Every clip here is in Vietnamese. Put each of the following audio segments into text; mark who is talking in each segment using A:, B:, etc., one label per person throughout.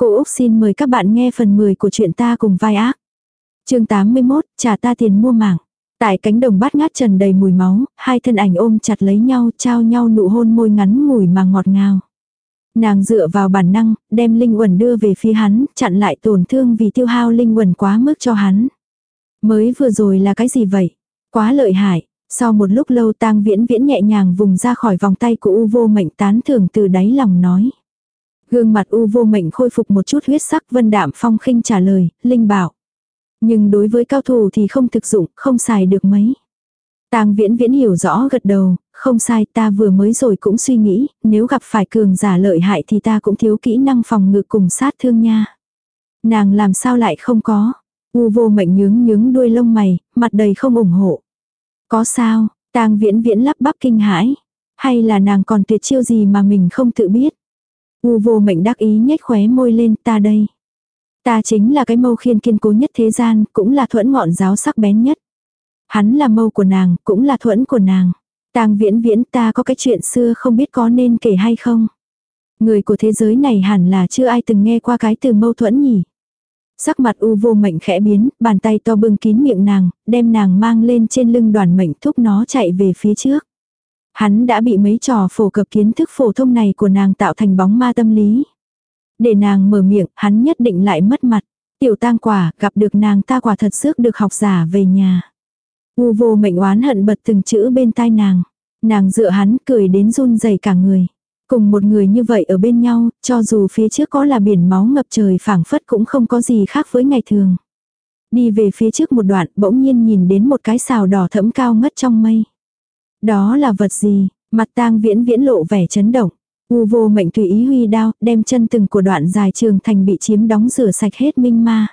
A: Cô Úc xin mời các bạn nghe phần 10 của chuyện ta cùng vai ác. chương 81, trả ta tiền mua mạng. Tại cánh đồng bát ngát trần đầy mùi máu, hai thân ảnh ôm chặt lấy nhau, trao nhau nụ hôn môi ngắn ngủi mà ngọt ngào. Nàng dựa vào bản năng, đem linh quẩn đưa về phía hắn, chặn lại tổn thương vì tiêu hao linh quẩn quá mức cho hắn. Mới vừa rồi là cái gì vậy? Quá lợi hại. Sau một lúc lâu tang viễn viễn nhẹ nhàng vùng ra khỏi vòng tay của U vô mệnh tán thưởng từ đáy lòng nói. Gương mặt U vô mệnh khôi phục một chút huyết sắc vân đạm phong khinh trả lời, Linh bảo. Nhưng đối với cao thủ thì không thực dụng, không xài được mấy. Tang viễn viễn hiểu rõ gật đầu, không sai ta vừa mới rồi cũng suy nghĩ, nếu gặp phải cường giả lợi hại thì ta cũng thiếu kỹ năng phòng ngự cùng sát thương nha. Nàng làm sao lại không có. U vô mệnh nhướng nhướng đuôi lông mày, mặt đầy không ủng hộ. Có sao, tang viễn viễn lắp bắp kinh hãi. Hay là nàng còn tuyệt chiêu gì mà mình không tự biết. U vô mệnh đắc ý nhếch khóe môi lên ta đây. Ta chính là cái mâu khiên kiên cố nhất thế gian, cũng là thuẫn ngọn giáo sắc bén nhất. Hắn là mâu của nàng, cũng là thuẫn của nàng. Tang viễn viễn ta có cái chuyện xưa không biết có nên kể hay không. Người của thế giới này hẳn là chưa ai từng nghe qua cái từ mâu thuẫn nhỉ. Sắc mặt u vô mệnh khẽ biến, bàn tay to bưng kín miệng nàng, đem nàng mang lên trên lưng đoàn mệnh thúc nó chạy về phía trước. Hắn đã bị mấy trò phổ cập kiến thức phổ thông này của nàng tạo thành bóng ma tâm lý. Để nàng mở miệng, hắn nhất định lại mất mặt. Tiểu tang quả, gặp được nàng ta quả thật sức được học giả về nhà. U vô mệnh oán hận bật từng chữ bên tai nàng. Nàng dựa hắn cười đến run rẩy cả người. Cùng một người như vậy ở bên nhau, cho dù phía trước có là biển máu ngập trời phảng phất cũng không có gì khác với ngày thường. Đi về phía trước một đoạn, bỗng nhiên nhìn đến một cái xào đỏ thẫm cao ngất trong mây. Đó là vật gì? Mặt tang viễn viễn lộ vẻ chấn động. U vô mệnh tùy ý huy đao, đem chân từng của đoạn dài trường thành bị chiếm đóng rửa sạch hết minh ma.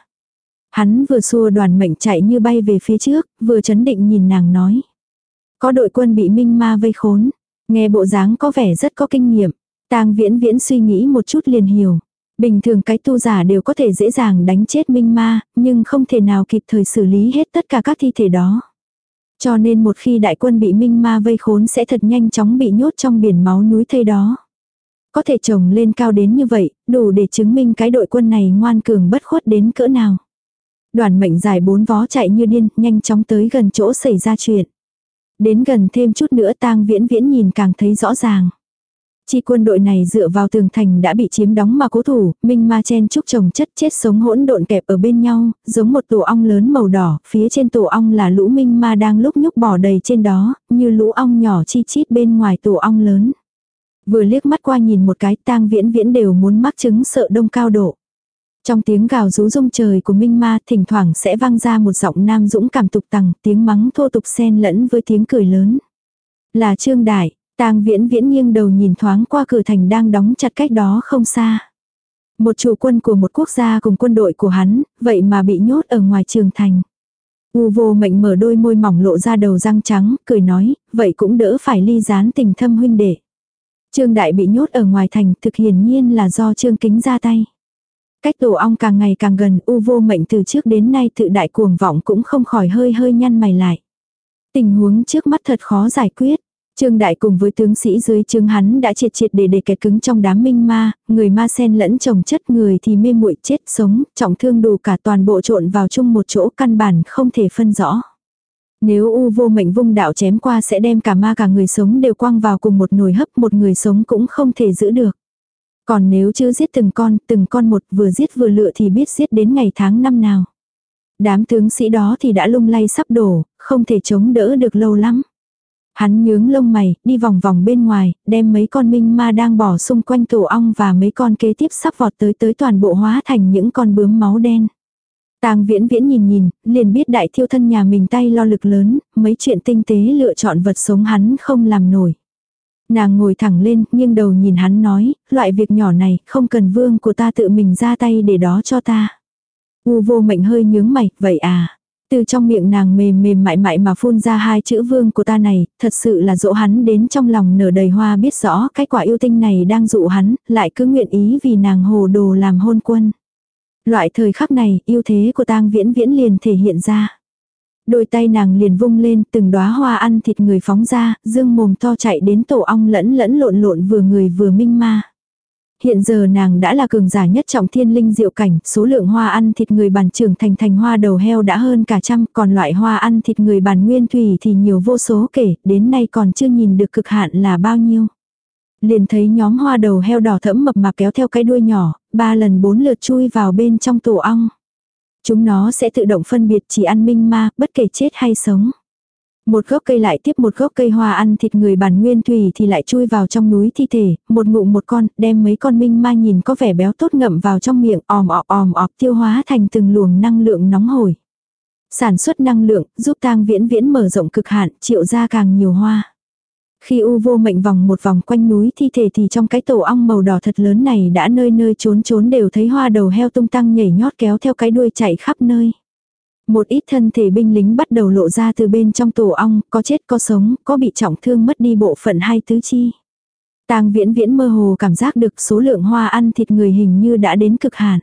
A: Hắn vừa xua đoàn mệnh chạy như bay về phía trước, vừa chấn định nhìn nàng nói. Có đội quân bị minh ma vây khốn. Nghe bộ dáng có vẻ rất có kinh nghiệm. tang viễn viễn suy nghĩ một chút liền hiểu. Bình thường cái tu giả đều có thể dễ dàng đánh chết minh ma, nhưng không thể nào kịp thời xử lý hết tất cả các thi thể đó. Cho nên một khi đại quân bị minh ma vây khốn sẽ thật nhanh chóng bị nhốt trong biển máu núi thây đó. Có thể trồng lên cao đến như vậy, đủ để chứng minh cái đội quân này ngoan cường bất khuất đến cỡ nào. Đoàn mệnh dài bốn vó chạy như điên, nhanh chóng tới gần chỗ xảy ra chuyện. Đến gần thêm chút nữa tang viễn viễn nhìn càng thấy rõ ràng. Chi quân đội này dựa vào tường thành đã bị chiếm đóng mà cố thủ, minh ma chen chúc trồng chất chết sống hỗn độn kẹp ở bên nhau, giống một tổ ong lớn màu đỏ, phía trên tổ ong là lũ minh ma đang lúc nhúc bỏ đầy trên đó, như lũ ong nhỏ chi chít bên ngoài tổ ong lớn. Vừa liếc mắt qua nhìn một cái tang viễn viễn đều muốn mắc chứng sợ đông cao độ. Trong tiếng gào rú rung trời của Minh Ma thỉnh thoảng sẽ vang ra một giọng nam dũng cảm tục tằng, tiếng mắng thô tục xen lẫn với tiếng cười lớn. Là Trương Đại, tang viễn viễn nghiêng đầu nhìn thoáng qua cửa thành đang đóng chặt cách đó không xa. Một chủ quân của một quốc gia cùng quân đội của hắn, vậy mà bị nhốt ở ngoài trường thành. U vô mệnh mở đôi môi mỏng lộ ra đầu răng trắng, cười nói, vậy cũng đỡ phải ly gián tình thâm huynh đệ. Trương Đại bị nhốt ở ngoài thành thực hiển nhiên là do Trương Kính ra tay. Cách tổ ong càng ngày càng gần, u vô mệnh từ trước đến nay tự đại cuồng vọng cũng không khỏi hơi hơi nhăn mày lại. Tình huống trước mắt thật khó giải quyết. Trương Đại cùng với tướng sĩ dưới trương hắn đã triệt triệt để để kẹt cứng trong đám minh ma, người ma sen lẫn chồng chất người thì mê muội chết sống, trọng thương đủ cả toàn bộ trộn vào chung một chỗ căn bản không thể phân rõ. Nếu u vô mệnh vung đạo chém qua sẽ đem cả ma cả người sống đều quăng vào cùng một nồi hấp một người sống cũng không thể giữ được. Còn nếu chưa giết từng con, từng con một vừa giết vừa lựa thì biết giết đến ngày tháng năm nào. Đám tướng sĩ đó thì đã lung lay sắp đổ, không thể chống đỡ được lâu lắm. Hắn nhướng lông mày, đi vòng vòng bên ngoài, đem mấy con minh ma đang bỏ xung quanh tổ ong và mấy con kế tiếp sắp vọt tới tới toàn bộ hóa thành những con bướm máu đen. Tang viễn viễn nhìn nhìn, liền biết đại thiêu thân nhà mình tay lo lực lớn, mấy chuyện tinh tế lựa chọn vật sống hắn không làm nổi. Nàng ngồi thẳng lên, nghiêng đầu nhìn hắn nói, loại việc nhỏ này, không cần vương của ta tự mình ra tay để đó cho ta. U vô mệnh hơi nhướng mày, vậy à. Từ trong miệng nàng mềm mềm mại mại mà phun ra hai chữ vương của ta này, thật sự là dỗ hắn đến trong lòng nở đầy hoa biết rõ cái quả yêu tinh này đang dụ hắn, lại cứ nguyện ý vì nàng hồ đồ làm hôn quân. Loại thời khắc này, yêu thế của tang viễn viễn liền thể hiện ra. Đôi tay nàng liền vung lên, từng đóa hoa ăn thịt người phóng ra, dương mồm to chạy đến tổ ong lẫn lẫn lộn lộn vừa người vừa minh ma. Hiện giờ nàng đã là cường giả nhất trọng thiên linh diệu cảnh, số lượng hoa ăn thịt người bản trưởng thành thành hoa đầu heo đã hơn cả trăm, còn loại hoa ăn thịt người bản nguyên thủy thì nhiều vô số kể, đến nay còn chưa nhìn được cực hạn là bao nhiêu. Liền thấy nhóm hoa đầu heo đỏ thẫm mập mạp kéo theo cái đuôi nhỏ, ba lần bốn lượt chui vào bên trong tổ ong. Chúng nó sẽ tự động phân biệt chỉ ăn minh ma, bất kể chết hay sống. Một gốc cây lại tiếp một gốc cây hoa ăn thịt người bản nguyên thủy thì lại chui vào trong núi thi thể, một ngụm một con, đem mấy con minh ma nhìn có vẻ béo tốt ngậm vào trong miệng, òm ọp òm ọp tiêu hóa thành từng luồng năng lượng nóng hổi. Sản xuất năng lượng, giúp tang viễn viễn mở rộng cực hạn, triệu ra càng nhiều hoa. Khi u vô mệnh vòng một vòng quanh núi thi thể thì trong cái tổ ong màu đỏ thật lớn này đã nơi nơi trốn trốn đều thấy hoa đầu heo tung tăng nhảy nhót kéo theo cái đuôi chạy khắp nơi. Một ít thân thể binh lính bắt đầu lộ ra từ bên trong tổ ong, có chết có sống, có bị trọng thương mất đi bộ phận hai tứ chi. Tang viễn viễn mơ hồ cảm giác được số lượng hoa ăn thịt người hình như đã đến cực hạn.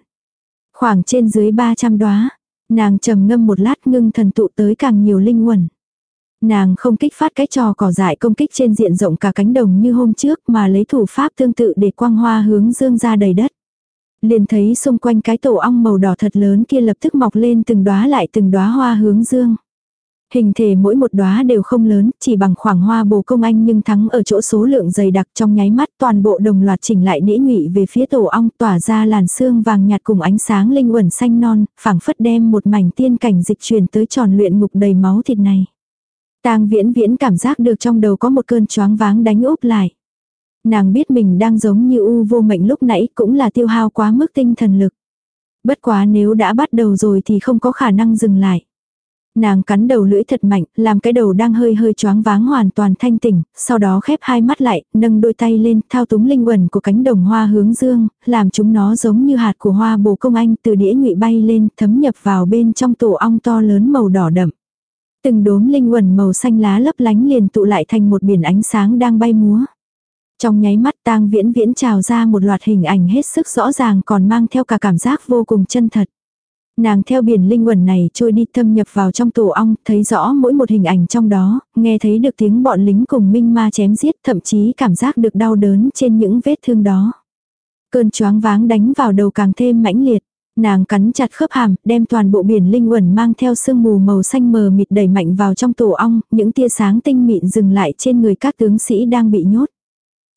A: Khoảng trên dưới 300 đóa nàng trầm ngâm một lát ngưng thần tụ tới càng nhiều linh quẩn. Nàng không kích phát cái trò cỏ dại công kích trên diện rộng cả cánh đồng như hôm trước mà lấy thủ pháp tương tự để quang hoa hướng dương ra đầy đất liền thấy xung quanh cái tổ ong màu đỏ thật lớn kia lập tức mọc lên từng đóa lại từng đóa hoa hướng dương. Hình thể mỗi một đóa đều không lớn, chỉ bằng khoảng hoa bồ công anh nhưng thắng ở chỗ số lượng dày đặc trong nháy mắt toàn bộ đồng loạt chỉnh lại nễ nhụy về phía tổ ong tỏa ra làn xương vàng nhạt cùng ánh sáng linh uẩn xanh non, phảng phất đem một mảnh tiên cảnh dịch truyền tới tròn luyện ngục đầy máu thịt này. Tang viễn viễn cảm giác được trong đầu có một cơn choáng váng đánh úp lại. Nàng biết mình đang giống như u vô mệnh lúc nãy cũng là tiêu hao quá mức tinh thần lực. Bất quá nếu đã bắt đầu rồi thì không có khả năng dừng lại. Nàng cắn đầu lưỡi thật mạnh, làm cái đầu đang hơi hơi choáng váng hoàn toàn thanh tỉnh, sau đó khép hai mắt lại, nâng đôi tay lên, thao túng linh quẩn của cánh đồng hoa hướng dương, làm chúng nó giống như hạt của hoa bồ công anh từ đĩa nhụy bay lên, thấm nhập vào bên trong tổ ong to lớn màu đỏ đậm. Từng đốm linh quẩn màu xanh lá lấp lánh liền tụ lại thành một biển ánh sáng đang bay múa. Trong nháy mắt tang viễn viễn trào ra một loạt hình ảnh hết sức rõ ràng còn mang theo cả cảm giác vô cùng chân thật. Nàng theo biển linh quẩn này trôi đi thâm nhập vào trong tổ ong, thấy rõ mỗi một hình ảnh trong đó, nghe thấy được tiếng bọn lính cùng minh ma chém giết, thậm chí cảm giác được đau đớn trên những vết thương đó. Cơn choáng váng đánh vào đầu càng thêm mãnh liệt. Nàng cắn chặt khớp hàm, đem toàn bộ biển linh quẩn mang theo sương mù màu xanh mờ mịt đẩy mạnh vào trong tổ ong, những tia sáng tinh mịn dừng lại trên người các tướng sĩ đang bị nhốt.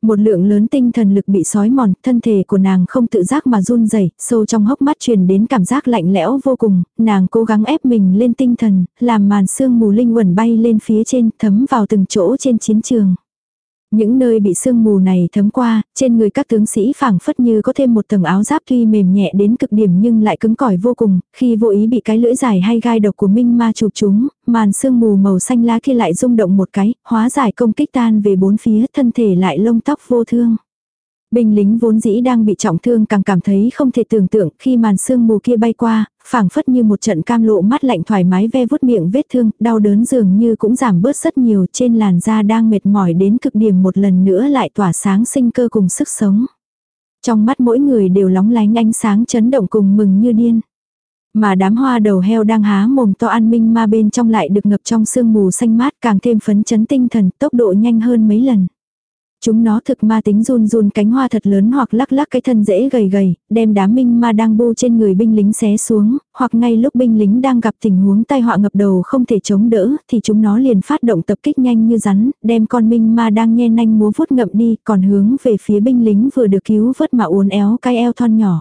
A: Một lượng lớn tinh thần lực bị sói mòn, thân thể của nàng không tự giác mà run rẩy, sâu trong hốc mắt truyền đến cảm giác lạnh lẽo vô cùng, nàng cố gắng ép mình lên tinh thần, làm màn sương mù linh quẩn bay lên phía trên, thấm vào từng chỗ trên chiến trường. Những nơi bị sương mù này thấm qua, trên người các tướng sĩ phảng phất như có thêm một tầng áo giáp tuy mềm nhẹ đến cực điểm nhưng lại cứng cỏi vô cùng, khi vô ý bị cái lưỡi dài hay gai độc của minh ma chụp chúng, màn sương mù màu xanh lá kia lại rung động một cái, hóa giải công kích tan về bốn phía, thân thể lại lông tóc vô thương. Binh lính vốn dĩ đang bị trọng thương càng cảm thấy không thể tưởng tượng khi màn sương mù kia bay qua, phảng phất như một trận cam lộ mắt lạnh thoải mái ve vuốt miệng vết thương, đau đớn dường như cũng giảm bớt rất nhiều trên làn da đang mệt mỏi đến cực điểm một lần nữa lại tỏa sáng sinh cơ cùng sức sống. Trong mắt mỗi người đều lóng lánh ánh sáng chấn động cùng mừng như điên. Mà đám hoa đầu heo đang há mồm to an minh ma bên trong lại được ngập trong sương mù xanh mát càng thêm phấn chấn tinh thần tốc độ nhanh hơn mấy lần. Chúng nó thực ma tính run run cánh hoa thật lớn hoặc lắc lắc cái thân dễ gầy gầy, đem đám minh ma đang bu trên người binh lính xé xuống, hoặc ngay lúc binh lính đang gặp tình huống tai họa ngập đầu không thể chống đỡ, thì chúng nó liền phát động tập kích nhanh như rắn, đem con minh ma đang nhe nanh múa vuốt ngậm đi, còn hướng về phía binh lính vừa được cứu vớt mà uốn éo cái eo thon nhỏ.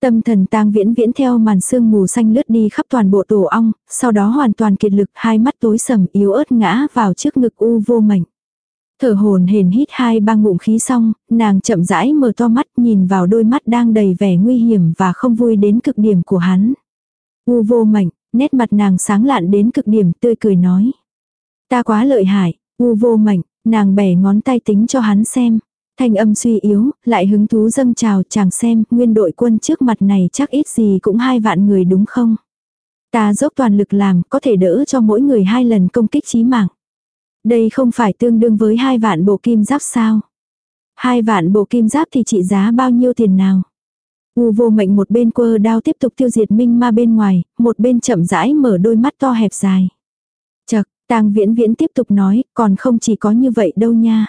A: Tâm thần tang viễn viễn theo màn sương mù xanh lướt đi khắp toàn bộ tổ ong, sau đó hoàn toàn kiệt lực hai mắt tối sầm yếu ớt ngã vào trước ngực u vô mảnh. Thở hồn hển hít hai ba ngụm khí xong, nàng chậm rãi mở to mắt nhìn vào đôi mắt đang đầy vẻ nguy hiểm và không vui đến cực điểm của hắn. U vô mảnh, nét mặt nàng sáng lạn đến cực điểm tươi cười nói. Ta quá lợi hại, u vô mảnh, nàng bẻ ngón tay tính cho hắn xem. Thanh âm suy yếu, lại hứng thú dâng trào chàng xem, nguyên đội quân trước mặt này chắc ít gì cũng hai vạn người đúng không? Ta dốc toàn lực làm, có thể đỡ cho mỗi người hai lần công kích chí mạng. Đây không phải tương đương với hai vạn bộ kim giáp sao? Hai vạn bộ kim giáp thì trị giá bao nhiêu tiền nào? U vô mệnh một bên quơ đao tiếp tục tiêu diệt minh ma bên ngoài, một bên chậm rãi mở đôi mắt to hẹp dài. Chật, tang viễn viễn tiếp tục nói, còn không chỉ có như vậy đâu nha.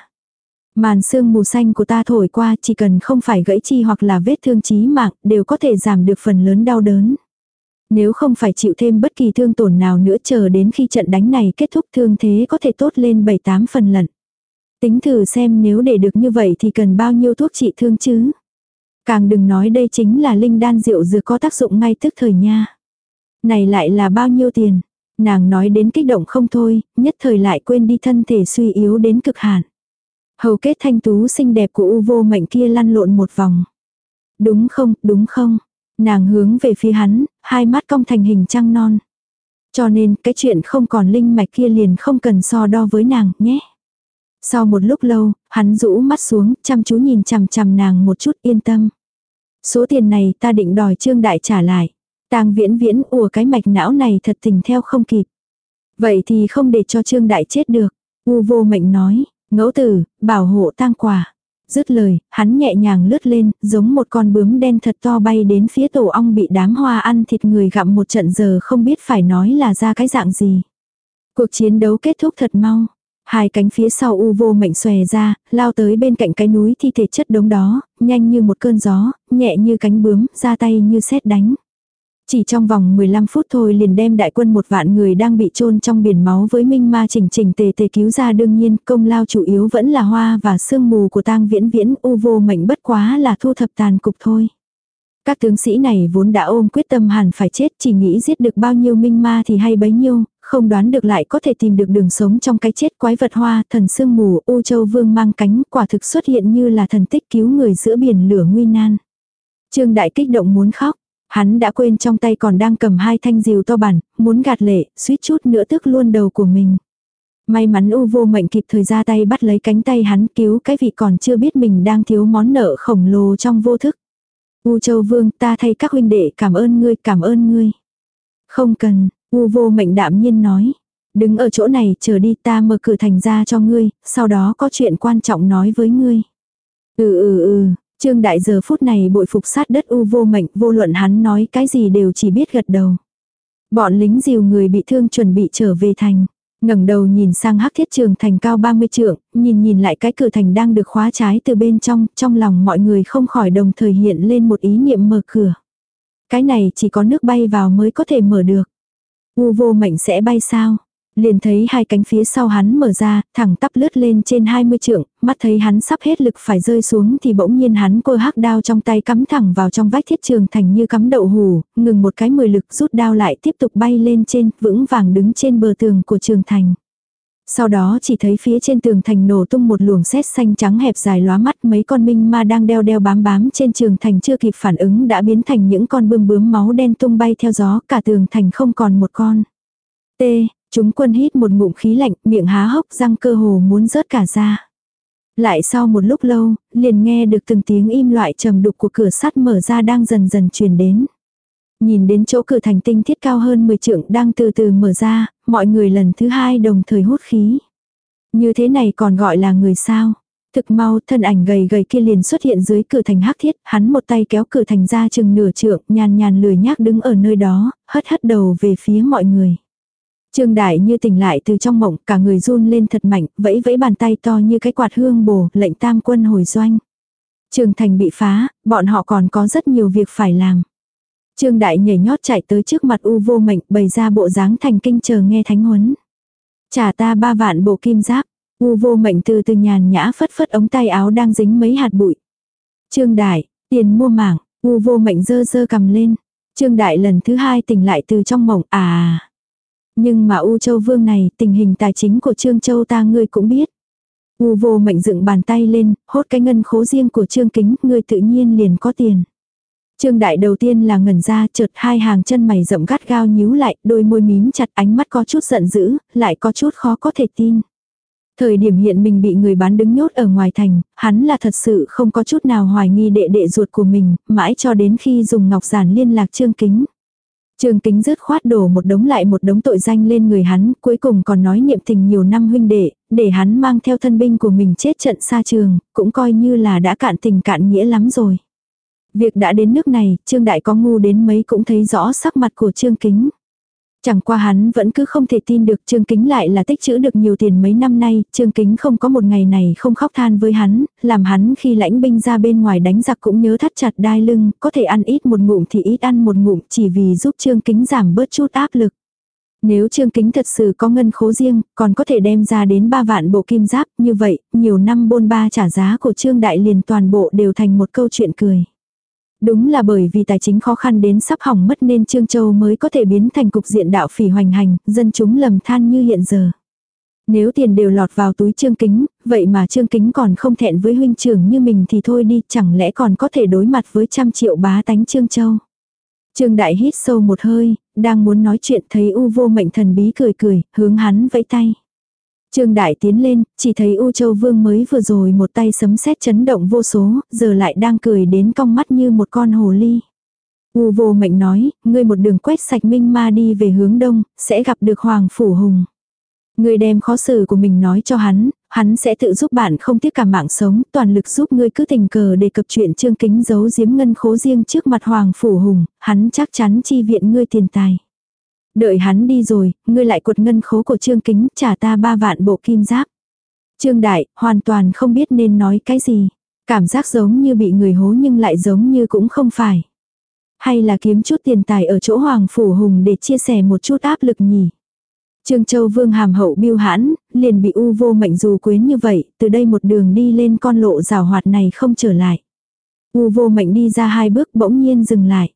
A: Màn sương mù xanh của ta thổi qua chỉ cần không phải gãy chi hoặc là vết thương chí mạng đều có thể giảm được phần lớn đau đớn. Nếu không phải chịu thêm bất kỳ thương tổn nào nữa chờ đến khi trận đánh này kết thúc thương thế có thể tốt lên 7-8 phần lần. Tính thử xem nếu để được như vậy thì cần bao nhiêu thuốc trị thương chứ. Càng đừng nói đây chính là linh đan rượu dược có tác dụng ngay tức thời nha. Này lại là bao nhiêu tiền. Nàng nói đến kích động không thôi, nhất thời lại quên đi thân thể suy yếu đến cực hạn. Hầu kết thanh tú xinh đẹp của u vô mệnh kia lăn lộn một vòng. Đúng không, đúng không? Nàng hướng về phía hắn, hai mắt cong thành hình trăng non. Cho nên cái chuyện không còn linh mạch kia liền không cần so đo với nàng nhé. Sau một lúc lâu, hắn rũ mắt xuống, chăm chú nhìn chằm chằm nàng một chút yên tâm. Số tiền này ta định đòi trương đại trả lại. Tang viễn viễn ùa cái mạch não này thật tình theo không kịp. Vậy thì không để cho trương đại chết được. U vô mệnh nói, ngẫu tử, bảo hộ tang quả. Dứt lời, hắn nhẹ nhàng lướt lên, giống một con bướm đen thật to bay đến phía tổ ong bị đám hoa ăn thịt người gặm một trận giờ không biết phải nói là ra cái dạng gì. Cuộc chiến đấu kết thúc thật mau. Hai cánh phía sau u vô mệnh xòe ra, lao tới bên cạnh cái núi thi thể chất đống đó, nhanh như một cơn gió, nhẹ như cánh bướm, ra tay như sét đánh. Chỉ trong vòng 15 phút thôi liền đem đại quân một vạn người đang bị chôn trong biển máu với minh ma chỉnh chỉnh tề tề cứu ra đương nhiên công lao chủ yếu vẫn là hoa và sương mù của tang viễn viễn u vô mệnh bất quá là thu thập tàn cục thôi. Các tướng sĩ này vốn đã ôm quyết tâm hẳn phải chết chỉ nghĩ giết được bao nhiêu minh ma thì hay bấy nhiêu, không đoán được lại có thể tìm được đường sống trong cái chết quái vật hoa thần sương mù u châu vương mang cánh quả thực xuất hiện như là thần tích cứu người giữa biển lửa nguy nan. Trương Đại kích động muốn khóc, Hắn đã quên trong tay còn đang cầm hai thanh diều to bản, muốn gạt lệ, suýt chút nữa tức luôn đầu của mình. May mắn u vô mệnh kịp thời ra tay bắt lấy cánh tay hắn cứu cái vị còn chưa biết mình đang thiếu món nợ khổng lồ trong vô thức. U châu vương ta thay các huynh đệ cảm ơn ngươi cảm ơn ngươi. Không cần, u vô mệnh đạm nhiên nói. Đứng ở chỗ này chờ đi ta mở cửa thành ra cho ngươi, sau đó có chuyện quan trọng nói với ngươi. Ừ ừ ừ, Trương đại giờ phút này bội phục sát đất u vô mệnh, vô luận hắn nói cái gì đều chỉ biết gật đầu. Bọn lính dìu người bị thương chuẩn bị trở về thành. ngẩng đầu nhìn sang hắc thiết trường thành cao 30 trượng, nhìn nhìn lại cái cửa thành đang được khóa trái từ bên trong, trong lòng mọi người không khỏi đồng thời hiện lên một ý niệm mở cửa. Cái này chỉ có nước bay vào mới có thể mở được. U vô mệnh sẽ bay sao? Liền thấy hai cánh phía sau hắn mở ra, thẳng tắp lướt lên trên 20 trượng, mắt thấy hắn sắp hết lực phải rơi xuống thì bỗng nhiên hắn cô hắc đao trong tay cắm thẳng vào trong vách thiết trường thành như cắm đậu hù, ngừng một cái mười lực rút đao lại tiếp tục bay lên trên, vững vàng đứng trên bờ tường của trường thành. Sau đó chỉ thấy phía trên tường thành nổ tung một luồng sét xanh trắng hẹp dài lóa mắt mấy con minh ma đang đeo đeo bám bám trên trường thành chưa kịp phản ứng đã biến thành những con bươm bướm máu đen tung bay theo gió cả tường thành không còn một con. T, Chúng quân hít một ngụm khí lạnh, miệng há hốc răng cơ hồ muốn rớt cả ra. Lại sau một lúc lâu, liền nghe được từng tiếng im loại trầm đục của cửa sắt mở ra đang dần dần truyền đến. Nhìn đến chỗ cửa thành tinh thiết cao hơn 10 trượng đang từ từ mở ra, mọi người lần thứ hai đồng thời hút khí. Như thế này còn gọi là người sao? Thực mau thân ảnh gầy gầy kia liền xuất hiện dưới cửa thành hắc thiết, hắn một tay kéo cửa thành ra chừng nửa trượng, nhàn nhàn lười nhác đứng ở nơi đó, hất hất đầu về phía mọi người. Trương Đại như tỉnh lại từ trong mộng, cả người run lên thật mạnh, vẫy vẫy bàn tay to như cái quạt hương bồ, lệnh tam quân hồi doanh. Trường thành bị phá, bọn họ còn có rất nhiều việc phải làm. Trương Đại nhảy nhót chạy tới trước mặt U vô mệnh, bày ra bộ dáng thành kinh chờ nghe thánh huấn. Trả ta ba vạn bộ kim giáp, U vô mệnh từ từ nhàn nhã phất phất ống tay áo đang dính mấy hạt bụi. Trương Đại, tiền mua mảng, U vô mệnh dơ dơ cầm lên. Trương Đại lần thứ hai tỉnh lại từ trong mộng, à, à, à nhưng mà U Châu Vương này, tình hình tài chính của Trương Châu ta ngươi cũng biết. U vô mệnh dựng bàn tay lên, hốt cái ngân khố riêng của Trương Kính, ngươi tự nhiên liền có tiền. Trương Đại đầu tiên là ngẩn ra, chợt hai hàng chân mày rậm gắt gao nhíu lại, đôi môi mím chặt ánh mắt có chút giận dữ, lại có chút khó có thể tin. Thời điểm hiện mình bị người bán đứng nhốt ở ngoài thành, hắn là thật sự không có chút nào hoài nghi đệ đệ ruột của mình, mãi cho đến khi dùng ngọc giản liên lạc Trương Kính. Trương Kính rớt khoát đổ một đống lại một đống tội danh lên người hắn, cuối cùng còn nói niệm tình nhiều năm huynh đệ, để hắn mang theo thân binh của mình chết trận xa trường, cũng coi như là đã cạn tình cạn nghĩa lắm rồi. Việc đã đến nước này, Trương Đại có ngu đến mấy cũng thấy rõ sắc mặt của Trương Kính. Chẳng qua hắn vẫn cứ không thể tin được Trương Kính lại là tích trữ được nhiều tiền mấy năm nay, Trương Kính không có một ngày này không khóc than với hắn, làm hắn khi lãnh binh ra bên ngoài đánh giặc cũng nhớ thắt chặt đai lưng, có thể ăn ít một ngụm thì ít ăn một ngụm chỉ vì giúp Trương Kính giảm bớt chút áp lực. Nếu Trương Kính thật sự có ngân khố riêng, còn có thể đem ra đến 3 vạn bộ kim giáp, như vậy, nhiều năm bôn ba trả giá của Trương Đại liền toàn bộ đều thành một câu chuyện cười. Đúng là bởi vì tài chính khó khăn đến sắp hỏng mất nên Trương Châu mới có thể biến thành cục diện đạo phỉ hoành hành, dân chúng lầm than như hiện giờ. Nếu tiền đều lọt vào túi Trương Kính, vậy mà Trương Kính còn không thẹn với huynh trưởng như mình thì thôi đi, chẳng lẽ còn có thể đối mặt với trăm triệu bá tánh Trương Châu. Trương Đại hít sâu một hơi, đang muốn nói chuyện thấy U vô mệnh thần bí cười cười, hướng hắn vẫy tay. Trương Đại tiến lên, chỉ thấy U Châu Vương mới vừa rồi một tay sấm sét chấn động vô số, giờ lại đang cười đến cong mắt như một con hồ ly. U vô mệnh nói, ngươi một đường quét sạch minh ma đi về hướng đông, sẽ gặp được Hoàng Phủ Hùng. Ngươi đem khó xử của mình nói cho hắn, hắn sẽ tự giúp bạn không tiếc cả mạng sống, toàn lực giúp ngươi cứ tình cờ đề cập chuyện trương kính giấu giếm ngân khố riêng trước mặt Hoàng Phủ Hùng, hắn chắc chắn chi viện ngươi tiền tài. Đợi hắn đi rồi, ngươi lại cuột ngân khố của trương kính trả ta ba vạn bộ kim giáp. Trương Đại, hoàn toàn không biết nên nói cái gì. Cảm giác giống như bị người hố nhưng lại giống như cũng không phải. Hay là kiếm chút tiền tài ở chỗ Hoàng Phủ Hùng để chia sẻ một chút áp lực nhỉ. Trương Châu Vương hàm hậu biêu hãn, liền bị u vô mệnh dù quyến như vậy, từ đây một đường đi lên con lộ rào hoạt này không trở lại. U vô mệnh đi ra hai bước bỗng nhiên dừng lại.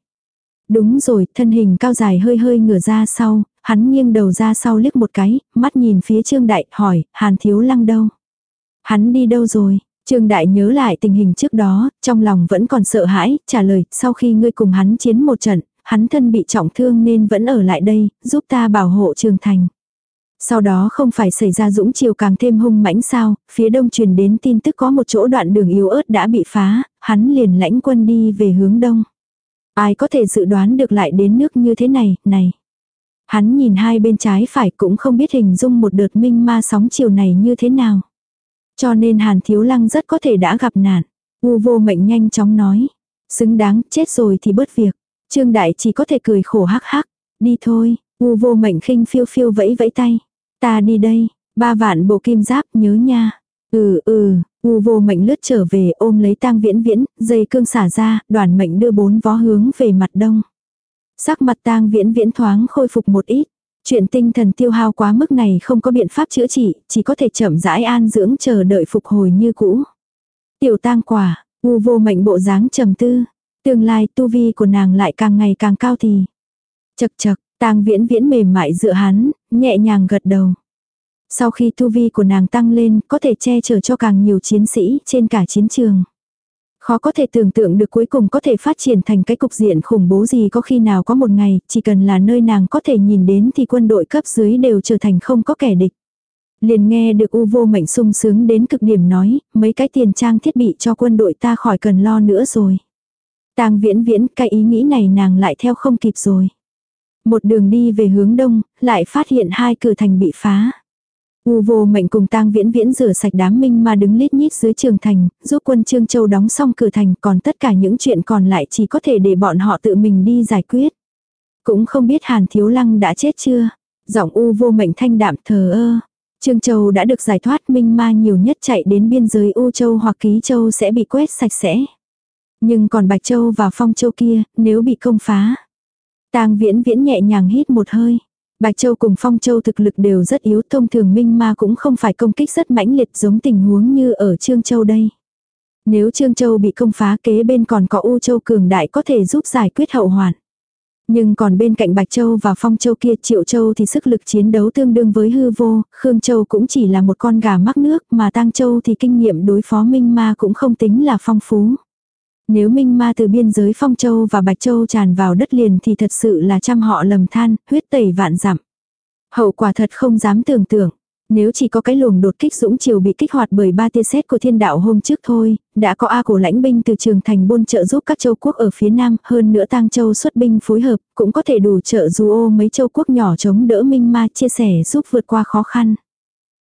A: Đúng rồi, thân hình cao dài hơi hơi ngửa ra sau, hắn nghiêng đầu ra sau liếc một cái, mắt nhìn phía Trương Đại, hỏi, Hàn Thiếu Lăng đâu? Hắn đi đâu rồi? Trương Đại nhớ lại tình hình trước đó, trong lòng vẫn còn sợ hãi, trả lời, sau khi ngươi cùng hắn chiến một trận, hắn thân bị trọng thương nên vẫn ở lại đây, giúp ta bảo hộ Trường Thành. Sau đó không phải xảy ra dũng chiều càng thêm hung mãnh sao, phía đông truyền đến tin tức có một chỗ đoạn đường yếu ớt đã bị phá, hắn liền lãnh quân đi về hướng đông. Ai có thể dự đoán được lại đến nước như thế này, này. Hắn nhìn hai bên trái phải cũng không biết hình dung một đợt minh ma sóng chiều này như thế nào. Cho nên Hàn Thiếu Lăng rất có thể đã gặp nạn. U vô mệnh nhanh chóng nói. Xứng đáng, chết rồi thì bớt việc. Trương Đại chỉ có thể cười khổ hắc hắc. Đi thôi, U vô mệnh khinh phiêu phiêu vẫy vẫy tay. Ta đi đây, ba vạn bộ kim giáp nhớ nha. Ừ ừ, u vô mệnh lướt trở về ôm lấy tang viễn viễn, dây cương xả ra, đoàn mệnh đưa bốn vó hướng về mặt đông. Sắc mặt tang viễn viễn thoáng khôi phục một ít. Chuyện tinh thần tiêu hao quá mức này không có biện pháp chữa trị, chỉ có thể chậm rãi an dưỡng chờ đợi phục hồi như cũ. Tiểu tang quả, u vô mệnh bộ dáng trầm tư. Tương lai tu vi của nàng lại càng ngày càng cao thì. Chật chật, tang viễn viễn mềm mại dựa hắn, nhẹ nhàng gật đầu. Sau khi tu vi của nàng tăng lên, có thể che chở cho càng nhiều chiến sĩ trên cả chiến trường. Khó có thể tưởng tượng được cuối cùng có thể phát triển thành cái cục diện khủng bố gì có khi nào có một ngày, chỉ cần là nơi nàng có thể nhìn đến thì quân đội cấp dưới đều trở thành không có kẻ địch. Liền nghe được u vô mệnh sung sướng đến cực điểm nói, mấy cái tiền trang thiết bị cho quân đội ta khỏi cần lo nữa rồi. Tang viễn viễn, cái ý nghĩ này nàng lại theo không kịp rồi. Một đường đi về hướng đông, lại phát hiện hai cửa thành bị phá. U vô mệnh cùng tang viễn viễn rửa sạch đám minh mà đứng lít nhít dưới trường thành, giúp quân Trương Châu đóng xong cửa thành còn tất cả những chuyện còn lại chỉ có thể để bọn họ tự mình đi giải quyết. Cũng không biết Hàn Thiếu Lăng đã chết chưa. Giọng U vô mệnh thanh đạm thờ ơ. Trương Châu đã được giải thoát minh ma nhiều nhất chạy đến biên giới U Châu hoặc Ký Châu sẽ bị quét sạch sẽ. Nhưng còn Bạch Châu và Phong Châu kia, nếu bị công phá. Tang viễn viễn nhẹ nhàng hít một hơi. Bạch Châu cùng Phong Châu thực lực đều rất yếu thông thường minh ma cũng không phải công kích rất mãnh liệt giống tình huống như ở Trương Châu đây. Nếu Trương Châu bị công phá kế bên còn có U Châu cường đại có thể giúp giải quyết hậu hoạn. Nhưng còn bên cạnh Bạch Châu và Phong Châu kia Triệu Châu thì sức lực chiến đấu tương đương với hư vô, Khương Châu cũng chỉ là một con gà mắc nước mà Tang Châu thì kinh nghiệm đối phó minh ma cũng không tính là phong phú. Nếu minh ma từ biên giới Phong Châu và Bạch Châu tràn vào đất liền thì thật sự là trăm họ lầm than, huyết tẩy vạn dặm. Hậu quả thật không dám tưởng tượng. Nếu chỉ có cái luồng đột kích dũng chiều bị kích hoạt bởi ba tia sét của thiên đạo hôm trước thôi, đã có A cổ lãnh binh từ trường thành buôn trợ giúp các châu quốc ở phía nam, hơn nữa tang châu xuất binh phối hợp, cũng có thể đủ trợ dù ô mấy châu quốc nhỏ chống đỡ minh ma chia sẻ giúp vượt qua khó khăn.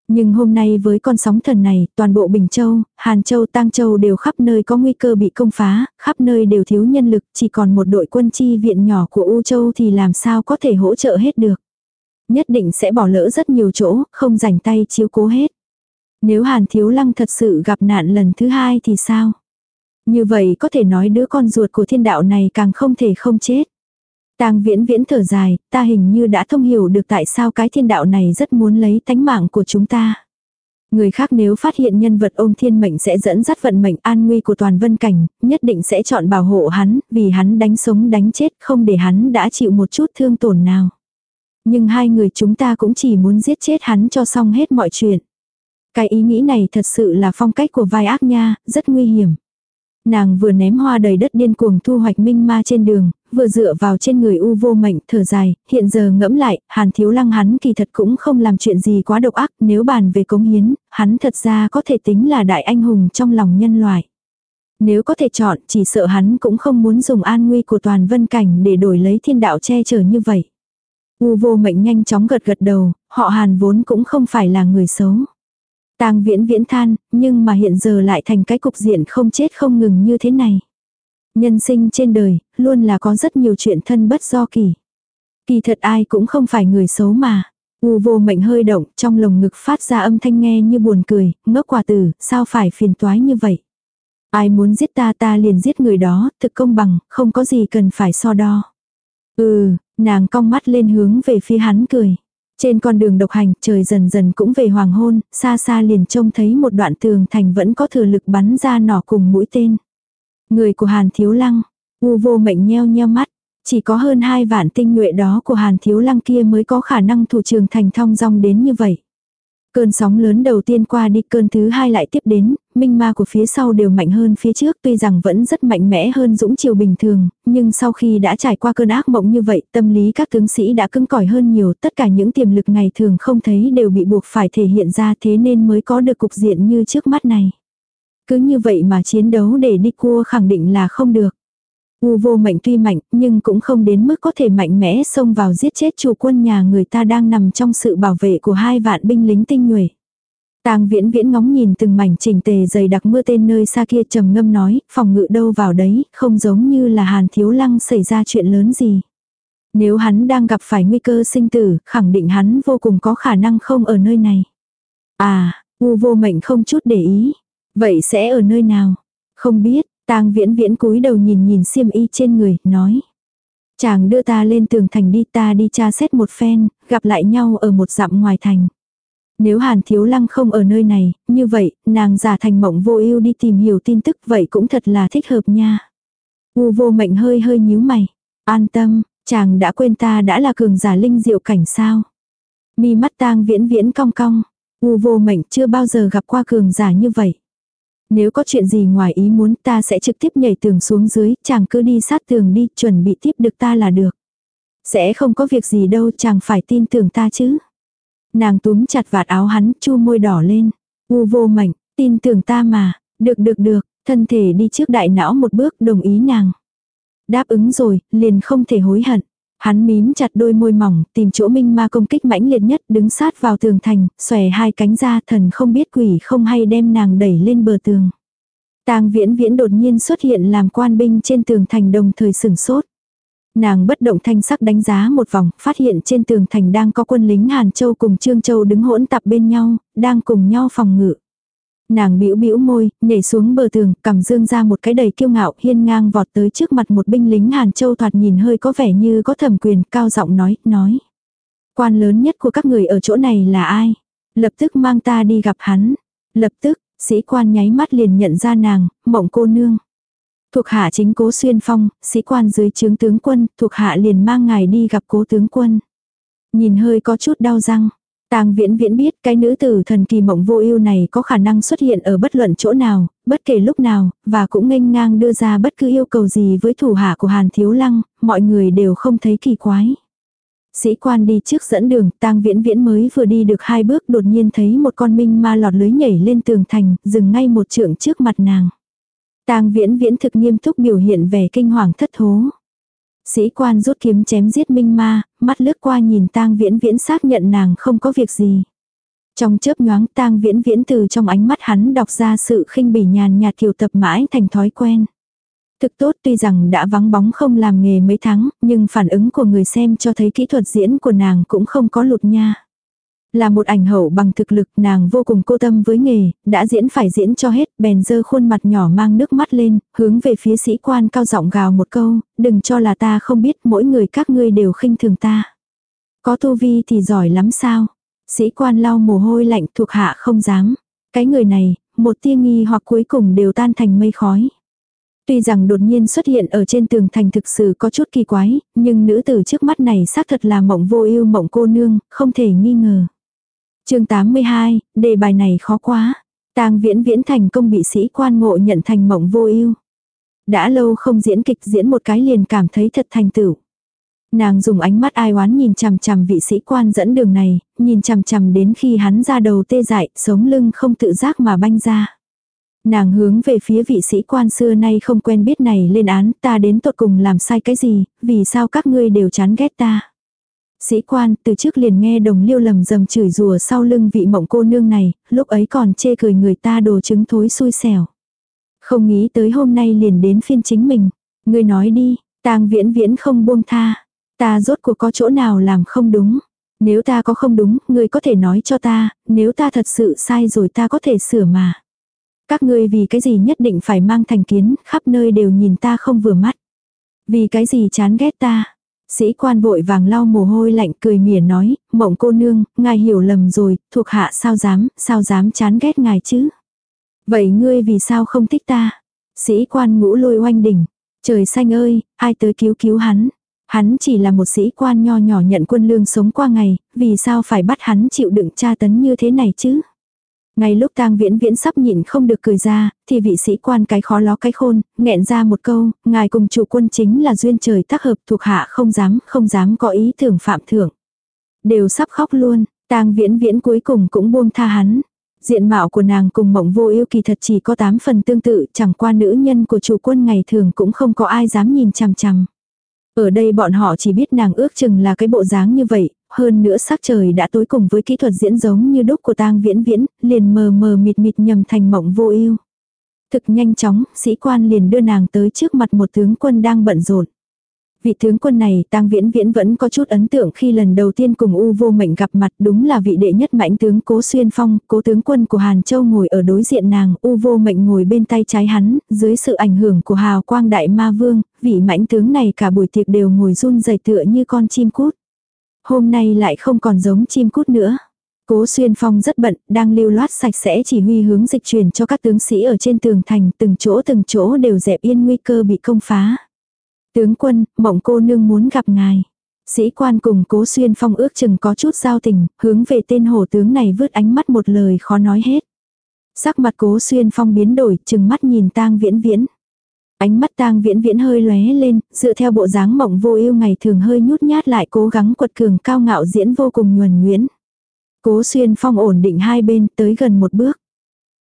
A: Nhưng hôm nay với con sóng thần này, toàn bộ Bình Châu, Hàn Châu, tăng Châu đều khắp nơi có nguy cơ bị công phá, khắp nơi đều thiếu nhân lực, chỉ còn một đội quân chi viện nhỏ của U Châu thì làm sao có thể hỗ trợ hết được. Nhất định sẽ bỏ lỡ rất nhiều chỗ, không rảnh tay chiếu cố hết. Nếu Hàn Thiếu Lăng thật sự gặp nạn lần thứ hai thì sao? Như vậy có thể nói đứa con ruột của thiên đạo này càng không thể không chết. Tang viễn viễn thở dài, ta hình như đã thông hiểu được tại sao cái thiên đạo này rất muốn lấy tánh mạng của chúng ta. Người khác nếu phát hiện nhân vật ôm thiên mệnh sẽ dẫn dắt vận mệnh an nguy của toàn vân cảnh, nhất định sẽ chọn bảo hộ hắn, vì hắn đánh sống đánh chết không để hắn đã chịu một chút thương tổn nào. Nhưng hai người chúng ta cũng chỉ muốn giết chết hắn cho xong hết mọi chuyện. Cái ý nghĩ này thật sự là phong cách của vai ác nha, rất nguy hiểm. Nàng vừa ném hoa đầy đất điên cuồng thu hoạch minh ma trên đường, vừa dựa vào trên người u vô mệnh, thở dài, hiện giờ ngẫm lại, hàn thiếu lăng hắn kỳ thật cũng không làm chuyện gì quá độc ác, nếu bàn về cống hiến, hắn thật ra có thể tính là đại anh hùng trong lòng nhân loại. Nếu có thể chọn, chỉ sợ hắn cũng không muốn dùng an nguy của toàn vân cảnh để đổi lấy thiên đạo che chở như vậy. U vô mệnh nhanh chóng gật gật đầu, họ hàn vốn cũng không phải là người xấu. Tang viễn viễn than, nhưng mà hiện giờ lại thành cái cục diện không chết không ngừng như thế này. Nhân sinh trên đời, luôn là có rất nhiều chuyện thân bất do kỳ. Kỳ thật ai cũng không phải người xấu mà. U vô mệnh hơi động, trong lồng ngực phát ra âm thanh nghe như buồn cười, ngốc quả tử, sao phải phiền toái như vậy. Ai muốn giết ta ta liền giết người đó, thực công bằng, không có gì cần phải so đo. Ừ, nàng cong mắt lên hướng về phía hắn cười. Trên con đường độc hành, trời dần dần cũng về hoàng hôn, xa xa liền trông thấy một đoạn tường thành vẫn có thừa lực bắn ra nỏ cùng mũi tên. Người của Hàn Thiếu Lăng, u vô mệnh nheo nheo mắt, chỉ có hơn hai vạn tinh nhuệ đó của Hàn Thiếu Lăng kia mới có khả năng thủ trường thành thong dong đến như vậy. Cơn sóng lớn đầu tiên qua đi cơn thứ hai lại tiếp đến, minh ma của phía sau đều mạnh hơn phía trước tuy rằng vẫn rất mạnh mẽ hơn dũng chiều bình thường, nhưng sau khi đã trải qua cơn ác mộng như vậy tâm lý các tướng sĩ đã cứng cỏi hơn nhiều tất cả những tiềm lực ngày thường không thấy đều bị buộc phải thể hiện ra thế nên mới có được cục diện như trước mắt này. Cứ như vậy mà chiến đấu để đi cua khẳng định là không được. U vô mệnh tuy mạnh, nhưng cũng không đến mức có thể mạnh mẽ xông vào giết chết chủ quân nhà người ta đang nằm trong sự bảo vệ của hai vạn binh lính tinh nhuệ. Tang viễn viễn ngóng nhìn từng mảnh trình tề dày đặc mưa tên nơi xa kia trầm ngâm nói, phòng ngự đâu vào đấy, không giống như là hàn thiếu lăng xảy ra chuyện lớn gì. Nếu hắn đang gặp phải nguy cơ sinh tử, khẳng định hắn vô cùng có khả năng không ở nơi này. À, u vô mệnh không chút để ý. Vậy sẽ ở nơi nào? Không biết, tang viễn viễn cúi đầu nhìn nhìn xiêm y trên người, nói. Chàng đưa ta lên tường thành đi ta đi tra xét một phen, gặp lại nhau ở một dặm ngoài thành. Nếu Hàn Thiếu Lăng không ở nơi này, như vậy, nàng giả thành mộng vô ưu đi tìm hiểu tin tức vậy cũng thật là thích hợp nha. U vô mệnh hơi hơi nhíu mày. An tâm, chàng đã quên ta đã là cường giả linh diệu cảnh sao. Mi mắt tang viễn viễn cong cong. U vô mệnh chưa bao giờ gặp qua cường giả như vậy. Nếu có chuyện gì ngoài ý muốn ta sẽ trực tiếp nhảy tường xuống dưới, chàng cứ đi sát tường đi, chuẩn bị tiếp được ta là được. Sẽ không có việc gì đâu, chàng phải tin tưởng ta chứ. Nàng túm chặt vạt áo hắn, chu môi đỏ lên. U vô mảnh tin tưởng ta mà, được được được, thân thể đi trước đại não một bước đồng ý nàng. Đáp ứng rồi, liền không thể hối hận. Hắn mím chặt đôi môi mỏng, tìm chỗ minh ma công kích mãnh liệt nhất, đứng sát vào tường thành, xòe hai cánh ra thần không biết quỷ không hay đem nàng đẩy lên bờ tường. Tang viễn viễn đột nhiên xuất hiện làm quan binh trên tường thành đồng thời sừng sốt. Nàng bất động thanh sắc đánh giá một vòng, phát hiện trên tường thành đang có quân lính Hàn Châu cùng Trương Châu đứng hỗn tập bên nhau, đang cùng nhau phòng ngự. Nàng bĩu bĩu môi, nhảy xuống bờ tường, cầm dương ra một cái đầy kiêu ngạo, hiên ngang vọt tới trước mặt một binh lính Hàn Châu thoạt nhìn hơi có vẻ như có thẩm quyền, cao giọng nói, nói. Quan lớn nhất của các người ở chỗ này là ai? Lập tức mang ta đi gặp hắn. Lập tức, sĩ quan nháy mắt liền nhận ra nàng, mộng cô nương. Thuộc hạ chính cố xuyên phong, sĩ quan dưới trướng tướng quân, thuộc hạ liền mang ngài đi gặp cố tướng quân. Nhìn hơi có chút đau răng. Tang Viễn Viễn biết cái nữ tử thần kỳ mộng vô ưu này có khả năng xuất hiện ở bất luận chỗ nào, bất kể lúc nào, và cũng nghênh ngang đưa ra bất cứ yêu cầu gì với thủ hạ của Hàn Thiếu Lăng, mọi người đều không thấy kỳ quái. Sĩ quan đi trước dẫn đường, Tang Viễn Viễn mới vừa đi được hai bước đột nhiên thấy một con minh ma lọt lưới nhảy lên tường thành, dừng ngay một trượng trước mặt nàng. Tang Viễn Viễn thực nghiêm túc biểu hiện vẻ kinh hoàng thất thố. Sĩ quan rút kiếm chém giết minh ma, mắt lướt qua nhìn tang viễn viễn xác nhận nàng không có việc gì. Trong chớp nhoáng tang viễn viễn từ trong ánh mắt hắn đọc ra sự khinh bỉ nhàn nhạt kiều tập mãi thành thói quen. Thực tốt tuy rằng đã vắng bóng không làm nghề mấy tháng, nhưng phản ứng của người xem cho thấy kỹ thuật diễn của nàng cũng không có lụt nha. Là một ảnh hậu bằng thực lực nàng vô cùng cô tâm với nghề, đã diễn phải diễn cho hết, bèn dơ khuôn mặt nhỏ mang nước mắt lên, hướng về phía sĩ quan cao giọng gào một câu, đừng cho là ta không biết mỗi người các ngươi đều khinh thường ta. Có tu vi thì giỏi lắm sao? Sĩ quan lau mồ hôi lạnh thuộc hạ không dám. Cái người này, một tia nghi hoặc cuối cùng đều tan thành mây khói. Tuy rằng đột nhiên xuất hiện ở trên tường thành thực sự có chút kỳ quái, nhưng nữ tử trước mắt này xác thật là mộng vô ưu mộng cô nương, không thể nghi ngờ chương 82, đề bài này khó quá. tang viễn viễn thành công bị sĩ quan ngộ nhận thành mộng vô ưu Đã lâu không diễn kịch diễn một cái liền cảm thấy thật thành tựu. Nàng dùng ánh mắt ai oán nhìn chằm chằm vị sĩ quan dẫn đường này, nhìn chằm chằm đến khi hắn ra đầu tê dại, sống lưng không tự giác mà banh ra. Nàng hướng về phía vị sĩ quan xưa nay không quen biết này lên án ta đến tột cùng làm sai cái gì, vì sao các ngươi đều chán ghét ta. Sĩ quan từ trước liền nghe đồng liêu lầm dầm chửi rùa sau lưng vị mộng cô nương này, lúc ấy còn chê cười người ta đồ trứng thối xui xẻo. Không nghĩ tới hôm nay liền đến phiên chính mình. Ngươi nói đi, tang viễn viễn không buông tha. Ta rốt cuộc có chỗ nào làm không đúng. Nếu ta có không đúng, ngươi có thể nói cho ta, nếu ta thật sự sai rồi ta có thể sửa mà. Các ngươi vì cái gì nhất định phải mang thành kiến, khắp nơi đều nhìn ta không vừa mắt. Vì cái gì chán ghét ta. Sĩ quan vội vàng lau mồ hôi lạnh cười mỉa nói, mộng cô nương, ngài hiểu lầm rồi, thuộc hạ sao dám, sao dám chán ghét ngài chứ. Vậy ngươi vì sao không thích ta? Sĩ quan ngũ lôi oanh đỉnh. Trời xanh ơi, ai tới cứu cứu hắn. Hắn chỉ là một sĩ quan nho nhỏ nhận quân lương sống qua ngày, vì sao phải bắt hắn chịu đựng tra tấn như thế này chứ? Ngay lúc tang viễn viễn sắp nhịn không được cười ra, thì vị sĩ quan cái khó ló cái khôn, nghẹn ra một câu, ngài cùng chủ quân chính là duyên trời tác hợp thuộc hạ không dám, không dám có ý tưởng phạm thưởng. Đều sắp khóc luôn, tang viễn viễn cuối cùng cũng buông tha hắn. Diện mạo của nàng cùng mộng vô yêu kỳ thật chỉ có 8 phần tương tự, chẳng qua nữ nhân của chủ quân ngày thường cũng không có ai dám nhìn chằm chằm. Ở đây bọn họ chỉ biết nàng ước chừng là cái bộ dáng như vậy, hơn nữa sắc trời đã tối cùng với kỹ thuật diễn giống như đúc của tang viễn viễn, liền mờ mờ mịt mịt nhầm thành mộng vô ưu. Thực nhanh chóng, sĩ quan liền đưa nàng tới trước mặt một tướng quân đang bận rộn. Vị tướng quân này tang viễn viễn vẫn có chút ấn tượng khi lần đầu tiên cùng U vô mệnh gặp mặt đúng là vị đệ nhất mãnh tướng Cố Xuyên Phong, cố tướng quân của Hàn Châu ngồi ở đối diện nàng, U vô mệnh ngồi bên tay trái hắn, dưới sự ảnh hưởng của hào quang đại ma vương, vị mãnh tướng này cả buổi tiệc đều ngồi run rẩy tựa như con chim cút. Hôm nay lại không còn giống chim cút nữa. Cố Xuyên Phong rất bận, đang lưu loát sạch sẽ chỉ huy hướng dịch truyền cho các tướng sĩ ở trên tường thành, từng chỗ từng chỗ đều dẹp yên nguy cơ bị công phá. Tướng quân, mộng cô nương muốn gặp ngài. Sĩ quan cùng cố xuyên phong ước chừng có chút giao tình, hướng về tên hổ tướng này vứt ánh mắt một lời khó nói hết. Sắc mặt cố xuyên phong biến đổi, chừng mắt nhìn tang viễn viễn. Ánh mắt tang viễn viễn hơi lóe lên, dựa theo bộ dáng mộng vô yêu ngày thường hơi nhút nhát lại cố gắng quật cường cao ngạo diễn vô cùng nhuần nhuyễn. Cố xuyên phong ổn định hai bên tới gần một bước.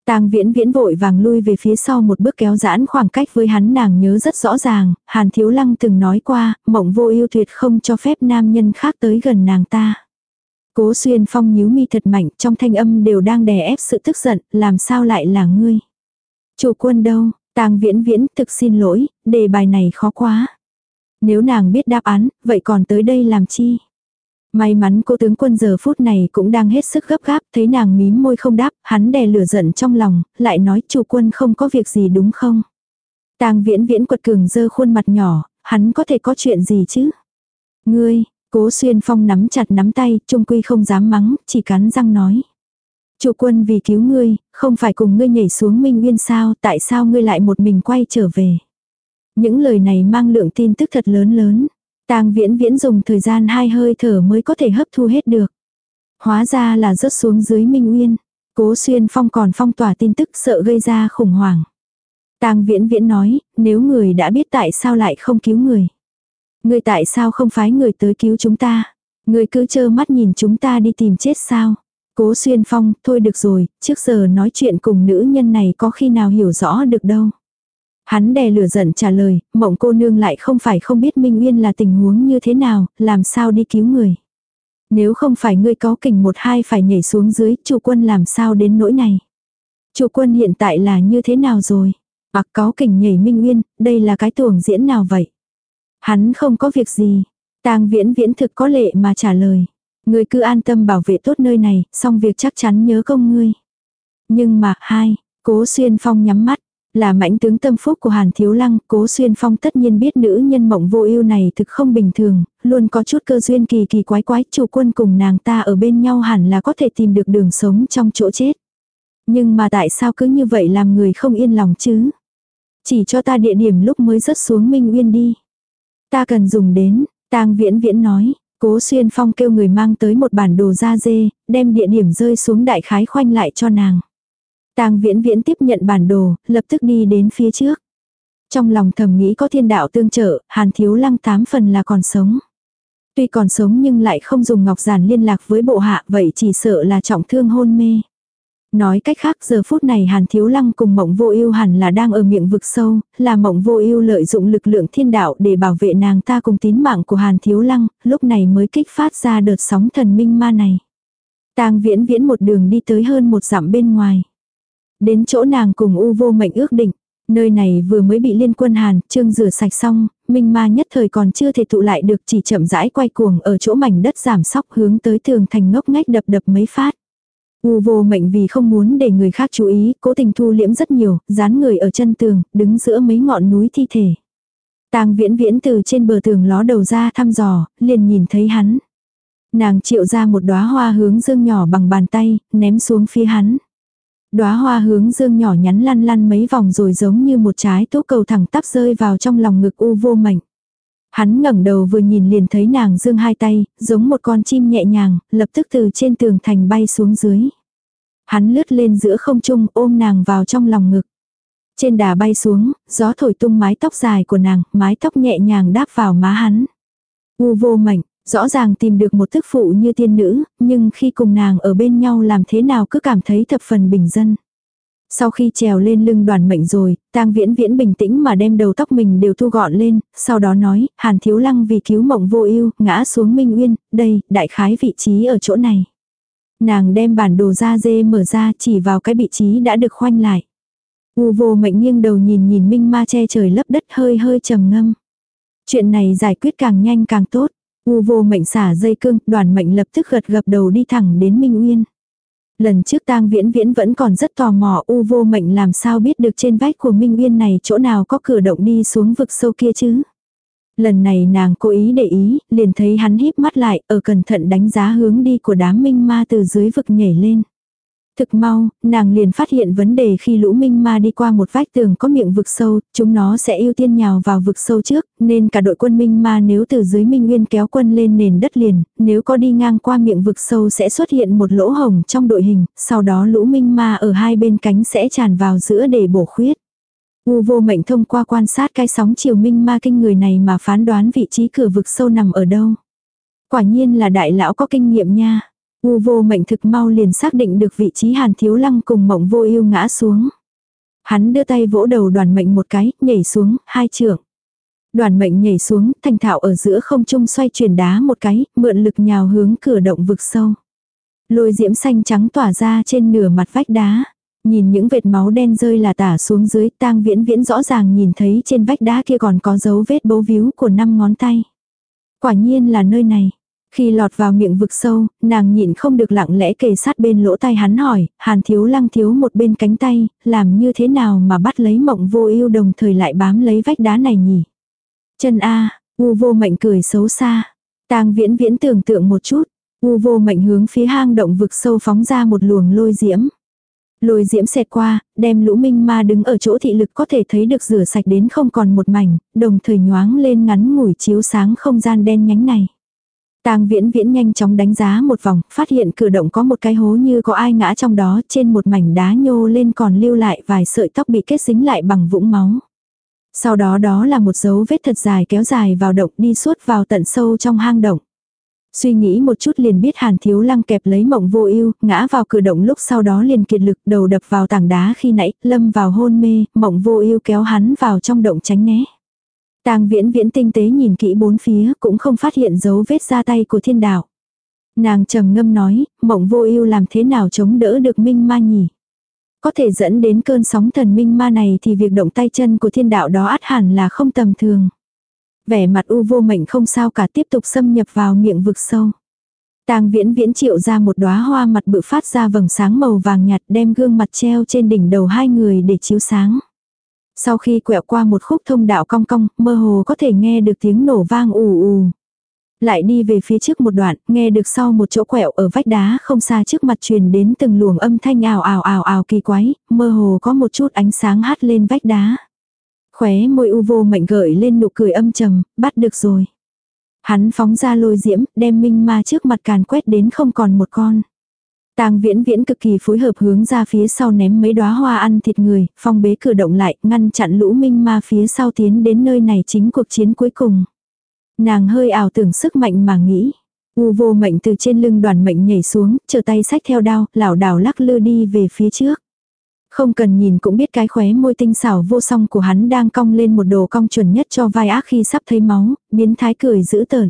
A: Tang viễn viễn vội vàng lui về phía sau một bước kéo giãn khoảng cách với hắn nàng nhớ rất rõ ràng, Hàn Thiếu Lăng từng nói qua, mộng vô yêu tuyệt không cho phép nam nhân khác tới gần nàng ta. Cố xuyên phong nhíu mi thật mạnh trong thanh âm đều đang đè ép sự tức giận, làm sao lại là ngươi. Chủ quân đâu, Tang viễn viễn thực xin lỗi, đề bài này khó quá. Nếu nàng biết đáp án, vậy còn tới đây làm chi? May mắn cô tướng quân giờ phút này cũng đang hết sức gấp gáp, thấy nàng mím môi không đáp, hắn đè lửa giận trong lòng, lại nói chủ quân không có việc gì đúng không? Tang viễn viễn quật cường dơ khuôn mặt nhỏ, hắn có thể có chuyện gì chứ? Ngươi, cố xuyên phong nắm chặt nắm tay, trung quy không dám mắng, chỉ cắn răng nói. Chủ quân vì cứu ngươi, không phải cùng ngươi nhảy xuống minh nguyên sao, tại sao ngươi lại một mình quay trở về? Những lời này mang lượng tin tức thật lớn lớn. Tang viễn viễn dùng thời gian hai hơi thở mới có thể hấp thu hết được. Hóa ra là rớt xuống dưới Minh Nguyên. Cố xuyên phong còn phong tỏa tin tức sợ gây ra khủng hoảng. Tang viễn viễn nói, nếu người đã biết tại sao lại không cứu người. Người tại sao không phái người tới cứu chúng ta. Người cứ chơ mắt nhìn chúng ta đi tìm chết sao. Cố xuyên phong, thôi được rồi, trước giờ nói chuyện cùng nữ nhân này có khi nào hiểu rõ được đâu. Hắn đè lửa giận trả lời, mộng cô nương lại không phải không biết Minh Uyên là tình huống như thế nào, làm sao đi cứu người. Nếu không phải ngươi có kình một hai phải nhảy xuống dưới, chủ quân làm sao đến nỗi này. Chủ quân hiện tại là như thế nào rồi? Ặc có kình nhảy Minh Uyên, đây là cái tuồng diễn nào vậy? Hắn không có việc gì. Tang viễn viễn thực có lệ mà trả lời. Ngươi cứ an tâm bảo vệ tốt nơi này, xong việc chắc chắn nhớ công ngươi. Nhưng mà, hai, cố xuyên phong nhắm mắt, là mãnh tướng tâm phúc của Hàn Thiếu Lăng, Cố Xuyên Phong tất nhiên biết nữ nhân mộng vô ưu này thực không bình thường, luôn có chút cơ duyên kỳ kỳ quái quái, chủ quân cùng nàng ta ở bên nhau hẳn là có thể tìm được đường sống trong chỗ chết. Nhưng mà tại sao cứ như vậy làm người không yên lòng chứ? Chỉ cho ta địa điểm lúc mới rớt xuống Minh Uyên đi. Ta cần dùng đến, tang viễn viễn nói, Cố Xuyên Phong kêu người mang tới một bản đồ da dê, đem địa điểm rơi xuống đại khái khoanh lại cho nàng. Tang viễn viễn tiếp nhận bản đồ, lập tức đi đến phía trước. Trong lòng thầm nghĩ có thiên đạo tương trợ, hàn thiếu lăng tám phần là còn sống. Tuy còn sống nhưng lại không dùng ngọc giản liên lạc với bộ hạ vậy chỉ sợ là trọng thương hôn mê. Nói cách khác giờ phút này Hàn Thiếu Lăng cùng Mộng Vô Ưu hẳn là đang ở miệng vực sâu, là Mộng Vô Ưu lợi dụng lực lượng thiên đạo để bảo vệ nàng ta cùng tín mạng của Hàn Thiếu Lăng, lúc này mới kích phát ra đợt sóng thần minh ma này. Tang Viễn Viễn một đường đi tới hơn một dặm bên ngoài. Đến chỗ nàng cùng U Vô Mệnh ước định, nơi này vừa mới bị liên quân Hàn, Trương rửa sạch xong, minh ma nhất thời còn chưa thể tụ lại được chỉ chậm rãi quay cuồng ở chỗ mảnh đất giảm sóc hướng tới tường thành ngốc ngách đập đập mấy phát. U vô mệnh vì không muốn để người khác chú ý, cố tình thu liễm rất nhiều, dán người ở chân tường, đứng giữa mấy ngọn núi thi thể. Tang viễn viễn từ trên bờ tường ló đầu ra thăm dò, liền nhìn thấy hắn. Nàng triệu ra một đóa hoa hướng dương nhỏ bằng bàn tay, ném xuống phía hắn. Đóa hoa hướng dương nhỏ nhắn lăn lăn mấy vòng rồi giống như một trái tố cầu thẳng tắp rơi vào trong lòng ngực u vô mệnh. Hắn ngẩng đầu vừa nhìn liền thấy nàng dương hai tay, giống một con chim nhẹ nhàng, lập tức từ trên tường thành bay xuống dưới. Hắn lướt lên giữa không trung ôm nàng vào trong lòng ngực. Trên đà bay xuống, gió thổi tung mái tóc dài của nàng, mái tóc nhẹ nhàng đáp vào má hắn. U vô mệnh, rõ ràng tìm được một thức phụ như tiên nữ, nhưng khi cùng nàng ở bên nhau làm thế nào cứ cảm thấy thập phần bình dân. Sau khi trèo lên lưng đoàn mệnh rồi, tang viễn viễn bình tĩnh mà đem đầu tóc mình đều thu gọn lên, sau đó nói, hàn thiếu lăng vì cứu mộng vô ưu ngã xuống minh uyên, đây, đại khái vị trí ở chỗ này. Nàng đem bản đồ da dê mở ra chỉ vào cái vị trí đã được khoanh lại. U vô mệnh nghiêng đầu nhìn nhìn minh ma che trời lấp đất hơi hơi trầm ngâm. Chuyện này giải quyết càng nhanh càng tốt. U vô mệnh xả dây cương, đoàn mệnh lập tức gật gập đầu đi thẳng đến Minh Uyên. Lần trước tang viễn viễn vẫn còn rất tò mò u vô mệnh làm sao biết được trên vách của Minh Uyên này chỗ nào có cửa động đi xuống vực sâu kia chứ. Lần này nàng cố ý để ý, liền thấy hắn híp mắt lại, ở cẩn thận đánh giá hướng đi của đám minh ma từ dưới vực nhảy lên. Thực mau, nàng liền phát hiện vấn đề khi lũ minh ma đi qua một vách tường có miệng vực sâu, chúng nó sẽ ưu tiên nhào vào vực sâu trước, nên cả đội quân minh ma nếu từ dưới minh nguyên kéo quân lên nền đất liền, nếu có đi ngang qua miệng vực sâu sẽ xuất hiện một lỗ hồng trong đội hình, sau đó lũ minh ma ở hai bên cánh sẽ tràn vào giữa để bổ khuyết. U vô mệnh thông qua quan sát cái sóng chiều minh ma kinh người này mà phán đoán vị trí cửa vực sâu nằm ở đâu. Quả nhiên là đại lão có kinh nghiệm nha. U vô mệnh thực mau liền xác định được vị trí hàn thiếu lăng cùng mộng vô yêu ngã xuống. Hắn đưa tay vỗ đầu đoàn mệnh một cái, nhảy xuống, hai trưởng. Đoàn mệnh nhảy xuống, thành thạo ở giữa không trung xoay chuyển đá một cái, mượn lực nhào hướng cửa động vực sâu. Lôi diễm xanh trắng tỏa ra trên nửa mặt vách đá. Nhìn những vệt máu đen rơi là tả xuống dưới tang viễn viễn rõ ràng nhìn thấy trên vách đá kia còn có dấu vết bấu víu của năm ngón tay. Quả nhiên là nơi này. Khi lọt vào miệng vực sâu, nàng nhịn không được lặng lẽ kề sát bên lỗ tai hắn hỏi, hàn thiếu lăng thiếu một bên cánh tay, làm như thế nào mà bắt lấy mộng vô ưu đồng thời lại bám lấy vách đá này nhỉ? Chân A, u vô mệnh cười xấu xa. tang viễn viễn tưởng tượng một chút, u vô mệnh hướng phía hang động vực sâu phóng ra một luồng lôi diễm. Lôi diễm xẹt qua, đem lũ minh ma đứng ở chỗ thị lực có thể thấy được rửa sạch đến không còn một mảnh, đồng thời nhoáng lên ngắn ngủi chiếu sáng không gian đen nhánh này. Tang viễn viễn nhanh chóng đánh giá một vòng, phát hiện cửa động có một cái hố như có ai ngã trong đó, trên một mảnh đá nhô lên còn lưu lại vài sợi tóc bị kết dính lại bằng vũng máu. Sau đó đó là một dấu vết thật dài kéo dài vào động đi suốt vào tận sâu trong hang động. Suy nghĩ một chút liền biết Hàn Thiếu Lăng kẹp lấy mộng vô ưu ngã vào cửa động lúc sau đó liền kiệt lực đầu đập vào tảng đá khi nãy, lâm vào hôn mê, mộng vô ưu kéo hắn vào trong động tránh né. Tang viễn viễn tinh tế nhìn kỹ bốn phía cũng không phát hiện dấu vết ra tay của thiên đạo. Nàng trầm ngâm nói, mộng vô ưu làm thế nào chống đỡ được minh ma nhỉ? Có thể dẫn đến cơn sóng thần minh ma này thì việc động tay chân của thiên đạo đó át hẳn là không tầm thường. Vẻ mặt u vô mệnh không sao cả tiếp tục xâm nhập vào miệng vực sâu. Tang viễn viễn triệu ra một đóa hoa mặt bự phát ra vầng sáng màu vàng nhạt đem gương mặt treo trên đỉnh đầu hai người để chiếu sáng. Sau khi quẹo qua một khúc thông đạo cong cong, mơ hồ có thể nghe được tiếng nổ vang ù ù. Lại đi về phía trước một đoạn, nghe được sau một chỗ quẹo ở vách đá không xa trước mặt truyền đến từng luồng âm thanh ào ào ào ào kỳ quái, mơ hồ có một chút ánh sáng hát lên vách đá. Khóe môi u vô mệnh gợi lên nụ cười âm trầm, bắt được rồi. Hắn phóng ra lôi diễm, đem minh ma trước mặt càn quét đến không còn một con. Tang viễn viễn cực kỳ phối hợp hướng ra phía sau ném mấy đóa hoa ăn thịt người, phong bế cửa động lại, ngăn chặn lũ minh ma phía sau tiến đến nơi này chính cuộc chiến cuối cùng. Nàng hơi ảo tưởng sức mạnh mà nghĩ. U vô mệnh từ trên lưng đoàn mệnh nhảy xuống, trở tay sách theo đao, lảo đảo lắc lư đi về phía trước. Không cần nhìn cũng biết cái khóe môi tinh xảo vô song của hắn đang cong lên một đồ cong chuẩn nhất cho vai ác khi sắp thấy máu, biến thái cười dữ tợn.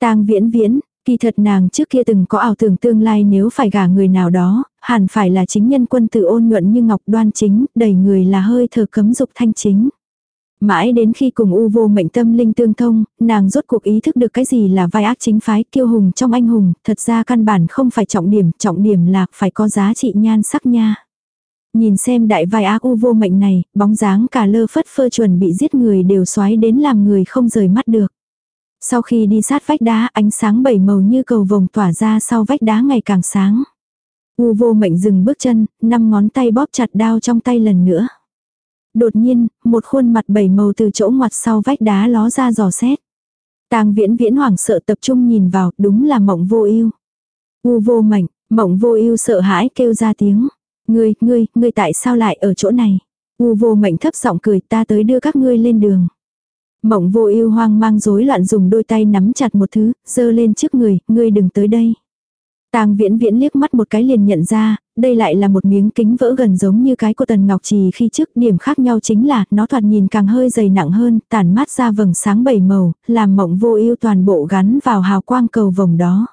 A: Tang viễn viễn, kỳ thật nàng trước kia từng có ảo tưởng tương lai nếu phải gả người nào đó, hẳn phải là chính nhân quân tử ôn nhuận như ngọc đoan chính, đầy người là hơi thở cấm dục thanh chính. Mãi đến khi cùng u vô mệnh tâm linh tương thông, nàng rốt cuộc ý thức được cái gì là vai ác chính phái kiêu hùng trong anh hùng, thật ra căn bản không phải trọng điểm, trọng điểm là phải có giá trị nhan sắc nha. Nhìn xem đại vai ác u vô mệnh này, bóng dáng cả lơ phất phơ chuẩn bị giết người đều xoáy đến làm người không rời mắt được. Sau khi đi sát vách đá ánh sáng bảy màu như cầu vồng tỏa ra sau vách đá ngày càng sáng. U vô mệnh dừng bước chân, năm ngón tay bóp chặt đao trong tay lần nữa. Đột nhiên, một khuôn mặt bảy màu từ chỗ ngoặt sau vách đá ló ra dò xét. Tang viễn viễn hoảng sợ tập trung nhìn vào, đúng là mộng vô ưu. U vô mệnh, mộng vô ưu sợ hãi kêu ra tiếng. Ngươi, ngươi, ngươi tại sao lại ở chỗ này? U vô mệnh thấp giọng cười ta tới đưa các ngươi lên đường. Mộng vô ưu hoang mang rối loạn dùng đôi tay nắm chặt một thứ, giơ lên trước người, ngươi đừng tới đây. Tang viễn viễn liếc mắt một cái liền nhận ra, đây lại là một miếng kính vỡ gần giống như cái của tần ngọc trì khi trước điểm khác nhau chính là nó thoạt nhìn càng hơi dày nặng hơn, tản mát ra vầng sáng bảy màu, làm mộng vô ưu toàn bộ gắn vào hào quang cầu vồng đó.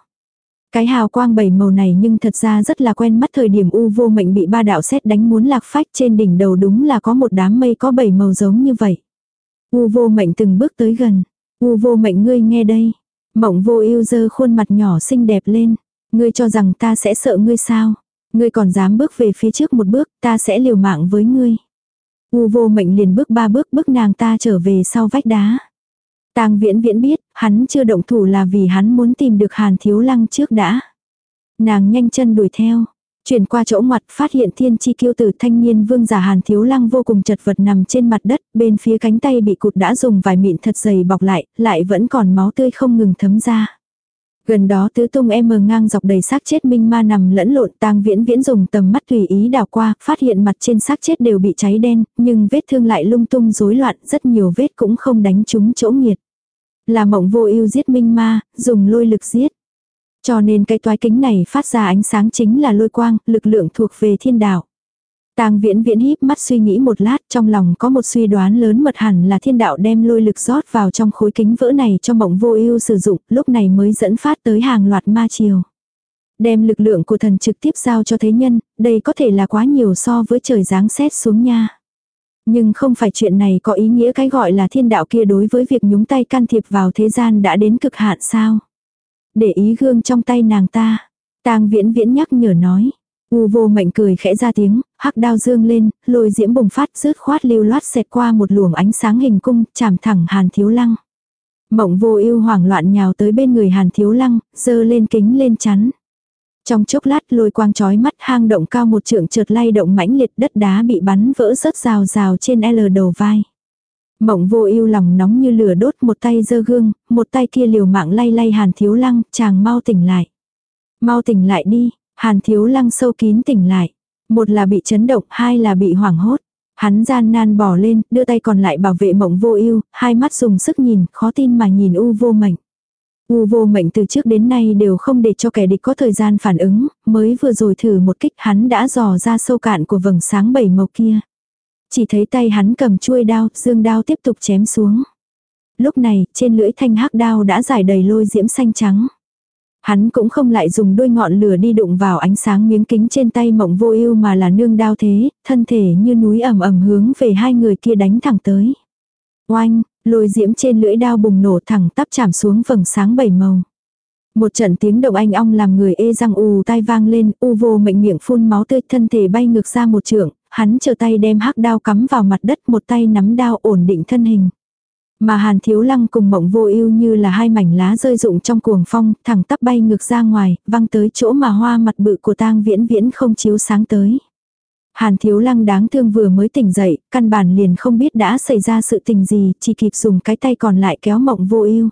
A: Cái hào quang bảy màu này nhưng thật ra rất là quen mắt thời điểm u vô mệnh bị ba đạo xét đánh muốn lạc phách trên đỉnh đầu đúng là có một đám mây có bảy màu giống như vậy. U vô mệnh từng bước tới gần. U vô mệnh ngươi nghe đây. Mộng vô yêu dơ khuôn mặt nhỏ xinh đẹp lên. Ngươi cho rằng ta sẽ sợ ngươi sao? Ngươi còn dám bước về phía trước một bước, ta sẽ liều mạng với ngươi. U vô mệnh liền bước ba bước bước nàng ta trở về sau vách đá. Tang viễn viễn biết, hắn chưa động thủ là vì hắn muốn tìm được hàn thiếu lăng trước đã. Nàng nhanh chân đuổi theo. Chuyển qua chỗ ngoặt phát hiện thiên chi kiêu tử thanh niên vương giả hàn thiếu lăng vô cùng chật vật nằm trên mặt đất, bên phía cánh tay bị cụt đã dùng vài mịn thật dày bọc lại, lại vẫn còn máu tươi không ngừng thấm ra. Gần đó tứ tung em mờ ngang dọc đầy xác chết minh ma nằm lẫn lộn tang viễn viễn dùng tầm mắt tùy ý đào qua, phát hiện mặt trên xác chết đều bị cháy đen, nhưng vết thương lại lung tung rối loạn, rất nhiều vết cũng không đánh trúng chỗ nghiệt. Là mộng vô ưu giết minh ma, dùng lôi lực giết. Cho nên cái toái kính này phát ra ánh sáng chính là lôi quang, lực lượng thuộc về thiên đạo. Tang viễn viễn híp mắt suy nghĩ một lát trong lòng có một suy đoán lớn mật hẳn là thiên đạo đem lôi lực rót vào trong khối kính vỡ này cho mộng vô ưu sử dụng lúc này mới dẫn phát tới hàng loạt ma chiều. Đem lực lượng của thần trực tiếp giao cho thế nhân, đây có thể là quá nhiều so với trời giáng xét xuống nha. Nhưng không phải chuyện này có ý nghĩa cái gọi là thiên đạo kia đối với việc nhúng tay can thiệp vào thế gian đã đến cực hạn sao. Để ý gương trong tay nàng ta. tang viễn viễn nhắc nhở nói. U vô mệnh cười khẽ ra tiếng, hắc đao dương lên, lôi diễm bùng phát rớt khoát lưu loát xẹt qua một luồng ánh sáng hình cung, chạm thẳng hàn thiếu lăng. Mộng vô ưu hoảng loạn nhào tới bên người hàn thiếu lăng, dơ lên kính lên chắn. Trong chốc lát lôi quang chói mắt hang động cao một trượng trượt lay động mãnh liệt đất đá bị bắn vỡ rớt rào rào trên L đầu vai. Mộng vô ưu lòng nóng như lửa đốt một tay giơ gương, một tay kia liều mạng lay lay hàn thiếu lăng, chàng mau tỉnh lại. Mau tỉnh lại đi, hàn thiếu lăng sâu kín tỉnh lại. Một là bị chấn động, hai là bị hoảng hốt. Hắn gian nan bỏ lên, đưa tay còn lại bảo vệ mộng vô ưu, hai mắt dùng sức nhìn, khó tin mà nhìn u vô mệnh. U vô mệnh từ trước đến nay đều không để cho kẻ địch có thời gian phản ứng, mới vừa rồi thử một kích hắn đã dò ra sâu cạn của vầng sáng bảy màu kia. Chỉ thấy tay hắn cầm chuôi đao, dương đao tiếp tục chém xuống. Lúc này, trên lưỡi thanh hắc đao đã giải đầy lôi diễm xanh trắng. Hắn cũng không lại dùng đôi ngọn lửa đi đụng vào ánh sáng miếng kính trên tay mộng vô ưu mà là nương đao thế, thân thể như núi ẩm ẩm hướng về hai người kia đánh thẳng tới. Oanh, lôi diễm trên lưỡi đao bùng nổ thẳng tắp chạm xuống vầng sáng bảy màu. Một trận tiếng động anh ong làm người ê răng ù tai vang lên, u vô mệnh miệng phun máu tươi thân thể bay ngược ra một trượng, hắn chờ tay đem hắc đao cắm vào mặt đất một tay nắm đao ổn định thân hình. Mà hàn thiếu lăng cùng mộng vô ưu như là hai mảnh lá rơi rụng trong cuồng phong, thẳng tắp bay ngược ra ngoài, văng tới chỗ mà hoa mặt bự của tang viễn viễn không chiếu sáng tới. Hàn thiếu lăng đáng thương vừa mới tỉnh dậy, căn bản liền không biết đã xảy ra sự tình gì, chỉ kịp dùng cái tay còn lại kéo mộng vô ưu.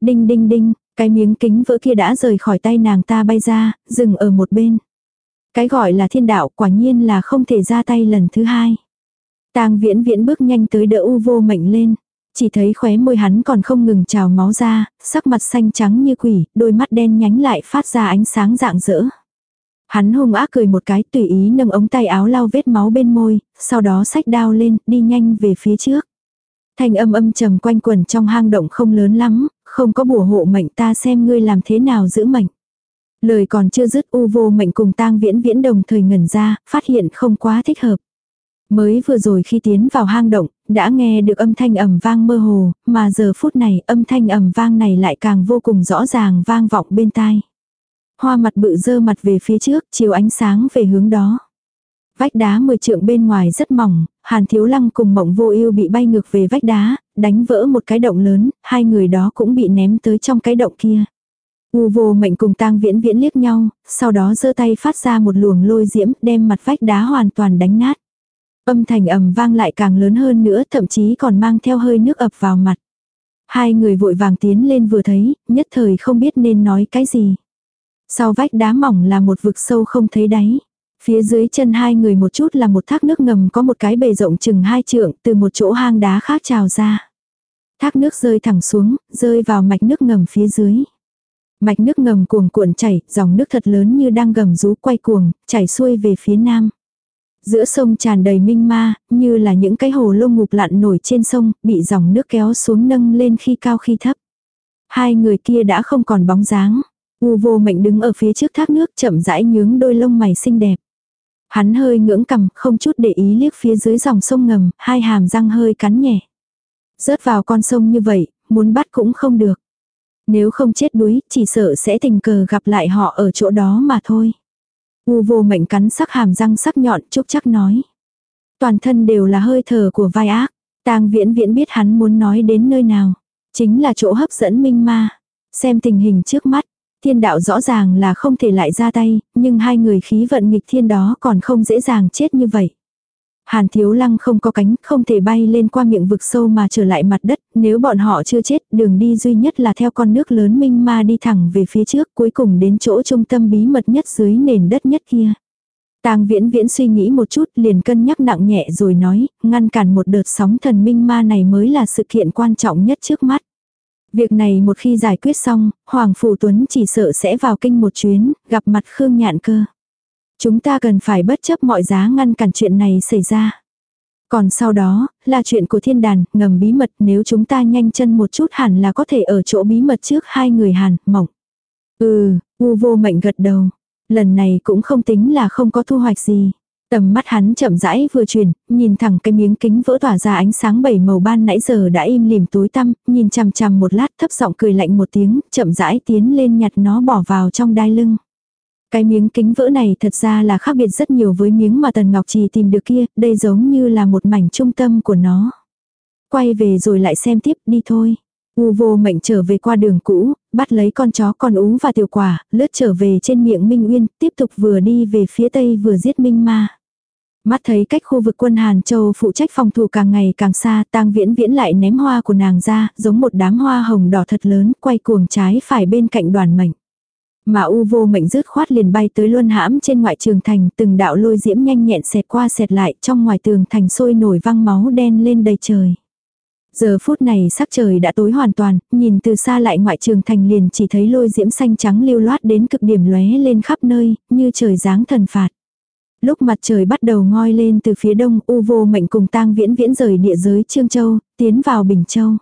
A: Đinh đinh đinh, cái miếng kính vỡ kia đã rời khỏi tay nàng ta bay ra, dừng ở một bên. Cái gọi là thiên đạo quả nhiên là không thể ra tay lần thứ hai. Tang viễn viễn bước nhanh tới đỡ u vô mệnh lên. Chỉ thấy khóe môi hắn còn không ngừng trào máu ra, sắc mặt xanh trắng như quỷ, đôi mắt đen nhánh lại phát ra ánh sáng rạng rỡ. Hắn hung ác cười một cái tùy ý nâng ống tay áo lau vết máu bên môi, sau đó xách đao lên, đi nhanh về phía trước. Thanh âm âm trầm quanh quẩn trong hang động không lớn lắm, không có bùa hộ mệnh ta xem ngươi làm thế nào giữ mệnh. Lời còn chưa dứt u vô mệnh cùng tang viễn viễn đồng thời ngẩn ra, phát hiện không quá thích hợp. Mới vừa rồi khi tiến vào hang động, đã nghe được âm thanh ầm vang mơ hồ, mà giờ phút này âm thanh ầm vang này lại càng vô cùng rõ ràng vang vọng bên tai. Hoa mặt bự dơ mặt về phía trước, chiếu ánh sáng về hướng đó. Vách đá mười trượng bên ngoài rất mỏng, Hàn Thiếu Lăng cùng Mộng Vô Ưu bị bay ngược về vách đá, đánh vỡ một cái động lớn, hai người đó cũng bị ném tới trong cái động kia. U vô mệnh cùng tang viễn viễn liếc nhau, sau đó giơ tay phát ra một luồng lôi diễm đem mặt vách đá hoàn toàn đánh nát. Âm thanh ầm vang lại càng lớn hơn nữa thậm chí còn mang theo hơi nước ập vào mặt. Hai người vội vàng tiến lên vừa thấy, nhất thời không biết nên nói cái gì. Sau vách đá mỏng là một vực sâu không thấy đáy. Phía dưới chân hai người một chút là một thác nước ngầm có một cái bề rộng chừng hai trượng từ một chỗ hang đá khác trào ra. Thác nước rơi thẳng xuống, rơi vào mạch nước ngầm phía dưới. Mạch nước ngầm cuồng cuộn chảy, dòng nước thật lớn như đang gầm rú quay cuồng, chảy xuôi về phía nam. Giữa sông tràn đầy minh ma, như là những cái hồ lông ngục lặn nổi trên sông, bị dòng nước kéo xuống nâng lên khi cao khi thấp. Hai người kia đã không còn bóng dáng. U vô mệnh đứng ở phía trước thác nước chậm rãi nhướng đôi lông mày xinh đẹp. Hắn hơi ngưỡng cầm, không chút để ý liếc phía dưới dòng sông ngầm, hai hàm răng hơi cắn nhẹ. Rớt vào con sông như vậy, muốn bắt cũng không được. Nếu không chết đuối, chỉ sợ sẽ tình cờ gặp lại họ ở chỗ đó mà thôi. U vô mệnh cắn sắc hàm răng sắc nhọn chúc chắc nói. Toàn thân đều là hơi thở của vai ác. tang viễn viễn biết hắn muốn nói đến nơi nào. Chính là chỗ hấp dẫn minh ma. Xem tình hình trước mắt, thiên đạo rõ ràng là không thể lại ra tay, nhưng hai người khí vận nghịch thiên đó còn không dễ dàng chết như vậy. Hàn thiếu lăng không có cánh, không thể bay lên qua miệng vực sâu mà trở lại mặt đất, nếu bọn họ chưa chết, đường đi duy nhất là theo con nước lớn minh ma đi thẳng về phía trước, cuối cùng đến chỗ trung tâm bí mật nhất dưới nền đất nhất kia. Tang viễn viễn suy nghĩ một chút liền cân nhắc nặng nhẹ rồi nói, ngăn cản một đợt sóng thần minh ma này mới là sự kiện quan trọng nhất trước mắt. Việc này một khi giải quyết xong, Hoàng Phủ Tuấn chỉ sợ sẽ vào kinh một chuyến, gặp mặt Khương Nhạn cơ. Chúng ta cần phải bất chấp mọi giá ngăn cản chuyện này xảy ra. Còn sau đó, là chuyện của thiên đàn, ngầm bí mật nếu chúng ta nhanh chân một chút hẳn là có thể ở chỗ bí mật trước hai người hàn, mỏng. Ừ, u vô mệnh gật đầu. Lần này cũng không tính là không có thu hoạch gì. Tầm mắt hắn chậm rãi vừa chuyển, nhìn thẳng cái miếng kính vỡ tỏa ra ánh sáng bảy màu ban nãy giờ đã im lìm tối tăm, nhìn chằm chằm một lát thấp giọng cười lạnh một tiếng, chậm rãi tiến lên nhặt nó bỏ vào trong đai lưng. Cái miếng kính vỡ này thật ra là khác biệt rất nhiều với miếng mà Tần Ngọc Trì tìm được kia, đây giống như là một mảnh trung tâm của nó. Quay về rồi lại xem tiếp đi thôi. U vô mệnh trở về qua đường cũ, bắt lấy con chó con ú và tiểu quả, lướt trở về trên miệng Minh Uyên, tiếp tục vừa đi về phía tây vừa giết Minh Ma. Mắt thấy cách khu vực quân Hàn Châu phụ trách phòng thủ càng ngày càng xa, tang viễn viễn lại ném hoa của nàng ra, giống một đám hoa hồng đỏ thật lớn, quay cuồng trái phải bên cạnh đoàn mệnh. Mà u vô mệnh rớt khoát liền bay tới luân hãm trên ngoại trường thành, từng đạo lôi diễm nhanh nhẹn xẹt qua xẹt lại, trong ngoài tường thành sôi nổi văng máu đen lên đầy trời. Giờ phút này sắc trời đã tối hoàn toàn, nhìn từ xa lại ngoại trường thành liền chỉ thấy lôi diễm xanh trắng lưu loát đến cực điểm lóe lên khắp nơi, như trời giáng thần phạt. Lúc mặt trời bắt đầu ngoi lên từ phía đông, U vô mệnh cùng tang viễn viễn rời địa giới Trương Châu, tiến vào Bình Châu.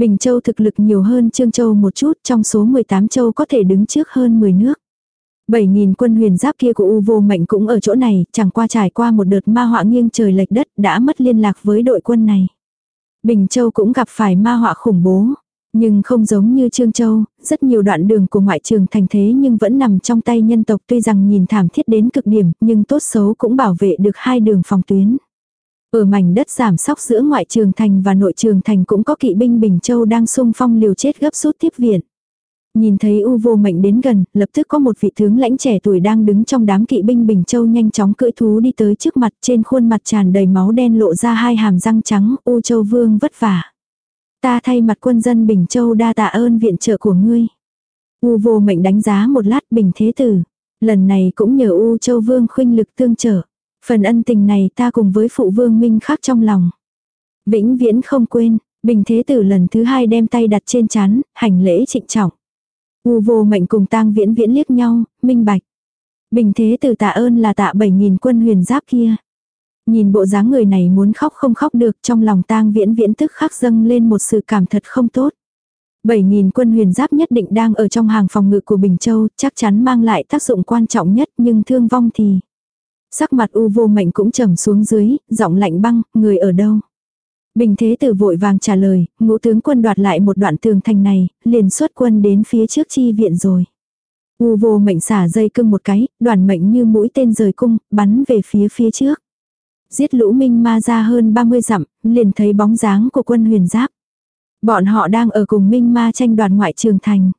A: Bình Châu thực lực nhiều hơn Trương Châu một chút, trong số 18 châu có thể đứng trước hơn 10 nước. 7.000 quân huyền giáp kia của U vô mệnh cũng ở chỗ này, chẳng qua trải qua một đợt ma họa nghiêng trời lệch đất đã mất liên lạc với đội quân này. Bình Châu cũng gặp phải ma họa khủng bố. Nhưng không giống như Trương Châu, rất nhiều đoạn đường của ngoại trường thành thế nhưng vẫn nằm trong tay nhân tộc tuy rằng nhìn thảm thiết đến cực điểm nhưng tốt xấu cũng bảo vệ được hai đường phòng tuyến. Ở mảnh đất giảm sóc giữa ngoại trường thành và nội trường thành cũng có kỵ binh Bình Châu đang xung phong liều chết gấp rút tiếp viện. Nhìn thấy U vô mệnh đến gần, lập tức có một vị tướng lãnh trẻ tuổi đang đứng trong đám kỵ binh Bình Châu nhanh chóng cưỡi thú đi tới trước mặt trên khuôn mặt tràn đầy máu đen lộ ra hai hàm răng trắng, U Châu Vương vất vả. Ta thay mặt quân dân Bình Châu đa tạ ơn viện trợ của ngươi. U vô mệnh đánh giá một lát Bình Thế Tử. Lần này cũng nhờ U Châu Vương khuynh lực tương trợ. Phần ân tình này ta cùng với phụ vương minh khắc trong lòng. Vĩnh viễn không quên, Bình Thế Tử lần thứ hai đem tay đặt trên chán, hành lễ trịnh trọng. U vô mệnh cùng tang viễn viễn liếc nhau, minh bạch. Bình thế tử tạ ơn là tạ bảy nghìn quân huyền giáp kia. Nhìn bộ dáng người này muốn khóc không khóc được trong lòng tang viễn viễn tức khắc dâng lên một sự cảm thật không tốt. bảy nghìn quân huyền giáp nhất định đang ở trong hàng phòng ngự của Bình Châu, chắc chắn mang lại tác dụng quan trọng nhất nhưng thương vong thì. Sắc mặt u vô mệnh cũng trầm xuống dưới, giọng lạnh băng, người ở đâu. Bình thế tử vội vàng trả lời, ngũ tướng quân đoạt lại một đoạn tường thành này, liền xuất quân đến phía trước chi viện rồi. U vô mệnh xả dây cưng một cái, đoàn mệnh như mũi tên rời cung, bắn về phía phía trước. Giết lũ minh ma ra hơn 30 dặm, liền thấy bóng dáng của quân huyền giáp. Bọn họ đang ở cùng minh ma tranh đoàn ngoại trường thành.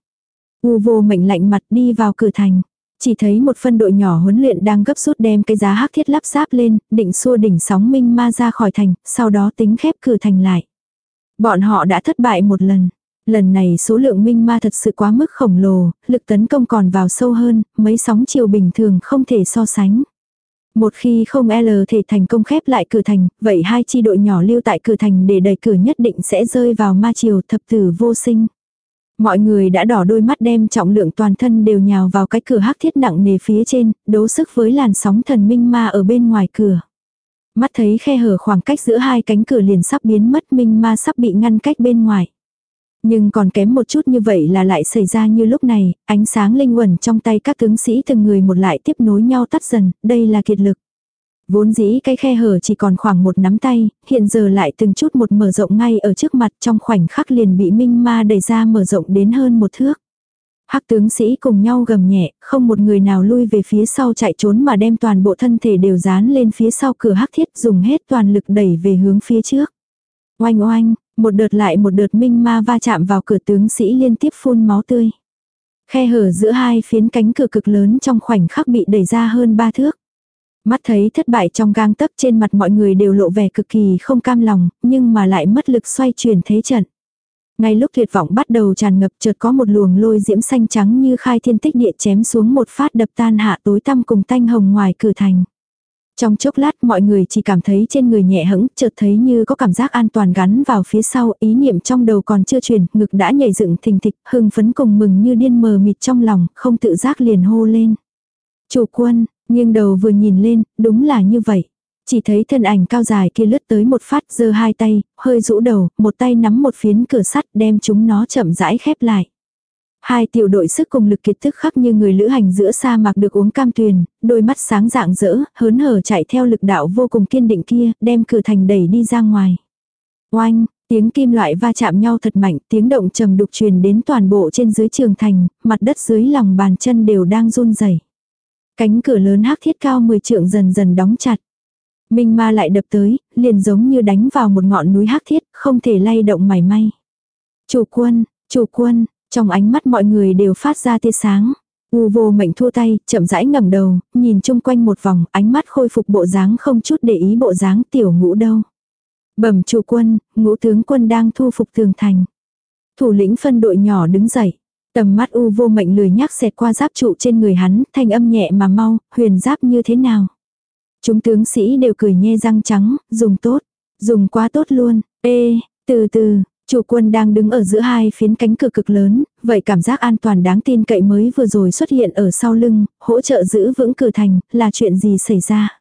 A: U vô mệnh lạnh mặt đi vào cửa thành. Chỉ thấy một phân đội nhỏ huấn luyện đang gấp rút đem cái giá hắc thiết lắp ráp lên, định xua đỉnh sóng minh ma ra khỏi thành, sau đó tính khép cửa thành lại. Bọn họ đã thất bại một lần. Lần này số lượng minh ma thật sự quá mức khổng lồ, lực tấn công còn vào sâu hơn, mấy sóng chiều bình thường không thể so sánh. Một khi không L thể thành công khép lại cửa thành, vậy hai chi đội nhỏ lưu tại cửa thành để đẩy cửa nhất định sẽ rơi vào ma chiều thập tử vô sinh. Mọi người đã đỏ đôi mắt đem trọng lượng toàn thân đều nhào vào cái cửa hắc thiết nặng nề phía trên, đấu sức với làn sóng thần minh ma ở bên ngoài cửa. Mắt thấy khe hở khoảng cách giữa hai cánh cửa liền sắp biến mất minh ma sắp bị ngăn cách bên ngoài. Nhưng còn kém một chút như vậy là lại xảy ra như lúc này, ánh sáng linh quẩn trong tay các tướng sĩ từng người một lại tiếp nối nhau tắt dần, đây là kiệt lực. Vốn dĩ cái khe hở chỉ còn khoảng một nắm tay, hiện giờ lại từng chút một mở rộng ngay ở trước mặt trong khoảnh khắc liền bị minh ma đẩy ra mở rộng đến hơn một thước. Hắc tướng sĩ cùng nhau gầm nhẹ, không một người nào lui về phía sau chạy trốn mà đem toàn bộ thân thể đều dán lên phía sau cửa hắc thiết dùng hết toàn lực đẩy về hướng phía trước. Oanh oanh, một đợt lại một đợt minh ma va chạm vào cửa tướng sĩ liên tiếp phun máu tươi. Khe hở giữa hai phiến cánh cửa cực lớn trong khoảnh khắc bị đẩy ra hơn ba thước. Mắt thấy thất bại trong gang tấc trên mặt mọi người đều lộ vẻ cực kỳ không cam lòng, nhưng mà lại mất lực xoay chuyển thế trận. Ngay lúc tuyệt vọng bắt đầu tràn ngập chợt có một luồng lôi diễm xanh trắng như khai thiên tích địa chém xuống một phát đập tan hạ tối tăm cùng tanh hồng ngoài cửa thành. Trong chốc lát mọi người chỉ cảm thấy trên người nhẹ hững, chợt thấy như có cảm giác an toàn gắn vào phía sau, ý niệm trong đầu còn chưa truyền, ngực đã nhảy dựng thình thịch, hưng phấn cùng mừng như điên mờ mịt trong lòng, không tự giác liền hô lên. Chủ quân, nhưng đầu vừa nhìn lên, đúng là như vậy. Chỉ thấy thân ảnh cao dài kia lướt tới một phát giơ hai tay, hơi rũ đầu, một tay nắm một phiến cửa sắt đem chúng nó chậm rãi khép lại. Hai tiểu đội sức cùng lực kiệt thức khắc như người lữ hành giữa sa mạc được uống cam tuyền, đôi mắt sáng rạng rỡ, hớn hở chạy theo lực đạo vô cùng kiên định kia, đem cửa thành đẩy đi ra ngoài. Oanh, tiếng kim loại va chạm nhau thật mạnh, tiếng động trầm đục truyền đến toàn bộ trên dưới trường thành, mặt đất dưới lòng bàn chân đều đang run rẩy. Cánh cửa lớn hắc thiết cao 10 trượng dần dần đóng chặt. Minh ma lại đập tới, liền giống như đánh vào một ngọn núi hắc thiết, không thể lay động mảy may. Chủ quân, chủ quân, trong ánh mắt mọi người đều phát ra tia sáng. U vô mệnh thua tay, chậm rãi ngẩng đầu, nhìn chung quanh một vòng, ánh mắt khôi phục bộ dáng không chút để ý bộ dáng tiểu ngũ đâu. Bẩm chủ quân, ngũ tướng quân đang thu phục tường thành. Thủ lĩnh phân đội nhỏ đứng dậy. Tầm mắt u vô mệnh lười nhắc xẹt qua giáp trụ trên người hắn, thanh âm nhẹ mà mau, huyền giáp như thế nào. Chúng tướng sĩ đều cười nhe răng trắng, dùng tốt, dùng quá tốt luôn, ê, từ từ, chủ quân đang đứng ở giữa hai phiến cánh cửa cực lớn, vậy cảm giác an toàn đáng tin cậy mới vừa rồi xuất hiện ở sau lưng, hỗ trợ giữ vững cửa thành, là chuyện gì xảy ra.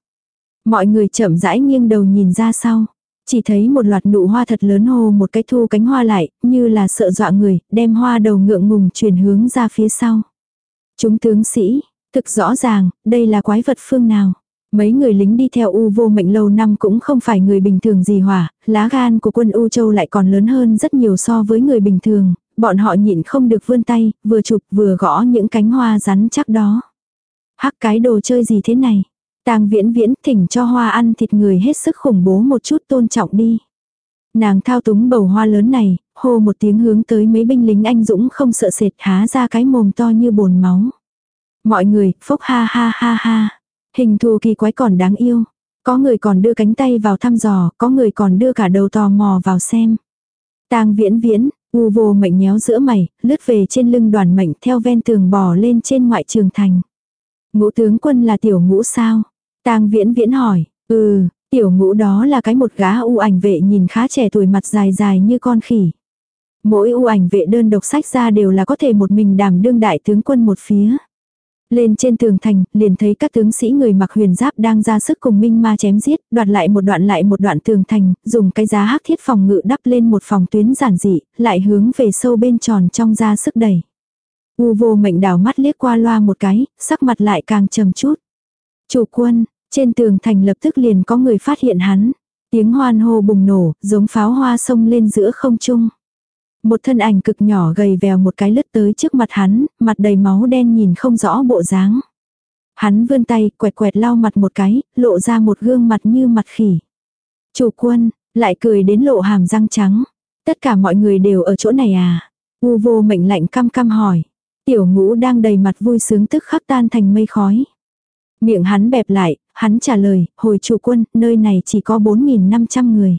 A: Mọi người chậm rãi nghiêng đầu nhìn ra sau. Chỉ thấy một loạt nụ hoa thật lớn hồ một cái thu cánh hoa lại, như là sợ dọa người, đem hoa đầu ngượng ngùng chuyển hướng ra phía sau. Chúng tướng sĩ, thực rõ ràng, đây là quái vật phương nào. Mấy người lính đi theo U vô mệnh lâu năm cũng không phải người bình thường gì hỏa, lá gan của quân U châu lại còn lớn hơn rất nhiều so với người bình thường, bọn họ nhịn không được vươn tay, vừa chụp vừa gõ những cánh hoa rắn chắc đó. Hắc cái đồ chơi gì thế này? Tang viễn viễn thỉnh cho hoa ăn thịt người hết sức khủng bố một chút tôn trọng đi. Nàng thao túng bầu hoa lớn này, hô một tiếng hướng tới mấy binh lính anh dũng không sợ sệt há ra cái mồm to như bồn máu. Mọi người, phốc ha ha ha ha. Hình thù kỳ quái còn đáng yêu. Có người còn đưa cánh tay vào thăm dò, có người còn đưa cả đầu tò mò vào xem. Tang viễn viễn, u vô mệnh nhéo giữa mày, lướt về trên lưng đoàn mệnh theo ven tường bò lên trên ngoại trường thành. Ngũ tướng quân là tiểu ngũ sao? Tang viễn viễn hỏi, ừ, tiểu ngũ đó là cái một gã u ảnh vệ nhìn khá trẻ tuổi mặt dài dài như con khỉ. Mỗi u ảnh vệ đơn độc sách ra đều là có thể một mình đảm đương đại tướng quân một phía. Lên trên tường thành, liền thấy các tướng sĩ người mặc huyền giáp đang ra sức cùng minh ma chém giết, đoạt lại một đoạn lại một đoạn tường thành, dùng cái giá hắc thiết phòng ngự đắp lên một phòng tuyến giản dị, lại hướng về sâu bên tròn trong ra sức đẩy. U vô mệnh đảo mắt liếc qua loa một cái, sắc mặt lại càng trầm chút. Chủ quân, trên tường thành lập tức liền có người phát hiện hắn. Tiếng hoan hô bùng nổ, giống pháo hoa sông lên giữa không trung. Một thân ảnh cực nhỏ gầy vèo một cái lướt tới trước mặt hắn, mặt đầy máu đen nhìn không rõ bộ dáng. Hắn vươn tay, quẹt quẹt lau mặt một cái, lộ ra một gương mặt như mặt khỉ. Chủ quân, lại cười đến lộ hàm răng trắng. Tất cả mọi người đều ở chỗ này à? U vô mệnh lạnh căm căm hỏi. Tiểu ngũ đang đầy mặt vui sướng tức khắc tan thành mây khói. Miệng hắn bẹp lại, hắn trả lời, hồi chủ quân, nơi này chỉ có 4.500 người.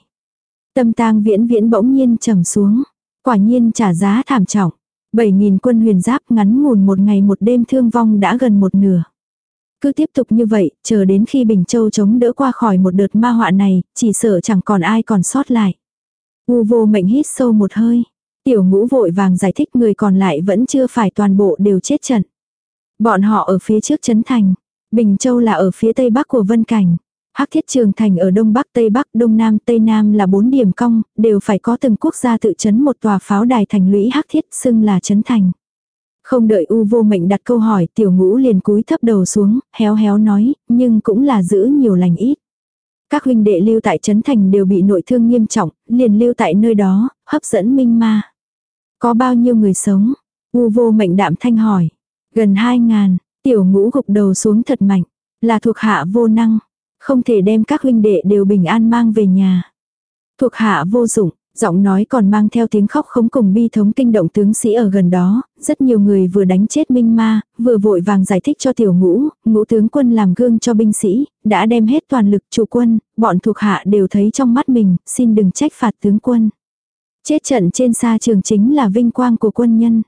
A: Tâm tang viễn viễn bỗng nhiên trầm xuống. Quả nhiên trả giá thảm trọng. 7.000 quân huyền giáp ngắn ngủn một ngày một đêm thương vong đã gần một nửa. Cứ tiếp tục như vậy, chờ đến khi Bình Châu chống đỡ qua khỏi một đợt ma họa này, chỉ sợ chẳng còn ai còn sót lại. U vô mệnh hít sâu một hơi. Tiểu ngũ vội vàng giải thích người còn lại vẫn chưa phải toàn bộ đều chết trận. Bọn họ ở phía trước chấn thành. Bình Châu là ở phía tây bắc của Vân Cảnh. Hắc thiết trường thành ở đông bắc tây bắc đông nam tây nam là bốn điểm cong, đều phải có từng quốc gia tự chấn một tòa pháo đài thành lũy hắc thiết xưng là chấn thành. Không đợi U vô mệnh đặt câu hỏi tiểu ngũ liền cúi thấp đầu xuống, héo héo nói, nhưng cũng là giữ nhiều lành ít. Các huynh đệ lưu tại chấn thành đều bị nội thương nghiêm trọng, liền lưu tại nơi đó, hấp dẫn minh ma. Có bao nhiêu người sống? U vô mệnh đạm thanh hỏi. Gần hai ngàn, tiểu ngũ gục đầu xuống thật mạnh, là thuộc hạ vô năng. Không thể đem các huynh đệ đều bình an mang về nhà. Thuộc hạ vô dụng, giọng nói còn mang theo tiếng khóc khống cùng bi thống kinh động tướng sĩ ở gần đó, rất nhiều người vừa đánh chết minh ma, vừa vội vàng giải thích cho tiểu ngũ, ngũ tướng quân làm gương cho binh sĩ, đã đem hết toàn lực chủ quân, bọn thuộc hạ đều thấy trong mắt mình, xin đừng trách phạt tướng quân. Chết trận trên xa trường chính là vinh quang của quân nhân.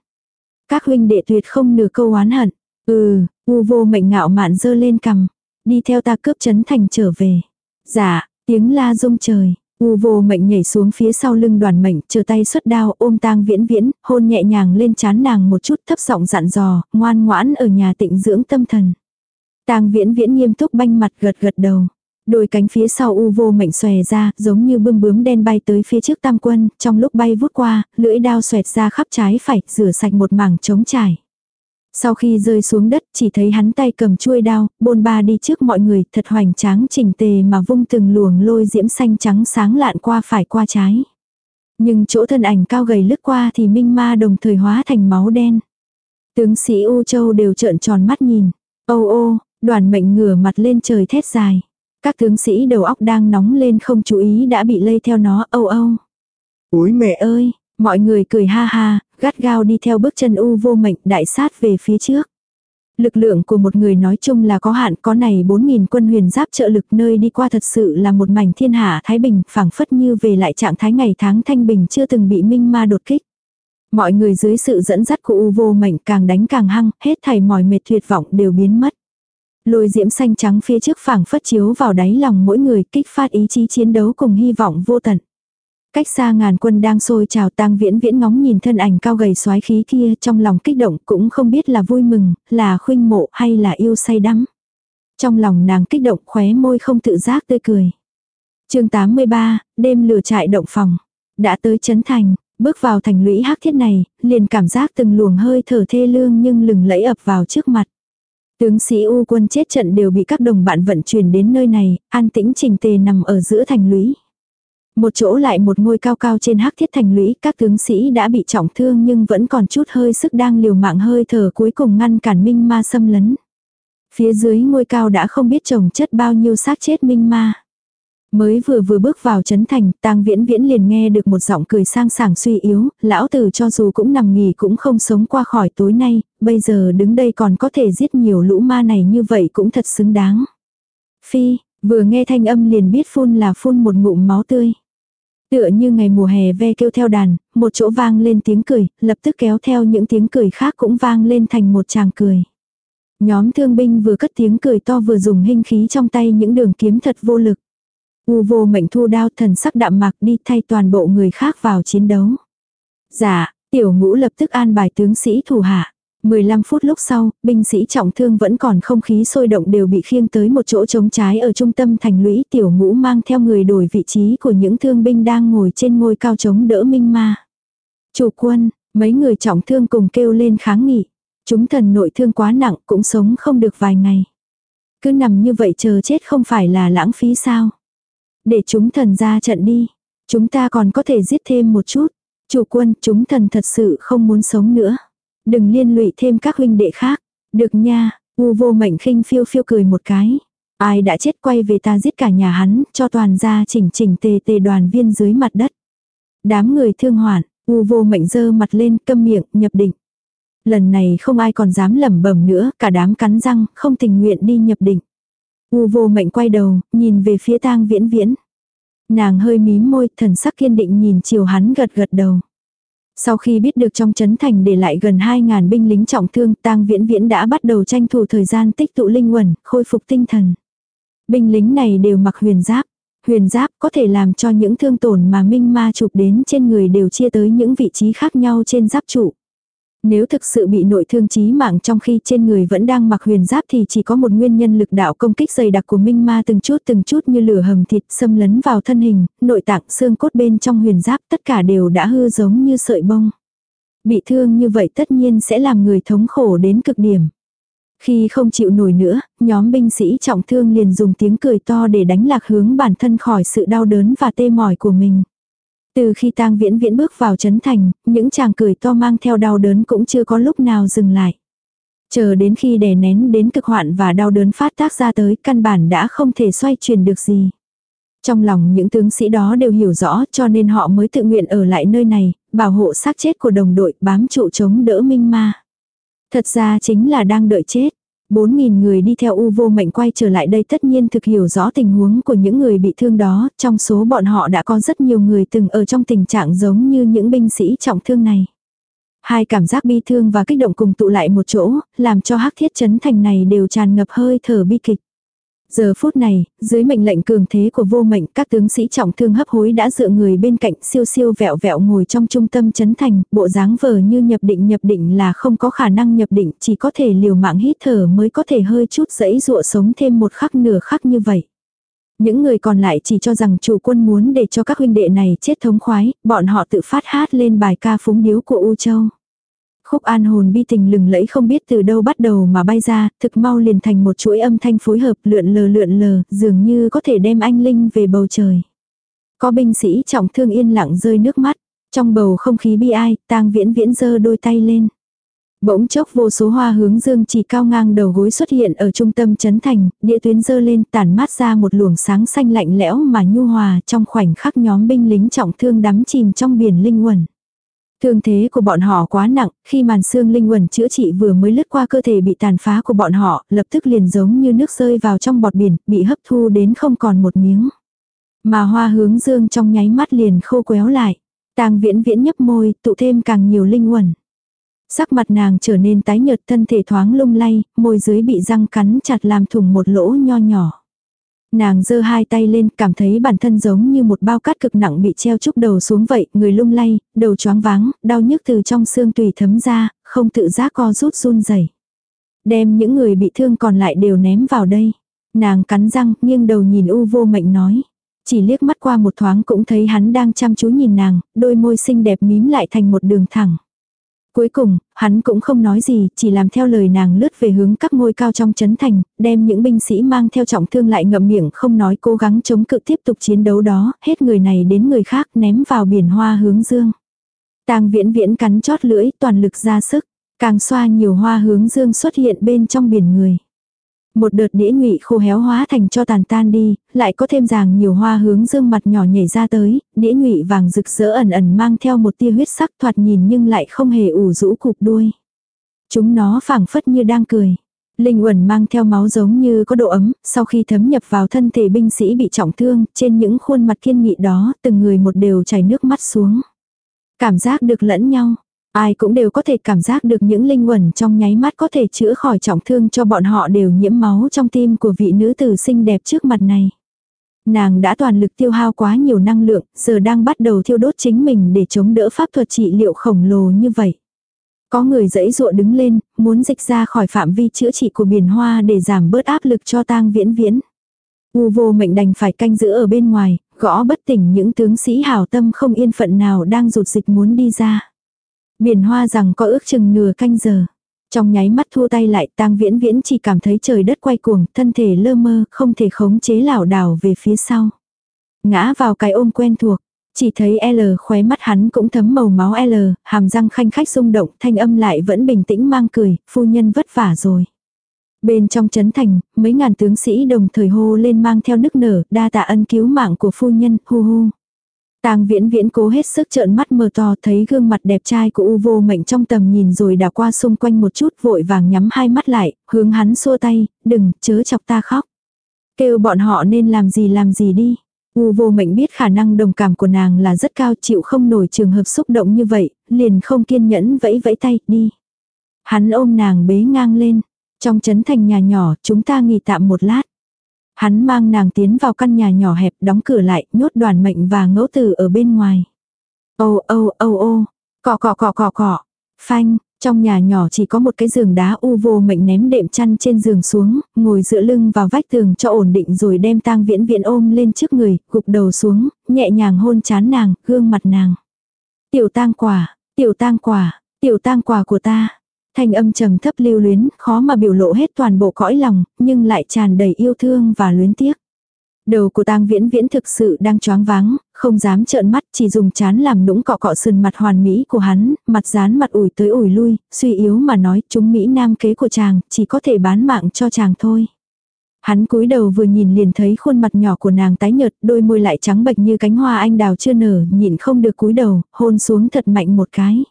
A: Các huynh đệ tuyệt không nửa câu oán hận. Ừ, u vô mệnh ngạo mạn dơ lên cầm. Đi theo ta cướp chấn thành trở về. Dạ, tiếng la rung trời. U vô mệnh nhảy xuống phía sau lưng đoàn mệnh, chờ tay xuất đao ôm tang viễn viễn, hôn nhẹ nhàng lên chán nàng một chút thấp giọng dặn dò, ngoan ngoãn ở nhà tịnh dưỡng tâm thần. tang viễn viễn nghiêm túc banh mặt gật gật đầu. Đôi cánh phía sau u vô mệnh xòe ra, giống như bươm bướm đen bay tới phía trước tam quân, trong lúc bay vút qua, lưỡi đao xoẹt ra khắp trái phải, rửa sạch một mảng trống trải. Sau khi rơi xuống đất, chỉ thấy hắn tay cầm chuôi đao, bôn ba đi trước mọi người, thật hoành tráng chỉnh tề mà vung từng luồng lôi diễm xanh trắng sáng lạn qua phải qua trái. Nhưng chỗ thân ảnh cao gầy lướt qua thì minh ma đồng thời hóa thành máu đen. Tướng sĩ U Châu đều trợn tròn mắt nhìn. Ô ô, đoàn mệnh ngửa mặt lên trời thét dài. Các tướng sĩ đầu óc đang nóng lên không chú ý đã bị lây theo nó âu âu. Úi mẹ ơi, mọi người cười ha ha, gắt gao đi theo bước chân u vô mệnh đại sát về phía trước. Lực lượng của một người nói chung là có hạn, có này 4.000 quân huyền giáp trợ lực nơi đi qua thật sự là một mảnh thiên hạ Thái Bình, phảng phất như về lại trạng thái ngày tháng thanh bình chưa từng bị minh ma đột kích. Mọi người dưới sự dẫn dắt của U vô mệnh càng đánh càng hăng, hết thảy mỏi mệt tuyệt vọng đều biến mất. Lôi diễm xanh trắng phía trước phảng phất chiếu vào đáy lòng mỗi người kích phát ý chí chiến đấu cùng hy vọng vô tận. Cách xa ngàn quân đang sôi trào tang viễn viễn ngóng nhìn thân ảnh cao gầy xoái khí kia trong lòng kích động cũng không biết là vui mừng, là khuynh mộ hay là yêu say đắm. Trong lòng nàng kích động khóe môi không tự giác tươi cười. chương 83, đêm lửa trại động phòng. Đã tới Trấn Thành, bước vào thành lũy hắc thiết này, liền cảm giác từng luồng hơi thở thê lương nhưng lừng lẫy ập vào trước mặt. Tướng sĩ U quân chết trận đều bị các đồng bạn vận chuyển đến nơi này, an tĩnh trình tề nằm ở giữa thành lũy. Một chỗ lại một ngôi cao cao trên hắc thiết thành lũy, các tướng sĩ đã bị trọng thương nhưng vẫn còn chút hơi sức đang liều mạng hơi thở cuối cùng ngăn cản minh ma xâm lấn. Phía dưới ngôi cao đã không biết trồng chất bao nhiêu xác chết minh ma. Mới vừa vừa bước vào chấn thành, tang viễn viễn liền nghe được một giọng cười sang sảng suy yếu, lão tử cho dù cũng nằm nghỉ cũng không sống qua khỏi tối nay, bây giờ đứng đây còn có thể giết nhiều lũ ma này như vậy cũng thật xứng đáng. Phi, vừa nghe thanh âm liền biết phun là phun một ngụm máu tươi. Tựa như ngày mùa hè ve kêu theo đàn, một chỗ vang lên tiếng cười, lập tức kéo theo những tiếng cười khác cũng vang lên thành một tràng cười. Nhóm thương binh vừa cất tiếng cười to vừa dùng hình khí trong tay những đường kiếm thật vô lực. U vô mệnh thu đao thần sắc đạm mạc đi thay toàn bộ người khác vào chiến đấu. Dạ, tiểu ngũ lập tức an bài tướng sĩ thủ hạ. 15 phút lúc sau, binh sĩ trọng thương vẫn còn không khí sôi động đều bị khiêng tới một chỗ trống trái ở trung tâm thành lũy tiểu ngũ mang theo người đổi vị trí của những thương binh đang ngồi trên ngôi cao trống đỡ minh ma. Chủ quân, mấy người trọng thương cùng kêu lên kháng nghị. Chúng thần nội thương quá nặng cũng sống không được vài ngày. Cứ nằm như vậy chờ chết không phải là lãng phí sao. Để chúng thần ra trận đi. Chúng ta còn có thể giết thêm một chút. Chủ quân, chúng thần thật sự không muốn sống nữa. Đừng liên lụy thêm các huynh đệ khác. Được nha, u vô mệnh khinh phiêu phiêu cười một cái. Ai đã chết quay về ta giết cả nhà hắn, cho toàn gia chỉnh chỉnh tề tề đoàn viên dưới mặt đất. Đám người thương hoạn, u vô mệnh dơ mặt lên câm miệng, nhập định. Lần này không ai còn dám lẩm bẩm nữa, cả đám cắn răng, không tình nguyện đi nhập định. U vô mệnh quay đầu, nhìn về phía tang viễn viễn. Nàng hơi mím môi, thần sắc kiên định nhìn chiều hắn gật gật đầu. Sau khi biết được trong chấn thành để lại gần 2.000 binh lính trọng thương, tang viễn viễn đã bắt đầu tranh thủ thời gian tích tụ linh quẩn, khôi phục tinh thần. Binh lính này đều mặc huyền giáp. Huyền giáp có thể làm cho những thương tổn mà minh ma chụp đến trên người đều chia tới những vị trí khác nhau trên giáp trụ. Nếu thực sự bị nội thương chí mạng trong khi trên người vẫn đang mặc huyền giáp thì chỉ có một nguyên nhân lực đạo công kích dày đặc của minh ma từng chút từng chút như lửa hầm thịt xâm lấn vào thân hình, nội tạng xương cốt bên trong huyền giáp tất cả đều đã hư giống như sợi bông. Bị thương như vậy tất nhiên sẽ làm người thống khổ đến cực điểm. Khi không chịu nổi nữa, nhóm binh sĩ trọng thương liền dùng tiếng cười to để đánh lạc hướng bản thân khỏi sự đau đớn và tê mỏi của mình. Từ khi tang viễn viễn bước vào chấn thành, những chàng cười to mang theo đau đớn cũng chưa có lúc nào dừng lại. Chờ đến khi đè nén đến cực hoạn và đau đớn phát tác ra tới, căn bản đã không thể xoay chuyển được gì. Trong lòng những tướng sĩ đó đều hiểu rõ cho nên họ mới tự nguyện ở lại nơi này, bảo hộ xác chết của đồng đội bám trụ chống đỡ minh ma. Thật ra chính là đang đợi chết. 4.000 người đi theo U vô mệnh quay trở lại đây tất nhiên thực hiểu rõ tình huống của những người bị thương đó, trong số bọn họ đã có rất nhiều người từng ở trong tình trạng giống như những binh sĩ trọng thương này. Hai cảm giác bi thương và kích động cùng tụ lại một chỗ, làm cho hắc thiết chấn thành này đều tràn ngập hơi thở bi kịch. Giờ phút này, dưới mệnh lệnh cường thế của vô mệnh, các tướng sĩ trọng thương hấp hối đã dựa người bên cạnh siêu siêu vẹo vẹo ngồi trong trung tâm chấn thành, bộ dáng vờ như nhập định nhập định là không có khả năng nhập định, chỉ có thể liều mạng hít thở mới có thể hơi chút dẫy dụa sống thêm một khắc nửa khắc như vậy. Những người còn lại chỉ cho rằng chủ quân muốn để cho các huynh đệ này chết thống khoái, bọn họ tự phát hát lên bài ca phúng điếu của U Châu. Khúc an hồn bi tình lừng lẫy không biết từ đâu bắt đầu mà bay ra, thực mau liền thành một chuỗi âm thanh phối hợp lượn lờ lượn lờ, dường như có thể đem anh Linh về bầu trời. Có binh sĩ trọng thương yên lặng rơi nước mắt, trong bầu không khí bi ai, tang viễn viễn giơ đôi tay lên. Bỗng chốc vô số hoa hướng dương chỉ cao ngang đầu gối xuất hiện ở trung tâm chấn thành, địa tuyến dơ lên tản mát ra một luồng sáng xanh lạnh lẽo mà nhu hòa trong khoảnh khắc nhóm binh lính trọng thương đắm chìm trong biển linh quẩn. Thương thế của bọn họ quá nặng, khi màn xương linh quần chữa trị vừa mới lướt qua cơ thể bị tàn phá của bọn họ, lập tức liền giống như nước rơi vào trong bọt biển, bị hấp thu đến không còn một miếng. Mà hoa hướng dương trong nháy mắt liền khô quéo lại. Tang viễn viễn nhấp môi, tụ thêm càng nhiều linh quần. Sắc mặt nàng trở nên tái nhợt thân thể thoáng lung lay, môi dưới bị răng cắn chặt làm thủng một lỗ nho nhỏ. Nàng giơ hai tay lên, cảm thấy bản thân giống như một bao cát cực nặng bị treo chúc đầu xuống vậy, người lung lay, đầu choáng váng, đau nhức từ trong xương tùy thấm ra, không tự giác co rút run rẩy. Đem những người bị thương còn lại đều ném vào đây. Nàng cắn răng, nghiêng đầu nhìn u vô mệnh nói. Chỉ liếc mắt qua một thoáng cũng thấy hắn đang chăm chú nhìn nàng, đôi môi xinh đẹp mím lại thành một đường thẳng. Cuối cùng, hắn cũng không nói gì, chỉ làm theo lời nàng lướt về hướng các ngôi cao trong chấn thành, đem những binh sĩ mang theo trọng thương lại ngậm miệng không nói cố gắng chống cự tiếp tục chiến đấu đó, hết người này đến người khác ném vào biển hoa hướng dương. Tang viễn viễn cắn chót lưỡi, toàn lực ra sức, càng xoa nhiều hoa hướng dương xuất hiện bên trong biển người. Một đợt đĩa ngụy khô héo hóa thành cho tàn tan đi, lại có thêm ràng nhiều hoa hướng dương mặt nhỏ nhảy ra tới, đĩa ngụy vàng rực rỡ ẩn ẩn mang theo một tia huyết sắc thoạt nhìn nhưng lại không hề ủ rũ cục đuôi. Chúng nó phảng phất như đang cười. Linh uẩn mang theo máu giống như có độ ấm, sau khi thấm nhập vào thân thể binh sĩ bị trọng thương, trên những khuôn mặt kiên nghị đó, từng người một đều chảy nước mắt xuống. Cảm giác được lẫn nhau, Ai cũng đều có thể cảm giác được những linh quẩn trong nháy mắt có thể chữa khỏi trọng thương cho bọn họ đều nhiễm máu trong tim của vị nữ tử xinh đẹp trước mặt này. Nàng đã toàn lực tiêu hao quá nhiều năng lượng, giờ đang bắt đầu thiêu đốt chính mình để chống đỡ pháp thuật trị liệu khổng lồ như vậy. Có người dãy dụa đứng lên, muốn dịch ra khỏi phạm vi chữa trị của biển hoa để giảm bớt áp lực cho tang viễn viễn. U vô mệnh đành phải canh giữ ở bên ngoài, gõ bất tỉnh những tướng sĩ hảo tâm không yên phận nào đang rụt dịch muốn đi ra. Biển hoa rằng có ước chừng nửa canh giờ. Trong nháy mắt thu tay lại tang viễn viễn chỉ cảm thấy trời đất quay cuồng, thân thể lơ mơ, không thể khống chế lảo đảo về phía sau. Ngã vào cái ôm quen thuộc, chỉ thấy L khóe mắt hắn cũng thấm màu máu L, hàm răng khanh khách rung động, thanh âm lại vẫn bình tĩnh mang cười, phu nhân vất vả rồi. Bên trong chấn thành, mấy ngàn tướng sĩ đồng thời hô lên mang theo nức nở, đa tạ ân cứu mạng của phu nhân, hu hu. Tang viễn viễn cố hết sức trợn mắt mờ to thấy gương mặt đẹp trai của U vô mệnh trong tầm nhìn rồi đảo qua xung quanh một chút vội vàng nhắm hai mắt lại, hướng hắn xua tay, đừng, chớ chọc ta khóc. Kêu bọn họ nên làm gì làm gì đi. U vô mệnh biết khả năng đồng cảm của nàng là rất cao chịu không nổi trường hợp xúc động như vậy, liền không kiên nhẫn vẫy vẫy tay, đi. Hắn ôm nàng bế ngang lên. Trong chấn thành nhà nhỏ, chúng ta nghỉ tạm một lát. Hắn mang nàng tiến vào căn nhà nhỏ hẹp đóng cửa lại, nhốt đoàn mệnh và ngẫu tử ở bên ngoài. Ô ô ô ô, cọ cọ cọ cọ cọ, phanh, trong nhà nhỏ chỉ có một cái giường đá u vô mệnh ném đệm chăn trên giường xuống, ngồi dựa lưng vào vách tường cho ổn định rồi đem tang viễn viễn ôm lên trước người, gục đầu xuống, nhẹ nhàng hôn chán nàng, gương mặt nàng. Tiểu tang quả, tiểu tang quả, tiểu tang quả của ta. Thanh âm trầm thấp lưu luyến, khó mà biểu lộ hết toàn bộ cõi lòng, nhưng lại tràn đầy yêu thương và luyến tiếc. Đầu của tang viễn viễn thực sự đang choáng váng, không dám trợn mắt chỉ dùng chán làm nũng cọ cọ sườn mặt hoàn mỹ của hắn, mặt dán mặt ủi tới ủi lui, suy yếu mà nói chúng Mỹ nam kế của chàng, chỉ có thể bán mạng cho chàng thôi. Hắn cúi đầu vừa nhìn liền thấy khuôn mặt nhỏ của nàng tái nhợt, đôi môi lại trắng bệch như cánh hoa anh đào chưa nở, nhìn không được cúi đầu, hôn xuống thật mạnh một cái.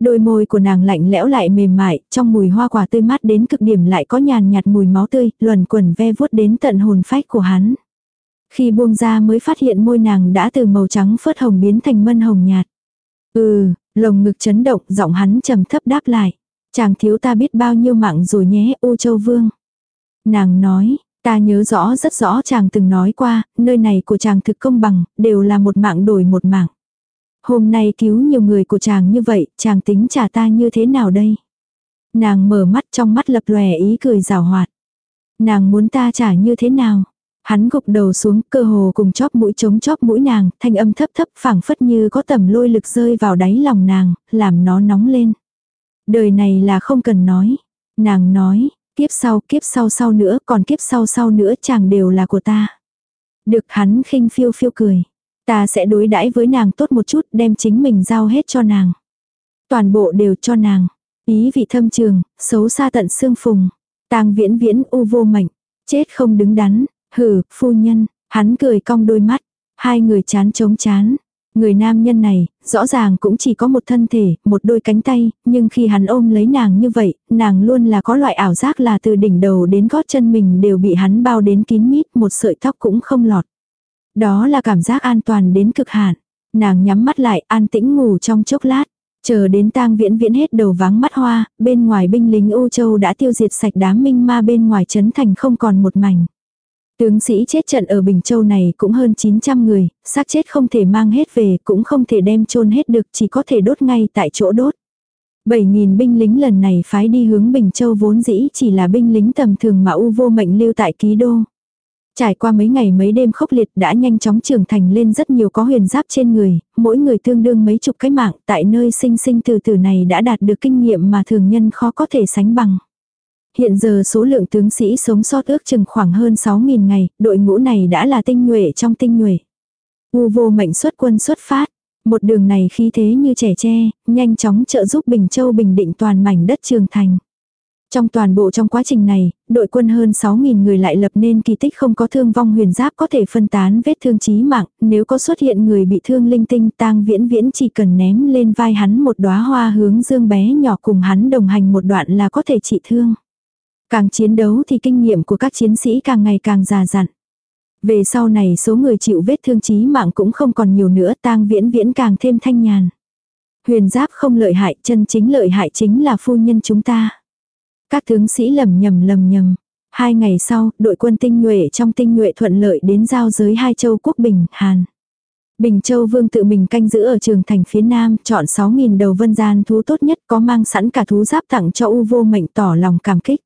A: Đôi môi của nàng lạnh lẽo lại mềm mại, trong mùi hoa quả tươi mát đến cực điểm lại có nhàn nhạt mùi máu tươi, luẩn quẩn ve vuốt đến tận hồn phách của hắn. Khi buông ra mới phát hiện môi nàng đã từ màu trắng phớt hồng biến thành mân hồng nhạt. Ừ, lồng ngực chấn động, giọng hắn trầm thấp đáp lại. Chàng thiếu ta biết bao nhiêu mạng rồi nhé, U Châu Vương. Nàng nói, ta nhớ rõ rất rõ chàng từng nói qua, nơi này của chàng thực công bằng, đều là một mạng đổi một mạng. Hôm nay cứu nhiều người của chàng như vậy, chàng tính trả ta như thế nào đây? Nàng mở mắt trong mắt lập lòe ý cười rào hoạt. Nàng muốn ta trả như thế nào? Hắn gục đầu xuống cơ hồ cùng chóp mũi chống chóp mũi nàng, thanh âm thấp thấp phảng phất như có tầm lôi lực rơi vào đáy lòng nàng, làm nó nóng lên. Đời này là không cần nói. Nàng nói, kiếp sau, kiếp sau sau nữa, còn kiếp sau sau nữa chàng đều là của ta. Được hắn khinh phiêu phiêu cười. Ta sẽ đối đãi với nàng tốt một chút, đem chính mình giao hết cho nàng. Toàn bộ đều cho nàng. Ý vị thâm trường, xấu xa tận xương phùng. tang viễn viễn u vô mạnh. Chết không đứng đắn. Hừ, phu nhân. Hắn cười cong đôi mắt. Hai người chán chống chán. Người nam nhân này, rõ ràng cũng chỉ có một thân thể, một đôi cánh tay, nhưng khi hắn ôm lấy nàng như vậy, nàng luôn là có loại ảo giác là từ đỉnh đầu đến gót chân mình đều bị hắn bao đến kín mít, một sợi tóc cũng không lọt. Đó là cảm giác an toàn đến cực hạn. Nàng nhắm mắt lại an tĩnh ngủ trong chốc lát. Chờ đến tang viễn viễn hết đầu vắng mắt hoa, bên ngoài binh lính U Châu đã tiêu diệt sạch đám minh ma bên ngoài chấn thành không còn một mảnh. Tướng sĩ chết trận ở Bình Châu này cũng hơn 900 người, xác chết không thể mang hết về, cũng không thể đem chôn hết được, chỉ có thể đốt ngay tại chỗ đốt. 7.000 binh lính lần này phái đi hướng Bình Châu vốn dĩ chỉ là binh lính tầm thường mà U vô mệnh lưu tại ký đô. Trải qua mấy ngày mấy đêm khốc liệt đã nhanh chóng trưởng thành lên rất nhiều có huyền giáp trên người, mỗi người tương đương mấy chục cái mạng tại nơi sinh sinh từ từ này đã đạt được kinh nghiệm mà thường nhân khó có thể sánh bằng. Hiện giờ số lượng tướng sĩ sống sót ước chừng khoảng hơn 6.000 ngày, đội ngũ này đã là tinh nhuệ trong tinh nhuệ. U vô mệnh xuất quân xuất phát. Một đường này khí thế như trẻ tre, nhanh chóng trợ giúp Bình Châu bình định toàn mảnh đất trường thành. Trong toàn bộ trong quá trình này, đội quân hơn 6.000 người lại lập nên kỳ tích không có thương vong huyền giáp có thể phân tán vết thương chí mạng, nếu có xuất hiện người bị thương linh tinh tang viễn viễn chỉ cần ném lên vai hắn một đóa hoa hướng dương bé nhỏ cùng hắn đồng hành một đoạn là có thể trị thương. Càng chiến đấu thì kinh nghiệm của các chiến sĩ càng ngày càng già dặn. Về sau này số người chịu vết thương chí mạng cũng không còn nhiều nữa tang viễn viễn càng thêm thanh nhàn. Huyền giáp không lợi hại chân chính lợi hại chính là phu nhân chúng ta. Các tướng sĩ lầm nhầm lầm nhầm. Hai ngày sau, đội quân tinh nhuệ trong tinh nhuệ thuận lợi đến giao giới hai châu quốc Bình, Hàn. Bình Châu Vương tự mình canh giữ ở trường thành phía Nam, chọn 6.000 đầu vân gian thú tốt nhất có mang sẵn cả thú giáp tặng cho U vô mệnh tỏ lòng cảm kích.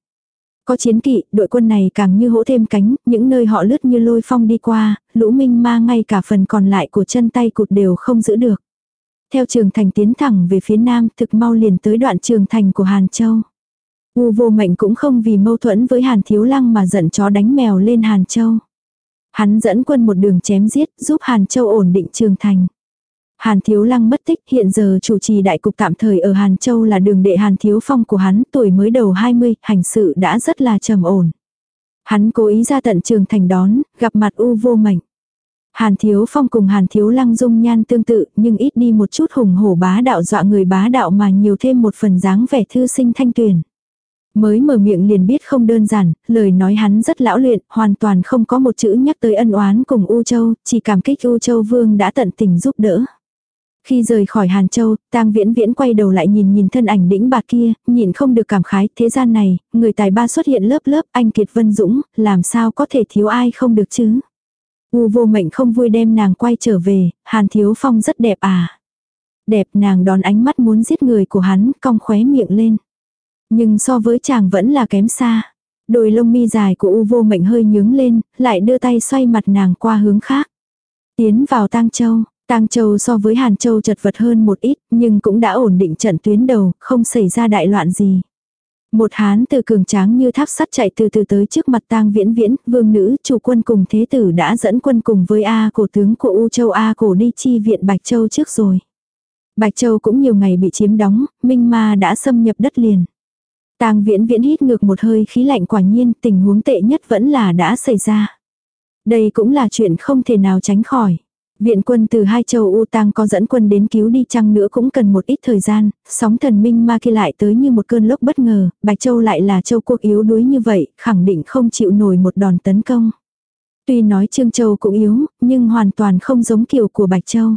A: Có chiến kỵ, đội quân này càng như hỗ thêm cánh, những nơi họ lướt như lôi phong đi qua, lũ minh ma ngay cả phần còn lại của chân tay cụt đều không giữ được. Theo trường thành tiến thẳng về phía nam thực mau liền tới đoạn trường thành của Hàn Châu. U vô mệnh cũng không vì mâu thuẫn với Hàn Thiếu Lăng mà giận chó đánh mèo lên Hàn Châu. Hắn dẫn quân một đường chém giết giúp Hàn Châu ổn định trường thành. Hàn Thiếu Lăng mất tích hiện giờ chủ trì đại cục tạm thời ở Hàn Châu là đường đệ Hàn Thiếu Phong của hắn tuổi mới đầu 20, hành sự đã rất là trầm ổn. Hắn cố ý ra tận trường thành đón, gặp mặt U vô mệnh. Hàn Thiếu Phong cùng Hàn Thiếu Lăng dung nhan tương tự nhưng ít đi một chút hùng hổ bá đạo dọa người bá đạo mà nhiều thêm một phần dáng vẻ thư sinh thanh tuyển. Mới mở miệng liền biết không đơn giản, lời nói hắn rất lão luyện, hoàn toàn không có một chữ nhắc tới ân oán cùng U Châu, chỉ cảm kích U Châu Vương đã tận tình giúp đỡ. Khi rời khỏi Hàn Châu, tang viễn viễn quay đầu lại nhìn nhìn thân ảnh đĩnh bạc kia, nhìn không được cảm khái, thế gian này, người tài ba xuất hiện lớp lớp, anh Kiệt Vân Dũng, làm sao có thể thiếu ai không được chứ. U vô mệnh không vui đem nàng quay trở về, Hàn Thiếu Phong rất đẹp à. Đẹp nàng đón ánh mắt muốn giết người của hắn, cong khóe miệng lên. Nhưng so với chàng vẫn là kém xa. Đôi lông mi dài của U vô mệnh hơi nhướng lên, lại đưa tay xoay mặt nàng qua hướng khác. Tiến vào tang châu, tang châu so với Hàn Châu chật vật hơn một ít, nhưng cũng đã ổn định trận tuyến đầu, không xảy ra đại loạn gì. Một hán từ cường tráng như tháp sắt chạy từ từ tới trước mặt tang viễn viễn, vương nữ, chủ quân cùng thế tử đã dẫn quân cùng với A cổ tướng của U Châu A cổ đi chi viện Bạch Châu trước rồi. Bạch Châu cũng nhiều ngày bị chiếm đóng, Minh Ma đã xâm nhập đất liền. Tang viễn viễn hít ngược một hơi khí lạnh quả nhiên tình huống tệ nhất vẫn là đã xảy ra. Đây cũng là chuyện không thể nào tránh khỏi. Viện quân từ hai châu U Tang có dẫn quân đến cứu đi chăng nữa cũng cần một ít thời gian, sóng thần minh ma kia lại tới như một cơn lốc bất ngờ, Bạch Châu lại là châu quốc yếu đuối như vậy, khẳng định không chịu nổi một đòn tấn công. Tuy nói Trương Châu cũng yếu, nhưng hoàn toàn không giống kiểu của Bạch Châu.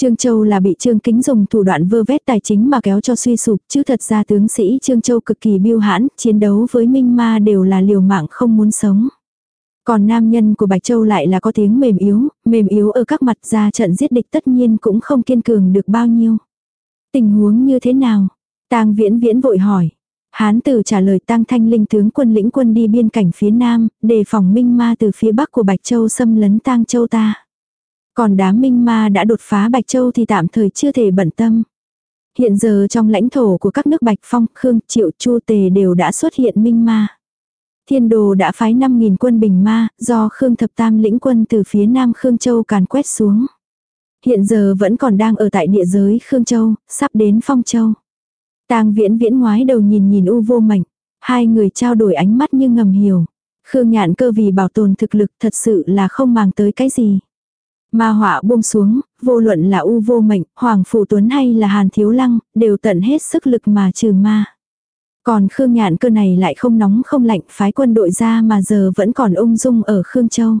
A: Trương Châu là bị Trương Kính dùng thủ đoạn vơ vét tài chính mà kéo cho suy sụp, chứ thật ra tướng sĩ Trương Châu cực kỳ biêu hãn, chiến đấu với Minh Ma đều là liều mạng không muốn sống. Còn nam nhân của Bạch Châu lại là có tiếng mềm yếu, mềm yếu ở các mặt ra trận giết địch tất nhiên cũng không kiên cường được bao nhiêu. Tình huống như thế nào? Tang Viễn Viễn vội hỏi. Hán tử trả lời Tăng Thanh Linh tướng quân lĩnh quân đi biên cảnh phía nam, đề phòng Minh Ma từ phía bắc của Bạch Châu xâm lấn Tang Châu ta. Còn đám minh ma đã đột phá Bạch Châu thì tạm thời chưa thể bận tâm. Hiện giờ trong lãnh thổ của các nước Bạch Phong, Khương, Triệu, Chu Tề đều đã xuất hiện minh ma. Thiên đồ đã phái 5.000 quân bình ma, do Khương Thập Tam lĩnh quân từ phía nam Khương Châu càn quét xuống. Hiện giờ vẫn còn đang ở tại địa giới Khương Châu, sắp đến Phong Châu. Tang viễn viễn ngoái đầu nhìn nhìn u vô mảnh. Hai người trao đổi ánh mắt như ngầm hiểu. Khương nhạn cơ vì bảo tồn thực lực thật sự là không màng tới cái gì. Ma họa buông xuống, vô luận là U vô mệnh, Hoàng Phủ Tuấn hay là Hàn Thiếu Lăng, đều tận hết sức lực mà trừ ma. Còn Khương Nhạn cơ này lại không nóng không lạnh phái quân đội ra mà giờ vẫn còn ung dung ở Khương Châu.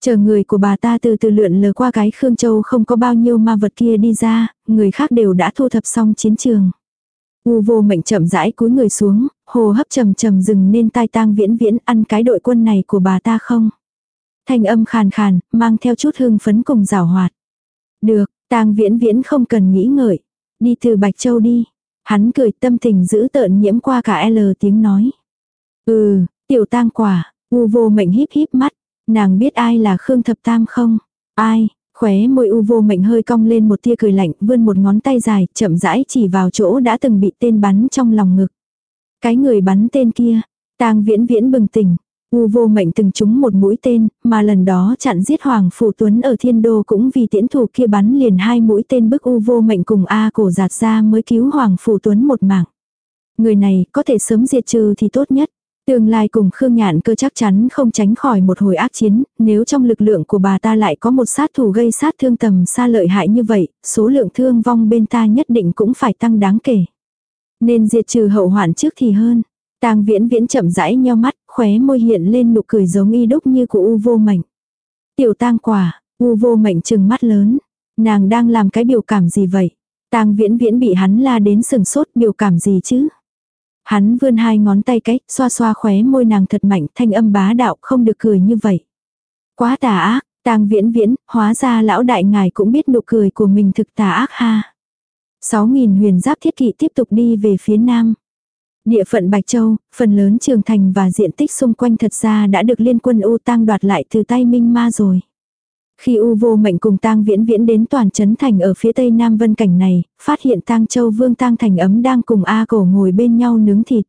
A: Chờ người của bà ta từ từ lượn lờ qua cái Khương Châu không có bao nhiêu ma vật kia đi ra, người khác đều đã thu thập xong chiến trường. U vô mệnh chậm rãi cúi người xuống, hồ hấp trầm trầm dừng nên tai tang viễn viễn ăn cái đội quân này của bà ta không. Thanh âm khàn khàn, mang theo chút hương phấn cùng rào hoạt. Được, tang viễn viễn không cần nghĩ ngợi. Đi từ Bạch Châu đi. Hắn cười tâm tình giữ tợn nhiễm qua cả L tiếng nói. Ừ, tiểu tang quả, u vô mệnh híp híp mắt. Nàng biết ai là Khương Thập Tam không? Ai? Khóe môi u vô mệnh hơi cong lên một tia cười lạnh, vươn một ngón tay dài, chậm rãi chỉ vào chỗ đã từng bị tên bắn trong lòng ngực. Cái người bắn tên kia, tang viễn viễn bừng tỉnh. U vô mệnh từng trúng một mũi tên, mà lần đó chặn giết Hoàng Phủ Tuấn ở thiên đô cũng vì tiễn thủ kia bắn liền hai mũi tên bức U vô mệnh cùng A cổ giạt ra mới cứu Hoàng Phủ Tuấn một mạng. Người này có thể sớm diệt trừ thì tốt nhất. Tương lai cùng Khương Nhạn cơ chắc chắn không tránh khỏi một hồi ác chiến, nếu trong lực lượng của bà ta lại có một sát thủ gây sát thương tầm xa lợi hại như vậy, số lượng thương vong bên ta nhất định cũng phải tăng đáng kể. Nên diệt trừ hậu hoạn trước thì hơn. Tang viễn viễn chậm rãi nheo mắt, khóe môi hiện lên nụ cười giống y đúc như của U vô mệnh. Tiểu tang quả, U vô mệnh trừng mắt lớn. Nàng đang làm cái biểu cảm gì vậy? Tang viễn viễn bị hắn la đến sừng sốt biểu cảm gì chứ? Hắn vươn hai ngón tay cách, xoa xoa khóe môi nàng thật mạnh, thanh âm bá đạo, không được cười như vậy. Quá tà ác, tang viễn viễn, hóa ra lão đại ngài cũng biết nụ cười của mình thực tà ác ha. Sáu nghìn huyền giáp thiết kỵ tiếp tục đi về phía nam. Địa phận Bạch Châu, phần lớn trường thành và diện tích xung quanh thật ra đã được liên quân U Tăng đoạt lại từ tay Minh Ma rồi. Khi U vô mệnh cùng tang viễn viễn đến toàn trấn thành ở phía tây nam vân cảnh này, phát hiện tang châu vương tang thành ấm đang cùng A cổ ngồi bên nhau nướng thịt.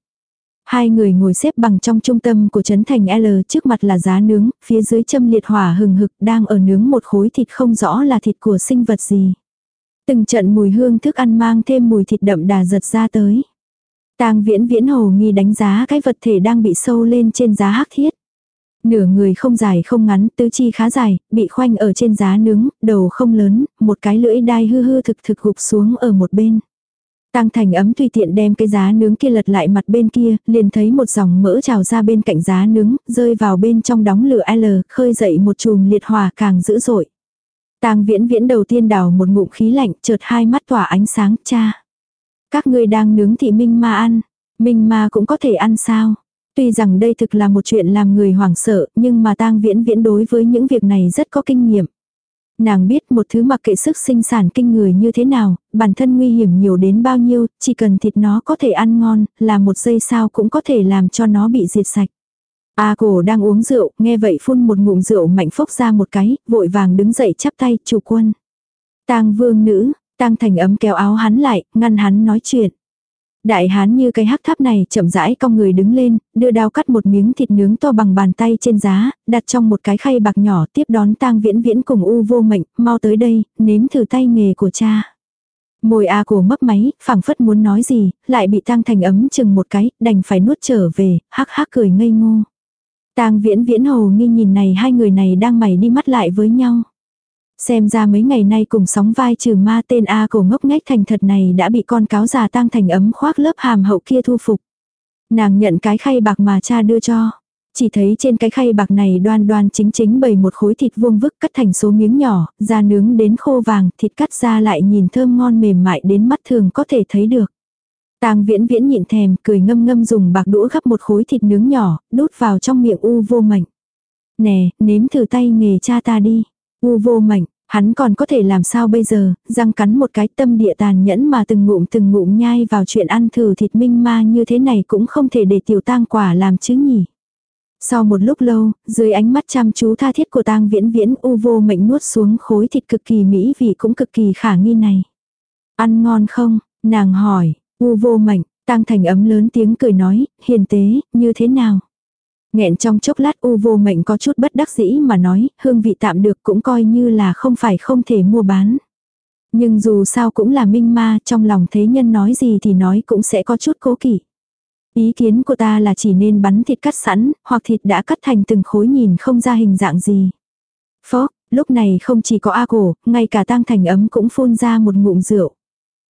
A: Hai người ngồi xếp bằng trong trung tâm của trấn thành L trước mặt là giá nướng, phía dưới châm liệt hỏa hừng hực đang ở nướng một khối thịt không rõ là thịt của sinh vật gì. Từng trận mùi hương thức ăn mang thêm mùi thịt đậm đà giật ra tới. Tang viễn viễn hồ nghi đánh giá cái vật thể đang bị sâu lên trên giá hắc thiết. Nửa người không dài không ngắn, tứ chi khá dài, bị khoanh ở trên giá nướng, đầu không lớn, một cái lưỡi đai hư hư thực thực gục xuống ở một bên. Tăng thành ấm tùy tiện đem cái giá nướng kia lật lại mặt bên kia, liền thấy một dòng mỡ trào ra bên cạnh giá nướng, rơi vào bên trong đóng lửa L, khơi dậy một chùm liệt hỏa càng dữ dội. Tang viễn viễn đầu tiên đào một ngụm khí lạnh, chợt hai mắt tỏa ánh sáng, cha. Các ngươi đang nướng thị minh ma ăn, minh ma cũng có thể ăn sao? Tuy rằng đây thực là một chuyện làm người hoảng sợ, nhưng mà tang viễn viễn đối với những việc này rất có kinh nghiệm. Nàng biết một thứ mặc kệ sức sinh sản kinh người như thế nào, bản thân nguy hiểm nhiều đến bao nhiêu, chỉ cần thịt nó có thể ăn ngon, là một giây sao cũng có thể làm cho nó bị diệt sạch. A cổ đang uống rượu, nghe vậy phun một ngụm rượu mạnh phốc ra một cái, vội vàng đứng dậy chắp tay, chủ quân. tang vương nữ, tang thành ấm kéo áo hắn lại, ngăn hắn nói chuyện. Đại hán như cái hắc tháp này chậm rãi cong người đứng lên, đưa đao cắt một miếng thịt nướng to bằng bàn tay trên giá, đặt trong một cái khay bạc nhỏ tiếp đón tang viễn viễn cùng u vô mệnh, mau tới đây, nếm thử tay nghề của cha. Môi A cổ mấp máy, phảng phất muốn nói gì, lại bị tang thành ấm chừng một cái, đành phải nuốt trở về, hắc hắc cười ngây ngô. Tang viễn viễn hồ nghi nhìn này hai người này đang mày đi mắt lại với nhau. Xem ra mấy ngày nay cùng sóng vai trừ ma tên A cổ ngốc nghếch thành thật này đã bị con cáo già tang thành ấm khoác lớp hàm hậu kia thu phục. Nàng nhận cái khay bạc mà cha đưa cho. Chỉ thấy trên cái khay bạc này đoan đoan chính chính bày một khối thịt vuông vức cắt thành số miếng nhỏ, da nướng đến khô vàng, thịt cắt ra lại nhìn thơm ngon mềm mại đến mắt thường có thể thấy được. Tang viễn viễn nhịn thèm, cười ngâm ngâm dùng bạc đũa gắp một khối thịt nướng nhỏ, đút vào trong miệng u vô mạnh. Nè, nếm thử tay nghề cha ta đi. U vô mạnh, hắn còn có thể làm sao bây giờ, răng cắn một cái tâm địa tàn nhẫn mà từng ngụm từng ngụm nhai vào chuyện ăn thử thịt minh ma như thế này cũng không thể để tiểu tang quả làm chứ nhỉ. Sau một lúc lâu, dưới ánh mắt chăm chú tha thiết của tang viễn viễn u vô mệnh nuốt xuống khối thịt cực kỳ mỹ vị cũng cực kỳ khả nghi này. Ăn ngon không? Nàng hỏi, u vô mệnh, tang thành ấm lớn tiếng cười nói, hiền tế, như thế nào? Nghẹn trong chốc lát u vô mệnh có chút bất đắc dĩ mà nói, hương vị tạm được cũng coi như là không phải không thể mua bán. Nhưng dù sao cũng là minh ma, trong lòng thế nhân nói gì thì nói cũng sẽ có chút cố kỵ. Ý kiến của ta là chỉ nên bắn thịt cắt sẵn, hoặc thịt đã cắt thành từng khối nhìn không ra hình dạng gì. Phó, lúc này không chỉ có A cổ, ngay cả tang thành ấm cũng phun ra một ngụm rượu.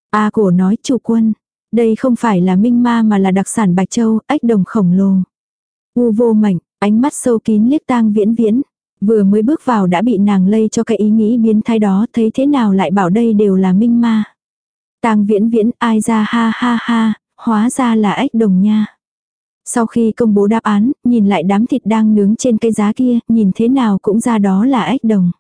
A: A cổ nói chủ quân, đây không phải là minh ma mà là đặc sản Bạch Châu, ếch đồng khổng lồ. U vô mảnh, ánh mắt sâu kín liếc tang viễn viễn. Vừa mới bước vào đã bị nàng lây cho cái ý nghĩ biến thái đó thấy thế nào lại bảo đây đều là minh ma. tang viễn viễn ai ra ha ha ha, hóa ra là ếch đồng nha. Sau khi công bố đáp án, nhìn lại đám thịt đang nướng trên cây giá kia, nhìn thế nào cũng ra đó là ếch đồng.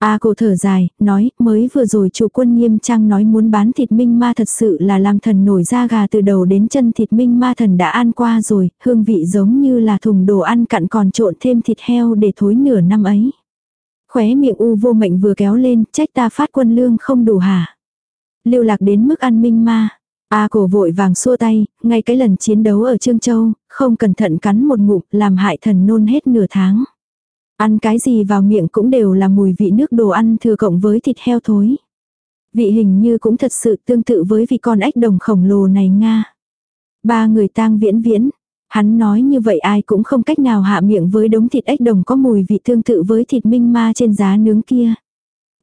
A: A cổ thở dài, nói, mới vừa rồi chủ quân nghiêm trang nói muốn bán thịt minh ma thật sự là làm thần nổi da gà từ đầu đến chân thịt minh ma thần đã ăn qua rồi, hương vị giống như là thùng đồ ăn cặn còn trộn thêm thịt heo để thối nửa năm ấy. Khóe miệng u vô mệnh vừa kéo lên, trách ta phát quân lương không đủ hả. Lưu lạc đến mức ăn minh ma. A cổ vội vàng xua tay, ngay cái lần chiến đấu ở Trương Châu, không cẩn thận cắn một ngụm làm hại thần nôn hết nửa tháng. Ăn cái gì vào miệng cũng đều là mùi vị nước đồ ăn thừa cộng với thịt heo thối. Vị hình như cũng thật sự tương tự với vị con ếch đồng khổng lồ này Nga. Ba người tang viễn viễn. Hắn nói như vậy ai cũng không cách nào hạ miệng với đống thịt ếch đồng có mùi vị tương tự với thịt minh ma trên giá nướng kia.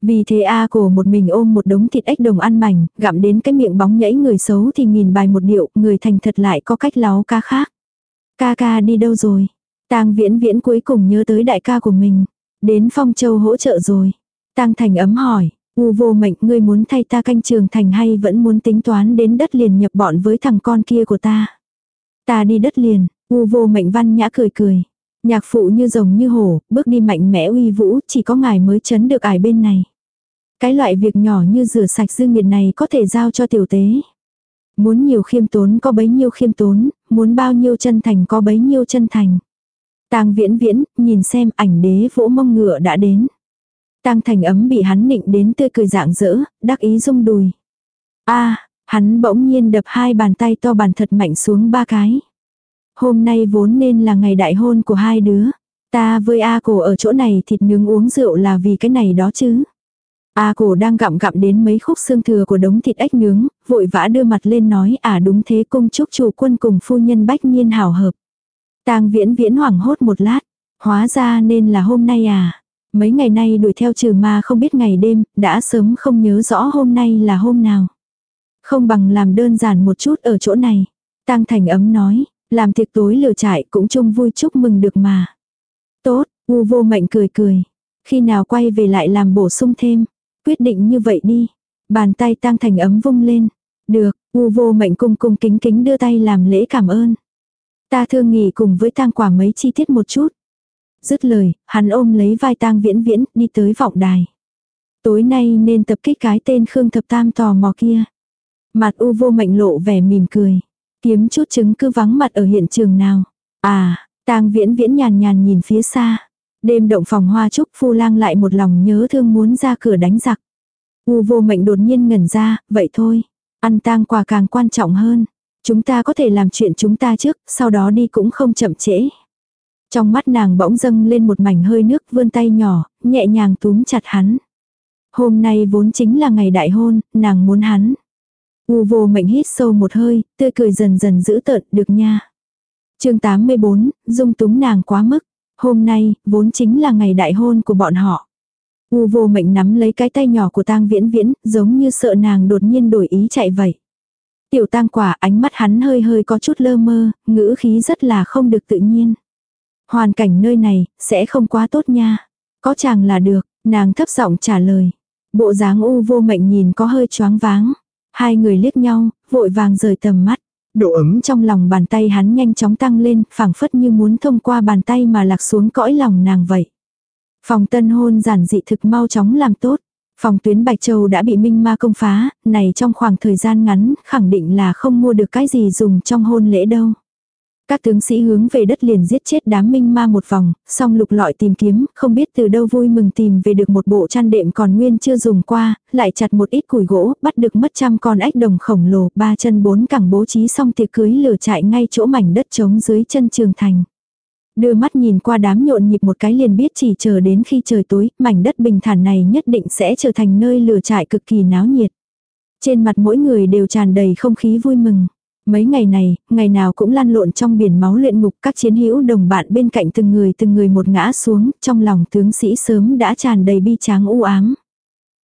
A: Vì thế A cổ một mình ôm một đống thịt ếch đồng ăn mảnh, gặm đến cái miệng bóng nhảy người xấu thì nghìn bài một điệu, người thành thật lại có cách láo ca khác. Ca ca đi đâu rồi? Tang viễn viễn cuối cùng nhớ tới đại ca của mình. Đến Phong Châu hỗ trợ rồi. Tang Thành ấm hỏi, U vô mệnh ngươi muốn thay ta canh trường thành hay vẫn muốn tính toán đến đất liền nhập bọn với thằng con kia của ta. Ta đi đất liền, U vô mệnh văn nhã cười cười. Nhạc phụ như rồng như hổ, bước đi mạnh mẽ uy vũ, chỉ có ngài mới chấn được ải bên này. Cái loại việc nhỏ như rửa sạch dương nghiệt này có thể giao cho tiểu tế. Muốn nhiều khiêm tốn có bấy nhiêu khiêm tốn, muốn bao nhiêu chân thành có bấy nhiêu chân thành. Tang viễn viễn, nhìn xem ảnh đế vỗ mông ngựa đã đến. Tang thành ấm bị hắn nịnh đến tươi cười dạng dỡ, đắc ý rung đùi. a hắn bỗng nhiên đập hai bàn tay to bàn thật mạnh xuống ba cái. Hôm nay vốn nên là ngày đại hôn của hai đứa. Ta với A cổ ở chỗ này thịt nướng uống rượu là vì cái này đó chứ. A cổ đang gặm gặm đến mấy khúc xương thừa của đống thịt ếch nướng, vội vã đưa mặt lên nói à đúng thế cung chúc chủ quân cùng phu nhân bách nhiên hảo hợp. Tang viễn viễn hoảng hốt một lát. Hóa ra nên là hôm nay à. Mấy ngày nay đuổi theo trừ ma không biết ngày đêm, đã sớm không nhớ rõ hôm nay là hôm nào. Không bằng làm đơn giản một chút ở chỗ này. Tang thành ấm nói, làm tiệc tối lửa trại cũng chung vui chúc mừng được mà. Tốt, u vô mệnh cười cười. Khi nào quay về lại làm bổ sung thêm. Quyết định như vậy đi. Bàn tay tang thành ấm vung lên. Được, u vô mệnh cung cung kính kính đưa tay làm lễ cảm ơn. Ta thương nghỉ cùng với tang quả mấy chi tiết một chút. Dứt lời, hắn ôm lấy vai tang viễn viễn, đi tới vọng đài. Tối nay nên tập kích cái tên Khương Thập Tam tò mò kia. Mặt u vô mệnh lộ vẻ mỉm cười. Kiếm chút chứng cứ vắng mặt ở hiện trường nào. À, tang viễn viễn nhàn nhàn nhìn phía xa. Đêm động phòng hoa trúc phu lang lại một lòng nhớ thương muốn ra cửa đánh giặc. U vô mệnh đột nhiên ngẩn ra, vậy thôi. Ăn tang quà càng quan trọng hơn. Chúng ta có thể làm chuyện chúng ta trước, sau đó đi cũng không chậm trễ. Trong mắt nàng bỗng dâng lên một mảnh hơi nước vươn tay nhỏ, nhẹ nhàng túm chặt hắn. Hôm nay vốn chính là ngày đại hôn, nàng muốn hắn. U vô mệnh hít sâu một hơi, tươi cười dần dần giữ tợn được nha. chương 84, dung túng nàng quá mức. Hôm nay, vốn chính là ngày đại hôn của bọn họ. U vô mệnh nắm lấy cái tay nhỏ của tang viễn viễn, giống như sợ nàng đột nhiên đổi ý chạy vậy. Tiểu tang quả ánh mắt hắn hơi hơi có chút lơ mơ, ngữ khí rất là không được tự nhiên. Hoàn cảnh nơi này, sẽ không quá tốt nha. Có chàng là được, nàng thấp giọng trả lời. Bộ dáng u vô mệnh nhìn có hơi choáng váng. Hai người liếc nhau, vội vàng rời tầm mắt. Độ ấm trong lòng bàn tay hắn nhanh chóng tăng lên, phảng phất như muốn thông qua bàn tay mà lạc xuống cõi lòng nàng vậy. Phòng tân hôn giản dị thực mau chóng làm tốt. Phòng tuyến Bạch Châu đã bị Minh Ma công phá, này trong khoảng thời gian ngắn, khẳng định là không mua được cái gì dùng trong hôn lễ đâu. Các tướng sĩ hướng về đất liền giết chết đám Minh Ma một vòng, xong lục lọi tìm kiếm, không biết từ đâu vui mừng tìm về được một bộ chăn đệm còn nguyên chưa dùng qua, lại chặt một ít củi gỗ, bắt được mất trăm con ếch đồng khổng lồ, ba chân bốn cẳng bố trí xong tiệc cưới lửa chạy ngay chỗ mảnh đất trống dưới chân trường thành. Đưa mắt nhìn qua đám nhộn nhịp một cái liền biết chỉ chờ đến khi trời tối, mảnh đất bình thản này nhất định sẽ trở thành nơi lửa trại cực kỳ náo nhiệt. Trên mặt mỗi người đều tràn đầy không khí vui mừng. Mấy ngày này, ngày nào cũng lăn lộn trong biển máu luyện ngục các chiến hữu đồng bạn bên cạnh từng người từng người một ngã xuống, trong lòng tướng sĩ sớm đã tràn đầy bi tráng u ám.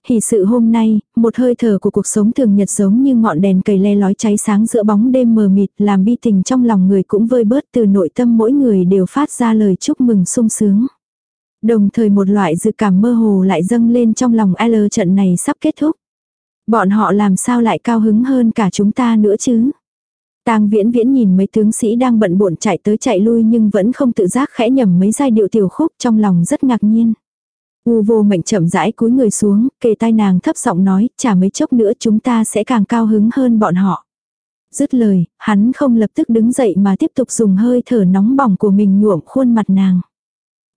A: Hỷ sự hôm nay, một hơi thở của cuộc sống thường nhật giống như ngọn đèn cầy le lói cháy sáng giữa bóng đêm mờ mịt làm bi tình trong lòng người cũng vơi bớt từ nội tâm mỗi người đều phát ra lời chúc mừng sung sướng. Đồng thời một loại dự cảm mơ hồ lại dâng lên trong lòng L trận này sắp kết thúc. Bọn họ làm sao lại cao hứng hơn cả chúng ta nữa chứ? Tang viễn viễn nhìn mấy tướng sĩ đang bận bộn chạy tới chạy lui nhưng vẫn không tự giác khẽ nhầm mấy giai điệu tiểu khúc trong lòng rất ngạc nhiên. U vô mệnh chậm rãi cúi người xuống, kề tai nàng thấp giọng nói, chả mấy chốc nữa chúng ta sẽ càng cao hứng hơn bọn họ. Dứt lời, hắn không lập tức đứng dậy mà tiếp tục dùng hơi thở nóng bỏng của mình nhuộm khuôn mặt nàng.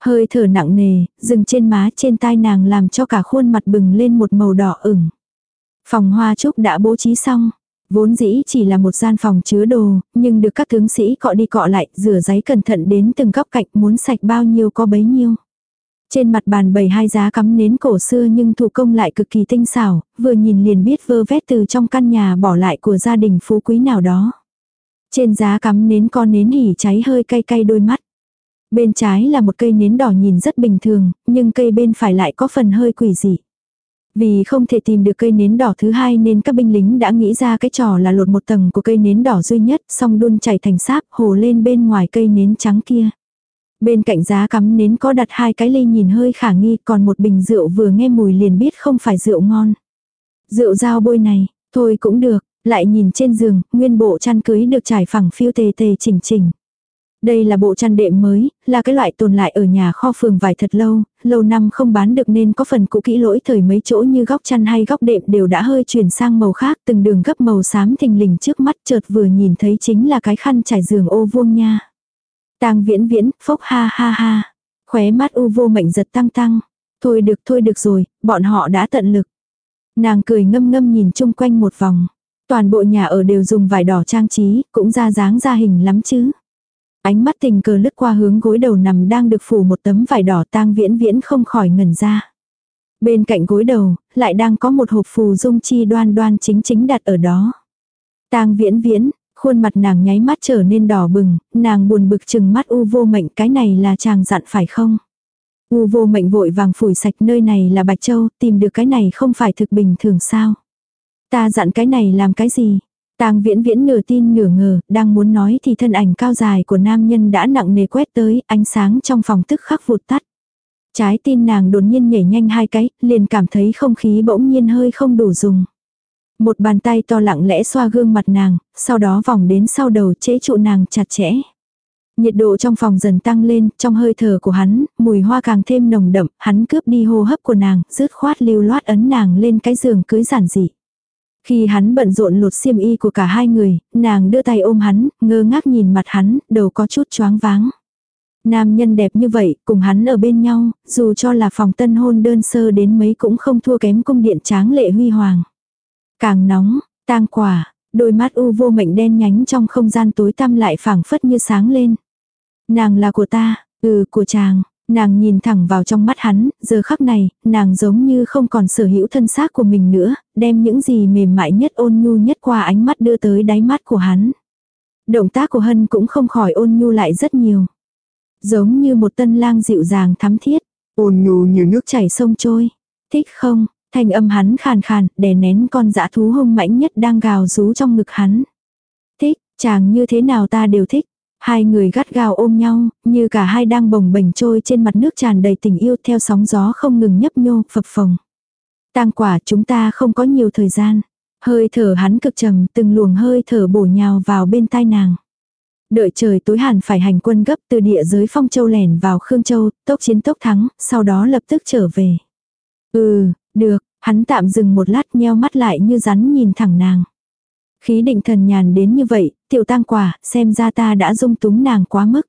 A: Hơi thở nặng nề, dừng trên má trên tai nàng làm cho cả khuôn mặt bừng lên một màu đỏ ửng. Phòng hoa trúc đã bố trí xong. Vốn dĩ chỉ là một gian phòng chứa đồ, nhưng được các tướng sĩ cọ đi cọ lại, rửa giấy cẩn thận đến từng góc cạnh muốn sạch bao nhiêu có bấy nhiêu. Trên mặt bàn bày hai giá cắm nến cổ xưa nhưng thủ công lại cực kỳ tinh xảo, vừa nhìn liền biết vơ vét từ trong căn nhà bỏ lại của gia đình phú quý nào đó. Trên giá cắm nến con nến hỉ cháy hơi cay cay đôi mắt. Bên trái là một cây nến đỏ nhìn rất bình thường, nhưng cây bên phải lại có phần hơi quỷ dị. Vì không thể tìm được cây nến đỏ thứ hai nên các binh lính đã nghĩ ra cái trò là lột một tầng của cây nến đỏ duy nhất, xong đun chảy thành sáp hồ lên bên ngoài cây nến trắng kia. Bên cạnh giá cắm nến có đặt hai cái ly nhìn hơi khả nghi, còn một bình rượu vừa nghe mùi liền biết không phải rượu ngon. Rượu dao bôi này, thôi cũng được, lại nhìn trên giường, nguyên bộ chăn cưới được trải phẳng phiêu tề tề chỉnh chỉnh. Đây là bộ chăn đệm mới, là cái loại tồn lại ở nhà kho phường vài thật lâu, lâu năm không bán được nên có phần cũ kỹ lỗi thời mấy chỗ như góc chăn hay góc đệm đều đã hơi chuyển sang màu khác, từng đường gấp màu xám thình lình trước mắt chợt vừa nhìn thấy chính là cái khăn trải giường ô vuông nha. Tang viễn viễn, phốc ha ha ha. Khóe mắt u vô mệnh giật tăng tăng. Thôi được thôi được rồi, bọn họ đã tận lực. Nàng cười ngâm ngâm nhìn chung quanh một vòng. Toàn bộ nhà ở đều dùng vải đỏ trang trí, cũng ra dáng ra hình lắm chứ. Ánh mắt tình cờ lướt qua hướng gối đầu nằm đang được phủ một tấm vải đỏ tang viễn viễn không khỏi ngẩn ra. Bên cạnh gối đầu, lại đang có một hộp phù dung chi đoan đoan chính chính đặt ở đó. tang viễn viễn, khuôn mặt nàng nháy mắt trở nên đỏ bừng, nàng buồn bực chừng mắt u vô mệnh cái này là chàng dặn phải không? U vô mệnh vội vàng phủi sạch nơi này là Bạch Châu, tìm được cái này không phải thực bình thường sao? Ta dặn cái này làm cái gì? Tang viễn viễn nửa tin nửa ngờ, đang muốn nói thì thân ảnh cao dài của nam nhân đã nặng nề quét tới, ánh sáng trong phòng tức khắc vụt tắt. Trái tim nàng đột nhiên nhảy nhanh hai cái, liền cảm thấy không khí bỗng nhiên hơi không đủ dùng. Một bàn tay to lặng lẽ xoa gương mặt nàng, sau đó vòng đến sau đầu chế trụ nàng chặt chẽ. Nhiệt độ trong phòng dần tăng lên, trong hơi thở của hắn, mùi hoa càng thêm nồng đậm, hắn cướp đi hô hấp của nàng, rứt khoát lưu loát ấn nàng lên cái giường cưới giản dị. Khi hắn bận rộn lột xiêm y của cả hai người, nàng đưa tay ôm hắn, ngơ ngác nhìn mặt hắn, đầu có chút choáng váng. Nam nhân đẹp như vậy, cùng hắn ở bên nhau, dù cho là phòng tân hôn đơn sơ đến mấy cũng không thua kém cung điện tráng lệ huy hoàng. Càng nóng, tang quả, đôi mắt u vô mệnh đen nhánh trong không gian tối tăm lại phảng phất như sáng lên. Nàng là của ta, ừ của chàng, nàng nhìn thẳng vào trong mắt hắn, giờ khắc này, nàng giống như không còn sở hữu thân xác của mình nữa, đem những gì mềm mại nhất ôn nhu nhất qua ánh mắt đưa tới đáy mắt của hắn. Động tác của Hân cũng không khỏi ôn nhu lại rất nhiều. Giống như một tân lang dịu dàng thắm thiết, ôn nhu như nước chảy sông trôi. Thích không, Thanh âm hắn khàn khàn, đè nén con dã thú hung mãnh nhất đang gào rú trong ngực hắn. Thích, chàng như thế nào ta đều thích. Hai người gắt gào ôm nhau, như cả hai đang bồng bềnh trôi trên mặt nước tràn đầy tình yêu theo sóng gió không ngừng nhấp nhô, phập phồng. Tang quả chúng ta không có nhiều thời gian. Hơi thở hắn cực trầm, từng luồng hơi thở bổ nhào vào bên tai nàng. Đợi trời tối hẳn phải hành quân gấp từ địa giới phong châu lẻn vào Khương Châu, tốc chiến tốc thắng, sau đó lập tức trở về. Ừ, được, hắn tạm dừng một lát nheo mắt lại như rắn nhìn thẳng nàng. Khí định thần nhàn đến như vậy, tiểu tang quả, xem ra ta đã dung túng nàng quá mức.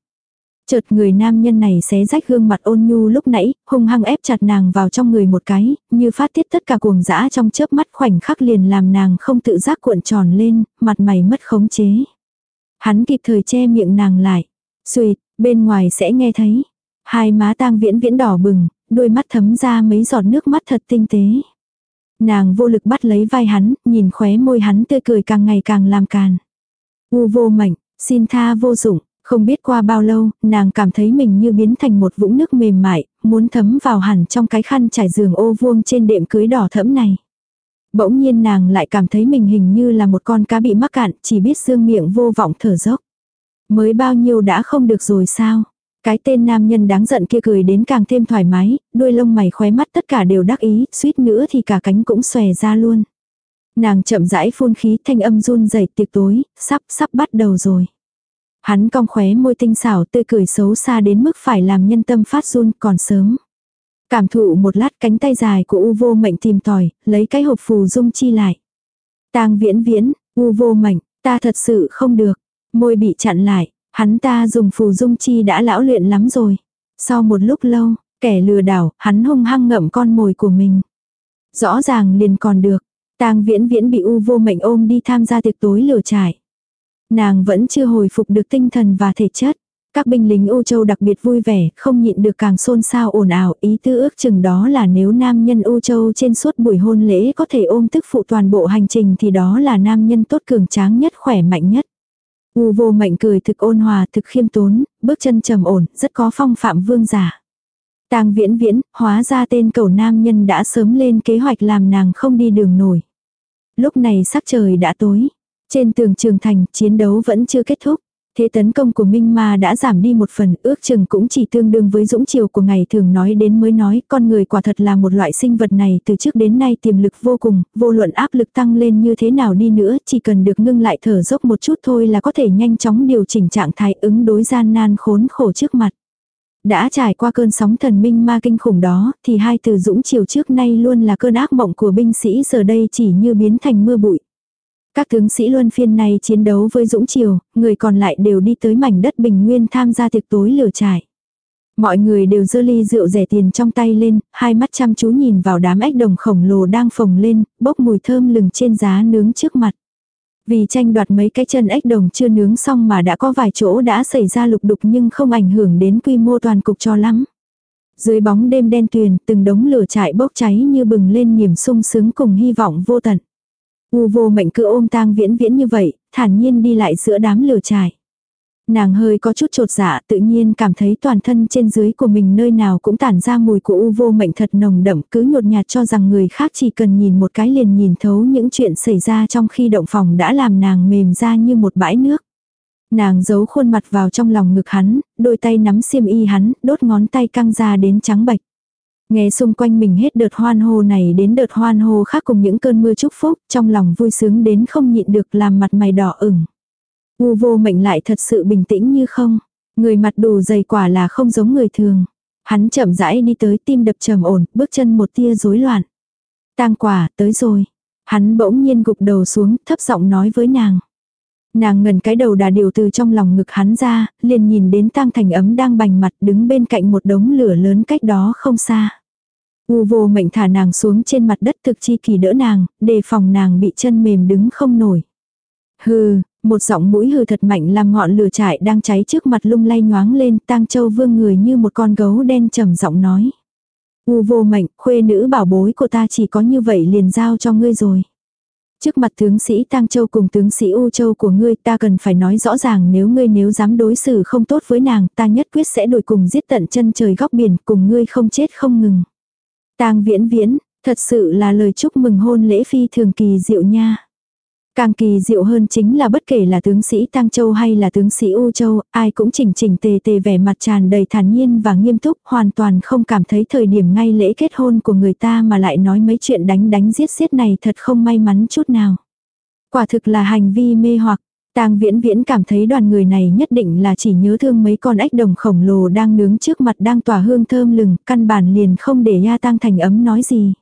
A: Chợt người nam nhân này xé rách gương mặt ôn nhu lúc nãy, hung hăng ép chặt nàng vào trong người một cái, như phát tiết tất cả cuồng dã trong chớp mắt khoảnh khắc liền làm nàng không tự giác cuộn tròn lên, mặt mày mất khống chế. Hắn kịp thời che miệng nàng lại. Xuyệt, bên ngoài sẽ nghe thấy. Hai má tang viễn viễn đỏ bừng, đôi mắt thấm ra mấy giọt nước mắt thật tinh tế. Nàng vô lực bắt lấy vai hắn, nhìn khóe môi hắn tươi cười càng ngày càng làm càn. U vô mạnh, xin tha vô dụng, không biết qua bao lâu, nàng cảm thấy mình như biến thành một vũng nước mềm mại, muốn thấm vào hẳn trong cái khăn trải giường ô vuông trên đệm cưới đỏ thẫm này. Bỗng nhiên nàng lại cảm thấy mình hình như là một con cá bị mắc cạn, chỉ biết dương miệng vô vọng thở dốc. Mới bao nhiêu đã không được rồi sao? Cái tên nam nhân đáng giận kia cười đến càng thêm thoải mái, đuôi lông mày khóe mắt tất cả đều đắc ý, suýt nữa thì cả cánh cũng xòe ra luôn. Nàng chậm rãi phun khí thanh âm run rẩy tiệc tối, sắp sắp bắt đầu rồi. Hắn cong khóe môi tinh xảo tươi cười xấu xa đến mức phải làm nhân tâm phát run còn sớm. Cảm thụ một lát cánh tay dài của U vô mệnh tìm tòi, lấy cái hộp phù dung chi lại. tang viễn viễn, U vô mệnh, ta thật sự không được. Môi bị chặn lại, hắn ta dùng phù dung chi đã lão luyện lắm rồi. Sau một lúc lâu, kẻ lừa đảo, hắn hung hăng ngậm con mồi của mình. Rõ ràng liền còn được. tang viễn viễn bị U vô mệnh ôm đi tham gia tiệc tối lửa trải. Nàng vẫn chưa hồi phục được tinh thần và thể chất. Các binh lính U Châu đặc biệt vui vẻ, không nhịn được càng xôn xao ồn ào, ý tư ước chừng đó là nếu nam nhân U Châu trên suốt buổi hôn lễ có thể ôm tức phụ toàn bộ hành trình thì đó là nam nhân tốt cường tráng nhất khỏe mạnh nhất. U vô mệnh cười thực ôn hòa thực khiêm tốn, bước chân trầm ổn, rất có phong phạm vương giả. Tang viễn viễn, hóa ra tên cầu nam nhân đã sớm lên kế hoạch làm nàng không đi đường nổi. Lúc này sắc trời đã tối. Trên tường trường thành, chiến đấu vẫn chưa kết thúc. Thế tấn công của Minh Ma đã giảm đi một phần, ước chừng cũng chỉ tương đương với dũng chiều của ngày thường nói đến mới nói, con người quả thật là một loại sinh vật này từ trước đến nay tiềm lực vô cùng, vô luận áp lực tăng lên như thế nào đi nữa, chỉ cần được ngưng lại thở dốc một chút thôi là có thể nhanh chóng điều chỉnh trạng thái ứng đối gian nan khốn khổ trước mặt. Đã trải qua cơn sóng thần minh ma kinh khủng đó, thì hai từ dũng chiều trước nay luôn là cơn ác mộng của binh sĩ giờ đây chỉ như biến thành mưa bụi. Các tướng sĩ luân phiên này chiến đấu với Dũng Triều, người còn lại đều đi tới mảnh đất bình nguyên tham gia tiệc tối lửa trải. Mọi người đều dơ ly rượu rẻ tiền trong tay lên, hai mắt chăm chú nhìn vào đám ếch đồng khổng lồ đang phồng lên, bốc mùi thơm lừng trên giá nướng trước mặt. Vì tranh đoạt mấy cái chân ếch đồng chưa nướng xong mà đã có vài chỗ đã xảy ra lục đục nhưng không ảnh hưởng đến quy mô toàn cục cho lắm. Dưới bóng đêm đen tuyền, từng đống lửa trại bốc cháy như bừng lên niềm sung sướng cùng hy vọng vô tận. U vô mệnh cứ ôm tang viễn viễn như vậy, thản nhiên đi lại giữa đám lửa trải. Nàng hơi có chút trột dạ tự nhiên cảm thấy toàn thân trên dưới của mình nơi nào cũng tản ra mùi của u vô mệnh thật nồng đậm cứ nhột nhạt cho rằng người khác chỉ cần nhìn một cái liền nhìn thấu những chuyện xảy ra trong khi động phòng đã làm nàng mềm ra như một bãi nước. Nàng giấu khuôn mặt vào trong lòng ngực hắn, đôi tay nắm xiêm y hắn, đốt ngón tay căng ra đến trắng bạch. Nghe xung quanh mình hết đợt hoan hô này đến đợt hoan hô khác cùng những cơn mưa chúc phúc, trong lòng vui sướng đến không nhịn được làm mặt mày đỏ ửng. U vô mệnh lại thật sự bình tĩnh như không. Người mặt đủ dày quả là không giống người thường. Hắn chậm rãi đi tới tim đập trầm ổn, bước chân một tia rối loạn. Tang quả, tới rồi. Hắn bỗng nhiên gục đầu xuống, thấp giọng nói với nàng. Nàng ngần cái đầu đà điều từ trong lòng ngực hắn ra, liền nhìn đến tang thành ấm đang bành mặt đứng bên cạnh một đống lửa lớn cách đó không xa. U vô mệnh thả nàng xuống trên mặt đất thực chi kỳ đỡ nàng, đề phòng nàng bị chân mềm đứng không nổi. Hừ, một giọng mũi hừ thật mạnh làm ngọn lửa trại đang cháy trước mặt lung lay nhoáng lên, tang châu vương người như một con gấu đen trầm giọng nói. U vô mệnh, khuê nữ bảo bối của ta chỉ có như vậy liền giao cho ngươi rồi. Trước mặt tướng sĩ Tang Châu cùng tướng sĩ U Châu của ngươi ta cần phải nói rõ ràng nếu ngươi nếu dám đối xử không tốt với nàng ta nhất quyết sẽ đổi cùng giết tận chân trời góc biển cùng ngươi không chết không ngừng. Tang viễn viễn, thật sự là lời chúc mừng hôn lễ phi thường kỳ diệu nha. Càng kỳ diệu hơn chính là bất kể là tướng sĩ Tăng Châu hay là tướng sĩ U Châu, ai cũng chỉnh chỉnh tề tề vẻ mặt tràn đầy thản nhiên và nghiêm túc, hoàn toàn không cảm thấy thời điểm ngay lễ kết hôn của người ta mà lại nói mấy chuyện đánh đánh giết giết này thật không may mắn chút nào. Quả thực là hành vi mê hoặc, Tang Viễn Viễn cảm thấy đoàn người này nhất định là chỉ nhớ thương mấy con ếch đồng khổng lồ đang nướng trước mặt đang tỏa hương thơm lừng, căn bản liền không để nha Tang Thành ấm nói gì.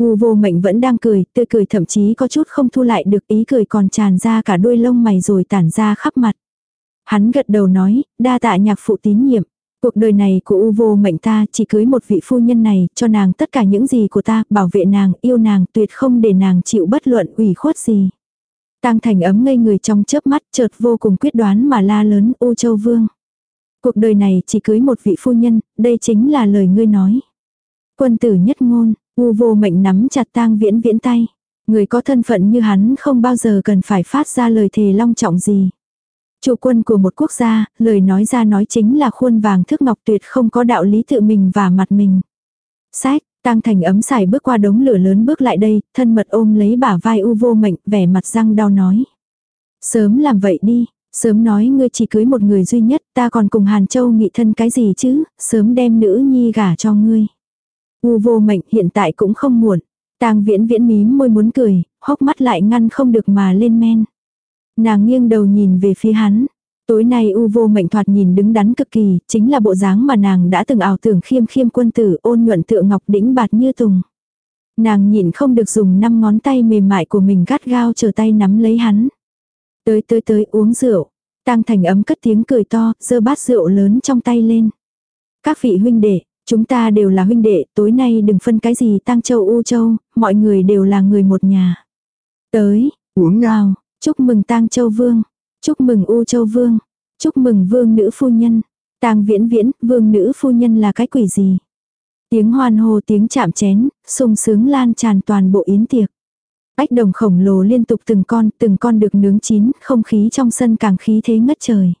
A: U vô mệnh vẫn đang cười, tươi cười thậm chí có chút không thu lại được ý cười còn tràn ra cả đuôi lông mày rồi tản ra khắp mặt. Hắn gật đầu nói, đa tạ nhạc phụ tín nhiệm. Cuộc đời này của U vô mệnh ta chỉ cưới một vị phu nhân này, cho nàng tất cả những gì của ta, bảo vệ nàng, yêu nàng, tuyệt không để nàng chịu bất luận ủy khuất gì. Tăng thành ấm ngây người trong chớp mắt, chợt vô cùng quyết đoán mà la lớn U châu vương. Cuộc đời này chỉ cưới một vị phu nhân, đây chính là lời ngươi nói. Quân tử nhất ngôn, U vô mệnh nắm chặt tang viễn viễn tay. Người có thân phận như hắn không bao giờ cần phải phát ra lời thề long trọng gì. Chủ quân của một quốc gia, lời nói ra nói chính là khuôn vàng thước ngọc tuyệt không có đạo lý tự mình và mặt mình. Sách, tang thành ấm xài bước qua đống lửa lớn bước lại đây, thân mật ôm lấy bả vai u vô mệnh, vẻ mặt răng đau nói. Sớm làm vậy đi, sớm nói ngươi chỉ cưới một người duy nhất, ta còn cùng Hàn Châu nghị thân cái gì chứ, sớm đem nữ nhi gả cho ngươi. U vô mệnh hiện tại cũng không muộn. Tang viễn viễn mím môi muốn cười, hốc mắt lại ngăn không được mà lên men. Nàng nghiêng đầu nhìn về phía hắn. Tối nay U vô mệnh thoạt nhìn đứng đắn cực kỳ, chính là bộ dáng mà nàng đã từng ảo tưởng khiêm khiêm quân tử ôn nhuận tựa ngọc đĩnh bạt như tùng. Nàng nhịn không được dùng năm ngón tay mềm mại của mình gắt gao chờ tay nắm lấy hắn. Tới tới tới uống rượu. Tăng thành ấm cất tiếng cười to, giơ bát rượu lớn trong tay lên. Các vị huynh đệ, chúng ta đều là huynh đệ, tối nay đừng phân cái gì tăng châu u châu, mọi người đều là người một nhà. Tới, uống nào, chúc mừng tang châu vương, chúc mừng u châu vương, chúc mừng vương nữ phu nhân. tang viễn viễn, vương nữ phu nhân là cái quỷ gì? Tiếng hoan hô tiếng chạm chén, sung sướng lan tràn toàn bộ yến tiệc. Ách đồng khổng lồ liên tục từng con, từng con được nướng chín, không khí trong sân càng khí thế ngất trời.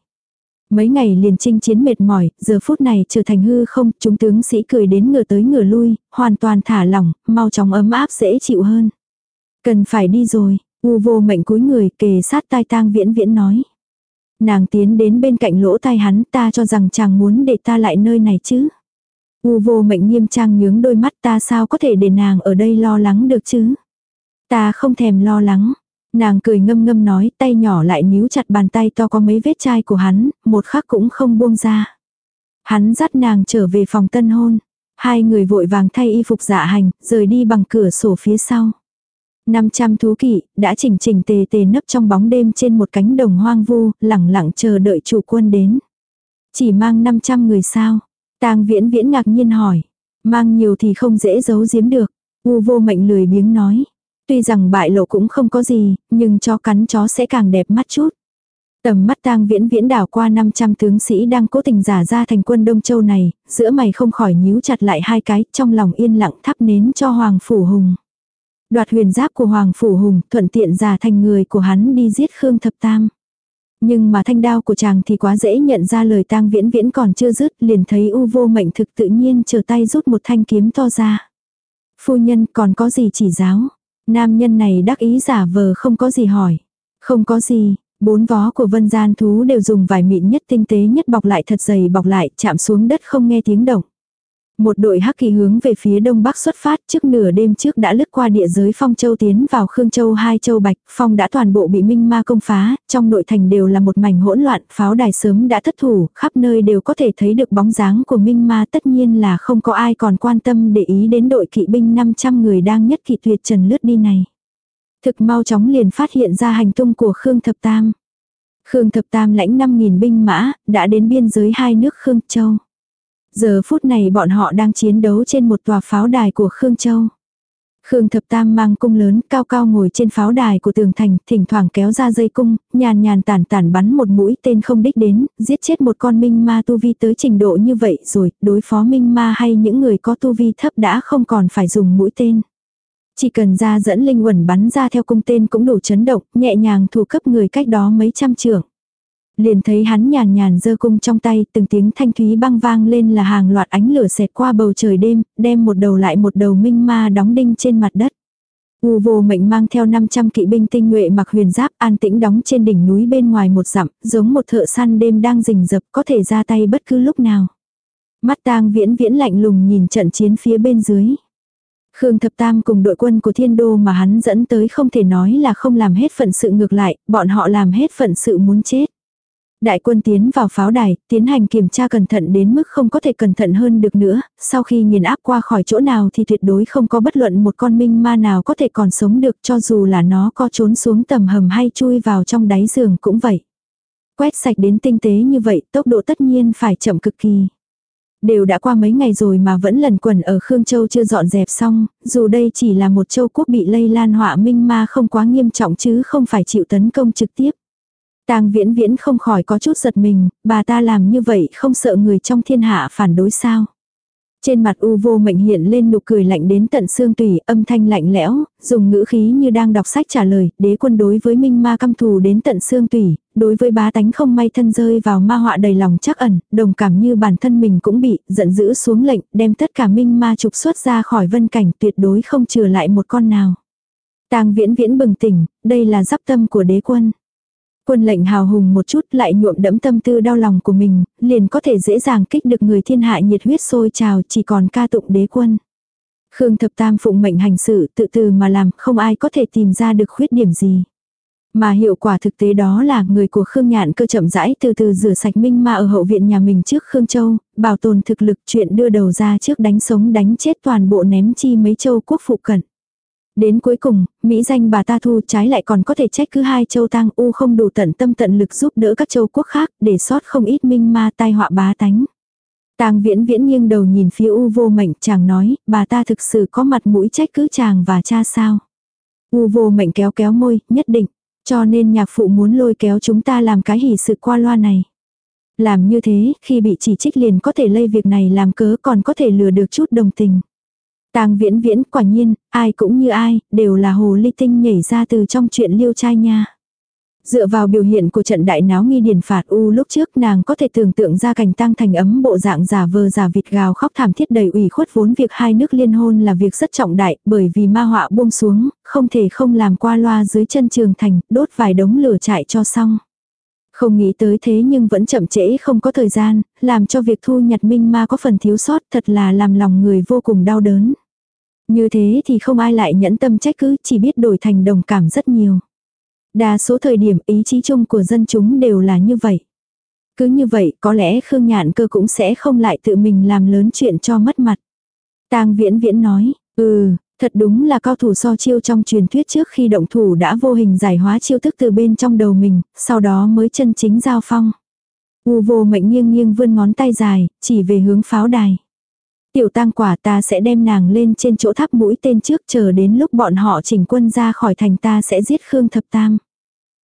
A: Mấy ngày liền chinh chiến mệt mỏi, giờ phút này trở thành hư không, chúng tướng sĩ cười đến ngửa tới ngửa lui, hoàn toàn thả lỏng, mau chóng ấm áp dễ chịu hơn. Cần phải đi rồi, u vô mệnh cúi người kề sát tai tang viễn viễn nói. Nàng tiến đến bên cạnh lỗ tai hắn ta cho rằng chàng muốn để ta lại nơi này chứ. U vô mệnh nghiêm trang nhướng đôi mắt ta sao có thể để nàng ở đây lo lắng được chứ. Ta không thèm lo lắng. Nàng cười ngâm ngâm nói tay nhỏ lại níu chặt bàn tay to có mấy vết chai của hắn, một khắc cũng không buông ra. Hắn dắt nàng trở về phòng tân hôn. Hai người vội vàng thay y phục dạ hành, rời đi bằng cửa sổ phía sau. 500 thú kỵ, đã chỉnh chỉnh tề tề nấp trong bóng đêm trên một cánh đồng hoang vu, lẳng lặng chờ đợi chủ quân đến. Chỉ mang 500 người sao? tang viễn viễn ngạc nhiên hỏi. Mang nhiều thì không dễ giấu giếm được. U vô mệnh lười biếng nói. Tuy rằng bại lộ cũng không có gì, nhưng chó cắn chó sẽ càng đẹp mắt chút. Tầm mắt tang viễn viễn đảo qua 500 tướng sĩ đang cố tình giả ra thành quân Đông Châu này, giữa mày không khỏi nhíu chặt lại hai cái, trong lòng yên lặng thắp nến cho Hoàng Phủ Hùng. Đoạt huyền giáp của Hoàng Phủ Hùng, thuận tiện giả thành người của hắn đi giết Khương Thập Tam. Nhưng mà thanh đao của chàng thì quá dễ nhận ra lời tang viễn viễn còn chưa dứt, liền thấy u vô mệnh thực tự nhiên chờ tay rút một thanh kiếm to ra. Phu nhân còn có gì chỉ giáo? Nam nhân này đắc ý giả vờ không có gì hỏi. Không có gì, bốn vó của vân gian thú đều dùng vải mịn nhất tinh tế nhất bọc lại thật dày bọc lại, chạm xuống đất không nghe tiếng động. Một đội hắc kỳ hướng về phía đông bắc xuất phát trước nửa đêm trước đã lướt qua địa giới Phong Châu tiến vào Khương Châu hai châu Bạch, Phong đã toàn bộ bị Minh Ma công phá, trong nội thành đều là một mảnh hỗn loạn, pháo đài sớm đã thất thủ, khắp nơi đều có thể thấy được bóng dáng của Minh Ma tất nhiên là không có ai còn quan tâm để ý đến đội kỵ binh 500 người đang nhất kỵ tuyệt trần lướt đi này. Thực mau chóng liền phát hiện ra hành tung của Khương Thập Tam. Khương Thập Tam lãnh 5.000 binh mã, đã đến biên giới hai nước Khương Châu. Giờ phút này bọn họ đang chiến đấu trên một tòa pháo đài của Khương Châu. Khương Thập Tam mang cung lớn cao cao ngồi trên pháo đài của tường thành, thỉnh thoảng kéo ra dây cung, nhàn nhàn tản tản bắn một mũi tên không đích đến, giết chết một con minh ma tu vi tới trình độ như vậy rồi, đối phó minh ma hay những người có tu vi thấp đã không còn phải dùng mũi tên. Chỉ cần ra dẫn linh quẩn bắn ra theo cung tên cũng đủ chấn động, nhẹ nhàng thủ cấp người cách đó mấy trăm trưởng. Liền thấy hắn nhàn nhàn giơ cung trong tay, từng tiếng thanh thúy băng vang lên là hàng loạt ánh lửa xẹt qua bầu trời đêm, đem một đầu lại một đầu minh ma đóng đinh trên mặt đất. U vô mệnh mang theo 500 kỵ binh tinh nhuệ mặc huyền giáp an tĩnh đóng trên đỉnh núi bên ngoài một dặm, giống một thợ săn đêm đang rình rập có thể ra tay bất cứ lúc nào. Mắt tang viễn viễn lạnh lùng nhìn trận chiến phía bên dưới. Khương Thập Tam cùng đội quân của thiên đô mà hắn dẫn tới không thể nói là không làm hết phận sự ngược lại, bọn họ làm hết phận sự muốn chết. Đại quân tiến vào pháo đài, tiến hành kiểm tra cẩn thận đến mức không có thể cẩn thận hơn được nữa, sau khi nghiền áp qua khỏi chỗ nào thì tuyệt đối không có bất luận một con minh ma nào có thể còn sống được cho dù là nó có trốn xuống tầm hầm hay chui vào trong đáy giường cũng vậy. Quét sạch đến tinh tế như vậy, tốc độ tất nhiên phải chậm cực kỳ. Đều đã qua mấy ngày rồi mà vẫn lần quẩn ở Khương Châu chưa dọn dẹp xong, dù đây chỉ là một châu quốc bị lây lan họa minh ma không quá nghiêm trọng chứ không phải chịu tấn công trực tiếp. Tang viễn viễn không khỏi có chút giật mình, bà ta làm như vậy không sợ người trong thiên hạ phản đối sao. Trên mặt u vô mệnh hiện lên nụ cười lạnh đến tận xương tủy, âm thanh lạnh lẽo, dùng ngữ khí như đang đọc sách trả lời, đế quân đối với minh ma căm thù đến tận xương tủy, đối với bá tánh không may thân rơi vào ma họa đầy lòng chắc ẩn, đồng cảm như bản thân mình cũng bị, giận dữ xuống lệnh, đem tất cả minh ma trục xuất ra khỏi vân cảnh tuyệt đối không trừ lại một con nào. tang viễn viễn bừng tỉnh, đây là giáp tâm của đế quân. Quân lệnh hào hùng một chút lại nhuộm đẫm tâm tư đau lòng của mình, liền có thể dễ dàng kích được người thiên hạ nhiệt huyết sôi trào chỉ còn ca tụng đế quân. Khương thập tam phụng mệnh hành sự tự từ mà làm không ai có thể tìm ra được khuyết điểm gì. Mà hiệu quả thực tế đó là người của Khương Nhạn cơ chậm rãi từ từ rửa sạch minh ma ở hậu viện nhà mình trước Khương Châu, bảo tồn thực lực chuyện đưa đầu ra trước đánh sống đánh chết toàn bộ ném chi mấy châu quốc phụ cận. Đến cuối cùng, Mỹ danh bà ta thu trái lại còn có thể trách cứ hai châu tang u không đủ tận tâm tận lực giúp đỡ các châu quốc khác để sót không ít minh ma tai họa bá tánh. Tang viễn viễn nghiêng đầu nhìn phía u vô mệnh chàng nói, bà ta thực sự có mặt mũi trách cứ chàng và cha sao. U vô mệnh kéo kéo môi, nhất định. Cho nên nhạc phụ muốn lôi kéo chúng ta làm cái hỷ sự qua loa này. Làm như thế, khi bị chỉ trích liền có thể lây việc này làm cớ còn có thể lừa được chút đồng tình. Tang viễn viễn quả nhiên, ai cũng như ai, đều là hồ ly tinh nhảy ra từ trong chuyện liêu trai nha. Dựa vào biểu hiện của trận đại náo nghi điển phạt u lúc trước nàng có thể tưởng tượng ra cảnh tăng thành ấm bộ dạng giả vờ giả vịt gào khóc thảm thiết đầy ủy khuất vốn việc hai nước liên hôn là việc rất trọng đại bởi vì ma họa buông xuống, không thể không làm qua loa dưới chân trường thành, đốt vài đống lửa chạy cho xong. Không nghĩ tới thế nhưng vẫn chậm trễ không có thời gian, làm cho việc thu nhặt minh ma có phần thiếu sót thật là làm lòng người vô cùng đau đớn. Như thế thì không ai lại nhẫn tâm trách cứ, chỉ biết đổi thành đồng cảm rất nhiều. Đa số thời điểm ý chí chung của dân chúng đều là như vậy. Cứ như vậy có lẽ Khương Nhạn cơ cũng sẽ không lại tự mình làm lớn chuyện cho mất mặt. tang viễn viễn nói, ừ, thật đúng là cao thủ so chiêu trong truyền thuyết trước khi động thủ đã vô hình giải hóa chiêu thức từ bên trong đầu mình, sau đó mới chân chính giao phong. U vô mệnh nghiêng nghiêng vươn ngón tay dài, chỉ về hướng pháo đài. Tiểu tang quả ta sẽ đem nàng lên trên chỗ tháp mũi tên trước chờ đến lúc bọn họ chỉnh quân ra khỏi thành ta sẽ giết Khương Thập Tam.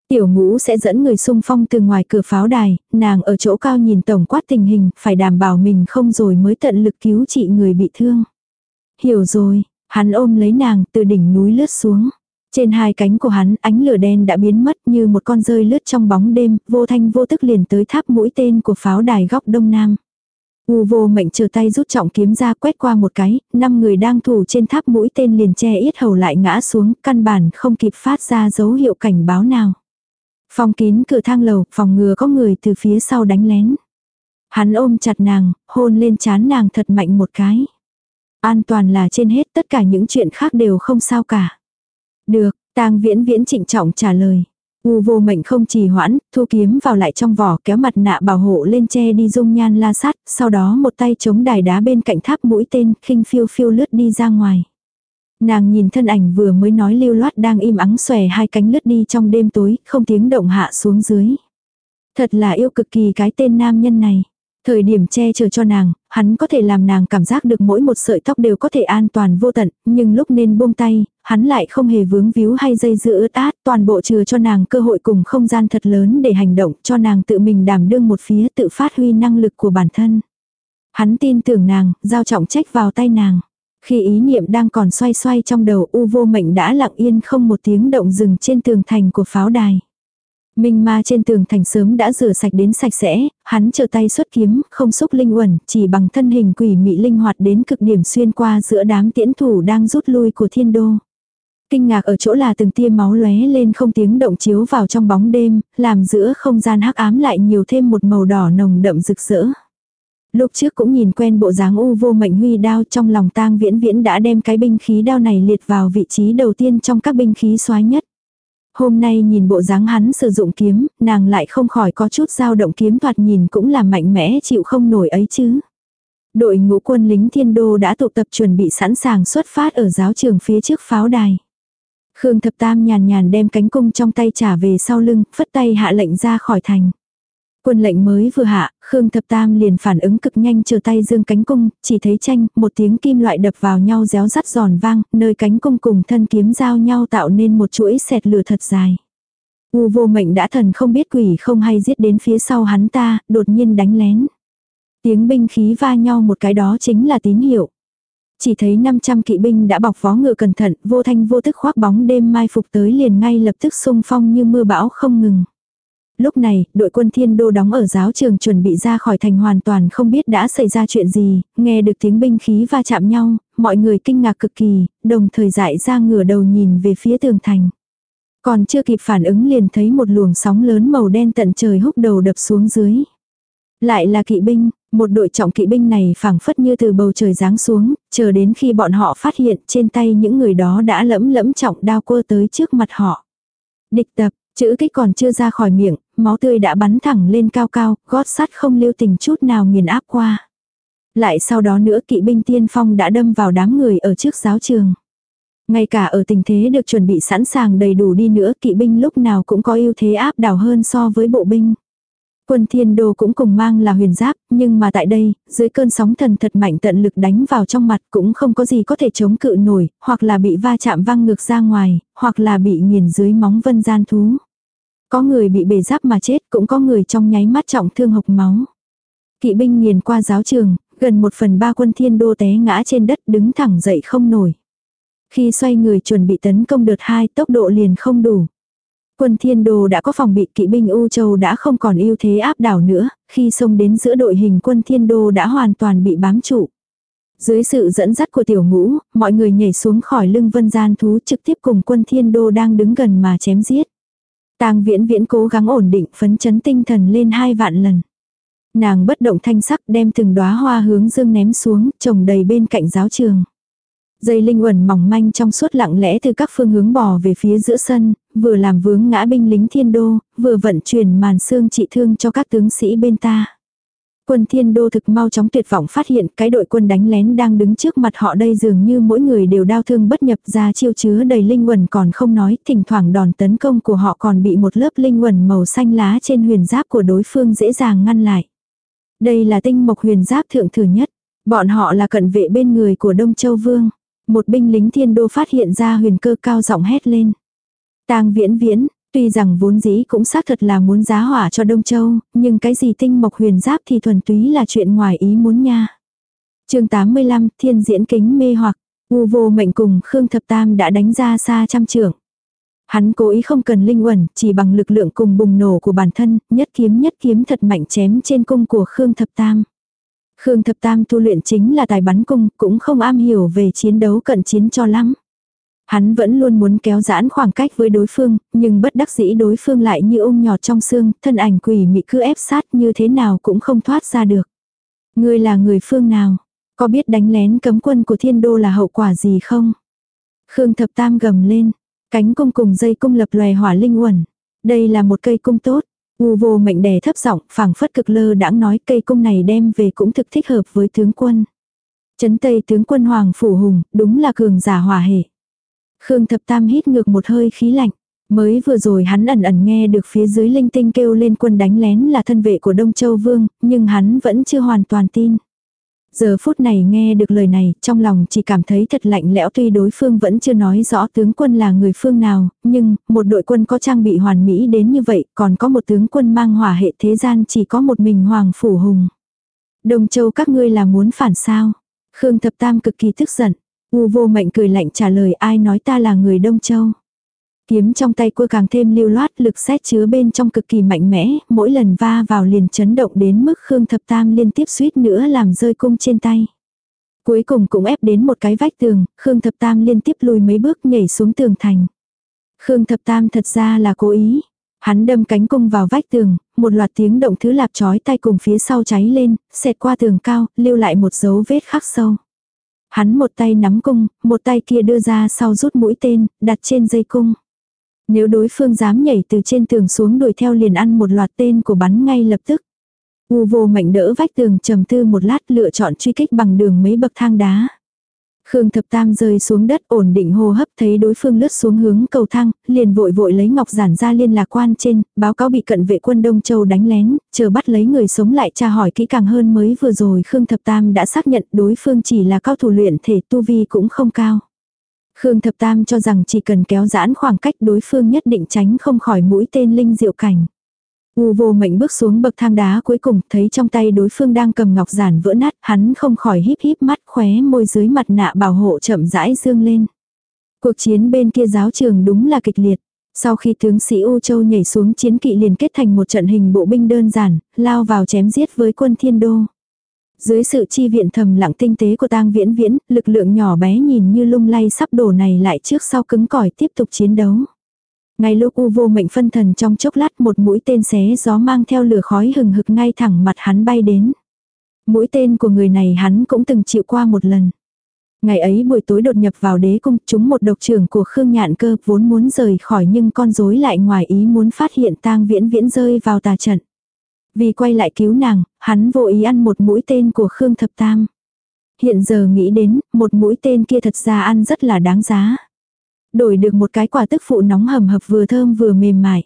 A: Tiểu ngũ sẽ dẫn người xung phong từ ngoài cửa pháo đài, nàng ở chỗ cao nhìn tổng quát tình hình, phải đảm bảo mình không rồi mới tận lực cứu trị người bị thương. Hiểu rồi, hắn ôm lấy nàng từ đỉnh núi lướt xuống. Trên hai cánh của hắn ánh lửa đen đã biến mất như một con rơi lướt trong bóng đêm, vô thanh vô tức liền tới tháp mũi tên của pháo đài góc đông nam. U vô mệnh chờ tay rút trọng kiếm ra quét qua một cái, năm người đang thủ trên tháp mũi tên liền che yết hầu lại ngã xuống, căn bản không kịp phát ra dấu hiệu cảnh báo nào. phòng kín cửa thang lầu, phòng ngừa có người từ phía sau đánh lén. Hắn ôm chặt nàng, hôn lên chán nàng thật mạnh một cái. An toàn là trên hết tất cả những chuyện khác đều không sao cả. Được, tang viễn viễn trịnh trọng trả lời. U vô mệnh không trì hoãn, thu kiếm vào lại trong vỏ kéo mặt nạ bảo hộ lên che đi dung nhan la sát, sau đó một tay chống đài đá bên cạnh tháp mũi tên, khinh phiêu phiêu lướt đi ra ngoài. Nàng nhìn thân ảnh vừa mới nói lưu loát đang im ắng xòe hai cánh lướt đi trong đêm tối, không tiếng động hạ xuống dưới. Thật là yêu cực kỳ cái tên nam nhân này. Thời điểm che chở cho nàng, hắn có thể làm nàng cảm giác được mỗi một sợi tóc đều có thể an toàn vô tận, nhưng lúc nên buông tay, hắn lại không hề vướng víu hay dây dưa ướt át, toàn bộ chừa cho nàng cơ hội cùng không gian thật lớn để hành động, cho nàng tự mình đảm đương một phía tự phát huy năng lực của bản thân. Hắn tin tưởng nàng, giao trọng trách vào tay nàng. Khi ý niệm đang còn xoay xoay trong đầu u vô mệnh đã lặng yên không một tiếng động dừng trên tường thành của pháo đài. Minh ma trên tường thành sớm đã rửa sạch đến sạch sẽ, hắn chờ tay xuất kiếm, không xúc linh uẩn, chỉ bằng thân hình quỷ mị linh hoạt đến cực điểm xuyên qua giữa đám tiễn thủ đang rút lui của thiên đô. Kinh ngạc ở chỗ là từng tia máu lóe lên không tiếng động chiếu vào trong bóng đêm, làm giữa không gian hắc ám lại nhiều thêm một màu đỏ nồng đậm rực rỡ. Lúc trước cũng nhìn quen bộ dáng u vô mệnh huy đao trong lòng tang viễn viễn đã đem cái binh khí đao này liệt vào vị trí đầu tiên trong các binh khí xoái nhất. Hôm nay nhìn bộ dáng hắn sử dụng kiếm, nàng lại không khỏi có chút dao động kiếm thoạt nhìn cũng là mạnh mẽ chịu không nổi ấy chứ. Đội ngũ quân lính thiên đô đã tụ tập chuẩn bị sẵn sàng xuất phát ở giáo trường phía trước pháo đài. Khương thập tam nhàn nhàn đem cánh cung trong tay trả về sau lưng, phất tay hạ lệnh ra khỏi thành. Quân lệnh mới vừa hạ, Khương Thập Tam liền phản ứng cực nhanh chờ tay dương cánh cung, chỉ thấy tranh, một tiếng kim loại đập vào nhau réo rắt giòn vang, nơi cánh cung cùng thân kiếm giao nhau tạo nên một chuỗi xẹt lửa thật dài. U vô mệnh đã thần không biết quỷ không hay giết đến phía sau hắn ta, đột nhiên đánh lén. Tiếng binh khí va nhau một cái đó chính là tín hiệu. Chỉ thấy 500 kỵ binh đã bọc vó ngựa cẩn thận, vô thanh vô tức khoác bóng đêm mai phục tới liền ngay lập tức xung phong như mưa bão không ngừng. Lúc này, đội quân thiên đô đóng ở giáo trường chuẩn bị ra khỏi thành hoàn toàn không biết đã xảy ra chuyện gì, nghe được tiếng binh khí va chạm nhau, mọi người kinh ngạc cực kỳ, đồng thời dại ra ngửa đầu nhìn về phía tường thành. Còn chưa kịp phản ứng liền thấy một luồng sóng lớn màu đen tận trời húc đầu đập xuống dưới. Lại là kỵ binh, một đội trọng kỵ binh này phảng phất như từ bầu trời giáng xuống, chờ đến khi bọn họ phát hiện trên tay những người đó đã lẫm lẫm trọng đao quơ tới trước mặt họ. Địch tập, Chữ kích còn chưa ra khỏi miệng, máu tươi đã bắn thẳng lên cao cao, gót sắt không lưu tình chút nào nghiền áp qua. Lại sau đó nữa kỵ binh tiên phong đã đâm vào đám người ở trước giáo trường. Ngay cả ở tình thế được chuẩn bị sẵn sàng đầy đủ đi nữa kỵ binh lúc nào cũng có ưu thế áp đảo hơn so với bộ binh. Quân thiên đô cũng cùng mang là huyền giáp, nhưng mà tại đây, dưới cơn sóng thần thật mạnh tận lực đánh vào trong mặt cũng không có gì có thể chống cự nổi, hoặc là bị va chạm văng ngược ra ngoài, hoặc là bị nghiền dưới móng vân gian thú. Có người bị bể giáp mà chết, cũng có người trong nháy mắt trọng thương hộc máu. Kỵ binh nghiền qua giáo trường, gần một phần ba quân thiên đô té ngã trên đất đứng thẳng dậy không nổi. Khi xoay người chuẩn bị tấn công đợt hai tốc độ liền không đủ. Quân thiên đồ đã có phòng bị kỵ binh U Châu đã không còn ưu thế áp đảo nữa, khi xông đến giữa đội hình quân thiên đô đã hoàn toàn bị bám trụ. Dưới sự dẫn dắt của tiểu ngũ, mọi người nhảy xuống khỏi lưng vân gian thú trực tiếp cùng quân thiên đô đang đứng gần mà chém giết. Tang viễn viễn cố gắng ổn định phấn chấn tinh thần lên hai vạn lần. Nàng bất động thanh sắc đem từng đóa hoa hướng dương ném xuống, trồng đầy bên cạnh giáo trường. Dây linh uẩn mỏng manh trong suốt lặng lẽ từ các phương hướng bò về phía giữa sân, vừa làm vướng ngã binh lính thiên đô, vừa vận chuyển màn xương trị thương cho các tướng sĩ bên ta. Quân thiên đô thực mau chóng tuyệt vọng phát hiện cái đội quân đánh lén đang đứng trước mặt họ đây dường như mỗi người đều đau thương bất nhập ra chiêu chứa đầy linh quần còn không nói, thỉnh thoảng đòn tấn công của họ còn bị một lớp linh quần màu xanh lá trên huyền giáp của đối phương dễ dàng ngăn lại. Đây là tinh mộc huyền giáp thượng thừa nhất. Bọn họ là cận vệ bên người của Đông Châu Vương. Một binh lính thiên đô phát hiện ra huyền cơ cao giọng hét lên. tang viễn viễn, tuy rằng vốn dĩ cũng xác thật là muốn giá hỏa cho Đông Châu, nhưng cái gì tinh mộc huyền giáp thì thuần túy là chuyện ngoài ý muốn nha. chương 85 thiên diễn kính mê hoặc, u vô mệnh cùng Khương Thập Tam đã đánh ra xa trăm trưởng. Hắn cố ý không cần linh uẩn, chỉ bằng lực lượng cùng bùng nổ của bản thân, nhất kiếm nhất kiếm thật mạnh chém trên cung của Khương Thập Tam. Khương Thập Tam tu luyện chính là tài bắn cung, cũng không am hiểu về chiến đấu cận chiến cho lắm. Hắn vẫn luôn muốn kéo giãn khoảng cách với đối phương, nhưng bất đắc dĩ đối phương lại như ung nhọt trong xương, thân ảnh quỷ mị cứ ép sát như thế nào cũng không thoát ra được. Ngươi là người phương nào? Có biết đánh lén cấm quân của thiên đô là hậu quả gì không? Khương Thập Tam gầm lên, cánh cung cùng dây cung lập lòe hỏa linh uẩn. Đây là một cây cung tốt, U vô mệnh đè thấp giọng, phảng phất cực lơ đãng nói cây cung này đem về cũng thực thích hợp với tướng quân. Chấn Tây tướng quân Hoàng Phủ Hùng, đúng là cường giả hỏa hệ. Khương Thập Tam hít ngược một hơi khí lạnh. Mới vừa rồi hắn ẩn ẩn nghe được phía dưới linh tinh kêu lên quân đánh lén là thân vệ của Đông Châu Vương, nhưng hắn vẫn chưa hoàn toàn tin. Giờ phút này nghe được lời này, trong lòng chỉ cảm thấy thật lạnh lẽo tuy đối phương vẫn chưa nói rõ tướng quân là người phương nào, nhưng, một đội quân có trang bị hoàn mỹ đến như vậy, còn có một tướng quân mang hỏa hệ thế gian chỉ có một mình Hoàng Phủ Hùng. Đồng châu các ngươi là muốn phản sao? Khương Thập Tam cực kỳ tức giận. U vô mệnh cười lạnh trả lời ai nói ta là người Đông Châu. Kiếm trong tay cua càng thêm lưu loát lực xét chứa bên trong cực kỳ mạnh mẽ, mỗi lần va vào liền chấn động đến mức Khương Thập Tam liên tiếp suýt nữa làm rơi cung trên tay. Cuối cùng cũng ép đến một cái vách tường, Khương Thập Tam liên tiếp lùi mấy bước nhảy xuống tường thành. Khương Thập Tam thật ra là cố ý. Hắn đâm cánh cung vào vách tường, một loạt tiếng động thứ lạp chói tay cùng phía sau cháy lên, xẹt qua tường cao, lưu lại một dấu vết khắc sâu. Hắn một tay nắm cung, một tay kia đưa ra sau rút mũi tên, đặt trên dây cung. Nếu đối phương dám nhảy từ trên tường xuống đuổi theo liền ăn một loạt tên của bắn ngay lập tức. U vô mệnh đỡ vách tường trầm tư một lát lựa chọn truy kích bằng đường mấy bậc thang đá. Khương thập tam rơi xuống đất ổn định hô hấp thấy đối phương lướt xuống hướng cầu thang, liền vội vội lấy ngọc giản ra liên lạc quan trên, báo cáo bị cận vệ quân Đông Châu đánh lén, chờ bắt lấy người sống lại tra hỏi kỹ càng hơn mới vừa rồi Khương thập tam đã xác nhận đối phương chỉ là cao thủ luyện thể tu vi cũng không cao. Khương Thập Tam cho rằng chỉ cần kéo giãn khoảng cách đối phương nhất định tránh không khỏi mũi tên linh diệu cảnh. U vô mệnh bước xuống bậc thang đá cuối cùng thấy trong tay đối phương đang cầm ngọc giản vỡ nát, hắn không khỏi híp híp mắt khóe môi dưới mặt nạ bảo hộ chậm rãi dương lên. Cuộc chiến bên kia giáo trường đúng là kịch liệt. Sau khi tướng sĩ U Châu nhảy xuống chiến kỵ liền kết thành một trận hình bộ binh đơn giản, lao vào chém giết với quân thiên đô. Dưới sự chi viện thầm lặng tinh tế của tang viễn viễn, lực lượng nhỏ bé nhìn như lung lay sắp đổ này lại trước sau cứng cỏi tiếp tục chiến đấu. Ngay lúc u vô mệnh phân thần trong chốc lát một mũi tên xé gió mang theo lửa khói hừng hực ngay thẳng mặt hắn bay đến. Mũi tên của người này hắn cũng từng chịu qua một lần. Ngày ấy buổi tối đột nhập vào đế cung, chúng một độc trưởng của Khương Nhạn cơ vốn muốn rời khỏi nhưng con rối lại ngoài ý muốn phát hiện tang viễn viễn rơi vào tà trận. Vì quay lại cứu nàng, hắn vô ý ăn một mũi tên của Khương Thập Tam. Hiện giờ nghĩ đến, một mũi tên kia thật ra ăn rất là đáng giá. Đổi được một cái quả tức phụ nóng hầm hập vừa thơm vừa mềm mại.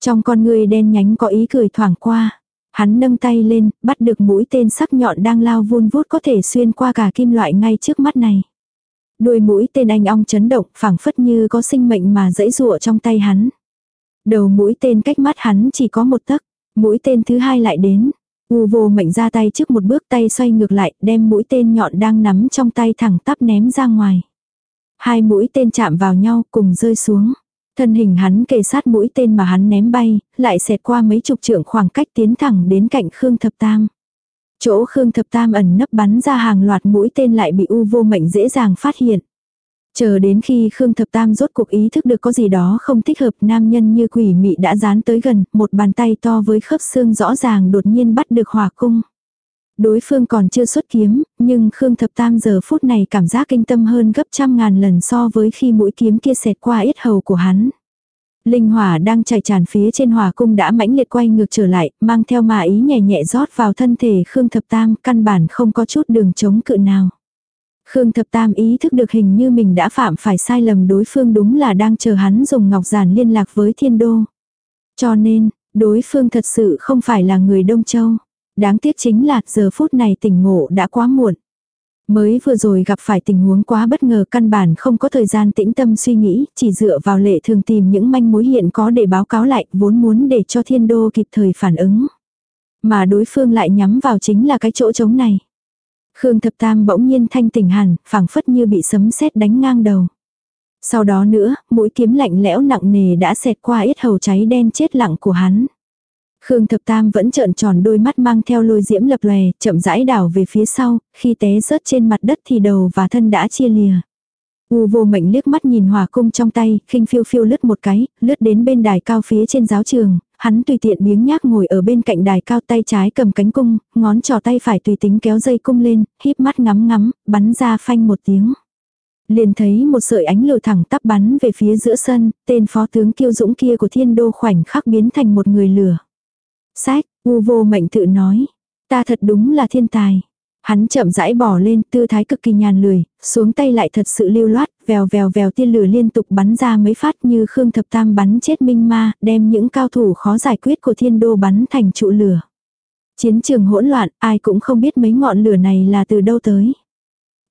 A: Trong con người đen nhánh có ý cười thoảng qua. Hắn nâng tay lên, bắt được mũi tên sắc nhọn đang lao vun vút có thể xuyên qua cả kim loại ngay trước mắt này. Đuôi mũi tên anh ong chấn động, phảng phất như có sinh mệnh mà dẫy rụa trong tay hắn. Đầu mũi tên cách mắt hắn chỉ có một tấc, mũi tên thứ hai lại đến. U vô mệnh ra tay trước một bước tay xoay ngược lại, đem mũi tên nhọn đang nắm trong tay thẳng tắp ném ra ngoài. Hai mũi tên chạm vào nhau cùng rơi xuống. Thân hình hắn kề sát mũi tên mà hắn ném bay, lại xẹt qua mấy chục trượng khoảng cách tiến thẳng đến cạnh Khương Thập Tam. Chỗ Khương Thập Tam ẩn nấp bắn ra hàng loạt mũi tên lại bị U vô mệnh dễ dàng phát hiện. Chờ đến khi Khương Thập Tam rốt cuộc ý thức được có gì đó không thích hợp nam nhân như quỷ mị đã dán tới gần, một bàn tay to với khớp xương rõ ràng đột nhiên bắt được hỏa cung. Đối phương còn chưa xuất kiếm, nhưng Khương Thập Tam giờ phút này cảm giác kinh tâm hơn gấp trăm ngàn lần so với khi mũi kiếm kia xẹt qua yết hầu của hắn. Linh hỏa đang chảy tràn phía trên hỏa cung đã mãnh liệt quay ngược trở lại, mang theo mà ý nhẹ nhẹ rót vào thân thể Khương Thập Tam, căn bản không có chút đường chống cự nào. Khương Thập Tam ý thức được hình như mình đã phạm phải sai lầm đối phương đúng là đang chờ hắn dùng ngọc giản liên lạc với thiên đô. Cho nên, đối phương thật sự không phải là người Đông Châu. Đáng tiếc chính là giờ phút này tỉnh ngộ đã quá muộn. Mới vừa rồi gặp phải tình huống quá bất ngờ căn bản không có thời gian tĩnh tâm suy nghĩ, chỉ dựa vào lệ thường tìm những manh mối hiện có để báo cáo lại, vốn muốn để cho thiên đô kịp thời phản ứng. Mà đối phương lại nhắm vào chính là cái chỗ trống này. Khương thập tam bỗng nhiên thanh tỉnh hẳn, phảng phất như bị sấm sét đánh ngang đầu. Sau đó nữa, mũi kiếm lạnh lẽo nặng nề đã xẹt qua yết hầu cháy đen chết lặng của hắn. Khương Thập Tam vẫn trợn tròn đôi mắt mang theo lôi diễm lập lòe, chậm rãi đảo về phía sau, khi té rớt trên mặt đất thì đầu và thân đã chia lìa. U vô mệnh liếc mắt nhìn hỏa cung trong tay, khinh phiêu phiêu lướt một cái, lướt đến bên đài cao phía trên giáo trường, hắn tùy tiện biếng nhác ngồi ở bên cạnh đài cao tay trái cầm cánh cung, ngón trỏ tay phải tùy tính kéo dây cung lên, híp mắt ngắm ngắm, bắn ra phanh một tiếng. Liền thấy một sợi ánh lửa thẳng tắp bắn về phía giữa sân, tên phó tướng kiêu dũng kia của thiên đô khoảnh khắc biến thành một người lửa. Sách, u vô mệnh tự nói. Ta thật đúng là thiên tài. Hắn chậm rãi bỏ lên, tư thái cực kỳ nhàn lười, xuống tay lại thật sự lưu loát, vèo vèo vèo tiên lửa liên tục bắn ra mấy phát như Khương Thập Tam bắn chết Minh Ma, đem những cao thủ khó giải quyết của thiên đô bắn thành trụ lửa. Chiến trường hỗn loạn, ai cũng không biết mấy ngọn lửa này là từ đâu tới.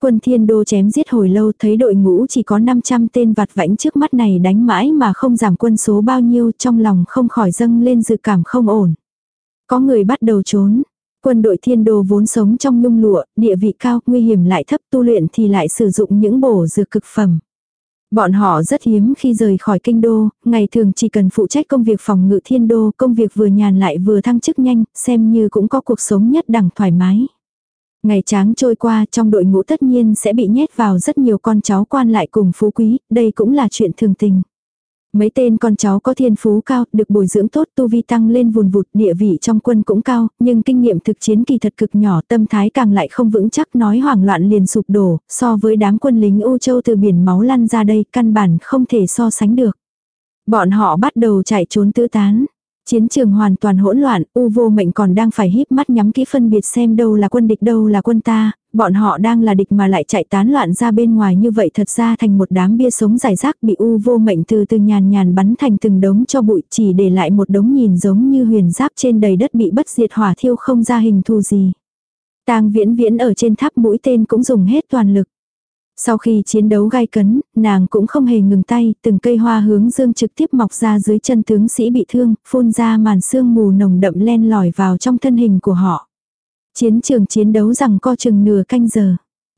A: Quân thiên đô chém giết hồi lâu thấy đội ngũ chỉ có 500 tên vặt vãnh trước mắt này đánh mãi mà không giảm quân số bao nhiêu trong lòng không khỏi dâng lên dự cảm không ổn. Có người bắt đầu trốn. Quân đội thiên đồ vốn sống trong nhung lụa, địa vị cao, nguy hiểm lại thấp tu luyện thì lại sử dụng những bổ dược cực phẩm. Bọn họ rất hiếm khi rời khỏi kinh đô, ngày thường chỉ cần phụ trách công việc phòng ngự thiên đô, công việc vừa nhàn lại vừa thăng chức nhanh, xem như cũng có cuộc sống nhất đẳng thoải mái. Ngày tráng trôi qua trong đội ngũ tất nhiên sẽ bị nhét vào rất nhiều con cháu quan lại cùng phú quý, đây cũng là chuyện thường tình. Mấy tên con cháu có thiên phú cao, được bồi dưỡng tốt tu vi tăng lên vùn vụt, địa vị trong quân cũng cao, nhưng kinh nghiệm thực chiến kỳ thật cực nhỏ, tâm thái càng lại không vững chắc nói hoảng loạn liền sụp đổ, so với đám quân lính U Châu từ biển máu lăn ra đây, căn bản không thể so sánh được. Bọn họ bắt đầu chạy trốn tứ tán. Chiến trường hoàn toàn hỗn loạn, U vô mệnh còn đang phải híp mắt nhắm kỹ phân biệt xem đâu là quân địch đâu là quân ta, bọn họ đang là địch mà lại chạy tán loạn ra bên ngoài như vậy thật ra thành một đám bia sống giải rác bị U vô mệnh từ từ nhàn nhàn bắn thành từng đống cho bụi chỉ để lại một đống nhìn giống như huyền giáp trên đầy đất bị bất diệt hỏa thiêu không ra hình thù gì. Tang viễn viễn ở trên tháp mũi tên cũng dùng hết toàn lực. Sau khi chiến đấu gai cấn, nàng cũng không hề ngừng tay, từng cây hoa hướng dương trực tiếp mọc ra dưới chân tướng sĩ bị thương, phun ra màn sương mù nồng đậm len lỏi vào trong thân hình của họ. Chiến trường chiến đấu rằng co chừng nửa canh giờ.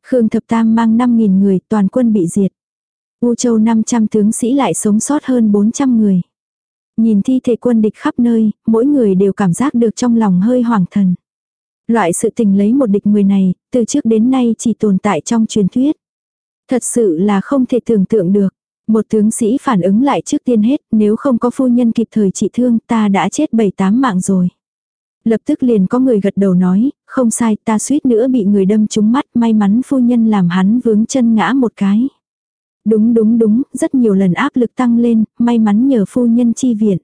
A: Khương Thập Tam mang 5.000 người, toàn quân bị diệt. U Châu 500 tướng sĩ lại sống sót hơn 400 người. Nhìn thi thể quân địch khắp nơi, mỗi người đều cảm giác được trong lòng hơi hoảng thần. Loại sự tình lấy một địch người này, từ trước đến nay chỉ tồn tại trong truyền thuyết. Thật sự là không thể tưởng tượng được. Một tướng sĩ phản ứng lại trước tiên hết, nếu không có phu nhân kịp thời trị thương ta đã chết bảy tám mạng rồi. Lập tức liền có người gật đầu nói, không sai ta suýt nữa bị người đâm trúng mắt may mắn phu nhân làm hắn vướng chân ngã một cái. Đúng đúng đúng, rất nhiều lần áp lực tăng lên, may mắn nhờ phu nhân chi viện.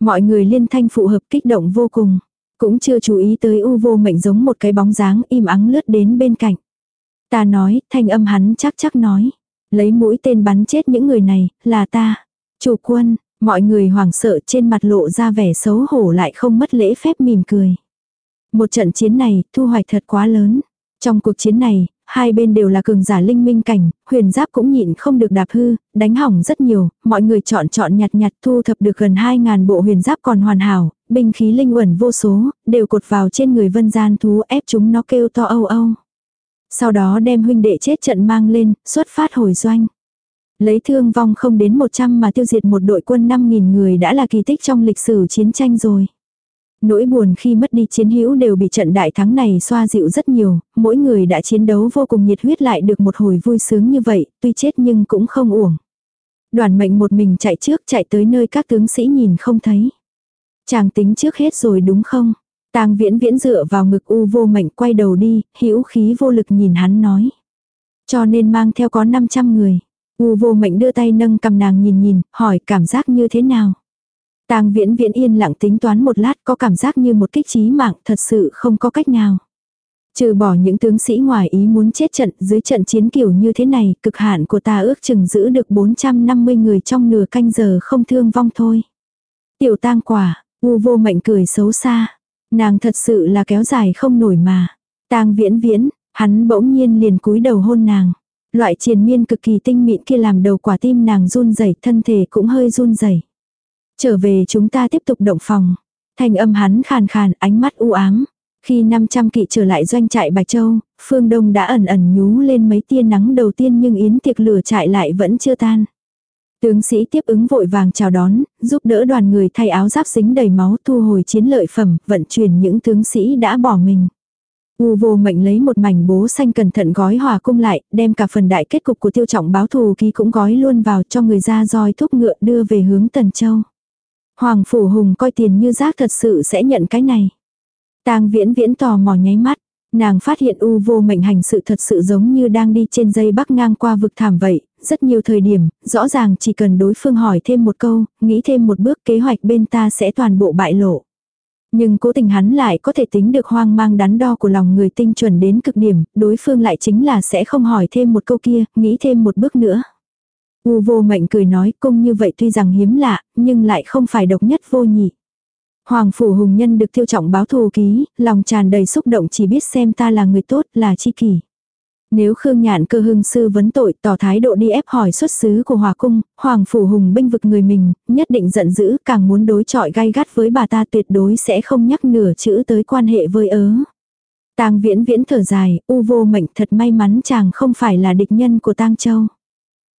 A: Mọi người liên thanh phụ hợp kích động vô cùng. Cũng chưa chú ý tới u vô mệnh giống một cái bóng dáng im ắng lướt đến bên cạnh. Ta nói, thanh âm hắn chắc chắc nói. Lấy mũi tên bắn chết những người này, là ta. Chủ quân, mọi người hoảng sợ trên mặt lộ ra vẻ xấu hổ lại không mất lễ phép mỉm cười. Một trận chiến này, thu hoạch thật quá lớn. Trong cuộc chiến này, hai bên đều là cường giả linh minh cảnh, huyền giáp cũng nhịn không được đạp hư, đánh hỏng rất nhiều, mọi người chọn chọn nhặt nhặt thu thập được gần 2.000 bộ huyền giáp còn hoàn hảo, binh khí linh uẩn vô số, đều cột vào trên người vân gian thú ép chúng nó kêu to âu âu. Sau đó đem huynh đệ chết trận mang lên, xuất phát hồi doanh. Lấy thương vong không đến 100 mà tiêu diệt một đội quân 5.000 người đã là kỳ tích trong lịch sử chiến tranh rồi. Nỗi buồn khi mất đi chiến hữu đều bị trận đại thắng này xoa dịu rất nhiều, mỗi người đã chiến đấu vô cùng nhiệt huyết lại được một hồi vui sướng như vậy, tuy chết nhưng cũng không uổng. Đoàn mệnh một mình chạy trước chạy tới nơi các tướng sĩ nhìn không thấy. Chàng tính trước hết rồi đúng không? Tang viễn viễn dựa vào ngực u vô mệnh quay đầu đi, hữu khí vô lực nhìn hắn nói. Cho nên mang theo có 500 người. U vô mệnh đưa tay nâng cầm nàng nhìn nhìn, hỏi cảm giác như thế nào. Tang viễn viễn yên lặng tính toán một lát có cảm giác như một kích trí mạng thật sự không có cách nào. Trừ bỏ những tướng sĩ ngoài ý muốn chết trận dưới trận chiến kiểu như thế này, cực hạn của ta ước chừng giữ được 450 người trong nửa canh giờ không thương vong thôi. Tiểu tang quả, u vô mệnh cười xấu xa. Nàng thật sự là kéo dài không nổi mà. Tang viễn viễn, hắn bỗng nhiên liền cúi đầu hôn nàng. Loại triền miên cực kỳ tinh mịn kia làm đầu quả tim nàng run rẩy thân thể cũng hơi run rẩy Trở về chúng ta tiếp tục động phòng. Thanh âm hắn khàn khàn, ánh mắt u ám. Khi 500 kỵ trở lại doanh trại Bạch Châu, phương đông đã ẩn ẩn nhú lên mấy tia nắng đầu tiên nhưng yến tiệc lửa trại lại vẫn chưa tan. Tướng sĩ tiếp ứng vội vàng chào đón, giúp đỡ đoàn người thay áo giáp dính đầy máu thu hồi chiến lợi phẩm, vận chuyển những tướng sĩ đã bỏ mình. U vô mệnh lấy một mảnh bố xanh cẩn thận gói hòa cung lại, đem cả phần đại kết cục của tiêu trọng báo thù ký cũng gói luôn vào cho người ra roi thúc ngựa đưa về hướng Tần Châu. Hoàng Phủ Hùng coi tiền như rác thật sự sẽ nhận cái này. tang viễn viễn tò mò nháy mắt. Nàng phát hiện u vô mệnh hành sự thật sự giống như đang đi trên dây bắc ngang qua vực thảm vậy, rất nhiều thời điểm, rõ ràng chỉ cần đối phương hỏi thêm một câu, nghĩ thêm một bước kế hoạch bên ta sẽ toàn bộ bại lộ. Nhưng cố tình hắn lại có thể tính được hoang mang đắn đo của lòng người tinh chuẩn đến cực điểm, đối phương lại chính là sẽ không hỏi thêm một câu kia, nghĩ thêm một bước nữa. U vô mệnh cười nói cung như vậy tuy rằng hiếm lạ, nhưng lại không phải độc nhất vô nhị. Hoàng phủ hùng nhân được tiêu trọng báo thù ký, lòng tràn đầy xúc động chỉ biết xem ta là người tốt, là chi kỷ. Nếu Khương Nhạn cơ hưng sư vấn tội tỏ thái độ đi ép hỏi xuất xứ của Hòa Cung, Hoàng Phủ Hùng binh vực người mình, nhất định giận dữ càng muốn đối chọi gay gắt với bà ta tuyệt đối sẽ không nhắc nửa chữ tới quan hệ với ớ. tang viễn viễn thở dài, u vô mệnh thật may mắn chàng không phải là địch nhân của tang châu.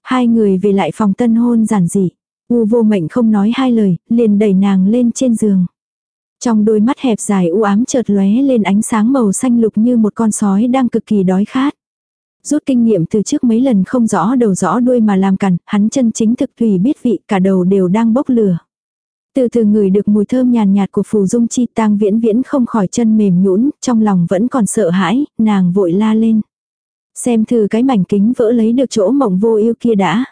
A: Hai người về lại phòng tân hôn giản dị. U vô mệnh không nói hai lời, liền đẩy nàng lên trên giường. Trong đôi mắt hẹp dài u ám chợt lóe lên ánh sáng màu xanh lục như một con sói đang cực kỳ đói khát. Rút kinh nghiệm từ trước mấy lần không rõ đầu rõ đuôi mà làm cằn, hắn chân chính thực tùy biết vị cả đầu đều đang bốc lửa. Từ từ người được mùi thơm nhàn nhạt của phù dung chi tang viễn viễn không khỏi chân mềm nhũn trong lòng vẫn còn sợ hãi, nàng vội la lên. Xem thử cái mảnh kính vỡ lấy được chỗ mộng vô yêu kia đã.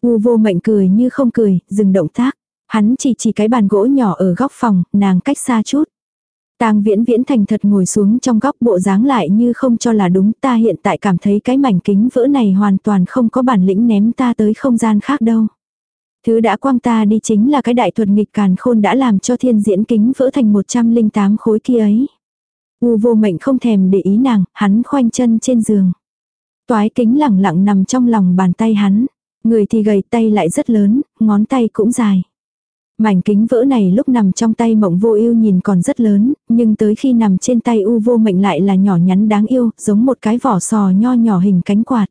A: U vô mệnh cười như không cười, dừng động tác. Hắn chỉ chỉ cái bàn gỗ nhỏ ở góc phòng, nàng cách xa chút. Tang viễn viễn thành thật ngồi xuống trong góc bộ dáng lại như không cho là đúng ta hiện tại cảm thấy cái mảnh kính vỡ này hoàn toàn không có bản lĩnh ném ta tới không gian khác đâu. Thứ đã quang ta đi chính là cái đại thuật nghịch càn khôn đã làm cho thiên diễn kính vỡ thành 108 khối kia ấy. U vô mệnh không thèm để ý nàng, hắn khoanh chân trên giường. Toái kính lẳng lặng nằm trong lòng bàn tay hắn. Người thì gầy tay lại rất lớn, ngón tay cũng dài. Mảnh kính vỡ này lúc nằm trong tay mộng vô yêu nhìn còn rất lớn, nhưng tới khi nằm trên tay u vô mệnh lại là nhỏ nhắn đáng yêu, giống một cái vỏ sò nho nhỏ hình cánh quạt.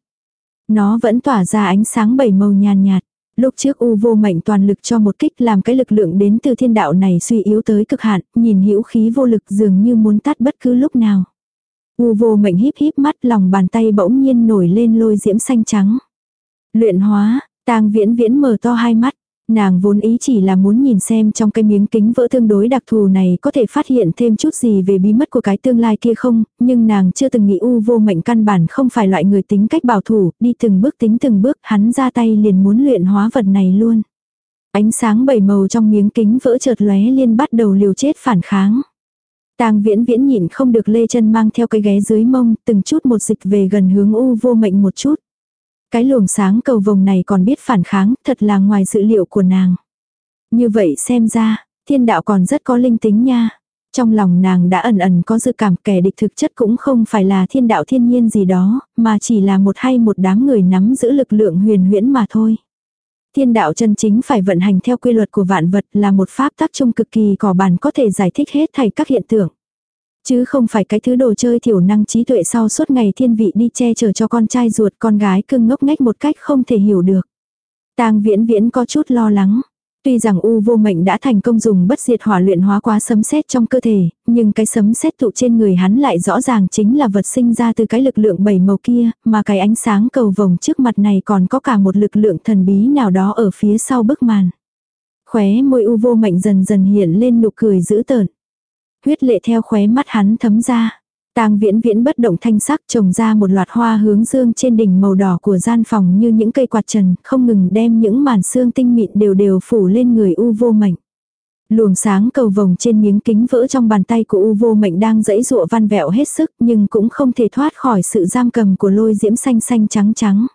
A: Nó vẫn tỏa ra ánh sáng bảy màu nhàn nhạt, Lúc trước u vô mệnh toàn lực cho một kích làm cái lực lượng đến từ thiên đạo này suy yếu tới cực hạn, nhìn hữu khí vô lực dường như muốn tắt bất cứ lúc nào. U vô mệnh híp híp mắt lòng bàn tay bỗng nhiên nổi lên lôi diễm xanh trắng. Luyện hóa, tang viễn viễn mở to hai mắt. Nàng vốn ý chỉ là muốn nhìn xem trong cái miếng kính vỡ tương đối đặc thù này có thể phát hiện thêm chút gì về bí mật của cái tương lai kia không, nhưng nàng chưa từng nghĩ u vô mệnh căn bản không phải loại người tính cách bảo thủ, đi từng bước tính từng bước, hắn ra tay liền muốn luyện hóa vật này luôn. Ánh sáng bảy màu trong miếng kính vỡ chợt lóe liên bắt đầu liều chết phản kháng. Tang viễn viễn nhịn không được lê chân mang theo cái ghé dưới mông, từng chút một dịch về gần hướng u vô mệnh một chút. Cái luồng sáng cầu vồng này còn biết phản kháng, thật là ngoài dự liệu của nàng. Như vậy xem ra, thiên đạo còn rất có linh tính nha. Trong lòng nàng đã ẩn ẩn có dự cảm kẻ địch thực chất cũng không phải là thiên đạo thiên nhiên gì đó, mà chỉ là một hay một đám người nắm giữ lực lượng huyền huyễn mà thôi. Thiên đạo chân chính phải vận hành theo quy luật của vạn vật là một pháp tác trung cực kỳ cỏ bản có thể giải thích hết thảy các hiện tượng. Chứ không phải cái thứ đồ chơi thiểu năng trí tuệ sau suốt ngày thiên vị đi che chở cho con trai ruột con gái cưng ngốc nghếch một cách không thể hiểu được. tang viễn viễn có chút lo lắng. Tuy rằng U vô mệnh đã thành công dùng bất diệt hỏa luyện hóa quá sấm sét trong cơ thể, nhưng cái sấm sét tụ trên người hắn lại rõ ràng chính là vật sinh ra từ cái lực lượng bảy màu kia, mà cái ánh sáng cầu vồng trước mặt này còn có cả một lực lượng thần bí nào đó ở phía sau bức màn. Khóe môi U vô mệnh dần dần hiện lên nụ cười dữ tợn. Huyết lệ theo khóe mắt hắn thấm ra. Tang viễn viễn bất động thanh sắc trồng ra một loạt hoa hướng dương trên đỉnh màu đỏ của gian phòng như những cây quạt trần, không ngừng đem những màn xương tinh mịn đều đều phủ lên người u vô mệnh. Luồng sáng cầu vồng trên miếng kính vỡ trong bàn tay của u vô mệnh đang dẫy dụa văn vẹo hết sức nhưng cũng không thể thoát khỏi sự giam cầm của lôi diễm xanh xanh trắng trắng.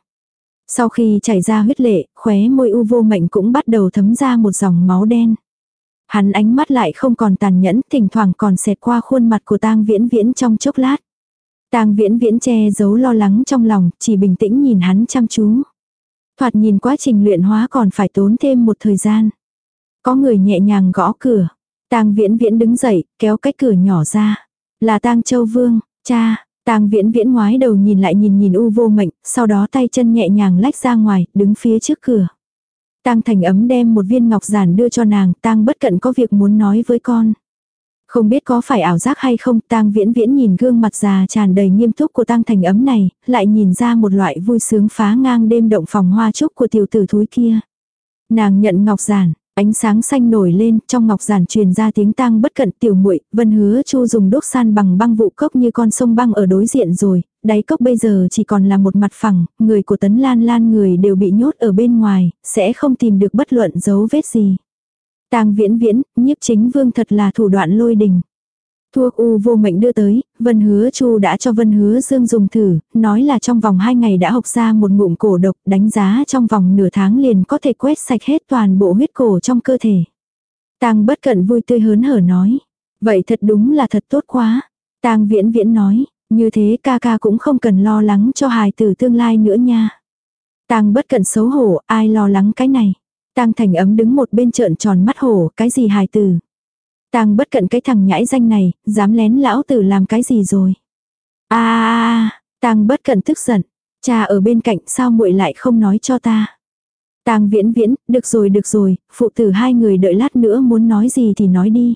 A: Sau khi chảy ra huyết lệ, khóe môi u vô mệnh cũng bắt đầu thấm ra một dòng máu đen. Hắn ánh mắt lại không còn tàn nhẫn, thỉnh thoảng còn xẹt qua khuôn mặt của tang viễn viễn trong chốc lát. Tang viễn viễn che giấu lo lắng trong lòng, chỉ bình tĩnh nhìn hắn chăm chú. Thoạt nhìn quá trình luyện hóa còn phải tốn thêm một thời gian. Có người nhẹ nhàng gõ cửa. Tang viễn viễn đứng dậy, kéo cái cửa nhỏ ra. Là tang châu vương, cha, tang viễn viễn ngoái đầu nhìn lại nhìn nhìn u vô mệnh, sau đó tay chân nhẹ nhàng lách ra ngoài, đứng phía trước cửa. Tang Thành ấm đem một viên ngọc giản đưa cho nàng, Tang bất cận có việc muốn nói với con. Không biết có phải ảo giác hay không, Tang Viễn Viễn nhìn gương mặt già tràn đầy nghiêm túc của Tang Thành ấm này, lại nhìn ra một loại vui sướng phá ngang đêm động phòng hoa trúc của tiểu tử thúi kia. Nàng nhận ngọc giản, Ánh sáng xanh nổi lên, trong ngọc giản truyền ra tiếng tang bất cận tiểu muội, Vân Hứa Chu dùng đốt san bằng băng vụ cốc như con sông băng ở đối diện rồi, đáy cốc bây giờ chỉ còn là một mặt phẳng, người của Tấn Lan Lan người đều bị nhốt ở bên ngoài, sẽ không tìm được bất luận dấu vết gì. Tang Viễn Viễn, nhiếp chính vương thật là thủ đoạn lôi đình. Thuốc u vô mệnh đưa tới, Vân Hứa Chu đã cho Vân Hứa Dương dùng thử, nói là trong vòng 2 ngày đã học ra một ngụm cổ độc, đánh giá trong vòng nửa tháng liền có thể quét sạch hết toàn bộ huyết cổ trong cơ thể. Tang bất cận vui tươi hớn hở nói. Vậy thật đúng là thật tốt quá. Tang viễn viễn nói, như thế ca ca cũng không cần lo lắng cho hài tử tương lai nữa nha. Tang bất cận xấu hổ, ai lo lắng cái này. Tang thành ấm đứng một bên trợn tròn mắt hổ, cái gì hài tử. Tang bất cận cái thằng nhãi danh này, dám lén lão tử làm cái gì rồi. a à, Tang bất cận tức giận. Cha ở bên cạnh sao muội lại không nói cho ta. Tang viễn viễn, được rồi được rồi, phụ tử hai người đợi lát nữa muốn nói gì thì nói đi.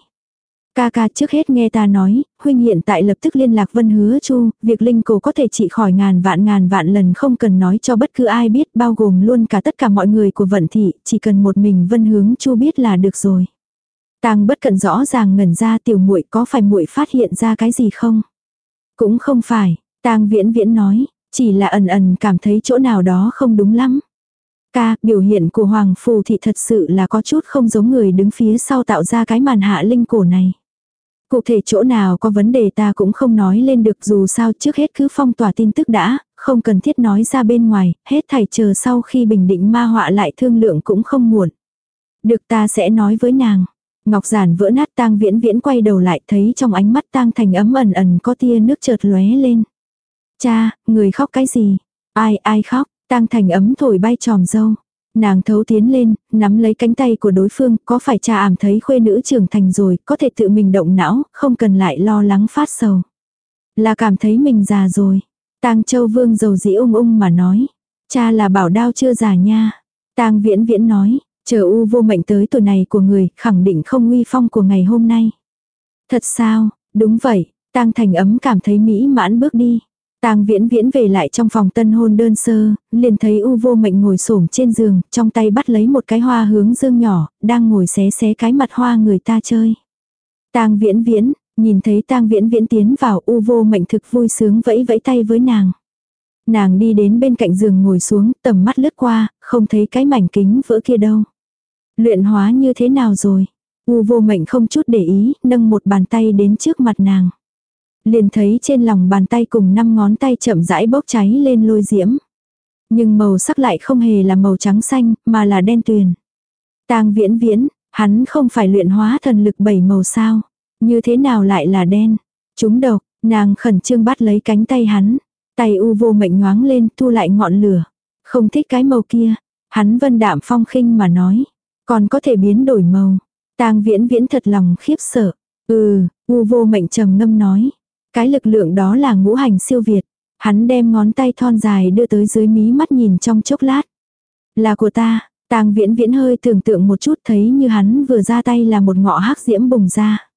A: Ca ca trước hết nghe ta nói, huynh hiện tại lập tức liên lạc vân hứa chu, việc linh cổ có thể trị khỏi ngàn vạn ngàn vạn lần không cần nói cho bất cứ ai biết bao gồm luôn cả tất cả mọi người của vận thị, chỉ cần một mình vân hướng chu biết là được rồi. Tang bất cận rõ ràng ngẩn ra tiểu muội có phải muội phát hiện ra cái gì không? Cũng không phải, Tang viễn viễn nói, chỉ là ẩn ẩn cảm thấy chỗ nào đó không đúng lắm. Ca, biểu hiện của Hoàng Phù Thị thật sự là có chút không giống người đứng phía sau tạo ra cái màn hạ linh cổ này. Cụ thể chỗ nào có vấn đề ta cũng không nói lên được dù sao trước hết cứ phong tỏa tin tức đã, không cần thiết nói ra bên ngoài, hết thảy chờ sau khi bình định ma họa lại thương lượng cũng không muộn. Được ta sẽ nói với nàng. Ngọc giản vỡ nát tang viễn viễn quay đầu lại thấy trong ánh mắt tang thành ấm ẩn ẩn có tia nước chợt lóe lên. Cha, người khóc cái gì? Ai ai khóc? Tang thành ấm thổi bay tròm dâu. Nàng thấu tiến lên, nắm lấy cánh tay của đối phương, có phải cha ảm thấy khuê nữ trưởng thành rồi, có thể tự mình động não, không cần lại lo lắng phát sầu. Là cảm thấy mình già rồi. Tang Châu Vương dầu dĩ ung ung mà nói. Cha là bảo đao chưa già nha. Tang Viễn Viễn nói, Chờ u vô mệnh tới tuổi này của người, khẳng định không uy phong của ngày hôm nay. Thật sao, đúng vậy, tang thành ấm cảm thấy mỹ mãn bước đi. Tang viễn viễn về lại trong phòng tân hôn đơn sơ, liền thấy u vô mệnh ngồi xổm trên giường, trong tay bắt lấy một cái hoa hướng dương nhỏ, đang ngồi xé xé cái mặt hoa người ta chơi. Tang viễn viễn, nhìn thấy tang viễn viễn tiến vào u vô mệnh thực vui sướng vẫy vẫy tay với nàng. Nàng đi đến bên cạnh giường ngồi xuống, tầm mắt lướt qua, không thấy cái mảnh kính vỡ kia đâu. Luyện hóa như thế nào rồi? U vô mệnh không chút để ý, nâng một bàn tay đến trước mặt nàng. Liền thấy trên lòng bàn tay cùng năm ngón tay chậm rãi bốc cháy lên lôi diễm. Nhưng màu sắc lại không hề là màu trắng xanh, mà là đen tuyền. tang viễn viễn, hắn không phải luyện hóa thần lực bảy màu sao. Như thế nào lại là đen? Chúng độc, nàng khẩn trương bắt lấy cánh tay hắn. Tay u vô mệnh nhoáng lên thu lại ngọn lửa. Không thích cái màu kia. Hắn vân đạm phong khinh mà nói. Còn có thể biến đổi màu. tang viễn viễn thật lòng khiếp sợ. Ừ, u vô mệnh trầm ngâm nói. Cái lực lượng đó là ngũ hành siêu việt. Hắn đem ngón tay thon dài đưa tới dưới mí mắt nhìn trong chốc lát. Là của ta, tang viễn viễn hơi tưởng tượng một chút thấy như hắn vừa ra tay là một ngọ hắc diễm bùng ra.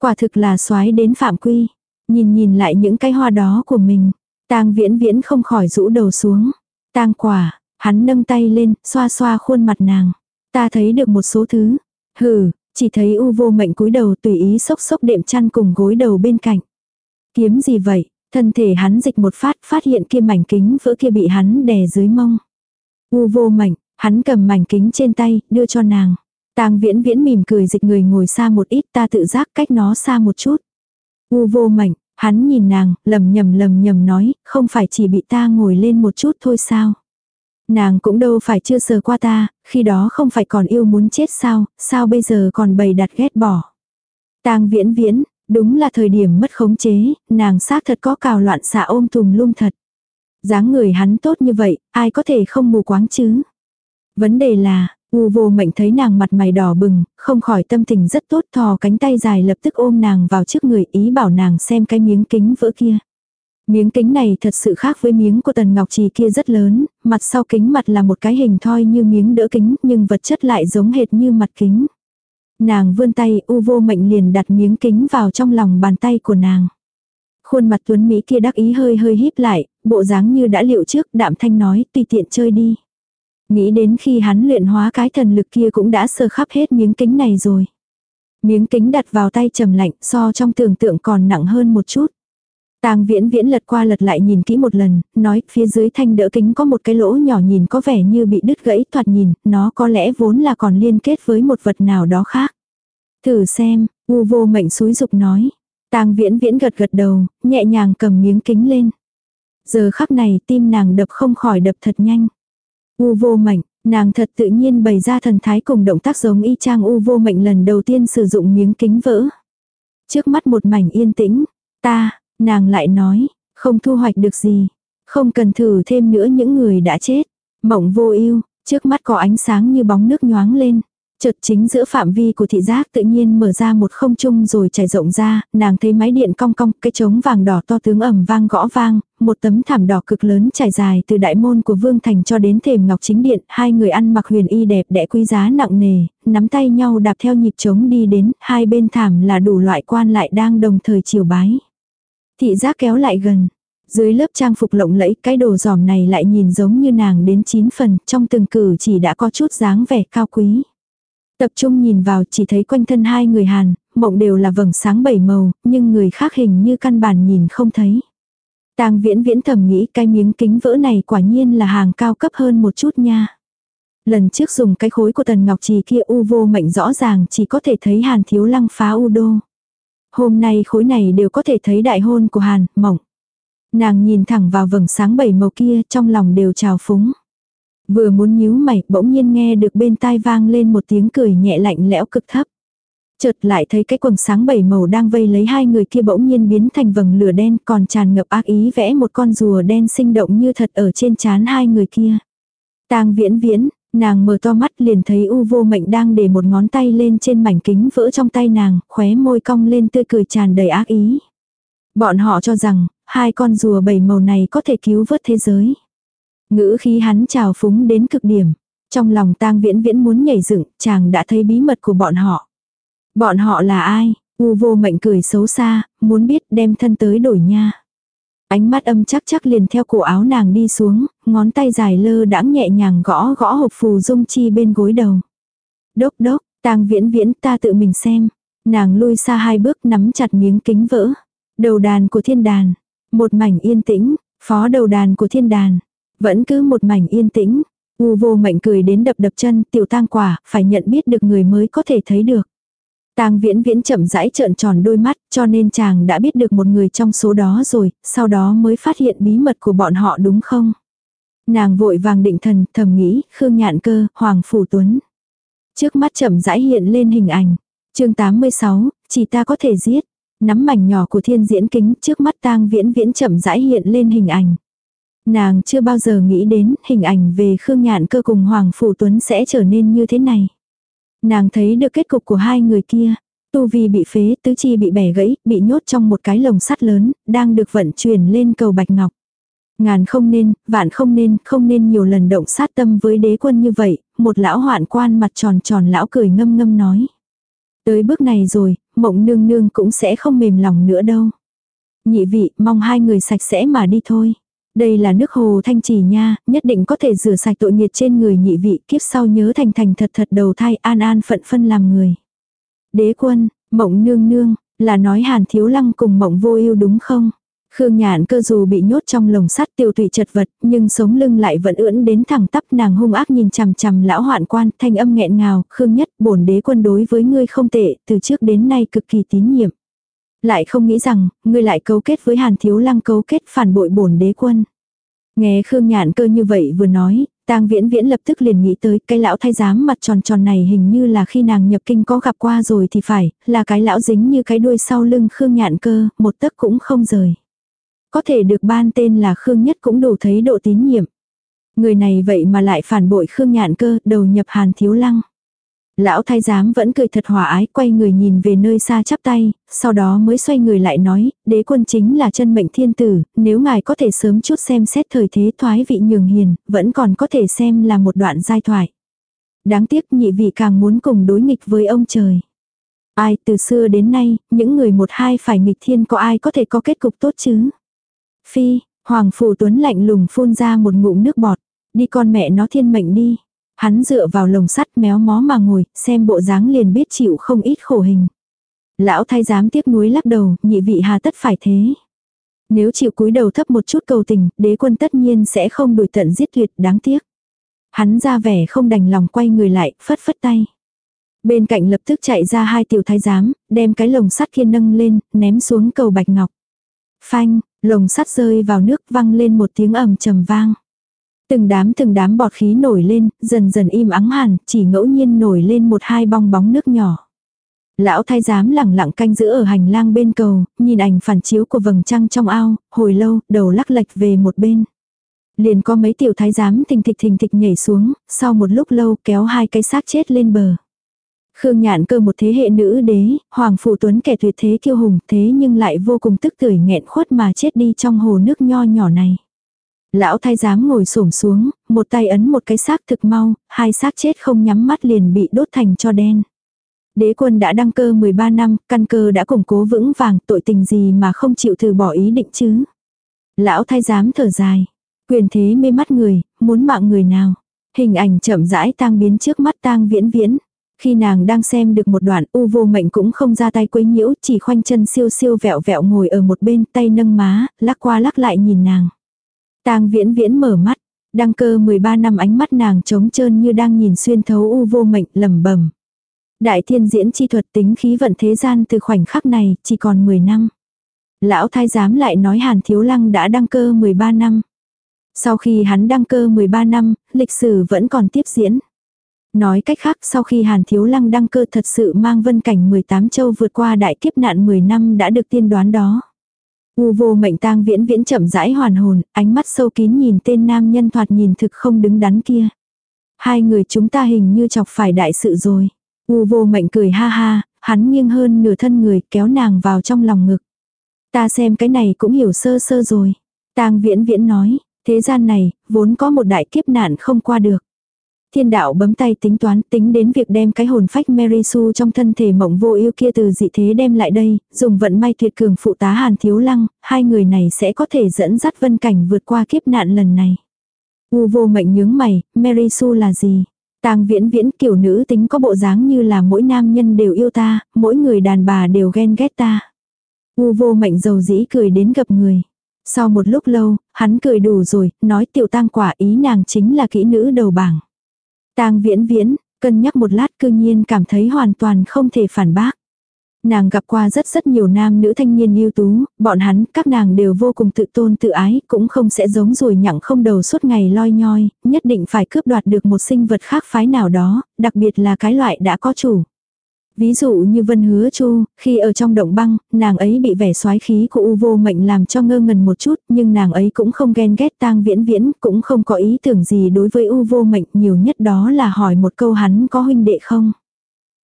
A: Quả thực là xoái đến phạm quy. Nhìn nhìn lại những cái hoa đó của mình. tang viễn viễn không khỏi rũ đầu xuống. tang quả, hắn nâng tay lên, xoa xoa khuôn mặt nàng. Ta thấy được một số thứ. Hừ, chỉ thấy u vô mệnh cúi đầu tùy ý xốc xốc đệm chăn cùng gối đầu bên cạnh. Kiếm gì vậy? Thân thể hắn dịch một phát, phát hiện kia mảnh kính vỡ kia bị hắn đè dưới mông. U vô mảnh, hắn cầm mảnh kính trên tay, đưa cho nàng. Tang viễn viễn mỉm cười dịch người ngồi xa một ít ta tự giác cách nó xa một chút. U vô mảnh, hắn nhìn nàng, lầm nhầm lầm nhầm nói, không phải chỉ bị ta ngồi lên một chút thôi sao. Nàng cũng đâu phải chưa sờ qua ta, khi đó không phải còn yêu muốn chết sao, sao bây giờ còn bày đặt ghét bỏ. Tang viễn viễn, Đúng là thời điểm mất khống chế, nàng xác thật có cào loạn xạ ôm tùm lum thật. dáng người hắn tốt như vậy, ai có thể không mù quáng chứ? Vấn đề là, U vô mệnh thấy nàng mặt mày đỏ bừng, không khỏi tâm tình rất tốt thò cánh tay dài lập tức ôm nàng vào trước người ý bảo nàng xem cái miếng kính vỡ kia. Miếng kính này thật sự khác với miếng của tần ngọc trì kia rất lớn, mặt sau kính mặt là một cái hình thoi như miếng đỡ kính nhưng vật chất lại giống hệt như mặt kính. Nàng vươn tay u vô mệnh liền đặt miếng kính vào trong lòng bàn tay của nàng. Khuôn mặt tuấn Mỹ kia đắc ý hơi hơi híp lại, bộ dáng như đã liệu trước đạm thanh nói tùy tiện chơi đi. Nghĩ đến khi hắn luyện hóa cái thần lực kia cũng đã sơ khắp hết miếng kính này rồi. Miếng kính đặt vào tay trầm lạnh so trong tưởng tượng còn nặng hơn một chút. Tang viễn viễn lật qua lật lại nhìn kỹ một lần, nói phía dưới thanh đỡ kính có một cái lỗ nhỏ nhìn có vẻ như bị đứt gãy thoạt nhìn, nó có lẽ vốn là còn liên kết với một vật nào đó khác. Thử xem, u vô mệnh suối dục nói. Tang viễn viễn gật gật đầu, nhẹ nhàng cầm miếng kính lên. Giờ khắc này tim nàng đập không khỏi đập thật nhanh. U vô mệnh, nàng thật tự nhiên bày ra thần thái cùng động tác giống y chang u vô mệnh lần đầu tiên sử dụng miếng kính vỡ. Trước mắt một mảnh yên tĩnh, ta, Nàng lại nói, không thu hoạch được gì. Không cần thử thêm nữa những người đã chết. Mộng vô ưu trước mắt có ánh sáng như bóng nước nhoáng lên. Chợt chính giữa phạm vi của thị giác tự nhiên mở ra một không trung rồi trải rộng ra, nàng thấy máy điện cong cong, cái trống vàng đỏ to tướng ẩm vang gõ vang, một tấm thảm đỏ cực lớn trải dài từ đại môn của Vương Thành cho đến thềm ngọc chính điện, hai người ăn mặc huyền y đẹp đẽ quý giá nặng nề, nắm tay nhau đạp theo nhịp trống đi đến, hai bên thảm là đủ loại quan lại đang đồng thời chiều bái. Thị giác kéo lại gần. Dưới lớp trang phục lộng lẫy cái đồ giòm này lại nhìn giống như nàng đến chín phần, trong từng cử chỉ đã có chút dáng vẻ cao quý. Tập trung nhìn vào chỉ thấy quanh thân hai người Hàn, mộng đều là vầng sáng bảy màu, nhưng người khác hình như căn bản nhìn không thấy. Tang viễn viễn thầm nghĩ cái miếng kính vỡ này quả nhiên là hàng cao cấp hơn một chút nha. Lần trước dùng cái khối của tần ngọc trì kia u vô mệnh rõ ràng chỉ có thể thấy hàn thiếu lăng phá u đô. Hôm nay khối này đều có thể thấy đại hôn của Hàn, mỏng. Nàng nhìn thẳng vào vầng sáng bảy màu kia trong lòng đều trào phúng. Vừa muốn nhíu mày bỗng nhiên nghe được bên tai vang lên một tiếng cười nhẹ lạnh lẽo cực thấp. Chợt lại thấy cái quầng sáng bảy màu đang vây lấy hai người kia bỗng nhiên biến thành vầng lửa đen còn tràn ngập ác ý vẽ một con rùa đen sinh động như thật ở trên trán hai người kia. tang viễn viễn, Nàng mở to mắt liền thấy u vô mệnh đang để một ngón tay lên trên mảnh kính vỡ trong tay nàng, khóe môi cong lên tươi cười tràn đầy ác ý. Bọn họ cho rằng, hai con rùa bảy màu này có thể cứu vớt thế giới. Ngữ khí hắn trào phúng đến cực điểm. Trong lòng tang viễn viễn muốn nhảy dựng, chàng đã thấy bí mật của bọn họ. Bọn họ là ai? U vô mệnh cười xấu xa, muốn biết đem thân tới đổi nha. Ánh mắt âm chắc chắc liền theo cổ áo nàng đi xuống, ngón tay dài lơ đãng nhẹ nhàng gõ gõ hộp phù dung chi bên gối đầu. Đốc đốc, tang viễn viễn ta tự mình xem. Nàng lui xa hai bước nắm chặt miếng kính vỡ. Đầu đàn của thiên đàn. Một mảnh yên tĩnh, phó đầu đàn của thiên đàn. Vẫn cứ một mảnh yên tĩnh. U vô mệnh cười đến đập đập chân tiểu tang quả, phải nhận biết được người mới có thể thấy được. Tang viễn viễn chậm rãi trợn tròn đôi mắt, cho nên chàng đã biết được một người trong số đó rồi, sau đó mới phát hiện bí mật của bọn họ đúng không? Nàng vội vàng định thần, thầm nghĩ, Khương Nhạn Cơ, Hoàng Phủ Tuấn. Trước mắt chậm rãi hiện lên hình ảnh. chương 86, chỉ ta có thể giết. Nắm mảnh nhỏ của thiên diễn kính trước mắt tang viễn viễn chậm rãi hiện lên hình ảnh. Nàng chưa bao giờ nghĩ đến hình ảnh về Khương Nhạn Cơ cùng Hoàng Phủ Tuấn sẽ trở nên như thế này. Nàng thấy được kết cục của hai người kia. Tu vi bị phế, tứ chi bị bẻ gãy, bị nhốt trong một cái lồng sắt lớn, đang được vận chuyển lên cầu Bạch Ngọc. Ngàn không nên, vạn không nên, không nên nhiều lần động sát tâm với đế quân như vậy, một lão hoạn quan mặt tròn tròn lão cười ngâm ngâm nói. Tới bước này rồi, mộng nương nương cũng sẽ không mềm lòng nữa đâu. Nhị vị, mong hai người sạch sẽ mà đi thôi. Đây là nước hồ thanh trì nha, nhất định có thể rửa sạch tội nghiệt trên người nhị vị kiếp sau nhớ thành thành thật thật đầu thai an an phận phân làm người. Đế quân, mộng nương nương, là nói hàn thiếu lăng cùng mộng vô ưu đúng không? Khương Nhạn cơ dù bị nhốt trong lồng sắt tiêu tụy chật vật, nhưng sống lưng lại vẫn ưỡn đến thẳng tắp nàng hung ác nhìn chằm chằm lão hoạn quan, thanh âm nghẹn ngào, Khương nhất, bổn đế quân đối với ngươi không tệ, từ trước đến nay cực kỳ tín nhiệm. Lại không nghĩ rằng, ngươi lại cấu kết với Hàn Thiếu Lăng cấu kết phản bội bổn đế quân. Nghe Khương Nhạn cơ như vậy vừa nói, Tang Viễn Viễn lập tức liền nghĩ tới cái lão thay giám mặt tròn tròn này hình như là khi nàng nhập kinh có gặp qua rồi thì phải, là cái lão dính như cái đuôi sau lưng Khương Nhạn cơ, một tấc cũng không rời. Có thể được ban tên là Khương Nhất cũng đủ thấy độ tín nhiệm. Người này vậy mà lại phản bội Khương Nhạn cơ, đầu nhập Hàn Thiếu Lăng. Lão thái giám vẫn cười thật hòa ái, quay người nhìn về nơi xa chắp tay, sau đó mới xoay người lại nói, đế quân chính là chân mệnh thiên tử, nếu ngài có thể sớm chút xem xét thời thế thoái vị nhường hiền, vẫn còn có thể xem là một đoạn giai thoại. Đáng tiếc nhị vị càng muốn cùng đối nghịch với ông trời. Ai từ xưa đến nay, những người một hai phải nghịch thiên có ai có thể có kết cục tốt chứ? Phi, Hoàng Phủ Tuấn lạnh lùng phun ra một ngụm nước bọt. Đi con mẹ nó thiên mệnh đi. Hắn dựa vào lồng sắt méo mó mà ngồi, xem bộ dáng liền biết chịu không ít khổ hình. Lão thay dám tiếc nuối lắc đầu, nhị vị hà tất phải thế. Nếu chịu cúi đầu thấp một chút cầu tình, đế quân tất nhiên sẽ không đuổi tận giết tuyệt, đáng tiếc. Hắn ra vẻ không đành lòng quay người lại, phất phất tay. Bên cạnh lập tức chạy ra hai tiểu thái giám, đem cái lồng sắt kia nâng lên, ném xuống cầu bạch ngọc. Phanh, lồng sắt rơi vào nước văng lên một tiếng ầm trầm vang. Từng đám từng đám bọt khí nổi lên, dần dần im ắng hẳn, chỉ ngẫu nhiên nổi lên một hai bong bóng nước nhỏ. Lão thái giám lẳng lặng canh giữ ở hành lang bên cầu, nhìn ảnh phản chiếu của vầng trăng trong ao, hồi lâu, đầu lắc lệch về một bên. Liền có mấy tiểu thái giám thình thịch thình thịch nhảy xuống, sau một lúc lâu kéo hai cái xác chết lên bờ. Khương nhạn cơ một thế hệ nữ đế, Hoàng Phụ Tuấn kẻ tuyệt thế kiêu hùng thế nhưng lại vô cùng tức tưởi nghẹn khuất mà chết đi trong hồ nước nho nhỏ này. Lão thái giám ngồi xổm xuống, một tay ấn một cái xác thực mau, hai xác chết không nhắm mắt liền bị đốt thành cho đen. Đế quân đã đăng cơ 13 năm, căn cơ đã củng cố vững vàng, tội tình gì mà không chịu từ bỏ ý định chứ. Lão thái giám thở dài, quyền thế mê mắt người, muốn mạng người nào. Hình ảnh chậm rãi tang biến trước mắt tang viễn viễn. Khi nàng đang xem được một đoạn u vô mệnh cũng không ra tay quấy nhiễu, chỉ khoanh chân siêu siêu vẹo vẹo ngồi ở một bên tay nâng má, lắc qua lắc lại nhìn nàng. Tang viễn viễn mở mắt, đăng cơ 13 năm ánh mắt nàng trống trơn như đang nhìn xuyên thấu u vô mệnh lầm bẩm Đại thiên diễn chi thuật tính khí vận thế gian từ khoảnh khắc này chỉ còn 10 năm. Lão thái giám lại nói Hàn Thiếu Lăng đã đăng cơ 13 năm. Sau khi hắn đăng cơ 13 năm, lịch sử vẫn còn tiếp diễn. Nói cách khác sau khi Hàn Thiếu Lăng đăng cơ thật sự mang vân cảnh 18 châu vượt qua đại kiếp nạn 10 năm đã được tiên đoán đó. U vô mệnh tang viễn viễn chậm rãi hoàn hồn, ánh mắt sâu kín nhìn tên nam nhân thoạt nhìn thực không đứng đắn kia. Hai người chúng ta hình như chọc phải đại sự rồi. U vô mệnh cười ha ha, hắn nghiêng hơn nửa thân người kéo nàng vào trong lòng ngực. Ta xem cái này cũng hiểu sơ sơ rồi. tang viễn viễn nói, thế gian này, vốn có một đại kiếp nạn không qua được. Thiên đạo bấm tay tính toán tính đến việc đem cái hồn phách Mary Sue trong thân thể mộng vô yêu kia từ dị thế đem lại đây, dùng vận may tuyệt cường phụ tá Hàn Thiếu Lăng, hai người này sẽ có thể dẫn dắt vân cảnh vượt qua kiếp nạn lần này. U vô mệnh nhướng mày, Mary Sue là gì? Tang viễn viễn kiểu nữ tính có bộ dáng như là mỗi nam nhân đều yêu ta, mỗi người đàn bà đều ghen ghét ta. U vô mệnh dầu dĩ cười đến gặp người. Sau một lúc lâu, hắn cười đủ rồi, nói tiểu tang quả ý nàng chính là kỹ nữ đầu bảng. Tang viễn viễn, cân nhắc một lát cư nhiên cảm thấy hoàn toàn không thể phản bác. Nàng gặp qua rất rất nhiều nam nữ thanh niên ưu tú, bọn hắn, các nàng đều vô cùng tự tôn tự ái, cũng không sẽ giống rồi nhặng không đầu suốt ngày loi nhoi, nhất định phải cướp đoạt được một sinh vật khác phái nào đó, đặc biệt là cái loại đã có chủ. Ví dụ như Vân Hứa Chu, khi ở trong động băng, nàng ấy bị vẻ soái khí của U vô mệnh làm cho ngơ ngần một chút, nhưng nàng ấy cũng không ghen ghét tang viễn viễn, cũng không có ý tưởng gì đối với U vô mệnh, nhiều nhất đó là hỏi một câu hắn có huynh đệ không.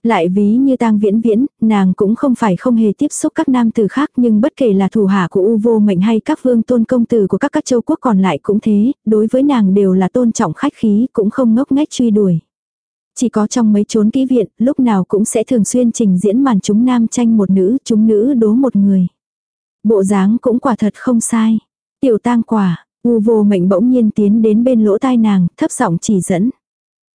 A: Lại ví như tang viễn viễn, nàng cũng không phải không hề tiếp xúc các nam tử khác nhưng bất kể là thủ hạ của U vô mệnh hay các vương tôn công tử của các các châu quốc còn lại cũng thế, đối với nàng đều là tôn trọng khách khí cũng không ngốc nghếch truy đuổi. Chỉ có trong mấy chốn kỹ viện, lúc nào cũng sẽ thường xuyên trình diễn màn chúng nam tranh một nữ, chúng nữ đố một người. Bộ dáng cũng quả thật không sai. Tiểu tang quả, u vô mệnh bỗng nhiên tiến đến bên lỗ tai nàng, thấp giọng chỉ dẫn.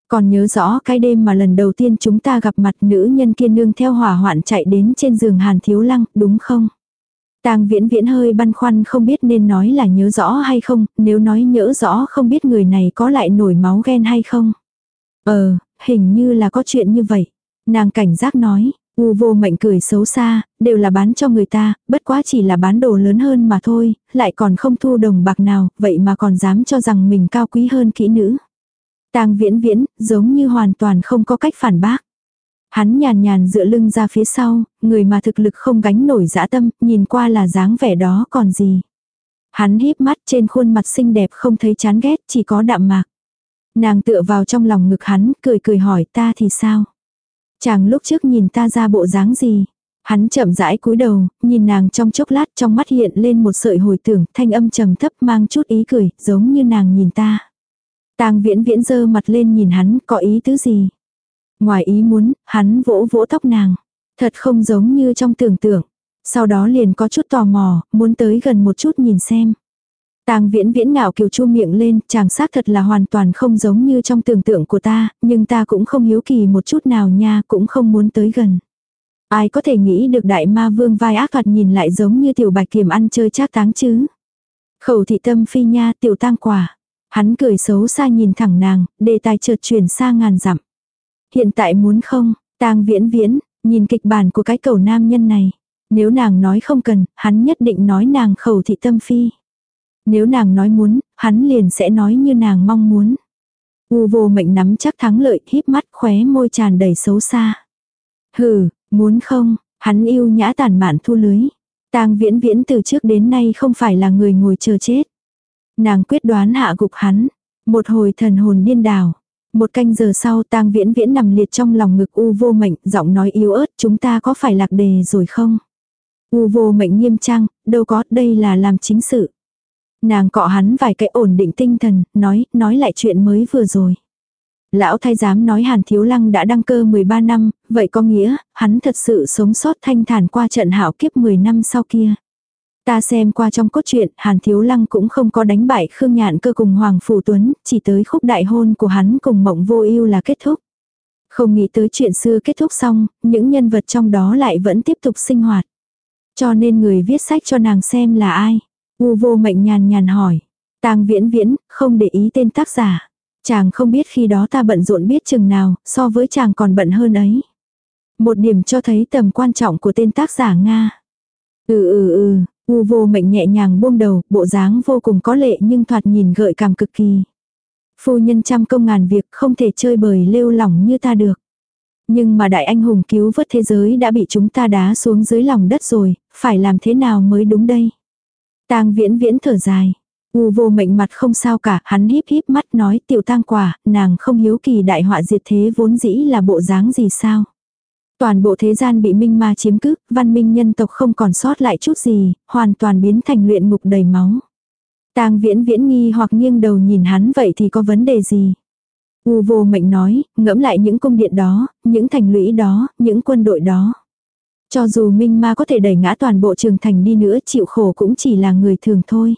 A: Còn nhớ rõ cái đêm mà lần đầu tiên chúng ta gặp mặt nữ nhân kia nương theo hỏa hoạn chạy đến trên giường hàn thiếu lăng, đúng không? Tang viễn viễn hơi băn khoăn không biết nên nói là nhớ rõ hay không, nếu nói nhớ rõ không biết người này có lại nổi máu ghen hay không. Ờ, hình như là có chuyện như vậy. Nàng cảnh giác nói, U vô mệnh cười xấu xa, đều là bán cho người ta, bất quá chỉ là bán đồ lớn hơn mà thôi, lại còn không thu đồng bạc nào, vậy mà còn dám cho rằng mình cao quý hơn kỹ nữ. Tang viễn viễn, giống như hoàn toàn không có cách phản bác. Hắn nhàn nhàn dựa lưng ra phía sau, người mà thực lực không gánh nổi dã tâm, nhìn qua là dáng vẻ đó còn gì. Hắn híp mắt trên khuôn mặt xinh đẹp không thấy chán ghét, chỉ có đạm mạc. Nàng tựa vào trong lòng ngực hắn, cười cười hỏi ta thì sao? Chàng lúc trước nhìn ta ra bộ dáng gì? Hắn chậm rãi cúi đầu, nhìn nàng trong chốc lát trong mắt hiện lên một sợi hồi tưởng, thanh âm trầm thấp mang chút ý cười, giống như nàng nhìn ta. Tang viễn viễn dơ mặt lên nhìn hắn, có ý tứ gì? Ngoài ý muốn, hắn vỗ vỗ tóc nàng. Thật không giống như trong tưởng tượng. Sau đó liền có chút tò mò, muốn tới gần một chút nhìn xem. Tang viễn viễn ngạo kiều chu miệng lên, chàng xác thật là hoàn toàn không giống như trong tưởng tượng của ta, nhưng ta cũng không hiếu kỳ một chút nào nha, cũng không muốn tới gần. Ai có thể nghĩ được đại ma vương vai ác phạt nhìn lại giống như tiểu bạch kiểm ăn chơi trác táng chứ. Khẩu thị tâm phi nha tiểu tang quả. Hắn cười xấu xa nhìn thẳng nàng, đề tài chợt chuyển xa ngàn dặm. Hiện tại muốn không, tang viễn viễn, nhìn kịch bản của cái cầu nam nhân này. Nếu nàng nói không cần, hắn nhất định nói nàng khẩu thị tâm phi. Nếu nàng nói muốn, hắn liền sẽ nói như nàng mong muốn. U vô mệnh nắm chắc thắng lợi, híp mắt khóe môi tràn đầy xấu xa. Hừ, muốn không, hắn yêu nhã tàn mạn thu lưới. Tang viễn viễn từ trước đến nay không phải là người ngồi chờ chết. Nàng quyết đoán hạ gục hắn. Một hồi thần hồn điên đảo. Một canh giờ sau tang viễn viễn nằm liệt trong lòng ngực u vô mệnh, giọng nói yếu ớt chúng ta có phải lạc đề rồi không? U vô mệnh nghiêm trang, đâu có, đây là làm chính sự. Nàng cọ hắn vài cái ổn định tinh thần, nói, nói lại chuyện mới vừa rồi. Lão thay giám nói Hàn Thiếu Lăng đã đăng cơ 13 năm, vậy có nghĩa, hắn thật sự sống sót thanh thản qua trận hảo kiếp 10 năm sau kia. Ta xem qua trong cốt truyện, Hàn Thiếu Lăng cũng không có đánh bại Khương Nhạn cơ cùng Hoàng Phủ Tuấn, chỉ tới khúc đại hôn của hắn cùng Mộng Vô Ưu là kết thúc. Không nghĩ tới chuyện xưa kết thúc xong, những nhân vật trong đó lại vẫn tiếp tục sinh hoạt. Cho nên người viết sách cho nàng xem là ai. U vô mệnh nhàn nhàn hỏi. Tang viễn viễn, không để ý tên tác giả. Chàng không biết khi đó ta bận rộn biết chừng nào, so với chàng còn bận hơn ấy. Một điểm cho thấy tầm quan trọng của tên tác giả Nga. Ừ ừ ừ, u vô mệnh nhẹ nhàng buông đầu, bộ dáng vô cùng có lệ nhưng thoạt nhìn gợi cảm cực kỳ. Phu nhân trăm công ngàn việc không thể chơi bời lêu lỏng như ta được. Nhưng mà đại anh hùng cứu vớt thế giới đã bị chúng ta đá xuống dưới lòng đất rồi, phải làm thế nào mới đúng đây? Tang viễn viễn thở dài. U vô mệnh mặt không sao cả, hắn híp híp mắt nói tiểu tang quả, nàng không hiếu kỳ đại họa diệt thế vốn dĩ là bộ dáng gì sao. Toàn bộ thế gian bị minh ma chiếm cứ, văn minh nhân tộc không còn sót lại chút gì, hoàn toàn biến thành luyện ngục đầy máu. Tang viễn viễn nghi hoặc nghiêng đầu nhìn hắn vậy thì có vấn đề gì. U vô mệnh nói, ngẫm lại những cung điện đó, những thành lũy đó, những quân đội đó. Cho dù Minh Ma có thể đẩy ngã toàn bộ trường thành đi nữa chịu khổ cũng chỉ là người thường thôi.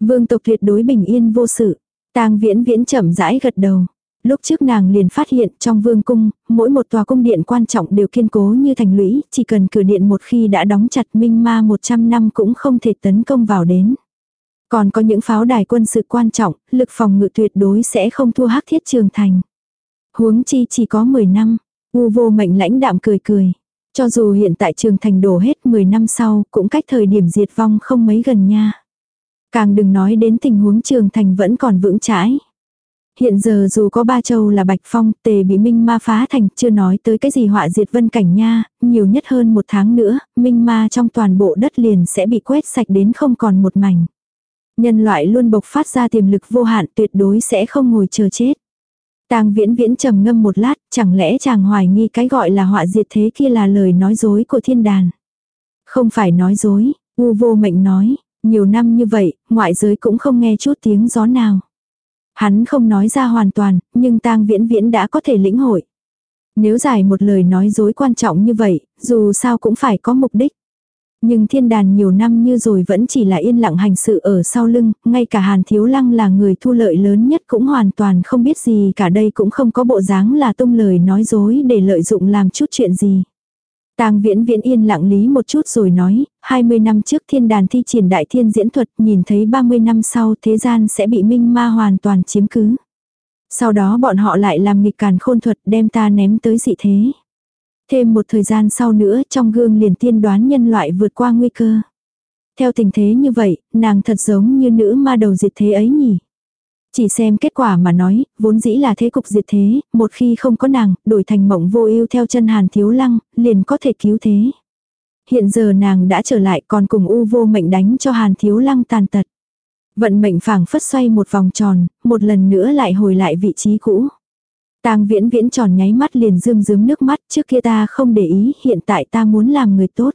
A: Vương tộc tuyệt đối bình yên vô sự. tang viễn viễn chậm rãi gật đầu. Lúc trước nàng liền phát hiện trong vương cung, mỗi một tòa cung điện quan trọng đều kiên cố như thành lũy, chỉ cần cửa điện một khi đã đóng chặt minh ma 100 năm cũng không thể tấn công vào đến. Còn có những pháo đài quân sự quan trọng, lực phòng ngự tuyệt đối sẽ không thua hắc thiết trường thành. Huống chi chỉ có 10 năm, u vô mệnh lãnh đạm cười cười. Cho dù hiện tại trường thành đổ hết 10 năm sau, cũng cách thời điểm diệt vong không mấy gần nha. Càng đừng nói đến tình huống trường thành vẫn còn vững chãi. Hiện giờ dù có ba châu là Bạch Phong, tề bị Minh Ma phá thành, chưa nói tới cái gì họa diệt vân cảnh nha, nhiều nhất hơn một tháng nữa, Minh Ma trong toàn bộ đất liền sẽ bị quét sạch đến không còn một mảnh. Nhân loại luôn bộc phát ra tiềm lực vô hạn tuyệt đối sẽ không ngồi chờ chết. Tang viễn viễn trầm ngâm một lát, chẳng lẽ chàng hoài nghi cái gọi là họa diệt thế kia là lời nói dối của thiên đàn. Không phải nói dối, u vô mệnh nói, nhiều năm như vậy, ngoại giới cũng không nghe chút tiếng gió nào. Hắn không nói ra hoàn toàn, nhưng tang viễn viễn đã có thể lĩnh hội. Nếu giải một lời nói dối quan trọng như vậy, dù sao cũng phải có mục đích. Nhưng thiên đàn nhiều năm như rồi vẫn chỉ là yên lặng hành sự ở sau lưng, ngay cả hàn thiếu lăng là người thu lợi lớn nhất cũng hoàn toàn không biết gì cả đây cũng không có bộ dáng là tung lời nói dối để lợi dụng làm chút chuyện gì. Tang viễn viễn yên lặng lý một chút rồi nói, 20 năm trước thiên đàn thi triển đại thiên diễn thuật nhìn thấy 30 năm sau thế gian sẽ bị minh ma hoàn toàn chiếm cứ. Sau đó bọn họ lại làm nghịch càn khôn thuật đem ta ném tới dị thế. Thêm một thời gian sau nữa trong gương liền tiên đoán nhân loại vượt qua nguy cơ. Theo tình thế như vậy, nàng thật giống như nữ ma đầu diệt thế ấy nhỉ. Chỉ xem kết quả mà nói, vốn dĩ là thế cục diệt thế, một khi không có nàng, đổi thành mộng vô ưu theo chân hàn thiếu lăng, liền có thể cứu thế. Hiện giờ nàng đã trở lại còn cùng u vô mệnh đánh cho hàn thiếu lăng tàn tật. Vận mệnh phảng phất xoay một vòng tròn, một lần nữa lại hồi lại vị trí cũ. Tang viễn viễn tròn nháy mắt liền rơm rớm nước mắt, trước kia ta không để ý, hiện tại ta muốn làm người tốt.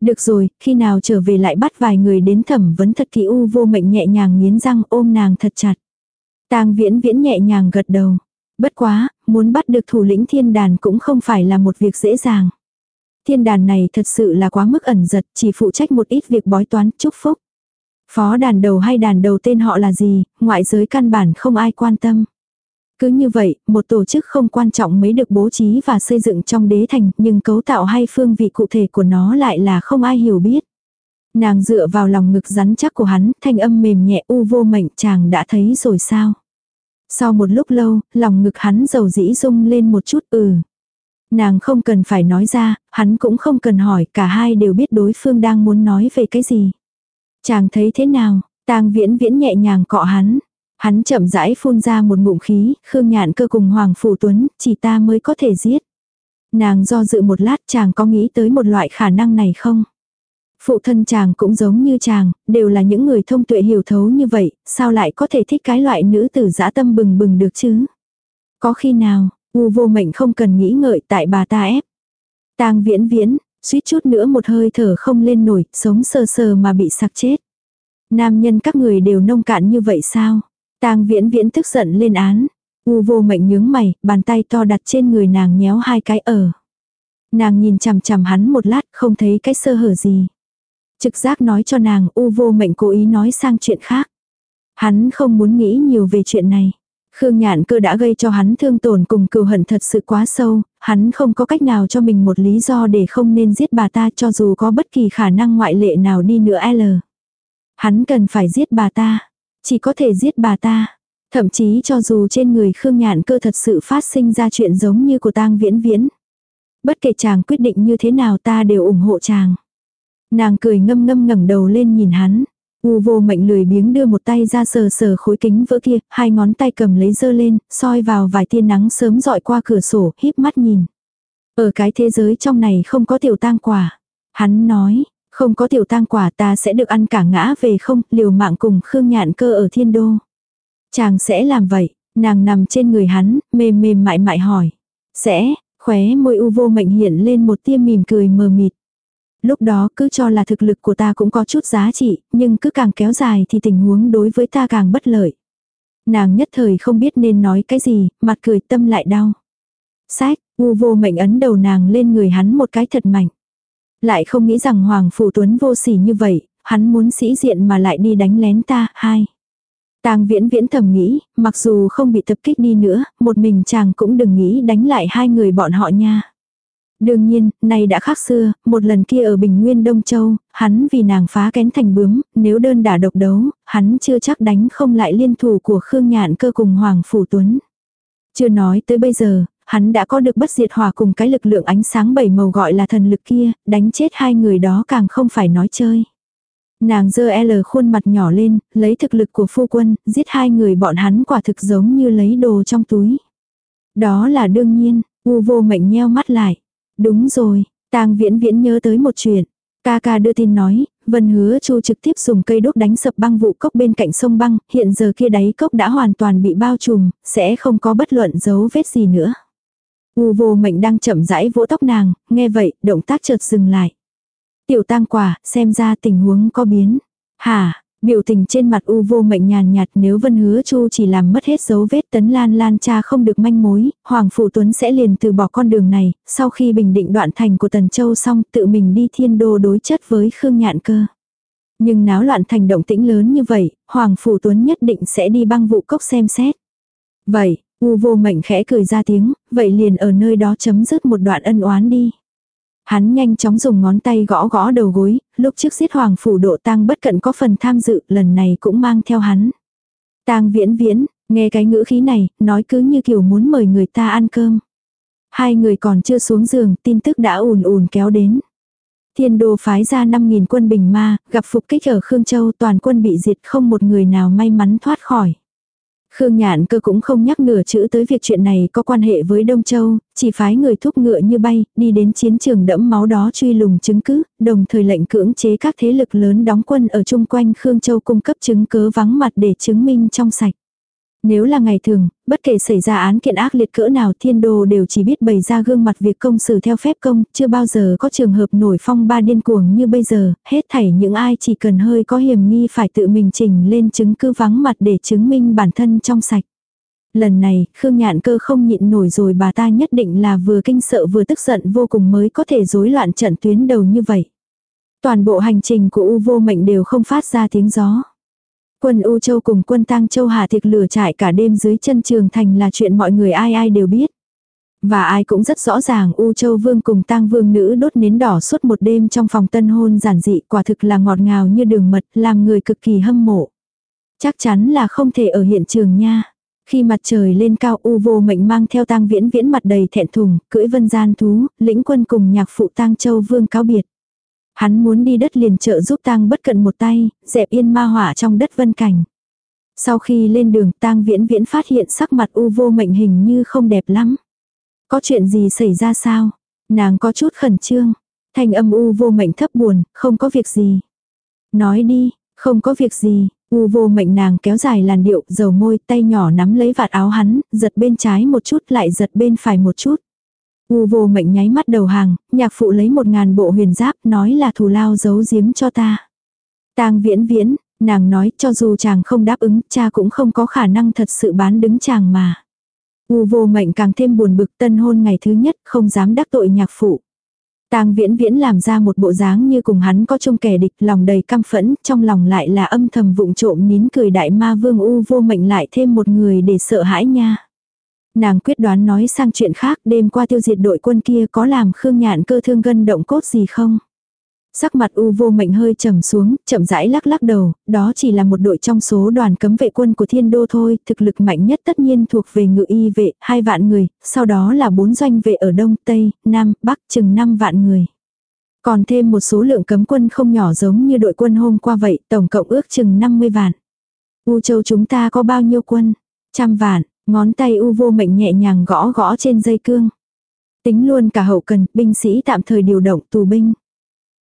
A: Được rồi, khi nào trở về lại bắt vài người đến thẩm vấn thật kỳ u vô mệnh nhẹ nhàng nghiến răng ôm nàng thật chặt. Tang viễn viễn nhẹ nhàng gật đầu. Bất quá, muốn bắt được thủ lĩnh thiên đàn cũng không phải là một việc dễ dàng. Thiên đàn này thật sự là quá mức ẩn giật, chỉ phụ trách một ít việc bói toán, chúc phúc. Phó đàn đầu hay đàn đầu tên họ là gì, ngoại giới căn bản không ai quan tâm. Cứ như vậy, một tổ chức không quan trọng mới được bố trí và xây dựng trong đế thành, nhưng cấu tạo hay phương vị cụ thể của nó lại là không ai hiểu biết. Nàng dựa vào lòng ngực rắn chắc của hắn, thanh âm mềm nhẹ u vô mệnh chàng đã thấy rồi sao. Sau một lúc lâu, lòng ngực hắn dầu dĩ rung lên một chút ừ. Nàng không cần phải nói ra, hắn cũng không cần hỏi, cả hai đều biết đối phương đang muốn nói về cái gì. Chàng thấy thế nào, tang viễn viễn nhẹ nhàng cọ hắn. Hắn chậm rãi phun ra một ngụm khí, Khương Nhạn cơ cùng Hoàng Phủ Tuấn, chỉ ta mới có thể giết. Nàng do dự một lát chàng có nghĩ tới một loại khả năng này không? Phụ thân chàng cũng giống như chàng, đều là những người thông tuệ hiểu thấu như vậy, sao lại có thể thích cái loại nữ tử dã tâm bừng bừng được chứ? Có khi nào, u vô mệnh không cần nghĩ ngợi tại bà ta ép. tang viễn viễn, suýt chút nữa một hơi thở không lên nổi, sống sờ sờ mà bị sặc chết. Nam nhân các người đều nông cạn như vậy sao? Tang viễn viễn tức giận lên án. U vô mệnh nhướng mày, bàn tay to đặt trên người nàng nhéo hai cái ở. Nàng nhìn chằm chằm hắn một lát, không thấy cái sơ hở gì. Trực giác nói cho nàng u vô mệnh cố ý nói sang chuyện khác. Hắn không muốn nghĩ nhiều về chuyện này. Khương Nhạn cơ đã gây cho hắn thương tổn cùng cừu hận thật sự quá sâu, hắn không có cách nào cho mình một lý do để không nên giết bà ta cho dù có bất kỳ khả năng ngoại lệ nào đi nữa L. Hắn cần phải giết bà ta, chỉ có thể giết bà ta. Thậm chí cho dù trên người Khương Nhạn cơ thật sự phát sinh ra chuyện giống như của tang viễn viễn. Bất kể chàng quyết định như thế nào ta đều ủng hộ chàng. Nàng cười ngâm ngâm ngẩng đầu lên nhìn hắn. U vô mệnh lười biếng đưa một tay ra sờ sờ khối kính vỡ kia, hai ngón tay cầm lấy dơ lên, soi vào vài tia nắng sớm dọi qua cửa sổ, híp mắt nhìn. Ở cái thế giới trong này không có tiểu tang quả. Hắn nói, không có tiểu tang quả ta sẽ được ăn cả ngã về không, liều mạng cùng Khương Nhạn cơ ở thiên đô. Chàng sẽ làm vậy, nàng nằm trên người hắn, mềm mềm mại mại hỏi. Sẽ, khóe môi u vô mệnh hiện lên một tia mỉm cười mờ mịt. Lúc đó cứ cho là thực lực của ta cũng có chút giá trị, nhưng cứ càng kéo dài thì tình huống đối với ta càng bất lợi. Nàng nhất thời không biết nên nói cái gì, mặt cười tâm lại đau. Sách, u vô mệnh ấn đầu nàng lên người hắn một cái thật mạnh. Lại không nghĩ rằng Hoàng Phủ Tuấn vô sỉ như vậy, hắn muốn sĩ diện mà lại đi đánh lén ta, hai. Tang viễn viễn thầm nghĩ, mặc dù không bị tập kích đi nữa, một mình chàng cũng đừng nghĩ đánh lại hai người bọn họ nha. Đương nhiên, này đã khác xưa, một lần kia ở Bình Nguyên Đông Châu, hắn vì nàng phá kén thành bướm, nếu đơn đả độc đấu, hắn chưa chắc đánh không lại liên thủ của Khương Nhạn cơ cùng Hoàng Phủ Tuấn. Chưa nói tới bây giờ, hắn đã có được bất diệt hòa cùng cái lực lượng ánh sáng bảy màu gọi là thần lực kia, đánh chết hai người đó càng không phải nói chơi. Nàng dơ L khuôn mặt nhỏ lên, lấy thực lực của phu quân, giết hai người bọn hắn quả thực giống như lấy đồ trong túi. Đó là đương nhiên, u vô mệnh nheo mắt lại. Đúng rồi, tang viễn viễn nhớ tới một chuyện. Ca ca đưa tin nói, Vân hứa chu trực tiếp dùng cây đốt đánh sập băng vụ cốc bên cạnh sông băng, hiện giờ kia đáy cốc đã hoàn toàn bị bao trùm, sẽ không có bất luận dấu vết gì nữa. U vô mệnh đang chậm rãi vỗ tóc nàng, nghe vậy, động tác chợt dừng lại. Tiểu tang quả, xem ra tình huống có biến. Hả, biểu tình trên mặt u vô mệnh nhàn nhạt nếu vân hứa chu chỉ làm mất hết dấu vết tấn lan lan cha không được manh mối, Hoàng Phụ Tuấn sẽ liền từ bỏ con đường này, sau khi bình định đoạn thành của Tần Châu xong tự mình đi thiên đô đối chất với Khương Nhạn cơ. Nhưng náo loạn thành động tĩnh lớn như vậy, Hoàng Phủ Tuấn nhất định sẽ đi băng vụ cốc xem xét. Vậy, U vô mệnh khẽ cười ra tiếng, vậy liền ở nơi đó chấm dứt một đoạn ân oán đi. Hắn nhanh chóng dùng ngón tay gõ gõ đầu gối, lúc trước giết hoàng phủ độ tang bất cận có phần tham dự, lần này cũng mang theo hắn. Tang viễn viễn, nghe cái ngữ khí này, nói cứ như kiểu muốn mời người ta ăn cơm. Hai người còn chưa xuống giường, tin tức đã ùn ùn kéo đến. Thiên đô phái ra 5.000 quân bình ma, gặp phục kích ở Khương Châu toàn quân bị diệt không một người nào may mắn thoát khỏi. Khương Nhạn cơ cũng không nhắc nửa chữ tới việc chuyện này có quan hệ với Đông Châu, chỉ phái người thúc ngựa như bay, đi đến chiến trường đẫm máu đó truy lùng chứng cứ, đồng thời lệnh cưỡng chế các thế lực lớn đóng quân ở chung quanh Khương Châu cung cấp chứng cứ vắng mặt để chứng minh trong sạch. Nếu là ngày thường, bất kể xảy ra án kiện ác liệt cỡ nào thiên đô đều chỉ biết bày ra gương mặt việc công xử theo phép công, chưa bao giờ có trường hợp nổi phong ba điên cuồng như bây giờ, hết thảy những ai chỉ cần hơi có hiểm nghi phải tự mình trình lên chứng cứ vắng mặt để chứng minh bản thân trong sạch. Lần này, Khương Nhạn cơ không nhịn nổi rồi bà ta nhất định là vừa kinh sợ vừa tức giận vô cùng mới có thể rối loạn trận tuyến đầu như vậy. Toàn bộ hành trình của U vô mệnh đều không phát ra tiếng gió. Quân U Châu cùng quân Tang Châu hà thiệt lửa trại cả đêm dưới chân trường thành là chuyện mọi người ai ai đều biết. Và ai cũng rất rõ ràng U Châu Vương cùng Tang Vương nữ đốt nến đỏ suốt một đêm trong phòng tân hôn giản dị quả thực là ngọt ngào như đường mật làm người cực kỳ hâm mộ. Chắc chắn là không thể ở hiện trường nha. Khi mặt trời lên cao U vô mệnh mang theo tang viễn viễn mặt đầy thẹn thùng, cưỡi vân gian thú, lĩnh quân cùng nhạc phụ tang châu vương cáo biệt. Hắn muốn đi đất liền trợ giúp tang bất cận một tay, dẹp yên ma hỏa trong đất vân cảnh. Sau khi lên đường tang viễn viễn phát hiện sắc mặt u vô mệnh hình như không đẹp lắm. Có chuyện gì xảy ra sao? Nàng có chút khẩn trương. Thanh âm u vô mệnh thấp buồn, không có việc gì. Nói đi, không có việc gì. U vô mệnh nàng kéo dài làn điệu, dầu môi, tay nhỏ nắm lấy vạt áo hắn, giật bên trái một chút lại giật bên phải một chút. U vô mệnh nháy mắt đầu hàng, nhạc phụ lấy một ngàn bộ huyền giáp nói là thù lao giấu giếm cho ta. tang viễn viễn, nàng nói cho dù chàng không đáp ứng, cha cũng không có khả năng thật sự bán đứng chàng mà. U vô mệnh càng thêm buồn bực tân hôn ngày thứ nhất, không dám đắc tội nhạc phụ. Tang viễn viễn làm ra một bộ dáng như cùng hắn có chung kẻ địch lòng đầy căm phẫn, trong lòng lại là âm thầm vụng trộm nín cười đại ma vương u vô mệnh lại thêm một người để sợ hãi nha. Nàng quyết đoán nói sang chuyện khác đêm qua tiêu diệt đội quân kia có làm Khương Nhạn cơ thương gân động cốt gì không? Sắc mặt u vô mệnh hơi trầm xuống, chậm rãi lắc lắc đầu, đó chỉ là một đội trong số đoàn cấm vệ quân của thiên đô thôi, thực lực mạnh nhất tất nhiên thuộc về ngự y vệ, hai vạn người, sau đó là bốn doanh vệ ở Đông, Tây, Nam, Bắc chừng năm vạn người. Còn thêm một số lượng cấm quân không nhỏ giống như đội quân hôm qua vậy, tổng cộng ước chừng 50 vạn. U châu chúng ta có bao nhiêu quân? Trăm vạn, Ngón tay u vô mệnh nhẹ nhàng gõ gõ trên dây cương. Tính luôn cả hậu cần, binh sĩ tạm thời điều động tù binh.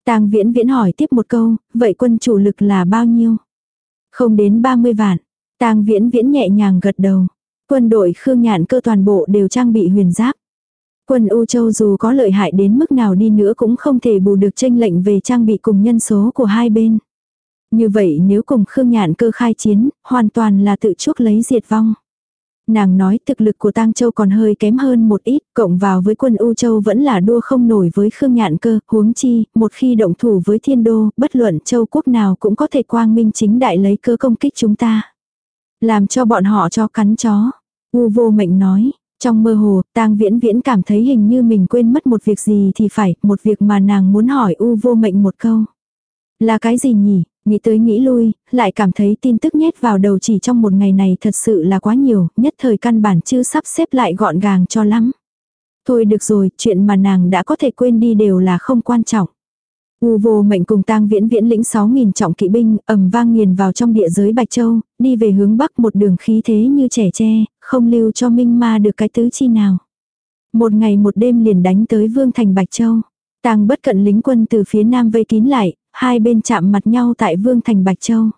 A: Tang viễn viễn hỏi tiếp một câu, vậy quân chủ lực là bao nhiêu? Không đến 30 vạn. Tang viễn viễn nhẹ nhàng gật đầu. Quân đội Khương Nhạn cơ toàn bộ đều trang bị huyền giáp. Quân U Châu dù có lợi hại đến mức nào đi nữa cũng không thể bù được tranh lệnh về trang bị cùng nhân số của hai bên. Như vậy nếu cùng Khương Nhạn cơ khai chiến, hoàn toàn là tự chuốc lấy diệt vong. Nàng nói thực lực của Tang Châu còn hơi kém hơn một ít, cộng vào với quân U Châu vẫn là đua không nổi với Khương Nhạn cơ, huống chi, một khi động thủ với thiên đô, bất luận Châu quốc nào cũng có thể quang minh chính đại lấy cơ công kích chúng ta. Làm cho bọn họ cho cắn chó. U vô mệnh nói, trong mơ hồ, tang viễn viễn cảm thấy hình như mình quên mất một việc gì thì phải, một việc mà nàng muốn hỏi u vô mệnh một câu. Là cái gì nhỉ? Nghĩ tới nghĩ lui, lại cảm thấy tin tức nhét vào đầu chỉ trong một ngày này thật sự là quá nhiều, nhất thời căn bản chưa sắp xếp lại gọn gàng cho lắm. Thôi được rồi, chuyện mà nàng đã có thể quên đi đều là không quan trọng. U vô mệnh cùng tang viễn viễn lĩnh 6.000 trọng kỵ binh, ầm vang nghiền vào trong địa giới Bạch Châu, đi về hướng bắc một đường khí thế như trẻ tre, không lưu cho minh ma được cái tứ chi nào. Một ngày một đêm liền đánh tới vương thành Bạch Châu. Tang bất cận lính quân từ phía nam vây kín lại, hai bên chạm mặt nhau tại vương thành Bạch Châu.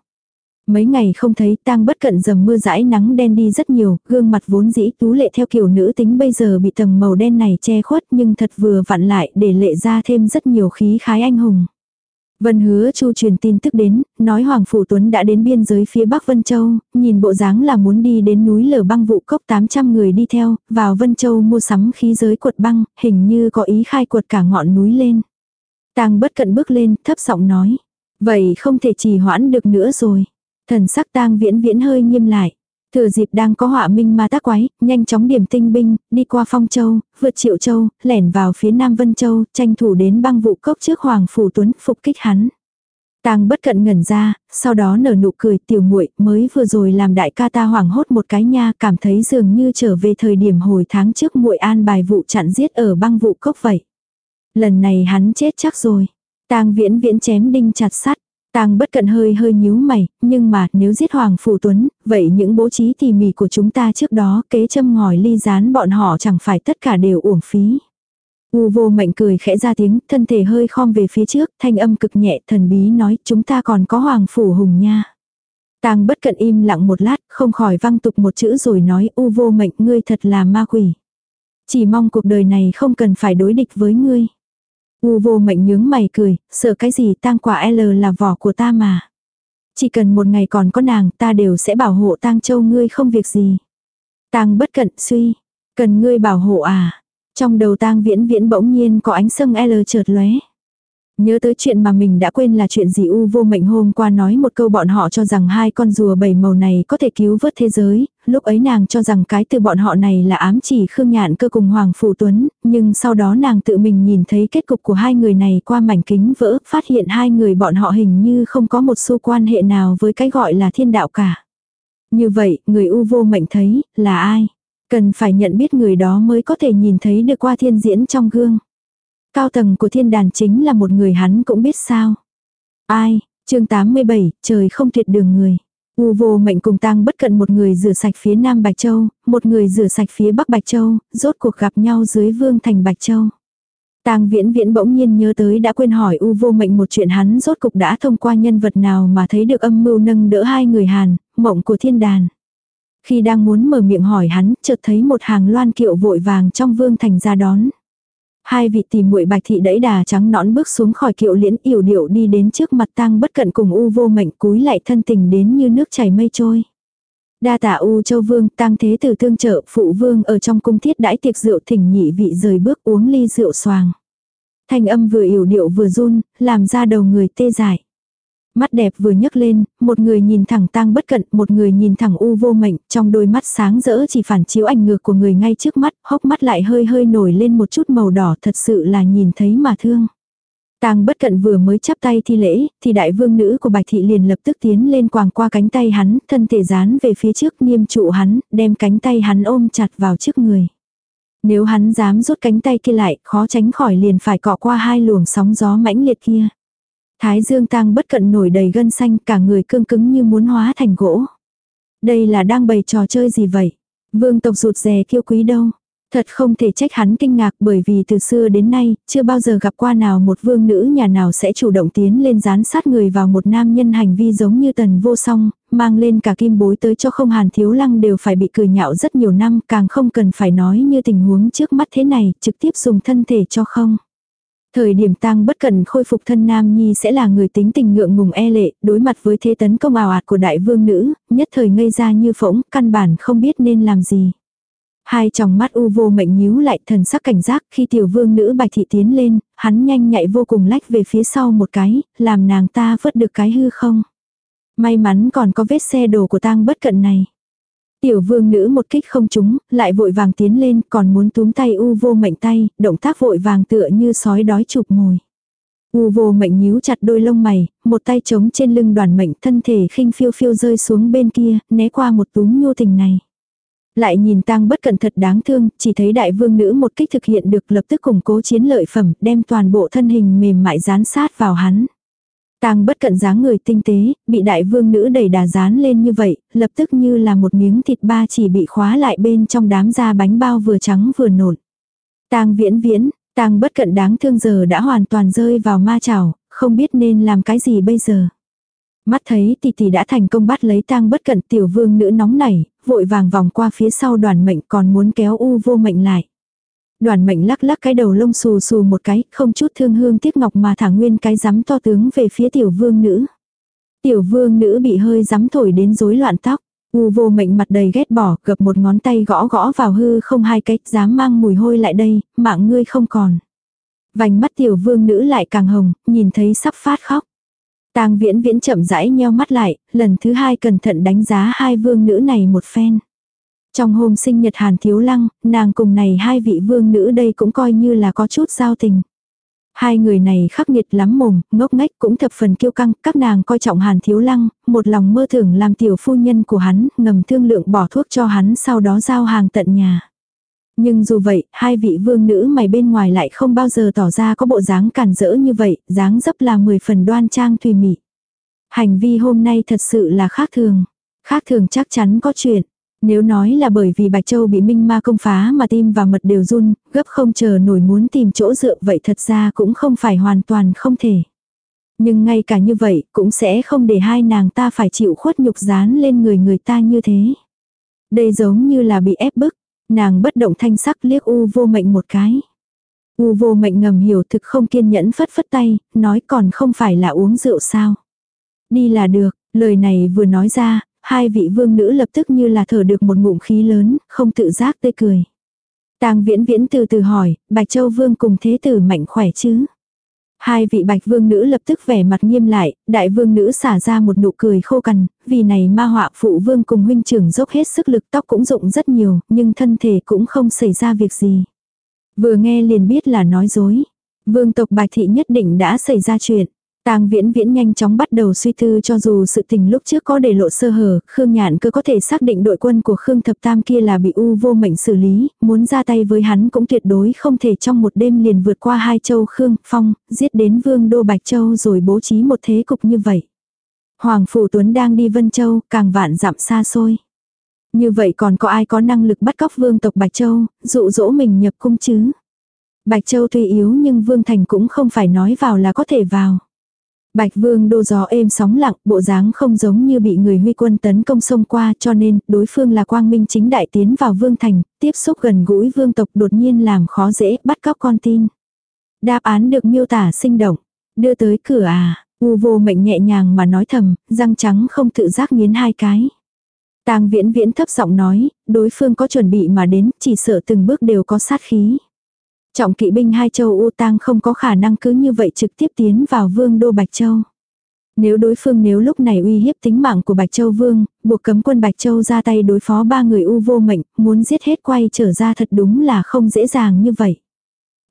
A: Mấy ngày không thấy tang bất cận dầm mưa rãi nắng đen đi rất nhiều, gương mặt vốn dĩ tú lệ theo kiểu nữ tính bây giờ bị tầng màu đen này che khuất nhưng thật vừa vặn lại để lệ ra thêm rất nhiều khí khái anh hùng. Vân hứa chu truyền tin tức đến, nói Hoàng Phủ Tuấn đã đến biên giới phía Bắc Vân Châu, nhìn bộ dáng là muốn đi đến núi lở băng vụ cốc 800 người đi theo, vào Vân Châu mua sắm khí giới cuột băng, hình như có ý khai cuột cả ngọn núi lên. Tang bất cận bước lên, thấp giọng nói. Vậy không thể trì hoãn được nữa rồi. Thần sắc tang viễn viễn hơi nghiêm lại. Thừa dịp đang có họa minh ma tác quái, nhanh chóng điểm tinh binh, đi qua Phong Châu, vượt Triệu Châu, lẻn vào phía Nam Vân Châu, tranh thủ đến băng vụ cốc trước Hoàng Phủ Tuấn, phục kích hắn. Tang bất cận ngẩn ra, sau đó nở nụ cười tiểu muội mới vừa rồi làm đại ca ta hoảng hốt một cái nha cảm thấy dường như trở về thời điểm hồi tháng trước muội an bài vụ chặn giết ở băng vụ cốc vậy. Lần này hắn chết chắc rồi. Tang viễn viễn chém đinh chặt sắt. Tang bất cận hơi hơi nhíu mày, nhưng mà nếu giết Hoàng Phủ Tuấn, vậy những bố trí tỉ mỉ của chúng ta trước đó kế châm ngòi ly rán bọn họ chẳng phải tất cả đều uổng phí. U vô mệnh cười khẽ ra tiếng, thân thể hơi khom về phía trước, thanh âm cực nhẹ thần bí nói chúng ta còn có Hoàng Phủ Hùng nha. Tang bất cận im lặng một lát, không khỏi văng tục một chữ rồi nói U vô mệnh ngươi thật là ma quỷ. Chỉ mong cuộc đời này không cần phải đối địch với ngươi. U vô mệnh nhướng mày cười, sợ cái gì tang quả L là vỏ của ta mà. Chỉ cần một ngày còn có nàng ta đều sẽ bảo hộ tang châu ngươi không việc gì. Tang bất cận suy, cần ngươi bảo hộ à. Trong đầu tang viễn viễn bỗng nhiên có ánh sưng L chợt lóe. Nhớ tới chuyện mà mình đã quên là chuyện gì u vô mệnh hôm qua nói một câu bọn họ cho rằng hai con rùa bảy màu này có thể cứu vớt thế giới, lúc ấy nàng cho rằng cái từ bọn họ này là ám chỉ Khương Nhạn cơ cùng Hoàng Phủ Tuấn, nhưng sau đó nàng tự mình nhìn thấy kết cục của hai người này qua mảnh kính vỡ, phát hiện hai người bọn họ hình như không có một xu quan hệ nào với cái gọi là thiên đạo cả. Như vậy, người u vô mệnh thấy, là ai? Cần phải nhận biết người đó mới có thể nhìn thấy được qua thiên diễn trong gương. Cao tầng của thiên đàn chính là một người hắn cũng biết sao. Ai, chương 87, trời không tuyệt đường người. U vô mệnh cùng tang bất cận một người rửa sạch phía nam Bạch Châu, một người rửa sạch phía bắc Bạch Châu, rốt cuộc gặp nhau dưới vương thành Bạch Châu. Tang viễn viễn bỗng nhiên nhớ tới đã quên hỏi U vô mệnh một chuyện hắn rốt cục đã thông qua nhân vật nào mà thấy được âm mưu nâng đỡ hai người Hàn, mộng của thiên đàn. Khi đang muốn mở miệng hỏi hắn, chợt thấy một hàng loan kiệu vội vàng trong vương thành ra đón. Hai vị tìm muội bạch thị đẫy đà trắng nõn bước xuống khỏi kiệu liễn yểu điệu đi đến trước mặt tang bất cận cùng u vô mệnh cúi lại thân tình đến như nước chảy mây trôi. Đa tả u châu vương tang thế tử tương trợ phụ vương ở trong cung thiết đãi tiệc rượu thỉnh nhị vị rời bước uống ly rượu xoàng. Thanh âm vừa yểu điệu vừa run, làm ra đầu người tê dại. Mắt đẹp vừa nhấc lên, một người nhìn thẳng tang bất cận, một người nhìn thẳng u vô mệnh, trong đôi mắt sáng rỡ chỉ phản chiếu ảnh ngược của người ngay trước mắt, hốc mắt lại hơi hơi nổi lên một chút màu đỏ thật sự là nhìn thấy mà thương. Tang bất cận vừa mới chắp tay thi lễ, thì đại vương nữ của bạch thị liền lập tức tiến lên quàng qua cánh tay hắn, thân thể dán về phía trước niêm trụ hắn, đem cánh tay hắn ôm chặt vào trước người. Nếu hắn dám rút cánh tay kia lại, khó tránh khỏi liền phải cọ qua hai luồng sóng gió mãnh liệt kia. Thái dương tang bất cận nổi đầy gân xanh cả người cương cứng như muốn hóa thành gỗ. Đây là đang bày trò chơi gì vậy? Vương tộc rụt rè kiêu quý đâu? Thật không thể trách hắn kinh ngạc bởi vì từ xưa đến nay, chưa bao giờ gặp qua nào một vương nữ nhà nào sẽ chủ động tiến lên dán sát người vào một nam nhân hành vi giống như tần vô song, mang lên cả kim bối tới cho không hàn thiếu lăng đều phải bị cười nhạo rất nhiều năm, càng không cần phải nói như tình huống trước mắt thế này, trực tiếp dùng thân thể cho không. Thời điểm tang bất cần khôi phục thân nam nhi sẽ là người tính tình ngượng ngùng e lệ, đối mặt với thế tấn công ảo ạt của đại vương nữ, nhất thời ngây ra như phỗng, căn bản không biết nên làm gì. Hai tròng mắt u vô mệnh nhíu lại thần sắc cảnh giác khi tiểu vương nữ bạch thị tiến lên, hắn nhanh nhạy vô cùng lách về phía sau một cái, làm nàng ta vớt được cái hư không. May mắn còn có vết xe đồ của tang bất cận này. Tiểu vương nữ một kích không trúng, lại vội vàng tiến lên, còn muốn túm tay u vô mệnh tay, động tác vội vàng tựa như sói đói chụp mồi. U vô mệnh nhíu chặt đôi lông mày, một tay trống trên lưng đoàn mệnh thân thể khinh phiêu phiêu rơi xuống bên kia, né qua một túm nhu tình này. Lại nhìn tang bất cẩn thật đáng thương, chỉ thấy đại vương nữ một kích thực hiện được lập tức củng cố chiến lợi phẩm, đem toàn bộ thân hình mềm mại dán sát vào hắn. Tang bất cận dáng người tinh tế, bị đại vương nữ đẩy đà dán lên như vậy, lập tức như là một miếng thịt ba chỉ bị khóa lại bên trong đám da bánh bao vừa trắng vừa nộn. Tang viễn viễn, tang bất cận đáng thương giờ đã hoàn toàn rơi vào ma chảo, không biết nên làm cái gì bây giờ. Mắt thấy tỷ tỷ đã thành công bắt lấy tang bất cận tiểu vương nữ nóng nảy, vội vàng vòng qua phía sau đoàn mệnh còn muốn kéo u vô mệnh lại. Đoàn mệnh lắc lắc cái đầu lông xù xù một cái, không chút thương hương tiếc ngọc mà thả nguyên cái rắm to tướng về phía tiểu vương nữ. Tiểu vương nữ bị hơi rắm thổi đến rối loạn tóc. U vô mệnh mặt đầy ghét bỏ, gập một ngón tay gõ gõ vào hư không hai cách, dám mang mùi hôi lại đây, mạng ngươi không còn. Vành mắt tiểu vương nữ lại càng hồng, nhìn thấy sắp phát khóc. Tang viễn viễn chậm rãi nheo mắt lại, lần thứ hai cẩn thận đánh giá hai vương nữ này một phen. Trong hôm sinh nhật Hàn Thiếu Lăng, nàng cùng này hai vị vương nữ đây cũng coi như là có chút giao tình. Hai người này khắc nghiệt lắm mồm, ngốc nghếch cũng thập phần kiêu căng, các nàng coi trọng Hàn Thiếu Lăng, một lòng mơ tưởng làm tiểu phu nhân của hắn, ngầm thương lượng bỏ thuốc cho hắn sau đó giao hàng tận nhà. Nhưng dù vậy, hai vị vương nữ mày bên ngoài lại không bao giờ tỏ ra có bộ dáng cản rỡ như vậy, dáng dấp là mười phần đoan trang tùy mị. Hành vi hôm nay thật sự là khác thường. Khác thường chắc chắn có chuyện. Nếu nói là bởi vì Bạch Châu bị Minh Ma công phá mà tim và mật đều run, gấp không chờ nổi muốn tìm chỗ dựa vậy thật ra cũng không phải hoàn toàn không thể. Nhưng ngay cả như vậy cũng sẽ không để hai nàng ta phải chịu khuất nhục dán lên người người ta như thế. Đây giống như là bị ép bức, nàng bất động thanh sắc liếc u vô mệnh một cái. U vô mệnh ngầm hiểu thực không kiên nhẫn phất phất tay, nói còn không phải là uống rượu sao. Đi là được, lời này vừa nói ra, hai vị vương nữ lập tức như là thở được một ngụm khí lớn, không tự giác tươi cười. Tang viễn viễn từ từ hỏi, Bạch Châu Vương cùng thế tử mạnh khỏe chứ? Hai vị bạch vương nữ lập tức vẻ mặt nghiêm lại, đại vương nữ xả ra một nụ cười khô cằn, vì này ma họa phụ vương cùng huynh trưởng dốc hết sức lực tóc cũng rụng rất nhiều, nhưng thân thể cũng không xảy ra việc gì. Vừa nghe liền biết là nói dối. Vương tộc bạch thị nhất định đã xảy ra chuyện. Tang Viễn Viễn nhanh chóng bắt đầu suy tư cho dù sự tình lúc trước có để lộ sơ hở, Khương Nhạn cơ có thể xác định đội quân của Khương Thập Tam kia là bị U vô mệnh xử lý, muốn ra tay với hắn cũng tuyệt đối không thể trong một đêm liền vượt qua hai châu Khương, Phong, giết đến Vương Đô Bạch Châu rồi bố trí một thế cục như vậy. Hoàng Phủ Tuấn đang đi Vân Châu, càng vạn dặm xa xôi. Như vậy còn có ai có năng lực bắt cóc vương tộc Bạch Châu, dụ dỗ mình nhập cung chứ? Bạch Châu tuy yếu nhưng Vương Thành cũng không phải nói vào là có thể vào. Bạch Vương đô gió êm sóng lặng, bộ dáng không giống như bị người huy quân tấn công xông qua cho nên đối phương là quang minh chính đại tiến vào Vương Thành, tiếp xúc gần gũi Vương tộc đột nhiên làm khó dễ bắt cóc con tin. Đáp án được miêu tả sinh động, đưa tới cửa à, u vô mệnh nhẹ nhàng mà nói thầm, răng trắng không tự giác nghiến hai cái. Tang viễn viễn thấp giọng nói, đối phương có chuẩn bị mà đến, chỉ sợ từng bước đều có sát khí. Trọng kỵ binh hai châu U Tang không có khả năng cứ như vậy trực tiếp tiến vào vương đô Bạch Châu. Nếu đối phương nếu lúc này uy hiếp tính mạng của Bạch Châu Vương, buộc cấm quân Bạch Châu ra tay đối phó ba người U vô mệnh, muốn giết hết quay trở ra thật đúng là không dễ dàng như vậy.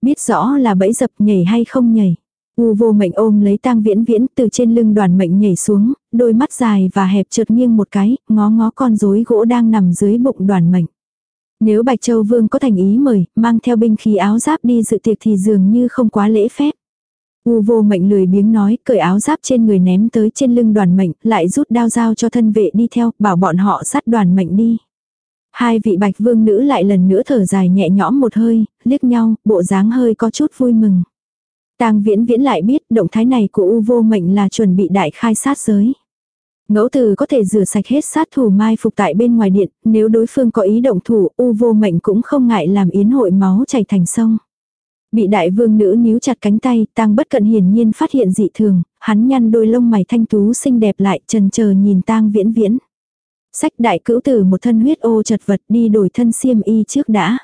A: Biết rõ là bẫy dập nhảy hay không nhảy. U vô mệnh ôm lấy tang viễn viễn từ trên lưng đoàn mệnh nhảy xuống, đôi mắt dài và hẹp trượt nghiêng một cái, ngó ngó con rối gỗ đang nằm dưới bụng đoàn mệnh. Nếu Bạch Châu Vương có thành ý mời, mang theo binh khí áo giáp đi dự tiệc thì dường như không quá lễ phép. U vô mệnh lười biếng nói, cởi áo giáp trên người ném tới trên lưng đoàn mệnh, lại rút đao dao cho thân vệ đi theo, bảo bọn họ sát đoàn mệnh đi. Hai vị bạch vương nữ lại lần nữa thở dài nhẹ nhõm một hơi, liếc nhau, bộ dáng hơi có chút vui mừng. Tang viễn viễn lại biết động thái này của U vô mệnh là chuẩn bị đại khai sát giới. Ngẫu từ có thể rửa sạch hết sát thủ mai phục tại bên ngoài điện, nếu đối phương có ý động thủ, u vô mệnh cũng không ngại làm yến hội máu chảy thành sông. Bị đại vương nữ níu chặt cánh tay, tang bất cận hiển nhiên phát hiện dị thường, hắn nhăn đôi lông mày thanh tú xinh đẹp lại trần chờ nhìn tang viễn viễn. Sách đại cữu tử một thân huyết ô chật vật đi đổi thân xiêm y trước đã.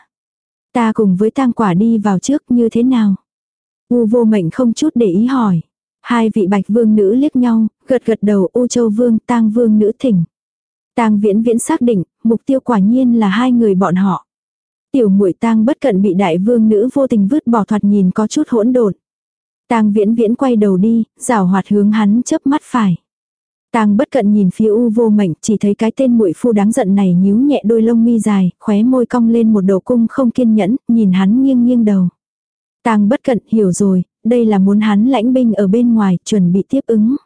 A: Ta cùng với tang quả đi vào trước như thế nào? U vô mệnh không chút để ý hỏi. Hai vị bạch vương nữ liếc nhau, gật gật đầu U châu vương tang vương nữ thỉnh. Tang viễn viễn xác định, mục tiêu quả nhiên là hai người bọn họ. Tiểu muội tang bất cận bị đại vương nữ vô tình vứt bỏ thoạt nhìn có chút hỗn độn. Tang viễn viễn quay đầu đi, rảo hoạt hướng hắn chớp mắt phải. Tang bất cận nhìn phía u vô mệnh, chỉ thấy cái tên muội phu đáng giận này nhíu nhẹ đôi lông mi dài, khóe môi cong lên một đầu cung không kiên nhẫn, nhìn hắn nghiêng nghiêng đầu. Tang bất cận hiểu rồi, đây là muốn hắn lãnh binh ở bên ngoài, chuẩn bị tiếp ứng.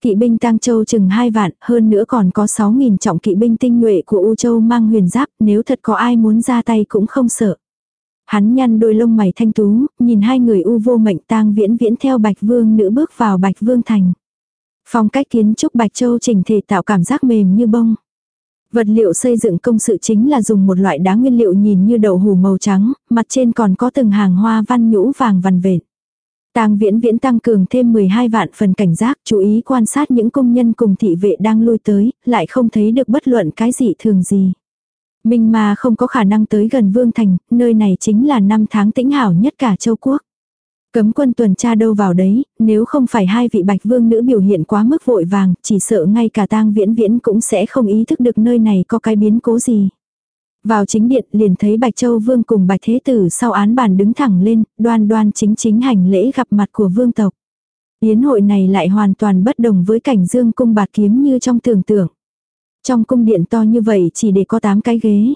A: Kỵ binh Tang Châu chừng 2 vạn, hơn nữa còn có 6.000 trọng kỵ binh tinh nhuệ của U Châu mang huyền giáp, nếu thật có ai muốn ra tay cũng không sợ. Hắn nhăn đôi lông mày thanh tú, nhìn hai người U vô mệnh tang viễn viễn theo Bạch Vương nữ bước vào Bạch Vương thành. Phong cách kiến trúc Bạch Châu chỉnh thể tạo cảm giác mềm như bông. Vật liệu xây dựng công sự chính là dùng một loại đá nguyên liệu nhìn như đậu hủ màu trắng, mặt trên còn có từng hàng hoa văn nhũ vàng vằn vệt. Tang Viễn Viễn tăng cường thêm 12 vạn phần cảnh giác, chú ý quan sát những công nhân cùng thị vệ đang lui tới, lại không thấy được bất luận cái gì thường gì. Minh Ma không có khả năng tới gần Vương Thành, nơi này chính là năm tháng tĩnh hảo nhất cả châu quốc. Cấm quân tuần tra đâu vào đấy, nếu không phải hai vị bạch vương nữ biểu hiện quá mức vội vàng, chỉ sợ ngay cả tang viễn viễn cũng sẽ không ý thức được nơi này có cái biến cố gì. Vào chính điện liền thấy Bạch Châu Vương cùng Bạch Thế Tử sau án bàn đứng thẳng lên, đoan đoan chính chính hành lễ gặp mặt của vương tộc. Yến hội này lại hoàn toàn bất đồng với cảnh dương cung bạc kiếm như trong tưởng tượng. Trong cung điện to như vậy chỉ để có 8 cái ghế.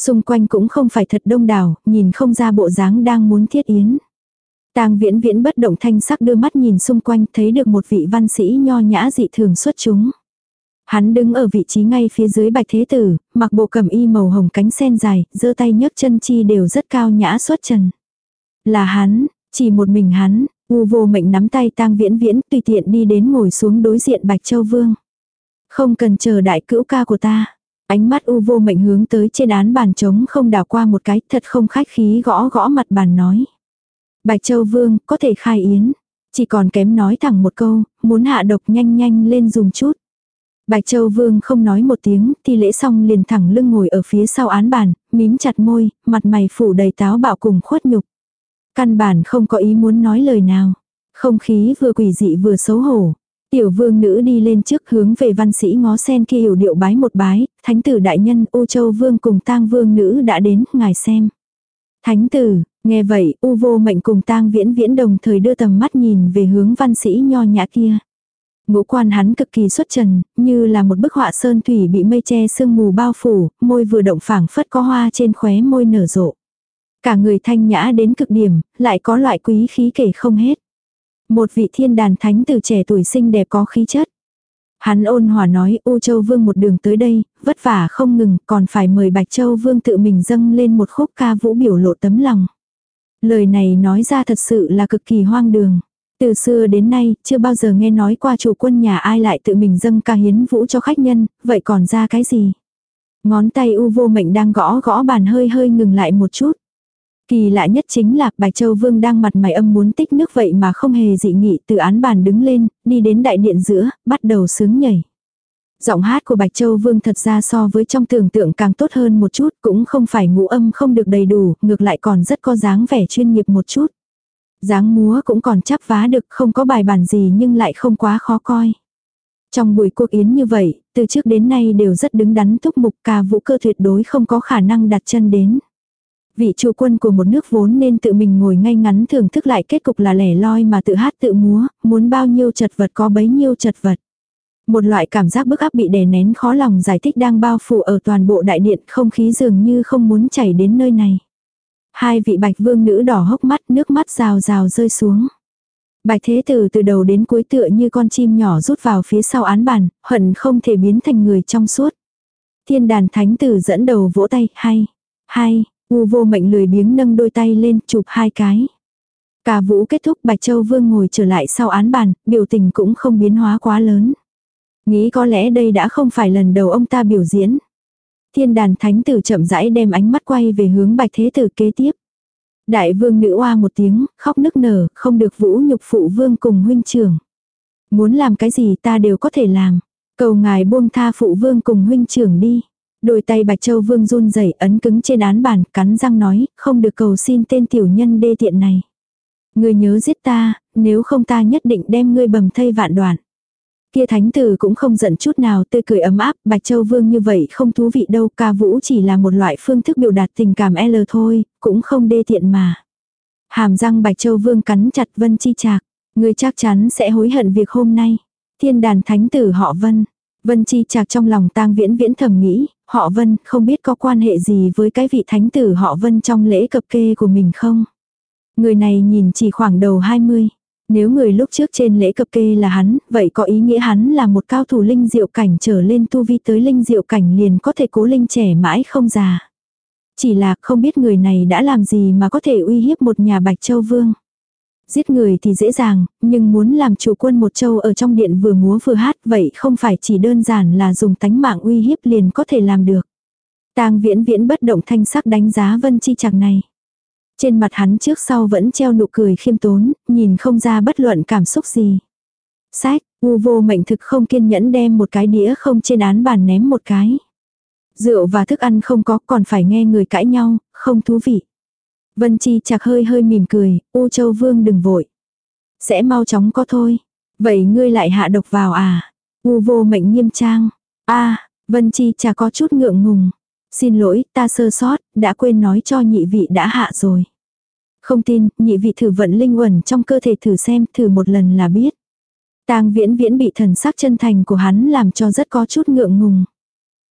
A: Xung quanh cũng không phải thật đông đảo, nhìn không ra bộ dáng đang muốn thiết yến. Tang viễn viễn bất động thanh sắc đưa mắt nhìn xung quanh thấy được một vị văn sĩ nho nhã dị thường xuất chúng. Hắn đứng ở vị trí ngay phía dưới bạch thế tử, mặc bộ cẩm y màu hồng cánh sen dài, giơ tay nhấc chân chi đều rất cao nhã xuất trần. Là hắn, chỉ một mình hắn, u vô mệnh nắm tay tang viễn viễn tùy tiện đi đến ngồi xuống đối diện bạch châu vương. Không cần chờ đại cữu ca của ta. Ánh mắt u vô mệnh hướng tới trên án bàn trống không đảo qua một cái thật không khách khí gõ gõ mặt bàn nói. Bạch châu vương có thể khai yến. Chỉ còn kém nói thẳng một câu, muốn hạ độc nhanh nhanh lên dùng chút. Bạch Châu Vương không nói một tiếng, thì lễ xong liền thẳng lưng ngồi ở phía sau án bàn, mím chặt môi, mặt mày phủ đầy táo bạo cùng khuất nhục. Căn bản không có ý muốn nói lời nào. Không khí vừa quỷ dị vừa xấu hổ. Tiểu vương nữ đi lên trước hướng về văn sĩ ngó sen kia hiểu điệu bái một bái, thánh tử đại nhân U Châu Vương cùng tang vương nữ đã đến, ngài xem. Thánh tử, nghe vậy, U vô mệnh cùng tang viễn viễn đồng thời đưa tầm mắt nhìn về hướng văn sĩ nho nhã kia. Ngũ quan hắn cực kỳ xuất trần, như là một bức họa sơn thủy bị mây che sương mù bao phủ, môi vừa động phảng phất có hoa trên khóe môi nở rộ. Cả người thanh nhã đến cực điểm, lại có loại quý khí kể không hết. Một vị thiên đàn thánh từ trẻ tuổi xinh đẹp có khí chất. Hắn ôn hòa nói U Châu Vương một đường tới đây, vất vả không ngừng, còn phải mời Bạch Châu Vương tự mình dâng lên một khúc ca vũ biểu lộ tấm lòng. Lời này nói ra thật sự là cực kỳ hoang đường. Từ xưa đến nay, chưa bao giờ nghe nói qua chủ quân nhà ai lại tự mình dâng ca hiến vũ cho khách nhân, vậy còn ra cái gì? Ngón tay u vô mệnh đang gõ gõ bàn hơi hơi ngừng lại một chút. Kỳ lạ nhất chính là Bạch Châu Vương đang mặt mày âm muốn tích nước vậy mà không hề dị nghị từ án bàn đứng lên, đi đến đại điện giữa, bắt đầu sướng nhảy. Giọng hát của Bạch Châu Vương thật ra so với trong tưởng tượng càng tốt hơn một chút, cũng không phải ngũ âm không được đầy đủ, ngược lại còn rất có dáng vẻ chuyên nghiệp một chút dáng múa cũng còn chắp vá được không có bài bản gì nhưng lại không quá khó coi. Trong buổi cuộc yến như vậy, từ trước đến nay đều rất đứng đắn thúc mục ca vũ cơ tuyệt đối không có khả năng đặt chân đến. Vị chủ quân của một nước vốn nên tự mình ngồi ngay ngắn thưởng thức lại kết cục là lẻ loi mà tự hát tự múa, muốn bao nhiêu chật vật có bấy nhiêu chật vật. Một loại cảm giác bức áp bị đè nén khó lòng giải thích đang bao phủ ở toàn bộ đại điện không khí dường như không muốn chảy đến nơi này. Hai vị bạch vương nữ đỏ hốc mắt nước mắt rào rào rơi xuống. Bạch thế tử từ đầu đến cuối tựa như con chim nhỏ rút vào phía sau án bàn, hận không thể biến thành người trong suốt. Thiên đàn thánh tử dẫn đầu vỗ tay, hay, hay, u vô mệnh lười biếng nâng đôi tay lên chụp hai cái. Cả vũ kết thúc Bạch Châu Vương ngồi trở lại sau án bàn, biểu tình cũng không biến hóa quá lớn. Nghĩ có lẽ đây đã không phải lần đầu ông ta biểu diễn. Thiên đàn thánh tử chậm rãi đem ánh mắt quay về hướng bạch thế tử kế tiếp. Đại vương nữ oa một tiếng, khóc nức nở, không được vũ nhục phụ vương cùng huynh trưởng. Muốn làm cái gì ta đều có thể làm. Cầu ngài buông tha phụ vương cùng huynh trưởng đi. Đôi tay Bạch Châu Vương run rẩy ấn cứng trên án bàn, cắn răng nói, không được cầu xin tên tiểu nhân đê tiện này. Ngươi nhớ giết ta, nếu không ta nhất định đem ngươi bầm thây vạn đoạn. Kia thánh tử cũng không giận chút nào tươi cười ấm áp, Bạch Châu Vương như vậy không thú vị đâu, ca vũ chỉ là một loại phương thức biểu đạt tình cảm L thôi, cũng không đê tiện mà. Hàm răng Bạch Châu Vương cắn chặt Vân Chi Trạc, người chắc chắn sẽ hối hận việc hôm nay. Thiên đàn thánh tử họ Vân. Vân Chi Trạc trong lòng tang viễn viễn thầm nghĩ, họ Vân không biết có quan hệ gì với cái vị thánh tử họ Vân trong lễ cập kê của mình không. Người này nhìn chỉ khoảng đầu 20. Nếu người lúc trước trên lễ cập kê là hắn, vậy có ý nghĩa hắn là một cao thủ linh diệu cảnh trở lên tu vi tới linh diệu cảnh liền có thể cố linh trẻ mãi không già. Chỉ là không biết người này đã làm gì mà có thể uy hiếp một nhà Bạch Châu Vương. Giết người thì dễ dàng, nhưng muốn làm chủ quân một châu ở trong điện vừa múa vừa hát vậy không phải chỉ đơn giản là dùng tánh mạng uy hiếp liền có thể làm được. tang viễn viễn bất động thanh sắc đánh giá vân chi chạc này. Trên mặt hắn trước sau vẫn treo nụ cười khiêm tốn, nhìn không ra bất luận cảm xúc gì. Sách, u vô mệnh thực không kiên nhẫn đem một cái đĩa không trên án bàn ném một cái. Rượu và thức ăn không có còn phải nghe người cãi nhau, không thú vị. Vân Chi chạc hơi hơi mỉm cười, U Châu Vương đừng vội. Sẽ mau chóng có thôi. Vậy ngươi lại hạ độc vào à? U vô mệnh nghiêm trang. a Vân Chi chả có chút ngượng ngùng. Xin lỗi, ta sơ sót, đã quên nói cho nhị vị đã hạ rồi. Không tin, nhị vị thử vận linh quẩn trong cơ thể thử xem, thử một lần là biết. Tang viễn viễn bị thần sắc chân thành của hắn làm cho rất có chút ngượng ngùng.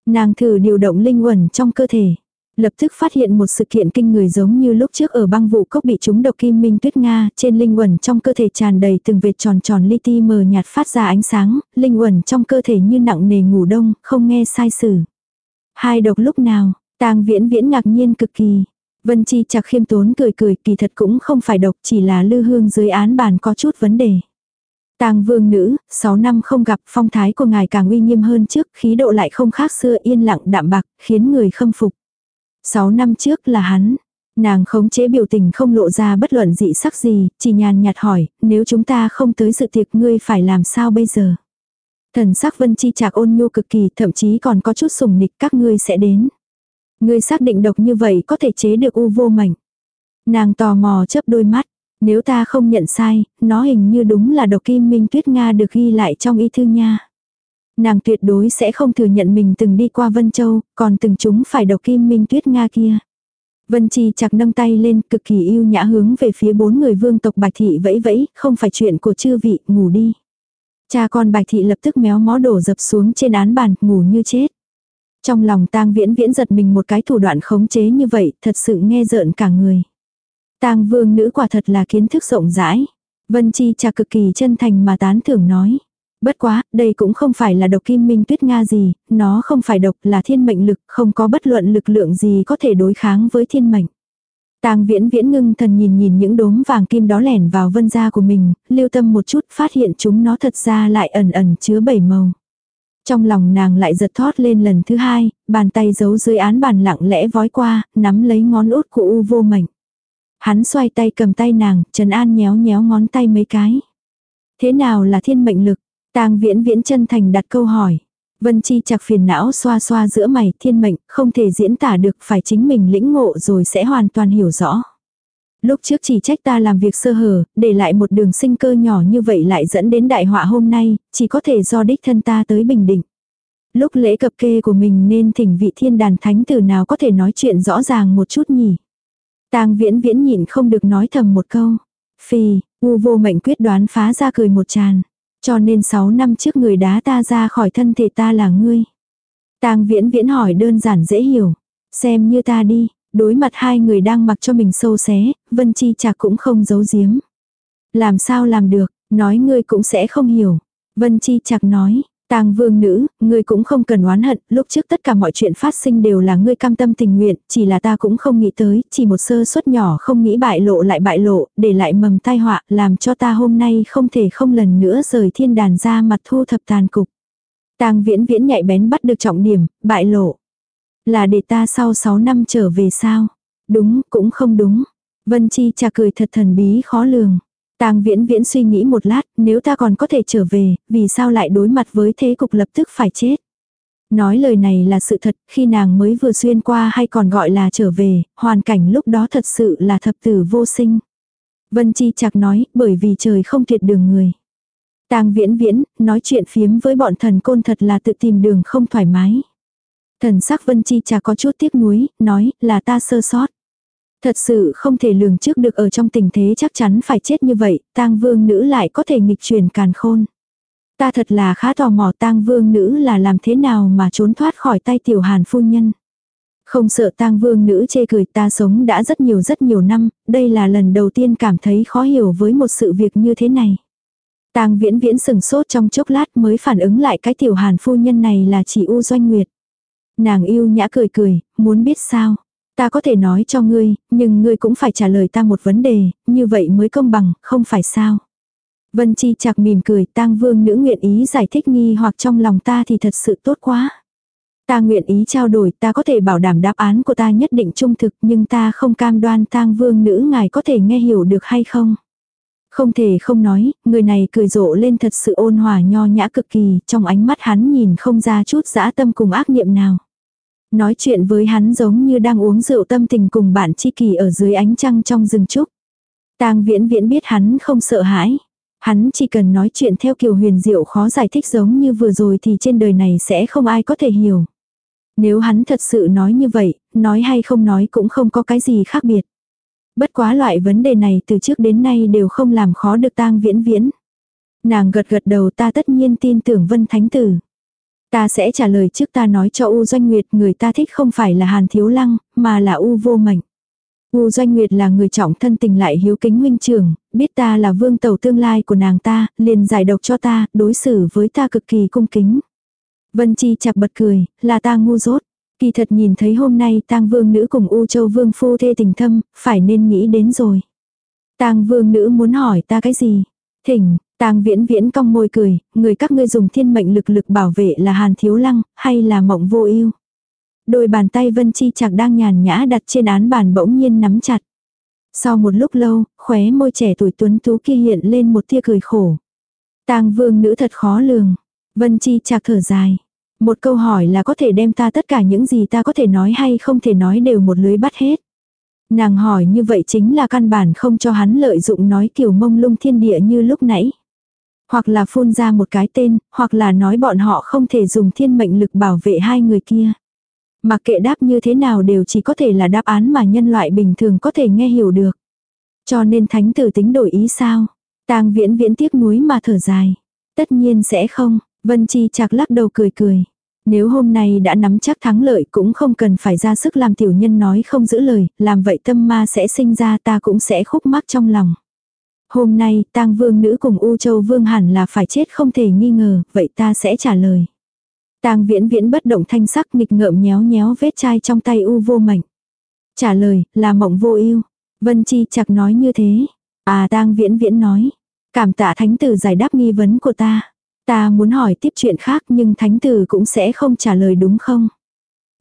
A: Nàng thử điều động linh quẩn trong cơ thể. Lập tức phát hiện một sự kiện kinh người giống như lúc trước ở băng vụ cốc bị trúng độc kim minh tuyết Nga, trên linh quẩn trong cơ thể tràn đầy từng vệt tròn tròn li ti mờ nhạt phát ra ánh sáng, linh quẩn trong cơ thể như nặng nề ngủ đông, không nghe sai sử. Hai độc lúc nào, tang viễn viễn ngạc nhiên cực kỳ. Vân Chi chặt khiêm tốn cười cười kỳ thật cũng không phải độc chỉ là lư hương dưới án bàn có chút vấn đề. Tang vương nữ, 6 năm không gặp phong thái của ngài càng uy nghiêm hơn trước, khí độ lại không khác xưa yên lặng đạm bạc, khiến người khâm phục. 6 năm trước là hắn. Nàng khống chế biểu tình không lộ ra bất luận dị sắc gì, chỉ nhàn nhạt hỏi, nếu chúng ta không tới sự tiệc ngươi phải làm sao bây giờ? Thần sắc vân chi chạc ôn nhu cực kỳ, thậm chí còn có chút sùng nịch các ngươi sẽ đến. Ngươi xác định độc như vậy có thể chế được u vô mảnh. Nàng tò mò chớp đôi mắt. Nếu ta không nhận sai, nó hình như đúng là độc kim minh tuyết Nga được ghi lại trong y thư nha. Nàng tuyệt đối sẽ không thừa nhận mình từng đi qua Vân Châu, còn từng chúng phải độc kim minh tuyết Nga kia. Vân Chi chặt nâng tay lên cực kỳ yêu nhã hướng về phía bốn người vương tộc Bạch Thị vẫy vẫy, không phải chuyện của chư vị, ngủ đi. Cha con Bạch Thị lập tức méo mó đổ dập xuống trên án bàn, ngủ như chết. Trong lòng tang viễn viễn giật mình một cái thủ đoạn khống chế như vậy, thật sự nghe rợn cả người. tang vương nữ quả thật là kiến thức rộng rãi. Vân Chi cha cực kỳ chân thành mà tán thưởng nói. Bất quá, đây cũng không phải là độc kim minh tuyết Nga gì, nó không phải độc là thiên mệnh lực, không có bất luận lực lượng gì có thể đối kháng với thiên mệnh. Tang viễn viễn ngưng thần nhìn nhìn những đốm vàng kim đó lẻn vào vân da của mình, lưu tâm một chút phát hiện chúng nó thật ra lại ẩn ẩn chứa bảy màu. Trong lòng nàng lại giật thót lên lần thứ hai, bàn tay giấu dưới án bàn lặng lẽ vói qua, nắm lấy ngón út của u vô mệnh. Hắn xoay tay cầm tay nàng, Trần An nhéo nhéo ngón tay mấy cái. Thế nào là thiên mệnh lực? Tang viễn viễn chân thành đặt câu hỏi. Vân Chi chặt phiền não xoa xoa giữa mày thiên mệnh, không thể diễn tả được phải chính mình lĩnh ngộ rồi sẽ hoàn toàn hiểu rõ. Lúc trước chỉ trách ta làm việc sơ hở, để lại một đường sinh cơ nhỏ như vậy lại dẫn đến đại họa hôm nay, chỉ có thể do đích thân ta tới bình định. Lúc lễ cập kê của mình nên thỉnh vị thiên đàn thánh tử nào có thể nói chuyện rõ ràng một chút nhỉ. tang viễn viễn nhịn không được nói thầm một câu. Phi, u vô mệnh quyết đoán phá ra cười một tràn. Cho nên 6 năm trước người đá ta ra khỏi thân thể ta là ngươi. tang viễn viễn hỏi đơn giản dễ hiểu. Xem như ta đi, đối mặt hai người đang mặc cho mình sâu xé, Vân Chi Trạc cũng không giấu giếm. Làm sao làm được, nói ngươi cũng sẽ không hiểu. Vân Chi Trạc nói, Tang vương nữ, ngươi cũng không cần oán hận, lúc trước tất cả mọi chuyện phát sinh đều là ngươi cam tâm tình nguyện, chỉ là ta cũng không nghĩ tới, chỉ một sơ suất nhỏ không nghĩ bại lộ lại bại lộ, để lại mầm tai họa, làm cho ta hôm nay không thể không lần nữa rời thiên đàn ra mặt thu thập tàn cục. Tang viễn viễn nhạy bén bắt được trọng điểm, bại lộ. Là để ta sau 6 năm trở về sao? Đúng, cũng không đúng. Vân Chi trà cười thật thần bí khó lường. Tang viễn viễn suy nghĩ một lát, nếu ta còn có thể trở về, vì sao lại đối mặt với thế cục lập tức phải chết. Nói lời này là sự thật, khi nàng mới vừa xuyên qua hay còn gọi là trở về, hoàn cảnh lúc đó thật sự là thập tử vô sinh. Vân Chi chạc nói, bởi vì trời không tuyệt đường người. Tang viễn viễn, nói chuyện phiếm với bọn thần côn thật là tự tìm đường không thoải mái. Thần sắc Vân Chi chả có chút tiếc nuối, nói là ta sơ sót. Thật sự không thể lường trước được ở trong tình thế chắc chắn phải chết như vậy, tang vương nữ lại có thể nghịch truyền càn khôn. Ta thật là khá tò mò tang vương nữ là làm thế nào mà trốn thoát khỏi tay tiểu hàn phu nhân. Không sợ tang vương nữ chê cười ta sống đã rất nhiều rất nhiều năm, đây là lần đầu tiên cảm thấy khó hiểu với một sự việc như thế này. Tang viễn viễn sừng sốt trong chốc lát mới phản ứng lại cái tiểu hàn phu nhân này là chỉ U Doanh Nguyệt. Nàng yêu nhã cười cười, muốn biết sao. Ta có thể nói cho ngươi, nhưng ngươi cũng phải trả lời ta một vấn đề, như vậy mới công bằng, không phải sao. Vân Chi chạc mỉm cười, tang vương nữ nguyện ý giải thích nghi hoặc trong lòng ta thì thật sự tốt quá. Ta nguyện ý trao đổi, ta có thể bảo đảm đáp án của ta nhất định trung thực nhưng ta không cam đoan tang vương nữ ngài có thể nghe hiểu được hay không. Không thể không nói, người này cười rộ lên thật sự ôn hòa nho nhã cực kỳ, trong ánh mắt hắn nhìn không ra chút dã tâm cùng ác niệm nào. Nói chuyện với hắn giống như đang uống rượu tâm tình cùng bạn chi kỳ ở dưới ánh trăng trong rừng trúc. Tang viễn viễn biết hắn không sợ hãi. Hắn chỉ cần nói chuyện theo kiểu huyền diệu khó giải thích giống như vừa rồi thì trên đời này sẽ không ai có thể hiểu. Nếu hắn thật sự nói như vậy, nói hay không nói cũng không có cái gì khác biệt. Bất quá loại vấn đề này từ trước đến nay đều không làm khó được tang viễn viễn. Nàng gật gật đầu ta tất nhiên tin tưởng vân thánh tử. Ta sẽ trả lời trước ta nói cho U Doanh Nguyệt người ta thích không phải là Hàn Thiếu Lăng, mà là U vô mảnh U Doanh Nguyệt là người trọng thân tình lại hiếu kính huynh trưởng, biết ta là vương tẩu tương lai của nàng ta, liền giải độc cho ta, đối xử với ta cực kỳ cung kính. Vân Chi chặt bật cười, là ta ngu dốt. Kỳ thật nhìn thấy hôm nay tang vương nữ cùng U Châu vương phu thê tình thâm, phải nên nghĩ đến rồi. Tang vương nữ muốn hỏi ta cái gì? Thỉnh, tang viễn viễn cong môi cười, người các ngươi dùng thiên mệnh lực lực bảo vệ là hàn thiếu lăng, hay là mộng vô ưu Đôi bàn tay Vân Chi chặt đang nhàn nhã đặt trên án bàn bỗng nhiên nắm chặt. Sau một lúc lâu, khóe môi trẻ tuổi tuấn tú kia hiện lên một tia cười khổ. Tang vương nữ thật khó lường. Vân Chi chạc thở dài. Một câu hỏi là có thể đem ta tất cả những gì ta có thể nói hay không thể nói đều một lưới bắt hết. Nàng hỏi như vậy chính là căn bản không cho hắn lợi dụng nói kiểu mông lung thiên địa như lúc nãy. Hoặc là phun ra một cái tên, hoặc là nói bọn họ không thể dùng thiên mệnh lực bảo vệ hai người kia. Mặc kệ đáp như thế nào đều chỉ có thể là đáp án mà nhân loại bình thường có thể nghe hiểu được. Cho nên thánh tử tính đổi ý sao? tang viễn viễn tiếc núi mà thở dài. Tất nhiên sẽ không, Vân Chi chạc lắc đầu cười cười. Nếu hôm nay đã nắm chắc thắng lợi cũng không cần phải ra sức làm tiểu nhân nói không giữ lời, làm vậy tâm ma sẽ sinh ra ta cũng sẽ khúc mắc trong lòng. Hôm nay, tang vương nữ cùng U Châu Vương hẳn là phải chết không thể nghi ngờ, vậy ta sẽ trả lời. Tang viễn viễn bất động thanh sắc nghịch ngợm nhéo nhéo vết chai trong tay U vô mệnh. Trả lời, là mộng vô ưu Vân Chi chặt nói như thế. À tang viễn viễn nói. Cảm tạ thánh tử giải đáp nghi vấn của ta. Ta muốn hỏi tiếp chuyện khác nhưng thánh tử cũng sẽ không trả lời đúng không?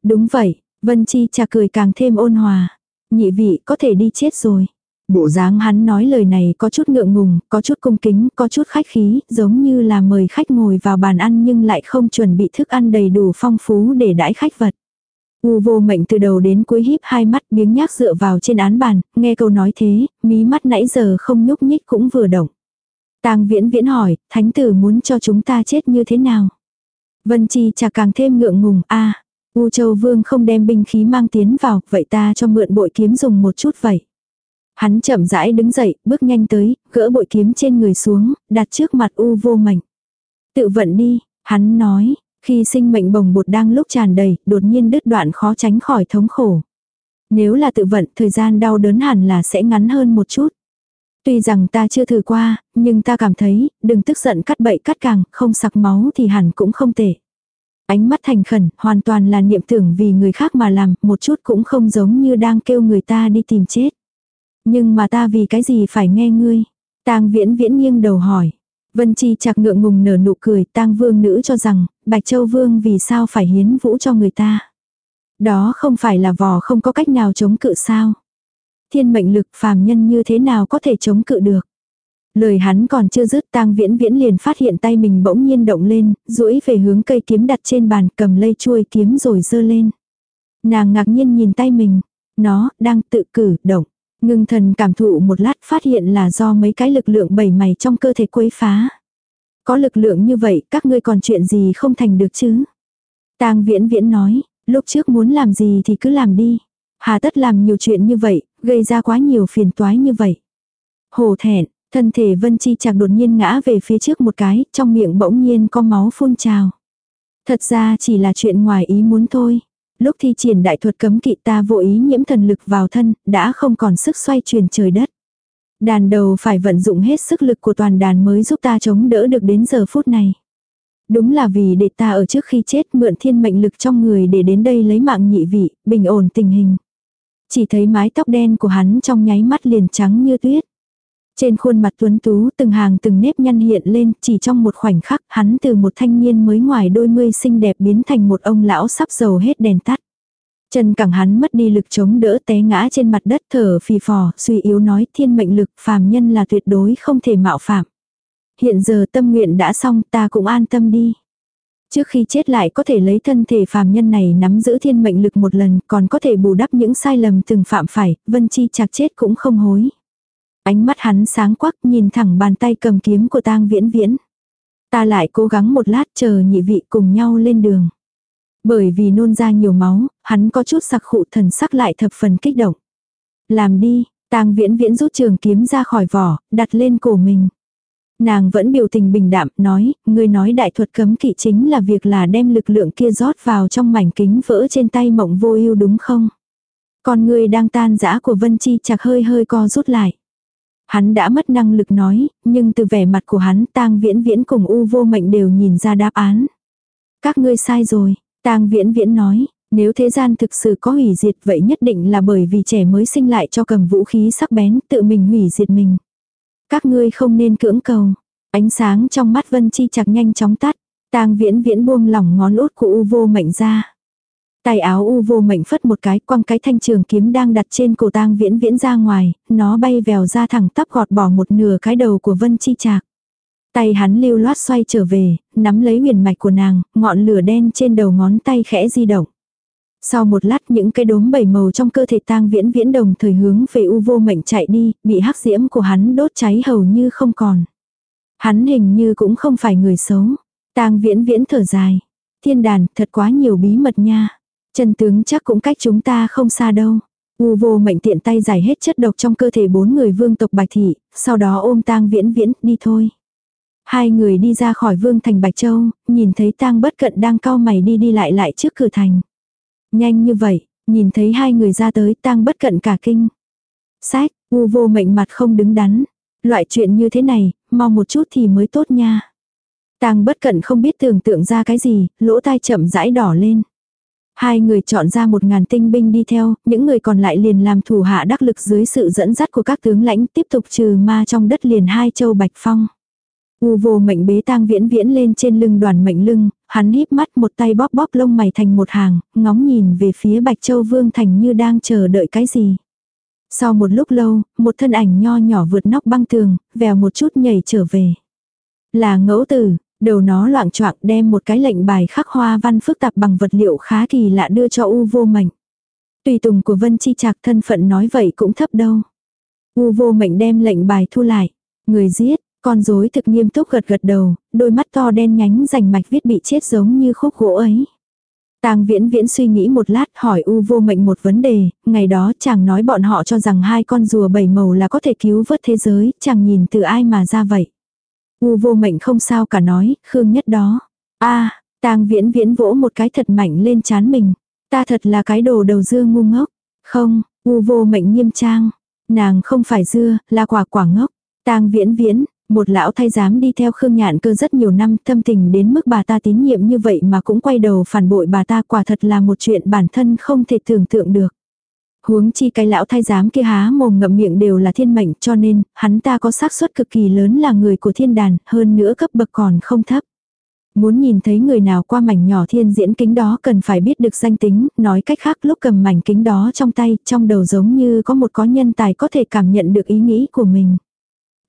A: Đúng vậy, Vân Chi chả cười càng thêm ôn hòa. Nhị vị có thể đi chết rồi. Bộ dáng hắn nói lời này có chút ngượng ngùng, có chút cung kính, có chút khách khí, giống như là mời khách ngồi vào bàn ăn nhưng lại không chuẩn bị thức ăn đầy đủ phong phú để đãi khách vật. U vô mệnh từ đầu đến cuối híp hai mắt biếng nhác dựa vào trên án bàn, nghe câu nói thế, mí mắt nãy giờ không nhúc nhích cũng vừa động. Tang viễn viễn hỏi, thánh tử muốn cho chúng ta chết như thế nào? Vân Chi chả càng thêm ngượng ngùng, a U Châu Vương không đem binh khí mang tiến vào, vậy ta cho mượn bội kiếm dùng một chút vậy. Hắn chậm rãi đứng dậy, bước nhanh tới, gỡ bội kiếm trên người xuống, đặt trước mặt U vô mệnh. Tự vận đi, hắn nói, khi sinh mệnh bồng bột đang lúc tràn đầy, đột nhiên đứt đoạn khó tránh khỏi thống khổ. Nếu là tự vận, thời gian đau đớn hẳn là sẽ ngắn hơn một chút. Tuy rằng ta chưa thử qua, nhưng ta cảm thấy, đừng tức giận cắt bậy cắt càng, không sặc máu thì hẳn cũng không tệ. Ánh mắt thành khẩn, hoàn toàn là niệm tưởng vì người khác mà làm, một chút cũng không giống như đang kêu người ta đi tìm chết. Nhưng mà ta vì cái gì phải nghe ngươi? Tang viễn viễn nghiêng đầu hỏi. Vân Chi chặt ngượng ngùng nở nụ cười, tang vương nữ cho rằng, Bạch Châu Vương vì sao phải hiến vũ cho người ta. Đó không phải là vò không có cách nào chống cự sao. Thiên mệnh lực phàm nhân như thế nào có thể chống cự được. Lời hắn còn chưa dứt tang viễn viễn liền phát hiện tay mình bỗng nhiên động lên, duỗi về hướng cây kiếm đặt trên bàn cầm lây chuôi kiếm rồi dơ lên. Nàng ngạc nhiên nhìn tay mình, nó đang tự cử động. Ngưng thần cảm thụ một lát phát hiện là do mấy cái lực lượng bảy mày trong cơ thể quấy phá. Có lực lượng như vậy các ngươi còn chuyện gì không thành được chứ. tang viễn viễn nói, lúc trước muốn làm gì thì cứ làm đi. Hà tất làm nhiều chuyện như vậy, gây ra quá nhiều phiền toái như vậy. Hồ thẹn, thân thể Vân Chi chạc đột nhiên ngã về phía trước một cái, trong miệng bỗng nhiên có máu phun trào. Thật ra chỉ là chuyện ngoài ý muốn thôi. Lúc thi triển đại thuật cấm kỵ ta vô ý nhiễm thần lực vào thân, đã không còn sức xoay chuyển trời đất. Đàn đầu phải vận dụng hết sức lực của toàn đàn mới giúp ta chống đỡ được đến giờ phút này. Đúng là vì để ta ở trước khi chết mượn thiên mệnh lực trong người để đến đây lấy mạng nhị vị, bình ổn tình hình. Chỉ thấy mái tóc đen của hắn trong nháy mắt liền trắng như tuyết. Trên khuôn mặt tuấn tú từng hàng từng nếp nhăn hiện lên chỉ trong một khoảnh khắc hắn từ một thanh niên mới ngoài đôi mươi xinh đẹp biến thành một ông lão sắp dầu hết đèn tắt. Chân cẳng hắn mất đi lực chống đỡ té ngã trên mặt đất thở phì phò, suy yếu nói thiên mệnh lực phàm nhân là tuyệt đối không thể mạo phạm. Hiện giờ tâm nguyện đã xong ta cũng an tâm đi. Trước khi chết lại có thể lấy thân thể phàm nhân này nắm giữ thiên mệnh lực một lần còn có thể bù đắp những sai lầm từng phạm phải, vân chi chạc chết cũng không hối. Ánh mắt hắn sáng quắc nhìn thẳng bàn tay cầm kiếm của tang viễn viễn. Ta lại cố gắng một lát chờ nhị vị cùng nhau lên đường. Bởi vì nôn ra nhiều máu, hắn có chút sặc khụ thần sắc lại thập phần kích động. Làm đi, tang viễn viễn rút trường kiếm ra khỏi vỏ, đặt lên cổ mình. Nàng vẫn biểu tình bình đạm, nói, người nói đại thuật cấm kỵ chính là việc là đem lực lượng kia rót vào trong mảnh kính vỡ trên tay mộng vô ưu đúng không? Còn người đang tan dã của Vân Chi chặt hơi hơi co rút lại. Hắn đã mất năng lực nói, nhưng từ vẻ mặt của hắn tang viễn viễn cùng u vô mệnh đều nhìn ra đáp án. Các ngươi sai rồi, tang viễn viễn nói, nếu thế gian thực sự có hủy diệt vậy nhất định là bởi vì trẻ mới sinh lại cho cầm vũ khí sắc bén tự mình hủy diệt mình. Các ngươi không nên cưỡng cầu. Ánh sáng trong mắt Vân Chi chặt nhanh chóng tắt. Tang viễn viễn buông lỏng ngón út của U vô mệnh ra. Tay áo U vô mệnh phất một cái quăng cái thanh trường kiếm đang đặt trên cổ tang viễn viễn ra ngoài, nó bay vèo ra thẳng tắp gọt bỏ một nửa cái đầu của Vân Chi Trạc. Tay hắn lưu loát xoay trở về, nắm lấy huyền mạch của nàng, ngọn lửa đen trên đầu ngón tay khẽ di động. Sau một lát những cái đốm bảy màu trong cơ thể tang viễn viễn đồng thời hướng về u vô mệnh chạy đi, bị hắc diễm của hắn đốt cháy hầu như không còn. Hắn hình như cũng không phải người xấu. tang viễn viễn thở dài. Thiên đàn thật quá nhiều bí mật nha. Chân tướng chắc cũng cách chúng ta không xa đâu. U vô mệnh tiện tay giải hết chất độc trong cơ thể bốn người vương tộc Bạch Thị, sau đó ôm tang viễn viễn đi thôi. Hai người đi ra khỏi vương thành Bạch Châu, nhìn thấy tang bất cận đang cao mày đi đi lại lại trước cửa thành. Nhanh như vậy, nhìn thấy hai người ra tới tang bất cận cả kinh. Sách, u vô mệnh mặt không đứng đắn. Loại chuyện như thế này, mau một chút thì mới tốt nha. Tang bất cận không biết tưởng tượng ra cái gì, lỗ tai chậm rãi đỏ lên. Hai người chọn ra một ngàn tinh binh đi theo, những người còn lại liền làm thủ hạ đắc lực dưới sự dẫn dắt của các tướng lãnh tiếp tục trừ ma trong đất liền hai châu Bạch Phong. U vô mệnh bế tang viễn viễn lên trên lưng đoàn mệnh lưng, hắn híp mắt một tay bóp bóp lông mày thành một hàng, ngóng nhìn về phía Bạch Châu Vương Thành như đang chờ đợi cái gì. Sau một lúc lâu, một thân ảnh nho nhỏ vượt nóc băng tường, vèo một chút nhảy trở về. Là ngẫu tử, đầu nó loạn choạng đem một cái lệnh bài khắc hoa văn phức tạp bằng vật liệu khá kỳ lạ đưa cho U vô mệnh. Tùy tùng của Vân Chi Trạc thân phận nói vậy cũng thấp đâu. U vô mệnh đem lệnh bài thu lại. Người giết, con rối thực nghiêm túc gật gật đầu, đôi mắt to đen nhánh rành mạch viết bị chết giống như khúc gỗ ấy. Tang viễn viễn suy nghĩ một lát hỏi U vô mệnh một vấn đề, ngày đó chàng nói bọn họ cho rằng hai con rùa bảy màu là có thể cứu vớt thế giới, chàng nhìn từ ai mà ra vậy. U vô mệnh không sao cả nói, khương nhất đó. a tang viễn viễn vỗ một cái thật mạnh lên chán mình. Ta thật là cái đồ đầu dưa ngu ngốc. Không, U vô mệnh nghiêm trang. Nàng không phải dưa, là quả quả ngốc. tang viễn viễn, một lão thay dám đi theo Khương Nhạn cơ rất nhiều năm thâm tình đến mức bà ta tín nhiệm như vậy mà cũng quay đầu phản bội bà ta quả thật là một chuyện bản thân không thể tưởng tượng được. Huống chi cái lão thay giám kia há mồm ngậm miệng đều là thiên mệnh cho nên hắn ta có xác suất cực kỳ lớn là người của thiên đàn hơn nữa cấp bậc còn không thấp. Muốn nhìn thấy người nào qua mảnh nhỏ thiên diễn kính đó cần phải biết được danh tính, nói cách khác lúc cầm mảnh kính đó trong tay, trong đầu giống như có một có nhân tài có thể cảm nhận được ý nghĩ của mình.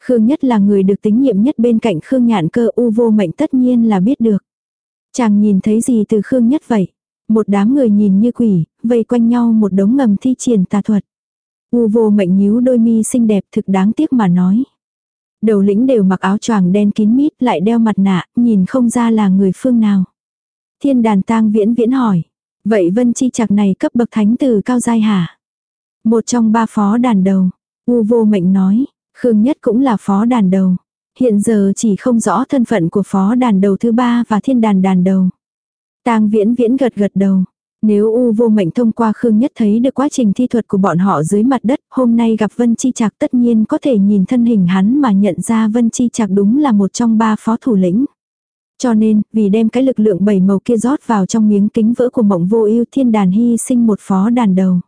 A: Khương Nhất là người được tín nhiệm nhất bên cạnh Khương Nhạn cơ u vô mệnh tất nhiên là biết được. Chàng nhìn thấy gì từ Khương Nhất vậy? Một đám người nhìn như quỷ, vây quanh nhau một đống ngầm thi triển tà thuật. U vô mệnh nhíu đôi mi xinh đẹp thực đáng tiếc mà nói. Đầu lĩnh đều mặc áo choàng đen kín mít lại đeo mặt nạ, nhìn không ra là người phương nào. Thiên đàn tang viễn viễn hỏi. Vậy vân chi chặt này cấp bậc thánh từ cao giai hả? Một trong ba phó đàn đầu. U vô mệnh nói. Khương Nhất cũng là phó đàn đầu. Hiện giờ chỉ không rõ thân phận của phó đàn đầu thứ ba và thiên đàn đàn đầu. Tang viễn viễn gật gật đầu. Nếu U vô mệnh thông qua Khương Nhất thấy được quá trình thi thuật của bọn họ dưới mặt đất, hôm nay gặp Vân Chi Trạc tất nhiên có thể nhìn thân hình hắn mà nhận ra Vân Chi Trạc đúng là một trong ba phó thủ lĩnh. Cho nên, vì đem cái lực lượng bảy màu kia rót vào trong miếng kính vỡ của mộng vô ưu thiên đàn hy sinh một phó đàn đầu.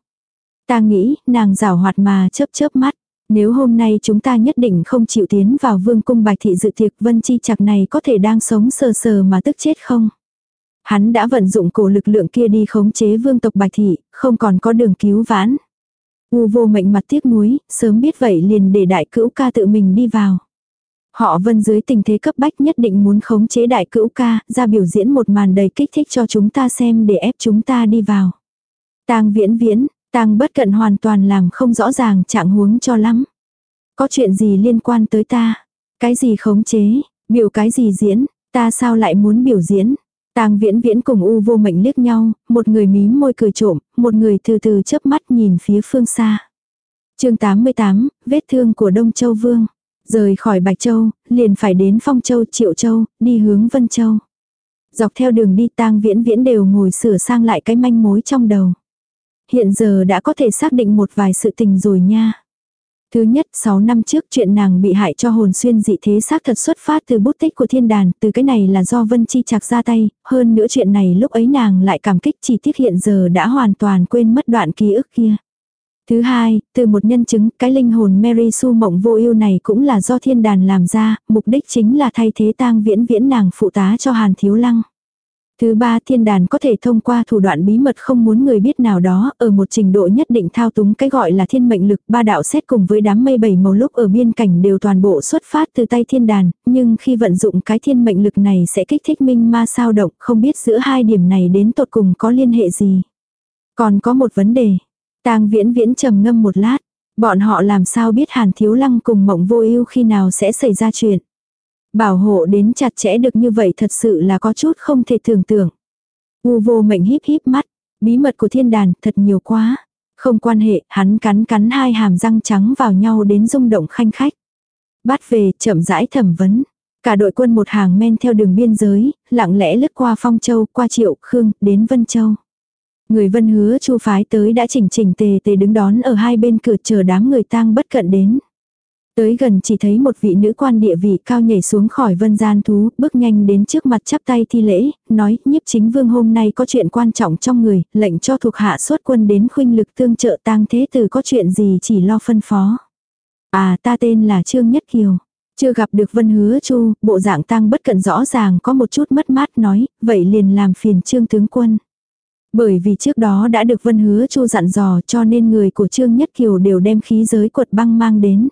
A: Ta nghĩ, nàng rảo hoạt mà chớp chớp mắt. Nếu hôm nay chúng ta nhất định không chịu tiến vào vương cung bạch thị dự tiệc Vân Chi Trạc này có thể đang sống sờ sờ mà tức chết không? Hắn đã vận dụng cổ lực lượng kia đi khống chế vương tộc Bạch Thị, không còn có đường cứu vãn. U vô mệnh mặt tiếc nuối, sớm biết vậy liền để đại cữu ca tự mình đi vào. Họ vân dưới tình thế cấp bách nhất định muốn khống chế đại cữu ca, ra biểu diễn một màn đầy kích thích cho chúng ta xem để ép chúng ta đi vào. tang viễn viễn, tang bất cận hoàn toàn làm không rõ ràng trạng huống cho lắm. Có chuyện gì liên quan tới ta? Cái gì khống chế? Biểu cái gì diễn? Ta sao lại muốn biểu diễn? Tang viễn viễn cùng u vô mệnh liếc nhau, một người mím môi cười trộm, một người từ từ chớp mắt nhìn phía phương xa. chương 88, vết thương của Đông Châu Vương. Rời khỏi Bạch Châu, liền phải đến Phong Châu, Triệu Châu, đi hướng Vân Châu. Dọc theo đường đi tang viễn viễn đều ngồi sửa sang lại cái manh mối trong đầu. Hiện giờ đã có thể xác định một vài sự tình rồi nha. Thứ nhất, 6 năm trước chuyện nàng bị hại cho hồn xuyên dị thế xác thật xuất phát từ bút tích của thiên đàn, từ cái này là do Vân Chi chạc ra tay, hơn nữa chuyện này lúc ấy nàng lại cảm kích chỉ tiếc hiện giờ đã hoàn toàn quên mất đoạn ký ức kia. Thứ hai, từ một nhân chứng, cái linh hồn Mary Sue mộng vô ưu này cũng là do thiên đàn làm ra, mục đích chính là thay thế tang viễn viễn nàng phụ tá cho Hàn Thiếu Lăng. Thứ ba thiên đàn có thể thông qua thủ đoạn bí mật không muốn người biết nào đó ở một trình độ nhất định thao túng cái gọi là thiên mệnh lực ba đạo xét cùng với đám mây bảy màu lúc ở biên cảnh đều toàn bộ xuất phát từ tay thiên đàn, nhưng khi vận dụng cái thiên mệnh lực này sẽ kích thích minh ma sao động không biết giữa hai điểm này đến tột cùng có liên hệ gì. Còn có một vấn đề. tang viễn viễn trầm ngâm một lát. Bọn họ làm sao biết hàn thiếu lăng cùng mộng vô ưu khi nào sẽ xảy ra chuyện. Bảo hộ đến chặt chẽ được như vậy thật sự là có chút không thể tưởng tượng. U vô mệnh híp híp mắt, bí mật của thiên đàn thật nhiều quá. Không quan hệ, hắn cắn cắn hai hàm răng trắng vào nhau đến rung động khanh khách. Bắt về, chậm rãi thẩm vấn. Cả đội quân một hàng men theo đường biên giới, lặng lẽ lướt qua Phong Châu, qua Triệu, Khương, đến Vân Châu. Người Vân hứa chu phái tới đã chỉnh chỉnh tề tề đứng đón ở hai bên cửa chờ đám người tang bất cận đến. Tới gần chỉ thấy một vị nữ quan địa vị cao nhảy xuống khỏi vân gian thú, bước nhanh đến trước mặt chắp tay thi lễ, nói nhiếp chính vương hôm nay có chuyện quan trọng trong người, lệnh cho thuộc hạ xuất quân đến khuynh lực tương trợ tang thế từ có chuyện gì chỉ lo phân phó. À ta tên là Trương Nhất Kiều. Chưa gặp được vân hứa chu, bộ dạng tang bất cận rõ ràng có một chút mất mát nói, vậy liền làm phiền trương tướng quân. Bởi vì trước đó đã được vân hứa chu dặn dò cho nên người của trương nhất kiều đều đem khí giới quật băng mang đến.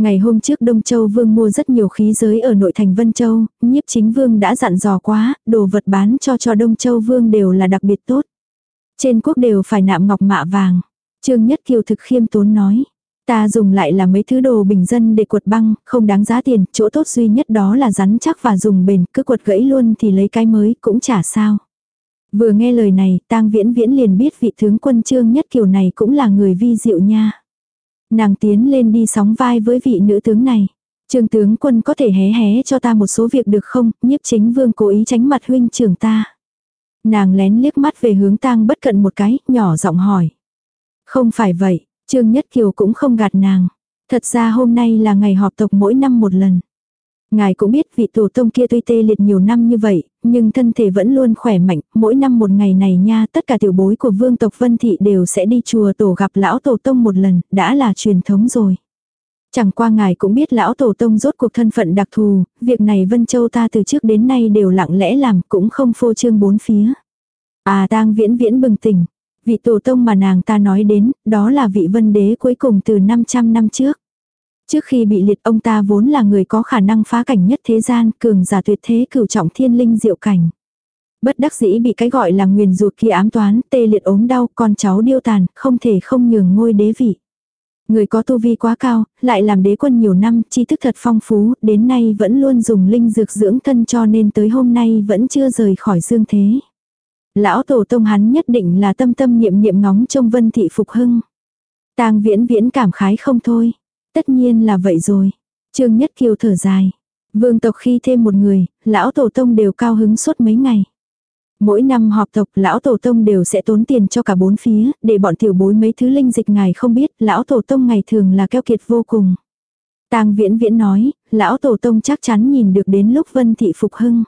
A: Ngày hôm trước Đông Châu Vương mua rất nhiều khí giới ở nội thành Vân Châu, nhiếp chính Vương đã dặn dò quá, đồ vật bán cho cho Đông Châu Vương đều là đặc biệt tốt. Trên quốc đều phải nạm ngọc mạ vàng. Trương Nhất Kiều thực khiêm tốn nói. Ta dùng lại là mấy thứ đồ bình dân để quật băng, không đáng giá tiền, chỗ tốt duy nhất đó là rắn chắc và dùng bền, cứ quật gãy luôn thì lấy cái mới, cũng chả sao. Vừa nghe lời này, tang viễn viễn liền biết vị tướng quân Trương Nhất Kiều này cũng là người vi diệu nha. Nàng tiến lên đi sóng vai với vị nữ tướng này. Trương tướng quân có thể hé hé cho ta một số việc được không, nhiếp chính vương cố ý tránh mặt huynh trưởng ta. Nàng lén liếc mắt về hướng tang bất cận một cái, nhỏ giọng hỏi. Không phải vậy, Trương Nhất Kiều cũng không gạt nàng. Thật ra hôm nay là ngày họp tộc mỗi năm một lần. Ngài cũng biết vị tổ tông kia tuy tê liệt nhiều năm như vậy, nhưng thân thể vẫn luôn khỏe mạnh, mỗi năm một ngày này nha, tất cả tiểu bối của vương tộc Vân Thị đều sẽ đi chùa tổ gặp lão tổ tông một lần, đã là truyền thống rồi. Chẳng qua ngài cũng biết lão tổ tông rốt cuộc thân phận đặc thù, việc này Vân Châu ta từ trước đến nay đều lặng lẽ làm cũng không phô trương bốn phía. À tang viễn viễn bừng tỉnh. Vị tổ tông mà nàng ta nói đến, đó là vị vân đế cuối cùng từ 500 năm trước. Trước khi bị liệt ông ta vốn là người có khả năng phá cảnh nhất thế gian, cường giả tuyệt thế cửu trọng thiên linh diệu cảnh. Bất đắc dĩ bị cái gọi là nguyền ruột kia ám toán, tê liệt ốm đau, con cháu điêu tàn, không thể không nhường ngôi đế vị. Người có tu vi quá cao, lại làm đế quân nhiều năm, tri thức thật phong phú, đến nay vẫn luôn dùng linh dược dưỡng thân cho nên tới hôm nay vẫn chưa rời khỏi dương thế. Lão tổ tông hắn nhất định là tâm tâm niệm niệm ngóng trông vân thị phục hưng. tang viễn viễn cảm khái không thôi. Tất nhiên là vậy rồi. Trương Nhất Kiều thở dài. Vương tộc khi thêm một người, lão tổ tông đều cao hứng suốt mấy ngày. Mỗi năm họp tộc, lão tổ tông đều sẽ tốn tiền cho cả bốn phía, để bọn tiểu bối mấy thứ linh dịch ngài không biết, lão tổ tông ngày thường là keo kiệt vô cùng. Tang Viễn Viễn nói, lão tổ tông chắc chắn nhìn được đến lúc Vân thị phục hưng.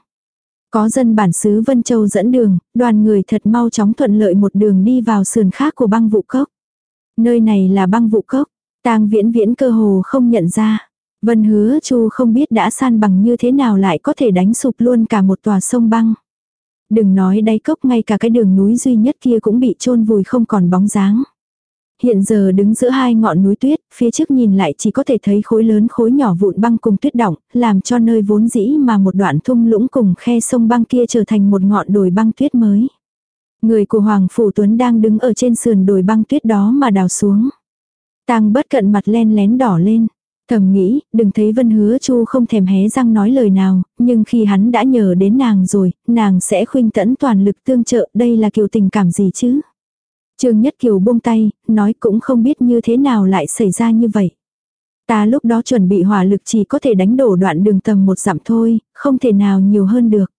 A: Có dân bản xứ Vân Châu dẫn đường, đoàn người thật mau chóng thuận lợi một đường đi vào sườn khác của băng vụ cốc. Nơi này là băng vụ cốc, tang viễn viễn cơ hồ không nhận ra. Vân hứa chu không biết đã san bằng như thế nào lại có thể đánh sụp luôn cả một tòa sông băng. Đừng nói đáy cốc ngay cả cái đường núi duy nhất kia cũng bị chôn vùi không còn bóng dáng. Hiện giờ đứng giữa hai ngọn núi tuyết, phía trước nhìn lại chỉ có thể thấy khối lớn khối nhỏ vụn băng cùng tuyết động, làm cho nơi vốn dĩ mà một đoạn thung lũng cùng khe sông băng kia trở thành một ngọn đồi băng tuyết mới. Người của Hoàng Phủ Tuấn đang đứng ở trên sườn đồi băng tuyết đó mà đào xuống. Tang bất cận mặt len lén đỏ lên. Thầm nghĩ, đừng thấy Vân Hứa Chu không thèm hé răng nói lời nào, nhưng khi hắn đã nhờ đến nàng rồi, nàng sẽ khuynh tẫn toàn lực tương trợ, đây là kiểu tình cảm gì chứ? Trương Nhất Kiều buông tay, nói cũng không biết như thế nào lại xảy ra như vậy. Ta lúc đó chuẩn bị hỏa lực chỉ có thể đánh đổ đoạn đường tầm một dặm thôi, không thể nào nhiều hơn được.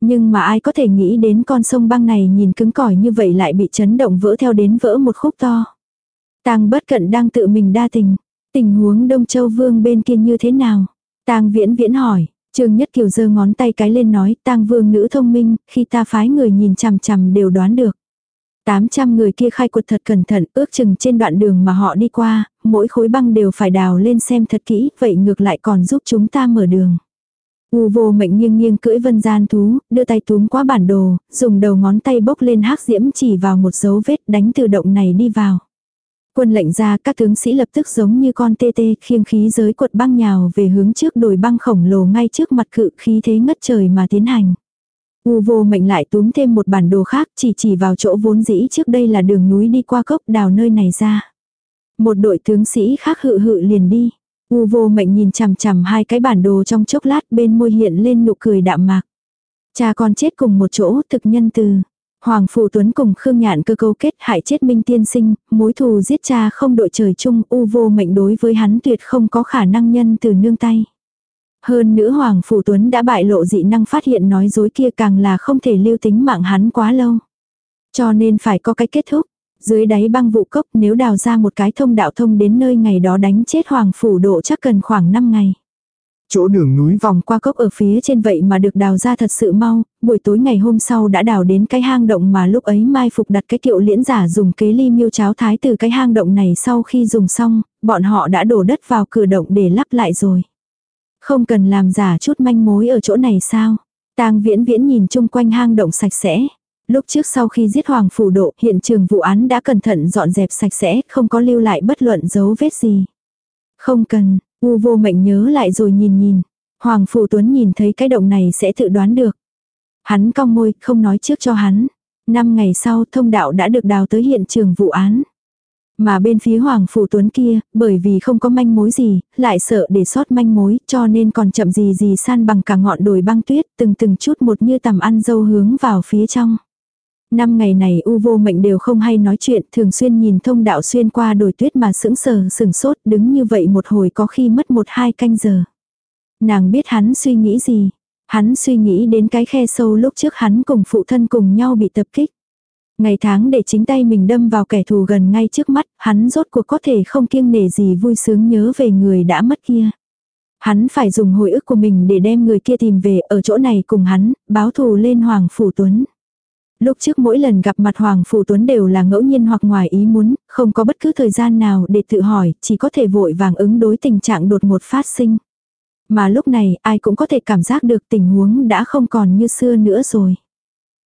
A: Nhưng mà ai có thể nghĩ đến con sông băng này nhìn cứng cỏi như vậy lại bị chấn động vỡ theo đến vỡ một khúc to. Tang bất cận đang tự mình đa tình. Tình huống Đông Châu Vương bên kia như thế nào? Tang viễn viễn hỏi. Trương Nhất Kiều giơ ngón tay cái lên nói, tang vương nữ thông minh, khi ta phái người nhìn chằm chằm đều đoán được. 800 người kia khai quật thật cẩn thận, ước chừng trên đoạn đường mà họ đi qua, mỗi khối băng đều phải đào lên xem thật kỹ, vậy ngược lại còn giúp chúng ta mở đường. U vô mệnh nghiêng nghiêng cưỡi vân gian thú, đưa tay túm qua bản đồ, dùng đầu ngón tay bốc lên hắc diễm chỉ vào một dấu vết đánh từ động này đi vào. Quân lệnh ra, các tướng sĩ lập tức giống như con tê tê, khiêng khí giới cuột băng nhào về hướng trước đồi băng khổng lồ ngay trước mặt cự khí thế ngất trời mà tiến hành. U vô mệnh lại túm thêm một bản đồ khác, chỉ chỉ vào chỗ vốn dĩ trước đây là đường núi đi qua cốc đào nơi này ra. Một đội tướng sĩ khác hự hự liền đi. U vô mệnh nhìn chằm chằm hai cái bản đồ trong chốc lát, bên môi hiện lên nụ cười đạm mạc. Cha con chết cùng một chỗ, thực nhân từ. Hoàng Phủ Tuấn cùng Khương Nhạn cơ câu kết hại chết Minh Tiên Sinh, mối thù giết cha không đội trời chung, u vô mệnh đối với hắn tuyệt không có khả năng nhân từ nương tay. Hơn nữa Hoàng Phủ Tuấn đã bại lộ dị năng phát hiện nói dối kia càng là không thể lưu tính mạng hắn quá lâu. Cho nên phải có cái kết thúc. Dưới đáy băng vụ cốc nếu đào ra một cái thông đạo thông đến nơi ngày đó đánh chết Hoàng Phủ độ chắc cần khoảng 5 ngày.
B: Chỗ đường núi
A: vòng qua cốc ở phía trên vậy mà được đào ra thật sự mau, buổi tối ngày hôm sau đã đào đến cái hang động mà lúc ấy mai phục đặt cái kiệu liễn giả dùng kế ly miêu cháo thái từ cái hang động này sau khi dùng xong, bọn họ đã đổ đất vào cửa động để lắp lại rồi. Không cần làm giả chút manh mối ở chỗ này sao? Tang viễn viễn nhìn chung quanh hang động sạch sẽ. Lúc trước sau khi giết Hoàng Phủ Độ, hiện trường vụ án đã cẩn thận dọn dẹp sạch sẽ, không có lưu lại bất luận dấu vết gì. Không cần, U vô mệnh nhớ lại rồi nhìn nhìn. Hoàng Phủ Tuấn nhìn thấy cái động này sẽ tự đoán được. Hắn cong môi, không nói trước cho hắn. Năm ngày sau thông đạo đã được đào tới hiện trường vụ án. Mà bên phía Hoàng Phủ Tuấn kia, bởi vì không có manh mối gì, lại sợ để sót manh mối, cho nên còn chậm gì gì san bằng cả ngọn đồi băng tuyết, từng từng chút một như tầm ăn dâu hướng vào phía trong. Năm ngày này u vô mệnh đều không hay nói chuyện, thường xuyên nhìn thông đạo xuyên qua đồi tuyết mà sững sờ sừng sốt, đứng như vậy một hồi có khi mất một hai canh giờ. Nàng biết hắn suy nghĩ gì. Hắn suy nghĩ đến cái khe sâu lúc trước hắn cùng phụ thân cùng nhau bị tập kích. Ngày tháng để chính tay mình đâm vào kẻ thù gần ngay trước mắt, hắn rốt cuộc có thể không kiêng nể gì vui sướng nhớ về người đã mất kia. Hắn phải dùng hồi ức của mình để đem người kia tìm về ở chỗ này cùng hắn, báo thù lên Hoàng Phủ Tuấn. Lúc trước mỗi lần gặp mặt Hoàng Phủ Tuấn đều là ngẫu nhiên hoặc ngoài ý muốn, không có bất cứ thời gian nào để tự hỏi, chỉ có thể vội vàng ứng đối tình trạng đột ngột phát sinh. Mà lúc này ai cũng có thể cảm giác được tình huống đã không còn như xưa nữa rồi.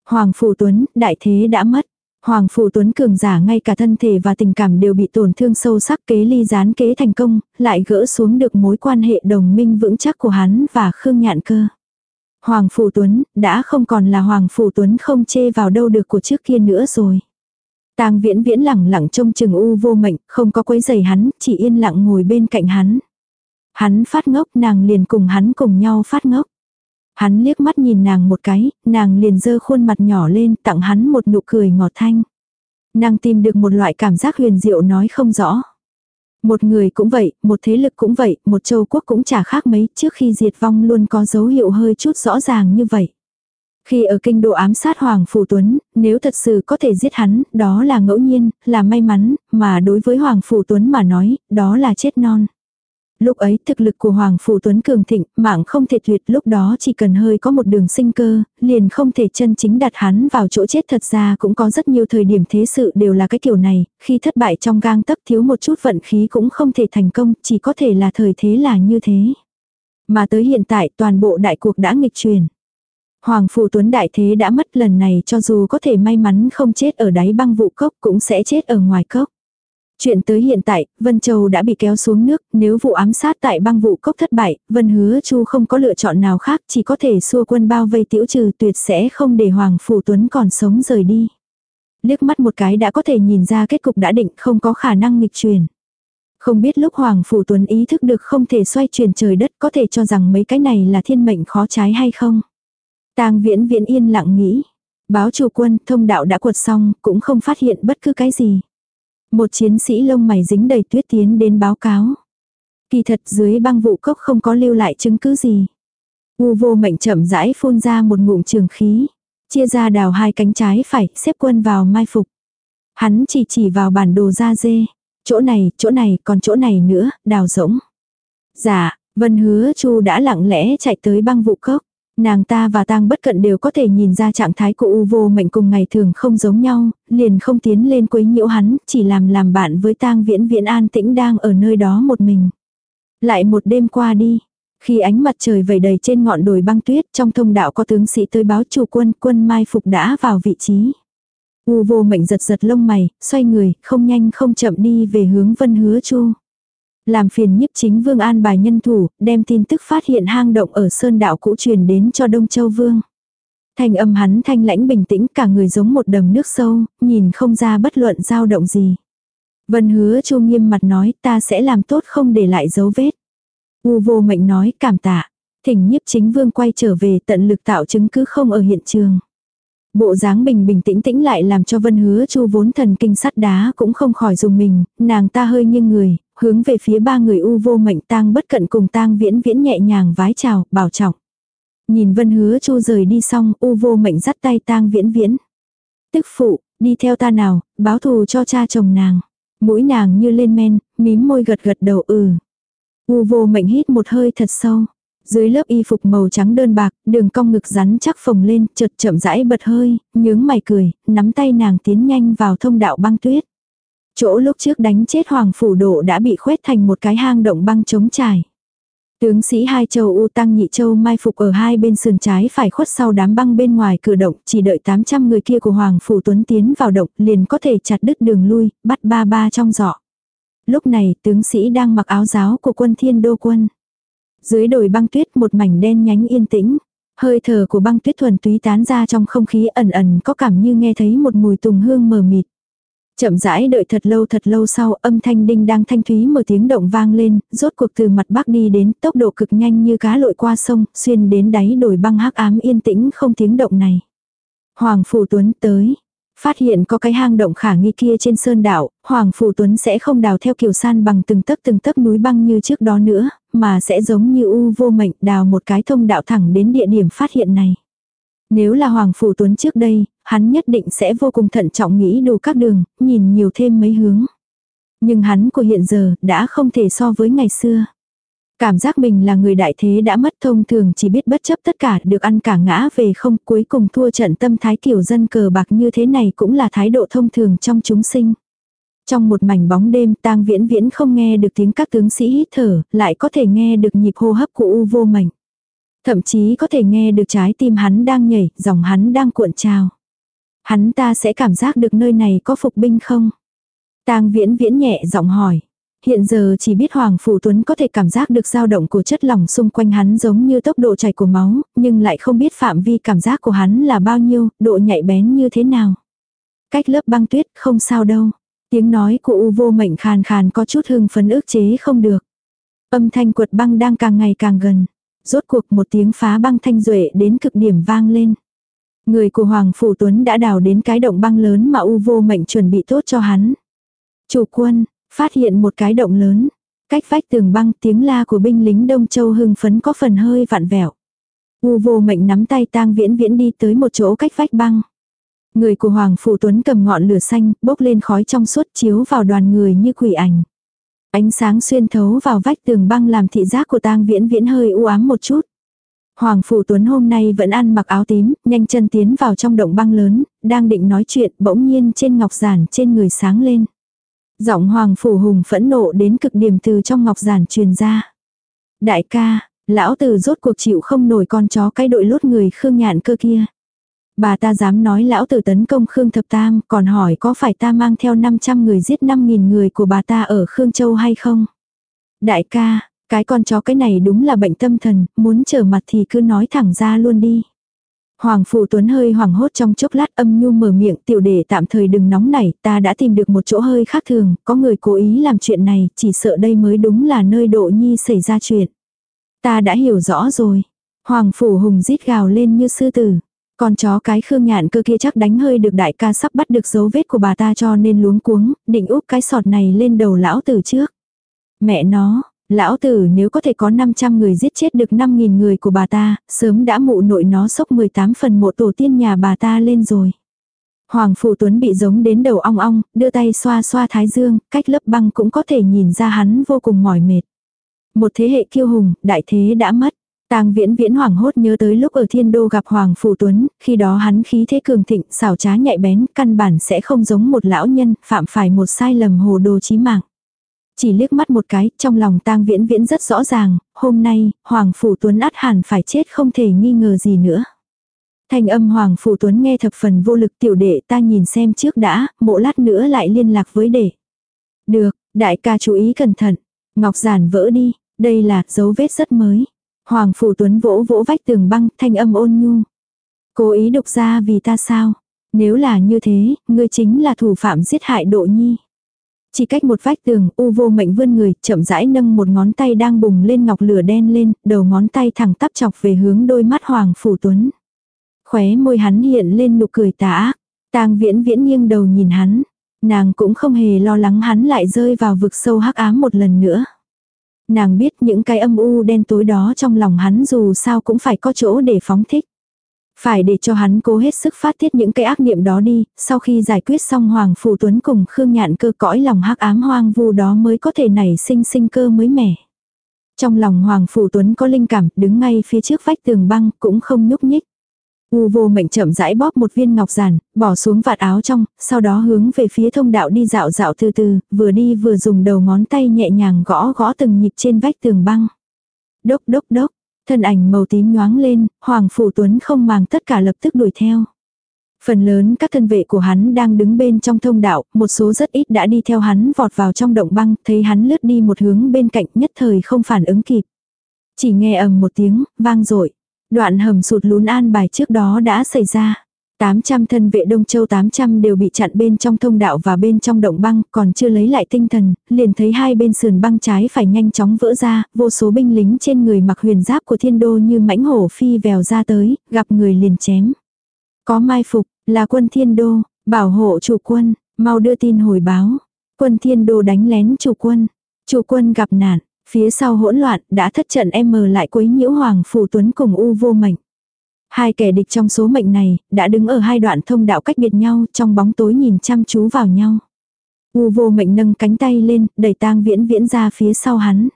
A: Hoàng Phủ Tuấn, đại thế đã mất. Hoàng Phủ Tuấn cường giả ngay cả thân thể và tình cảm đều bị tổn thương sâu sắc kế ly gián kế thành công, lại gỡ xuống được mối quan hệ đồng minh vững chắc của hắn và Khương Nhạn Cơ. Hoàng Phủ Tuấn đã không còn là Hoàng Phủ Tuấn không chê vào đâu được của trước kia nữa rồi. Tang viễn viễn lẳng lặng trông chừng u vô mệnh, không có quấy giày hắn, chỉ yên lặng ngồi bên cạnh hắn. Hắn phát ngốc, nàng liền cùng hắn cùng nhau phát ngốc. Hắn liếc mắt nhìn nàng một cái, nàng liền dơ khuôn mặt nhỏ lên tặng hắn một nụ cười ngọt thanh. Nàng tìm được một loại cảm giác huyền diệu nói không rõ. Một người cũng vậy, một thế lực cũng vậy, một châu quốc cũng chả khác mấy, trước khi diệt vong luôn có dấu hiệu hơi chút rõ ràng như vậy. Khi ở kinh độ ám sát Hoàng Phủ Tuấn, nếu thật sự có thể giết hắn, đó là ngẫu nhiên, là may mắn, mà đối với Hoàng Phủ Tuấn mà nói, đó là chết non. Lúc ấy thực lực của Hoàng Phủ Tuấn cường thịnh, mạng không thể tuyệt lúc đó chỉ cần hơi có một đường sinh cơ, liền không thể chân chính đặt hắn vào chỗ chết thật ra cũng có rất nhiều thời điểm thế sự đều là cái kiểu này, khi thất bại trong gang tấc thiếu một chút vận khí cũng không thể thành công, chỉ có thể là thời thế là như thế. Mà tới hiện tại toàn bộ đại cuộc đã nghịch truyền. Hoàng Phủ Tuấn đại thế đã mất lần này cho dù có thể may mắn không chết ở đáy băng vụ cốc cũng sẽ chết ở ngoài cốc. Chuyện tới hiện tại, Vân Châu đã bị kéo xuống nước, nếu vụ ám sát tại băng vụ cốc thất bại, Vân Hứa Chu không có lựa chọn nào khác, chỉ có thể xua quân bao vây tiểu trừ tuyệt sẽ không để Hoàng Phủ Tuấn còn sống rời đi. Liếc mắt một cái đã có thể nhìn ra kết cục đã định không có khả năng nghịch truyền. Không biết lúc Hoàng Phủ Tuấn ý thức được không thể xoay chuyển trời đất có thể cho rằng mấy cái này là thiên mệnh khó trái hay không. tang viễn viễn yên lặng nghĩ. Báo chủ quân thông đạo đã quật xong cũng không phát hiện bất cứ cái gì. Một chiến sĩ lông mày dính đầy tuyết tiến đến báo cáo. Kỳ thật dưới băng vụ cốc không có lưu lại chứng cứ gì. U vô mệnh chậm rãi phun ra một ngụm trường khí. Chia ra đào hai cánh trái phải, xếp quân vào mai phục. Hắn chỉ chỉ vào bản đồ ra dê. Chỗ này, chỗ này, còn chỗ này nữa, đào rỗng. Dạ, Vân hứa chu đã lặng lẽ chạy tới băng vụ cốc. Nàng ta và tang bất cận đều có thể nhìn ra trạng thái của U vô mệnh cùng ngày thường không giống nhau, liền không tiến lên quấy nhiễu hắn, chỉ làm làm bạn với tang viễn viễn an tĩnh đang ở nơi đó một mình. Lại một đêm qua đi, khi ánh mặt trời vẩy đầy trên ngọn đồi băng tuyết trong thông đạo có tướng sĩ tới báo chủ quân, quân mai phục đã vào vị trí. U vô mệnh giật giật lông mày, xoay người, không nhanh không chậm đi về hướng vân hứa chu. Làm phiền nhiếp chính vương an bài nhân thủ, đem tin tức phát hiện hang động ở sơn đạo cũ truyền đến cho Đông Châu Vương. Thanh âm hắn thanh lãnh bình tĩnh cả người giống một đầm nước sâu, nhìn không ra bất luận dao động gì. Vân hứa chu nghiêm mặt nói ta sẽ làm tốt không để lại dấu vết. U vô mệnh nói cảm tạ. Thỉnh nhiếp chính vương quay trở về tận lực tạo chứng cứ không ở hiện trường. Bộ dáng bình bình tĩnh tĩnh lại làm cho vân hứa chu vốn thần kinh sắt đá cũng không khỏi dùng mình, nàng ta hơi nghiêng người, hướng về phía ba người u vô mệnh tang bất cận cùng tang viễn viễn nhẹ nhàng vái chào, bảo trọng. Nhìn vân hứa chu rời đi xong, u vô mệnh dắt tay tang viễn viễn. Tức phụ, đi theo ta nào, báo thù cho cha chồng nàng. Mũi nàng như lên men, mím môi gật gật đầu ừ. U vô mệnh hít một hơi thật sâu. Dưới lớp y phục màu trắng đơn bạc, đường cong ngực rắn chắc phồng lên, chợt chậm rãi bật hơi, nhướng mày cười, nắm tay nàng tiến nhanh vào thông đạo băng tuyết. Chỗ lúc trước đánh chết Hoàng Phủ Độ đã bị khuét thành một cái hang động băng trống trải. Tướng sĩ hai châu U Tăng Nhị Châu mai phục ở hai bên sườn trái phải khuất sau đám băng bên ngoài cửa động, chỉ đợi 800 người kia của Hoàng Phủ Tuấn tiến vào động liền có thể chặt đứt đường lui, bắt ba ba trong giỏ. Lúc này tướng sĩ đang mặc áo giáo của quân thiên đô quân. Dưới đồi băng tuyết một mảnh đen nhánh yên tĩnh. Hơi thở của băng tuyết thuần túy tán ra trong không khí ẩn ẩn có cảm như nghe thấy một mùi tùng hương mờ mịt. Chậm rãi đợi thật lâu thật lâu sau âm thanh đinh đang thanh thúy mở tiếng động vang lên, rốt cuộc từ mặt bắc đi đến tốc độ cực nhanh như cá lội qua sông, xuyên đến đáy đồi băng hắc ám yên tĩnh không tiếng động này. Hoàng Phủ Tuấn tới. Phát hiện có cái hang động khả nghi kia trên sơn đảo, Hoàng Phủ Tuấn sẽ không đào theo kiểu san bằng từng tấc từng tấc núi băng như trước đó nữa, mà sẽ giống như u vô mệnh đào một cái thông đạo thẳng đến địa điểm phát hiện này. Nếu là Hoàng Phủ Tuấn trước đây, hắn nhất định sẽ vô cùng thận trọng nghĩ đủ các đường, nhìn nhiều thêm mấy hướng. Nhưng hắn của hiện giờ đã không thể so với ngày xưa. Cảm giác mình là người đại thế đã mất thông thường chỉ biết bất chấp tất cả được ăn cả ngã về không cuối cùng thua trận tâm thái kiểu dân cờ bạc như thế này cũng là thái độ thông thường trong chúng sinh. Trong một mảnh bóng đêm tang viễn viễn không nghe được tiếng các tướng sĩ hít thở, lại có thể nghe được nhịp hô hấp của u vô mảnh Thậm chí có thể nghe được trái tim hắn đang nhảy, dòng hắn đang cuộn trào. Hắn ta sẽ cảm giác được nơi này có phục binh không? tang viễn viễn nhẹ giọng hỏi. Hiện giờ chỉ biết Hoàng Phủ Tuấn có thể cảm giác được dao động của chất lỏng xung quanh hắn giống như tốc độ chảy của máu, nhưng lại không biết phạm vi cảm giác của hắn là bao nhiêu, độ nhạy bén như thế nào. Cách lớp băng tuyết không sao đâu. Tiếng nói của U vô mệnh khàn khàn có chút hưng phấn ức chế không được. Âm thanh cuột băng đang càng ngày càng gần. Rốt cuộc một tiếng phá băng thanh duệ đến cực điểm vang lên. Người của Hoàng Phủ Tuấn đã đào đến cái động băng lớn mà U vô mệnh chuẩn bị tốt cho hắn. Chủ quân, phát hiện một cái động lớn. Cách vách tường băng tiếng la của binh lính Đông Châu hưng phấn có phần hơi vặn vẹo. U vô mệnh nắm tay tang viễn viễn đi tới một chỗ cách vách băng. Người của Hoàng Phủ Tuấn cầm ngọn lửa xanh, bốc lên khói trong suốt chiếu vào đoàn người như quỷ ảnh. Ánh sáng xuyên thấu vào vách tường băng làm thị giác của tang viễn viễn hơi u ám một chút. Hoàng Phủ Tuấn hôm nay vẫn ăn mặc áo tím, nhanh chân tiến vào trong động băng lớn, đang định nói chuyện, bỗng nhiên trên ngọc giản trên người sáng lên. Giọng Hoàng Phủ Hùng phẫn nộ đến cực điểm từ trong ngọc giản truyền ra. Đại ca, lão tử rốt cuộc chịu không nổi con chó cái đội lốt người khương nhạn cơ kia. Bà ta dám nói lão tử tấn công Khương Thập Tam, còn hỏi có phải ta mang theo 500 người giết 5.000 người của bà ta ở Khương Châu hay không? Đại ca, cái con chó cái này đúng là bệnh tâm thần, muốn trở mặt thì cứ nói thẳng ra luôn đi. Hoàng Phụ Tuấn hơi hoảng hốt trong chốc lát âm nhu mở miệng tiểu đệ tạm thời đừng nóng nảy, ta đã tìm được một chỗ hơi khác thường, có người cố ý làm chuyện này, chỉ sợ đây mới đúng là nơi độ nhi xảy ra chuyện. Ta đã hiểu rõ rồi. Hoàng Phủ Hùng rít gào lên như sư tử. Con chó cái khương nhạn cơ kia chắc đánh hơi được đại ca sắp bắt được dấu vết của bà ta cho nên luống cuống, định úp cái sọt này lên đầu lão tử trước. Mẹ nó, lão tử nếu có thể có 500 người giết chết được 5.000 người của bà ta, sớm đã mụ nội nó sốc 18 phần một tổ tiên nhà bà ta lên rồi. Hoàng Phụ Tuấn bị giống đến đầu ong ong, đưa tay xoa xoa thái dương, cách lớp băng cũng có thể nhìn ra hắn vô cùng mỏi mệt. Một thế hệ kiêu hùng, đại thế đã mất. Tang Viễn Viễn hoảng hốt nhớ tới lúc ở Thiên Đô gặp Hoàng Phủ Tuấn, khi đó hắn khí thế cường thịnh, xảo trá nhạy bén, căn bản sẽ không giống một lão nhân, phạm phải một sai lầm hồ đồ chí mạng. Chỉ liếc mắt một cái, trong lòng Tang Viễn Viễn rất rõ ràng, hôm nay, Hoàng Phủ Tuấn át hẳn phải chết không thể nghi ngờ gì nữa. Thanh âm Hoàng Phủ Tuấn nghe thập phần vô lực tiểu đệ ta nhìn xem trước đã, mộ lát nữa lại liên lạc với đệ. Được, đại ca chú ý cẩn thận. Ngọc giản vỡ đi, đây là dấu vết rất mới. Hoàng Phủ Tuấn vỗ vỗ vách tường băng, thanh âm ôn nhu. Cố ý đục ra vì ta sao? Nếu là như thế, ngươi chính là thủ phạm giết hại độ nhi. Chỉ cách một vách tường, u vô mệnh vươn người, chậm rãi nâng một ngón tay đang bùng lên ngọc lửa đen lên, đầu ngón tay thẳng tắp chọc về hướng đôi mắt Hoàng Phủ Tuấn. Khóe môi hắn hiện lên nụ cười tà ác. Tang viễn viễn nghiêng đầu nhìn hắn. Nàng cũng không hề lo lắng hắn lại rơi vào vực sâu hắc ám một lần nữa. Nàng biết những cái âm u đen tối đó trong lòng hắn dù sao cũng phải có chỗ để phóng thích. Phải để cho hắn cố hết sức phát tiết những cái ác niệm đó đi, sau khi giải quyết xong Hoàng Phù Tuấn cùng Khương Nhạn cơ cõi lòng hắc ám hoang vu đó mới có thể nảy sinh sinh cơ mới mẻ. Trong lòng Hoàng Phù Tuấn có linh cảm, đứng ngay phía trước vách tường băng, cũng không nhúc nhích. U vô mệnh chậm rãi bóp một viên ngọc giản, bỏ xuống vạt áo trong, sau đó hướng về phía thông đạo đi dạo dạo từ từ, vừa đi vừa dùng đầu ngón tay nhẹ nhàng gõ gõ từng nhịp trên vách tường băng. Đốc đốc đốc, thân ảnh màu tím nhoáng lên, Hoàng Phủ Tuấn không màng tất cả lập tức đuổi theo. Phần lớn các thân vệ của hắn đang đứng bên trong thông đạo, một số rất ít đã đi theo hắn vọt vào trong động băng, thấy hắn lướt đi một hướng bên cạnh nhất thời không phản ứng kịp. Chỉ nghe ầm một tiếng, vang dội Đoạn hầm sụt lún an bài trước đó đã xảy ra. 800 thân vệ Đông Châu 800 đều bị chặn bên trong thông đạo và bên trong động băng, còn chưa lấy lại tinh thần, liền thấy hai bên sườn băng trái phải nhanh chóng vỡ ra, vô số binh lính trên người mặc huyền giáp của thiên đô như mãnh hổ phi vèo ra tới, gặp người liền chém. Có mai phục, là quân thiên đô, bảo hộ chủ quân, mau đưa tin hồi báo. Quân thiên đô đánh lén chủ quân, chủ quân gặp nạn, Phía sau hỗn loạn, đã thất trận em mờ lại quấy nhiễu Hoàng Phủ Tuấn cùng U vô mệnh. Hai kẻ địch trong số mệnh này, đã đứng ở hai đoạn thông đạo cách biệt nhau, trong bóng tối nhìn chăm chú vào nhau. U vô mệnh nâng cánh tay lên, đẩy tang viễn viễn ra phía sau hắn.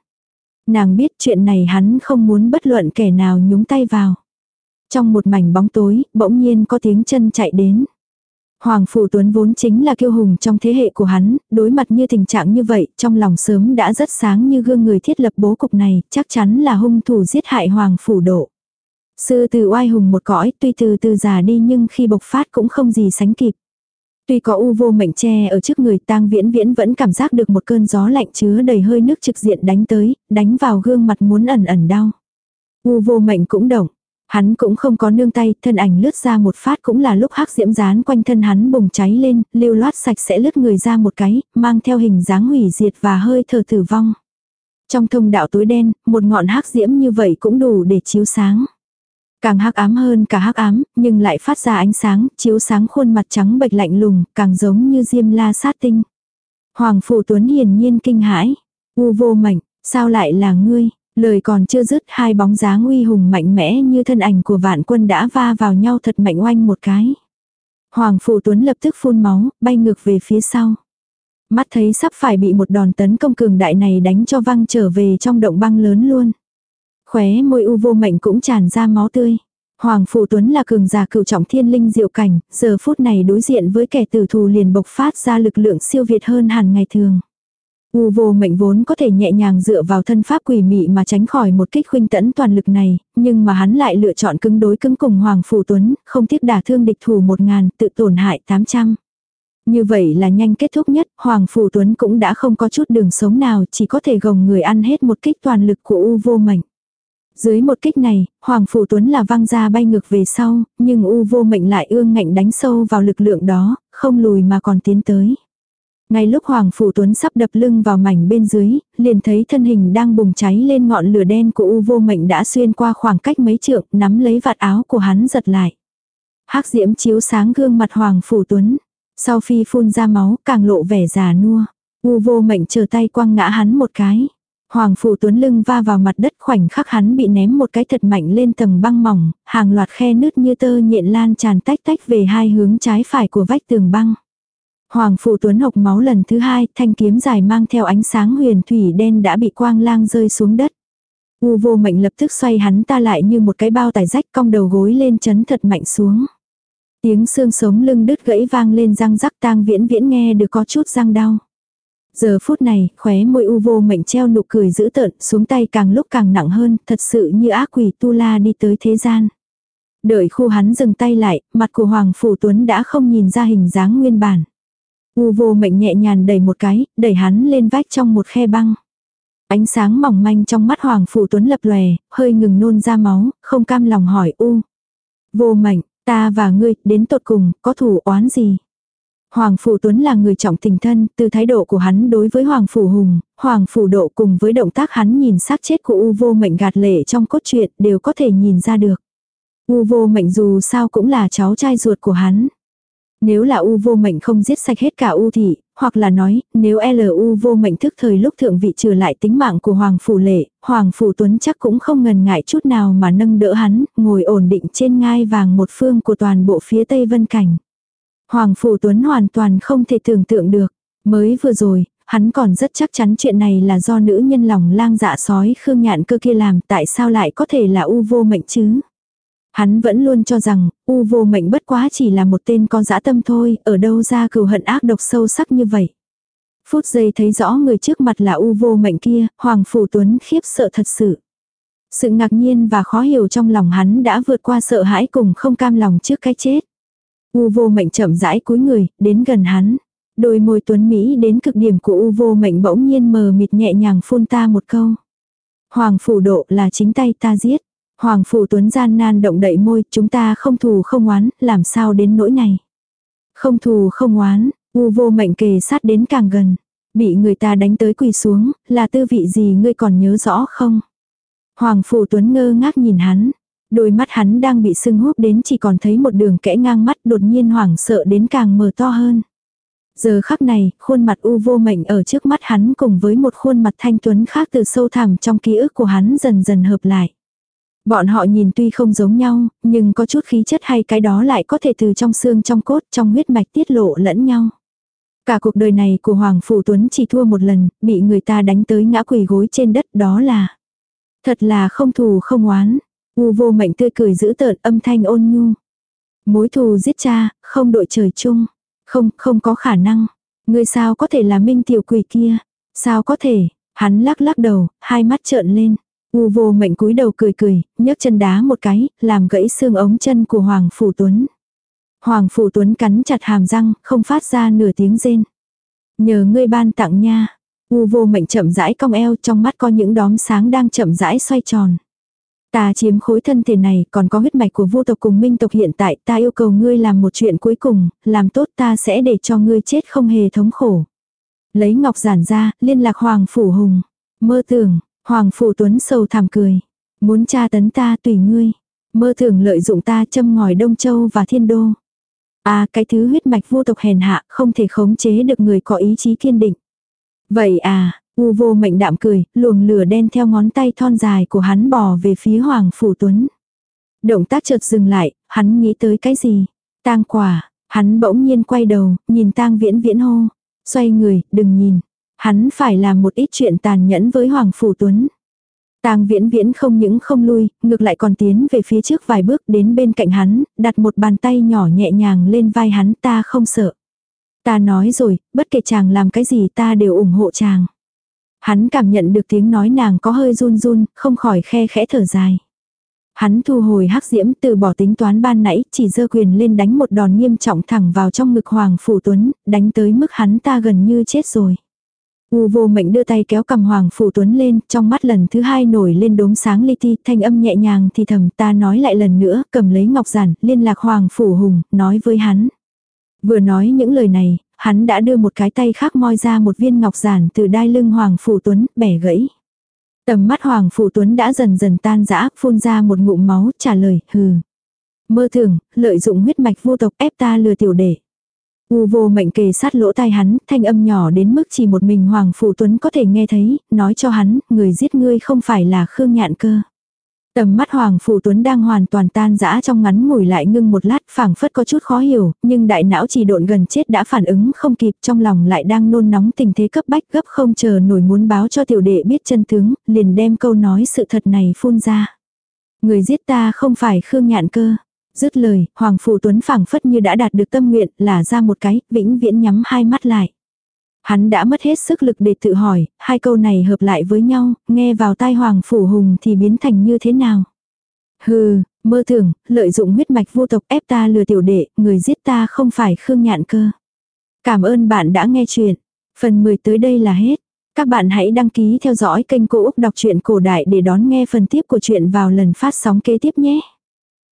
A: Nàng biết chuyện này hắn không muốn bất luận kẻ nào nhúng tay vào. Trong một mảnh bóng tối, bỗng nhiên có tiếng chân chạy đến. Hoàng Phủ Tuấn vốn chính là kiêu hùng trong thế hệ của hắn, đối mặt như tình trạng như vậy, trong lòng sớm đã rất sáng như gương người thiết lập bố cục này, chắc chắn là hung thủ giết hại Hoàng Phủ Độ. Sư từ oai hùng một cõi, tuy từ từ già đi nhưng khi bộc phát cũng không gì sánh kịp. Tuy có u vô mệnh che ở trước người tang viễn viễn vẫn cảm giác được một cơn gió lạnh chứa đầy hơi nước trực diện đánh tới, đánh vào gương mặt muốn ẩn ẩn đau. U vô mệnh cũng động, Hắn cũng không có nương tay, thân ảnh lướt ra một phát cũng là lúc hắc diễm dán quanh thân hắn bùng cháy lên, lưu loát sạch sẽ lướt người ra một cái, mang theo hình dáng hủy diệt và hơi thở tử vong. Trong thông đạo tối đen, một ngọn hắc diễm như vậy cũng đủ để chiếu sáng. Càng hắc ám hơn cả hắc ám, nhưng lại phát ra ánh sáng, chiếu sáng khuôn mặt trắng bệch lạnh lùng, càng giống như diêm la sát tinh. Hoàng phủ tuấn hiển nhiên kinh hãi. U vô mảnh sao lại là ngươi? Lời còn chưa dứt hai bóng dáng uy hùng mạnh mẽ như thân ảnh của vạn quân đã va vào nhau thật mạnh oanh một cái. Hoàng Phủ Tuấn lập tức phun máu, bay ngược về phía sau. Mắt thấy sắp phải bị một đòn tấn công cường đại này đánh cho văng trở về trong động băng lớn luôn. Khóe môi u vô mệnh cũng tràn ra máu tươi. Hoàng Phủ Tuấn là cường giả cựu trọng thiên linh diệu cảnh, giờ phút này đối diện với kẻ tử thù liền bộc phát ra lực lượng siêu việt hơn hẳn ngày thường. U vô mệnh vốn có thể nhẹ nhàng dựa vào thân pháp quỷ mị mà tránh khỏi một kích khuynh tẫn toàn lực này, nhưng mà hắn lại lựa chọn cứng đối cứng cùng Hoàng Phủ Tuấn, không tiếc đả thương địch thủ một ngàn, tự tổn hại 800. Như vậy là nhanh kết thúc nhất, Hoàng Phủ Tuấn cũng đã không có chút đường sống nào, chỉ có thể gồng người ăn hết một kích toàn lực của U vô mệnh. Dưới một kích này, Hoàng Phủ Tuấn là văng ra bay ngược về sau, nhưng U vô mệnh lại ương ngạnh đánh sâu vào lực lượng đó, không lùi mà còn tiến tới. Ngay lúc Hoàng Phủ Tuấn sắp đập lưng vào mảnh bên dưới, liền thấy thân hình đang bùng cháy lên ngọn lửa đen của U vô mệnh đã xuyên qua khoảng cách mấy trượng, nắm lấy vạt áo của hắn giật lại. hắc diễm chiếu sáng gương mặt Hoàng Phủ Tuấn. Sau phi phun ra máu, càng lộ vẻ già nua. U vô mệnh chờ tay quăng ngã hắn một cái. Hoàng Phủ Tuấn lưng va vào mặt đất khoảnh khắc hắn bị ném một cái thật mạnh lên tầng băng mỏng, hàng loạt khe nứt như tơ nhện lan tràn tách tách về hai hướng trái phải của vách tường băng. Hoàng Phụ Tuấn hộc máu lần thứ hai, thanh kiếm dài mang theo ánh sáng huyền thủy đen đã bị quang lang rơi xuống đất. U vô mệnh lập tức xoay hắn ta lại như một cái bao tải rách cong đầu gối lên chấn thật mạnh xuống. Tiếng xương sống lưng đứt gãy vang lên răng rắc tang viễn viễn nghe được có chút răng đau. Giờ phút này, khóe môi u vô mệnh treo nụ cười dữ tợn, xuống tay càng lúc càng nặng hơn, thật sự như ác quỷ tu la đi tới thế gian. Đợi khu hắn dừng tay lại, mặt của Hoàng Phủ Tuấn đã không nhìn ra hình dáng nguyên bản. U vô mệnh nhẹ nhàng đẩy một cái, đẩy hắn lên vách trong một khe băng. Ánh sáng mỏng manh trong mắt Hoàng Phủ Tuấn lập lòe, hơi ngừng nôn ra máu, không cam lòng hỏi U. Vô mệnh, ta và ngươi, đến tột cùng, có thủ oán gì? Hoàng Phủ Tuấn là người trọng tình thân, từ thái độ của hắn đối với Hoàng Phủ Hùng, Hoàng Phủ Độ cùng với động tác hắn nhìn xác chết của U vô mệnh gạt lệ trong cốt truyện đều có thể nhìn ra được. U vô mệnh dù sao cũng là cháu trai ruột của hắn. Nếu là U vô mệnh không giết sạch hết cả U thị, hoặc là nói, nếu LU vô mệnh thức thời lúc thượng vị trừ lại tính mạng của Hoàng Phủ Lệ, Hoàng Phủ Tuấn chắc cũng không ngần ngại chút nào mà nâng đỡ hắn, ngồi ổn định trên ngai vàng một phương của toàn bộ phía Tây Vân Cảnh. Hoàng Phủ Tuấn hoàn toàn không thể tưởng tượng được. Mới vừa rồi, hắn còn rất chắc chắn chuyện này là do nữ nhân lòng lang dạ sói Khương Nhạn cơ kia làm tại sao lại có thể là U vô mệnh chứ. Hắn vẫn luôn cho rằng, U vô mệnh bất quá chỉ là một tên con dã tâm thôi, ở đâu ra cừu hận ác độc sâu sắc như vậy. Phút giây thấy rõ người trước mặt là U vô mệnh kia, Hoàng Phủ Tuấn khiếp sợ thật sự. Sự ngạc nhiên và khó hiểu trong lòng hắn đã vượt qua sợ hãi cùng không cam lòng trước cái chết. U vô mệnh chậm rãi cúi người, đến gần hắn. Đôi môi tuấn Mỹ đến cực điểm của U vô mệnh bỗng nhiên mờ mịt nhẹ nhàng phun ta một câu. Hoàng phủ độ là chính tay ta giết. Hoàng Phủ Tuấn gian nan động đậy môi, chúng ta không thù không oán, làm sao đến nỗi này. Không thù không oán, u vô mệnh kề sát đến càng gần. Bị người ta đánh tới quỳ xuống, là tư vị gì ngươi còn nhớ rõ không? Hoàng Phủ Tuấn ngơ ngác nhìn hắn. Đôi mắt hắn đang bị sưng húp đến chỉ còn thấy một đường kẽ ngang mắt đột nhiên hoảng sợ đến càng mở to hơn. Giờ khắc này, khuôn mặt u vô mệnh ở trước mắt hắn cùng với một khuôn mặt thanh tuấn khác từ sâu thẳm trong ký ức của hắn dần dần hợp lại. Bọn họ nhìn tuy không giống nhau, nhưng có chút khí chất hay cái đó lại có thể từ trong xương trong cốt trong huyết mạch tiết lộ lẫn nhau. Cả cuộc đời này của Hoàng Phủ Tuấn chỉ thua một lần, bị người ta đánh tới ngã quỳ gối trên đất đó là. Thật là không thù không oán. U vô mệnh tươi cười giữ tợn âm thanh ôn nhu. Mối thù giết cha, không đội trời chung. Không, không có khả năng. Người sao có thể là minh tiểu quỷ kia? Sao có thể? Hắn lắc lắc đầu, hai mắt trợn lên. U vô mệnh cúi đầu cười cười, nhấc chân đá một cái, làm gãy xương ống chân của Hoàng Phủ Tuấn. Hoàng Phủ Tuấn cắn chặt hàm răng, không phát ra nửa tiếng rên. Nhờ ngươi ban tặng nha. U vô mệnh chậm rãi cong eo trong mắt có những đóm sáng đang chậm rãi xoay tròn. Ta chiếm khối thân thể này còn có huyết mạch của vô tộc cùng minh tộc hiện tại ta yêu cầu ngươi làm một chuyện cuối cùng, làm tốt ta sẽ để cho ngươi chết không hề thống khổ. Lấy ngọc giản ra, liên lạc Hoàng Phủ Hùng. Mơ tưởng, Hoàng Phủ Tuấn sầu thảm cười. Muốn tra tấn ta tùy ngươi. Mơ thường lợi dụng ta châm ngòi Đông Châu và Thiên Đô. À cái thứ huyết mạch vô tộc hèn hạ không thể khống chế được người có ý chí kiên định. Vậy à, u vô mệnh đạm cười, luồng lửa đen theo ngón tay thon dài của hắn bò về phía Hoàng Phủ Tuấn. Động tác chợt dừng lại, hắn nghĩ tới cái gì? tang quả, hắn bỗng nhiên quay đầu, nhìn tang viễn viễn hô. Xoay người, đừng nhìn. Hắn phải làm một ít chuyện tàn nhẫn với Hoàng Phủ Tuấn. Tang viễn viễn không những không lui, ngược lại còn tiến về phía trước vài bước đến bên cạnh hắn, đặt một bàn tay nhỏ nhẹ nhàng lên vai hắn ta không sợ. Ta nói rồi, bất kể chàng làm cái gì ta đều ủng hộ chàng. Hắn cảm nhận được tiếng nói nàng có hơi run run, không khỏi khe khẽ thở dài. Hắn thu hồi hắc diễm từ bỏ tính toán ban nãy, chỉ dơ quyền lên đánh một đòn nghiêm trọng thẳng vào trong ngực Hoàng Phủ Tuấn, đánh tới mức hắn ta gần như chết rồi. U vô mệnh đưa tay kéo cầm Hoàng Phủ Tuấn lên, trong mắt lần thứ hai nổi lên đốm sáng li ti, thanh âm nhẹ nhàng thì thầm ta nói lại lần nữa, cầm lấy ngọc giản, liên lạc Hoàng Phủ Hùng, nói với hắn. Vừa nói những lời này, hắn đã đưa một cái tay khác moi ra một viên ngọc giản từ đai lưng Hoàng Phủ Tuấn, bẻ gãy. Tầm mắt Hoàng Phủ Tuấn đã dần dần tan rã, phun ra một ngụm máu, trả lời, hừ. Mơ thường, lợi dụng huyết mạch vô tộc ép ta lừa tiểu đệ. U vô mệnh kề sát lỗ tai hắn, thanh âm nhỏ đến mức chỉ một mình Hoàng Phủ Tuấn có thể nghe thấy, nói cho hắn, người giết ngươi không phải là Khương Nhạn cơ. Tầm mắt Hoàng Phủ Tuấn đang hoàn toàn tan rã trong ngắn ngủi lại ngưng một lát phảng phất có chút khó hiểu, nhưng đại não chỉ độn gần chết đã phản ứng không kịp trong lòng lại đang nôn nóng tình thế cấp bách gấp không chờ nổi muốn báo cho tiểu đệ biết chân tướng, liền đem câu nói sự thật này phun ra. Người giết ta không phải Khương Nhạn cơ. Dứt lời, Hoàng Phủ Tuấn phảng phất như đã đạt được tâm nguyện, là ra một cái, vĩnh viễn nhắm hai mắt lại. Hắn đã mất hết sức lực để tự hỏi, hai câu này hợp lại với nhau, nghe vào tai Hoàng Phủ Hùng thì biến thành như thế nào. Hừ, mơ tưởng, lợi dụng huyết mạch vô tộc ép ta lừa tiểu đệ, người giết ta không phải Khương Nhạn cơ. Cảm ơn bạn đã nghe chuyện. Phần 10 tới đây là hết. Các bạn hãy đăng ký theo dõi kênh Cô Úc Đọc truyện Cổ Đại để đón nghe phần tiếp của chuyện vào lần phát sóng kế tiếp nhé.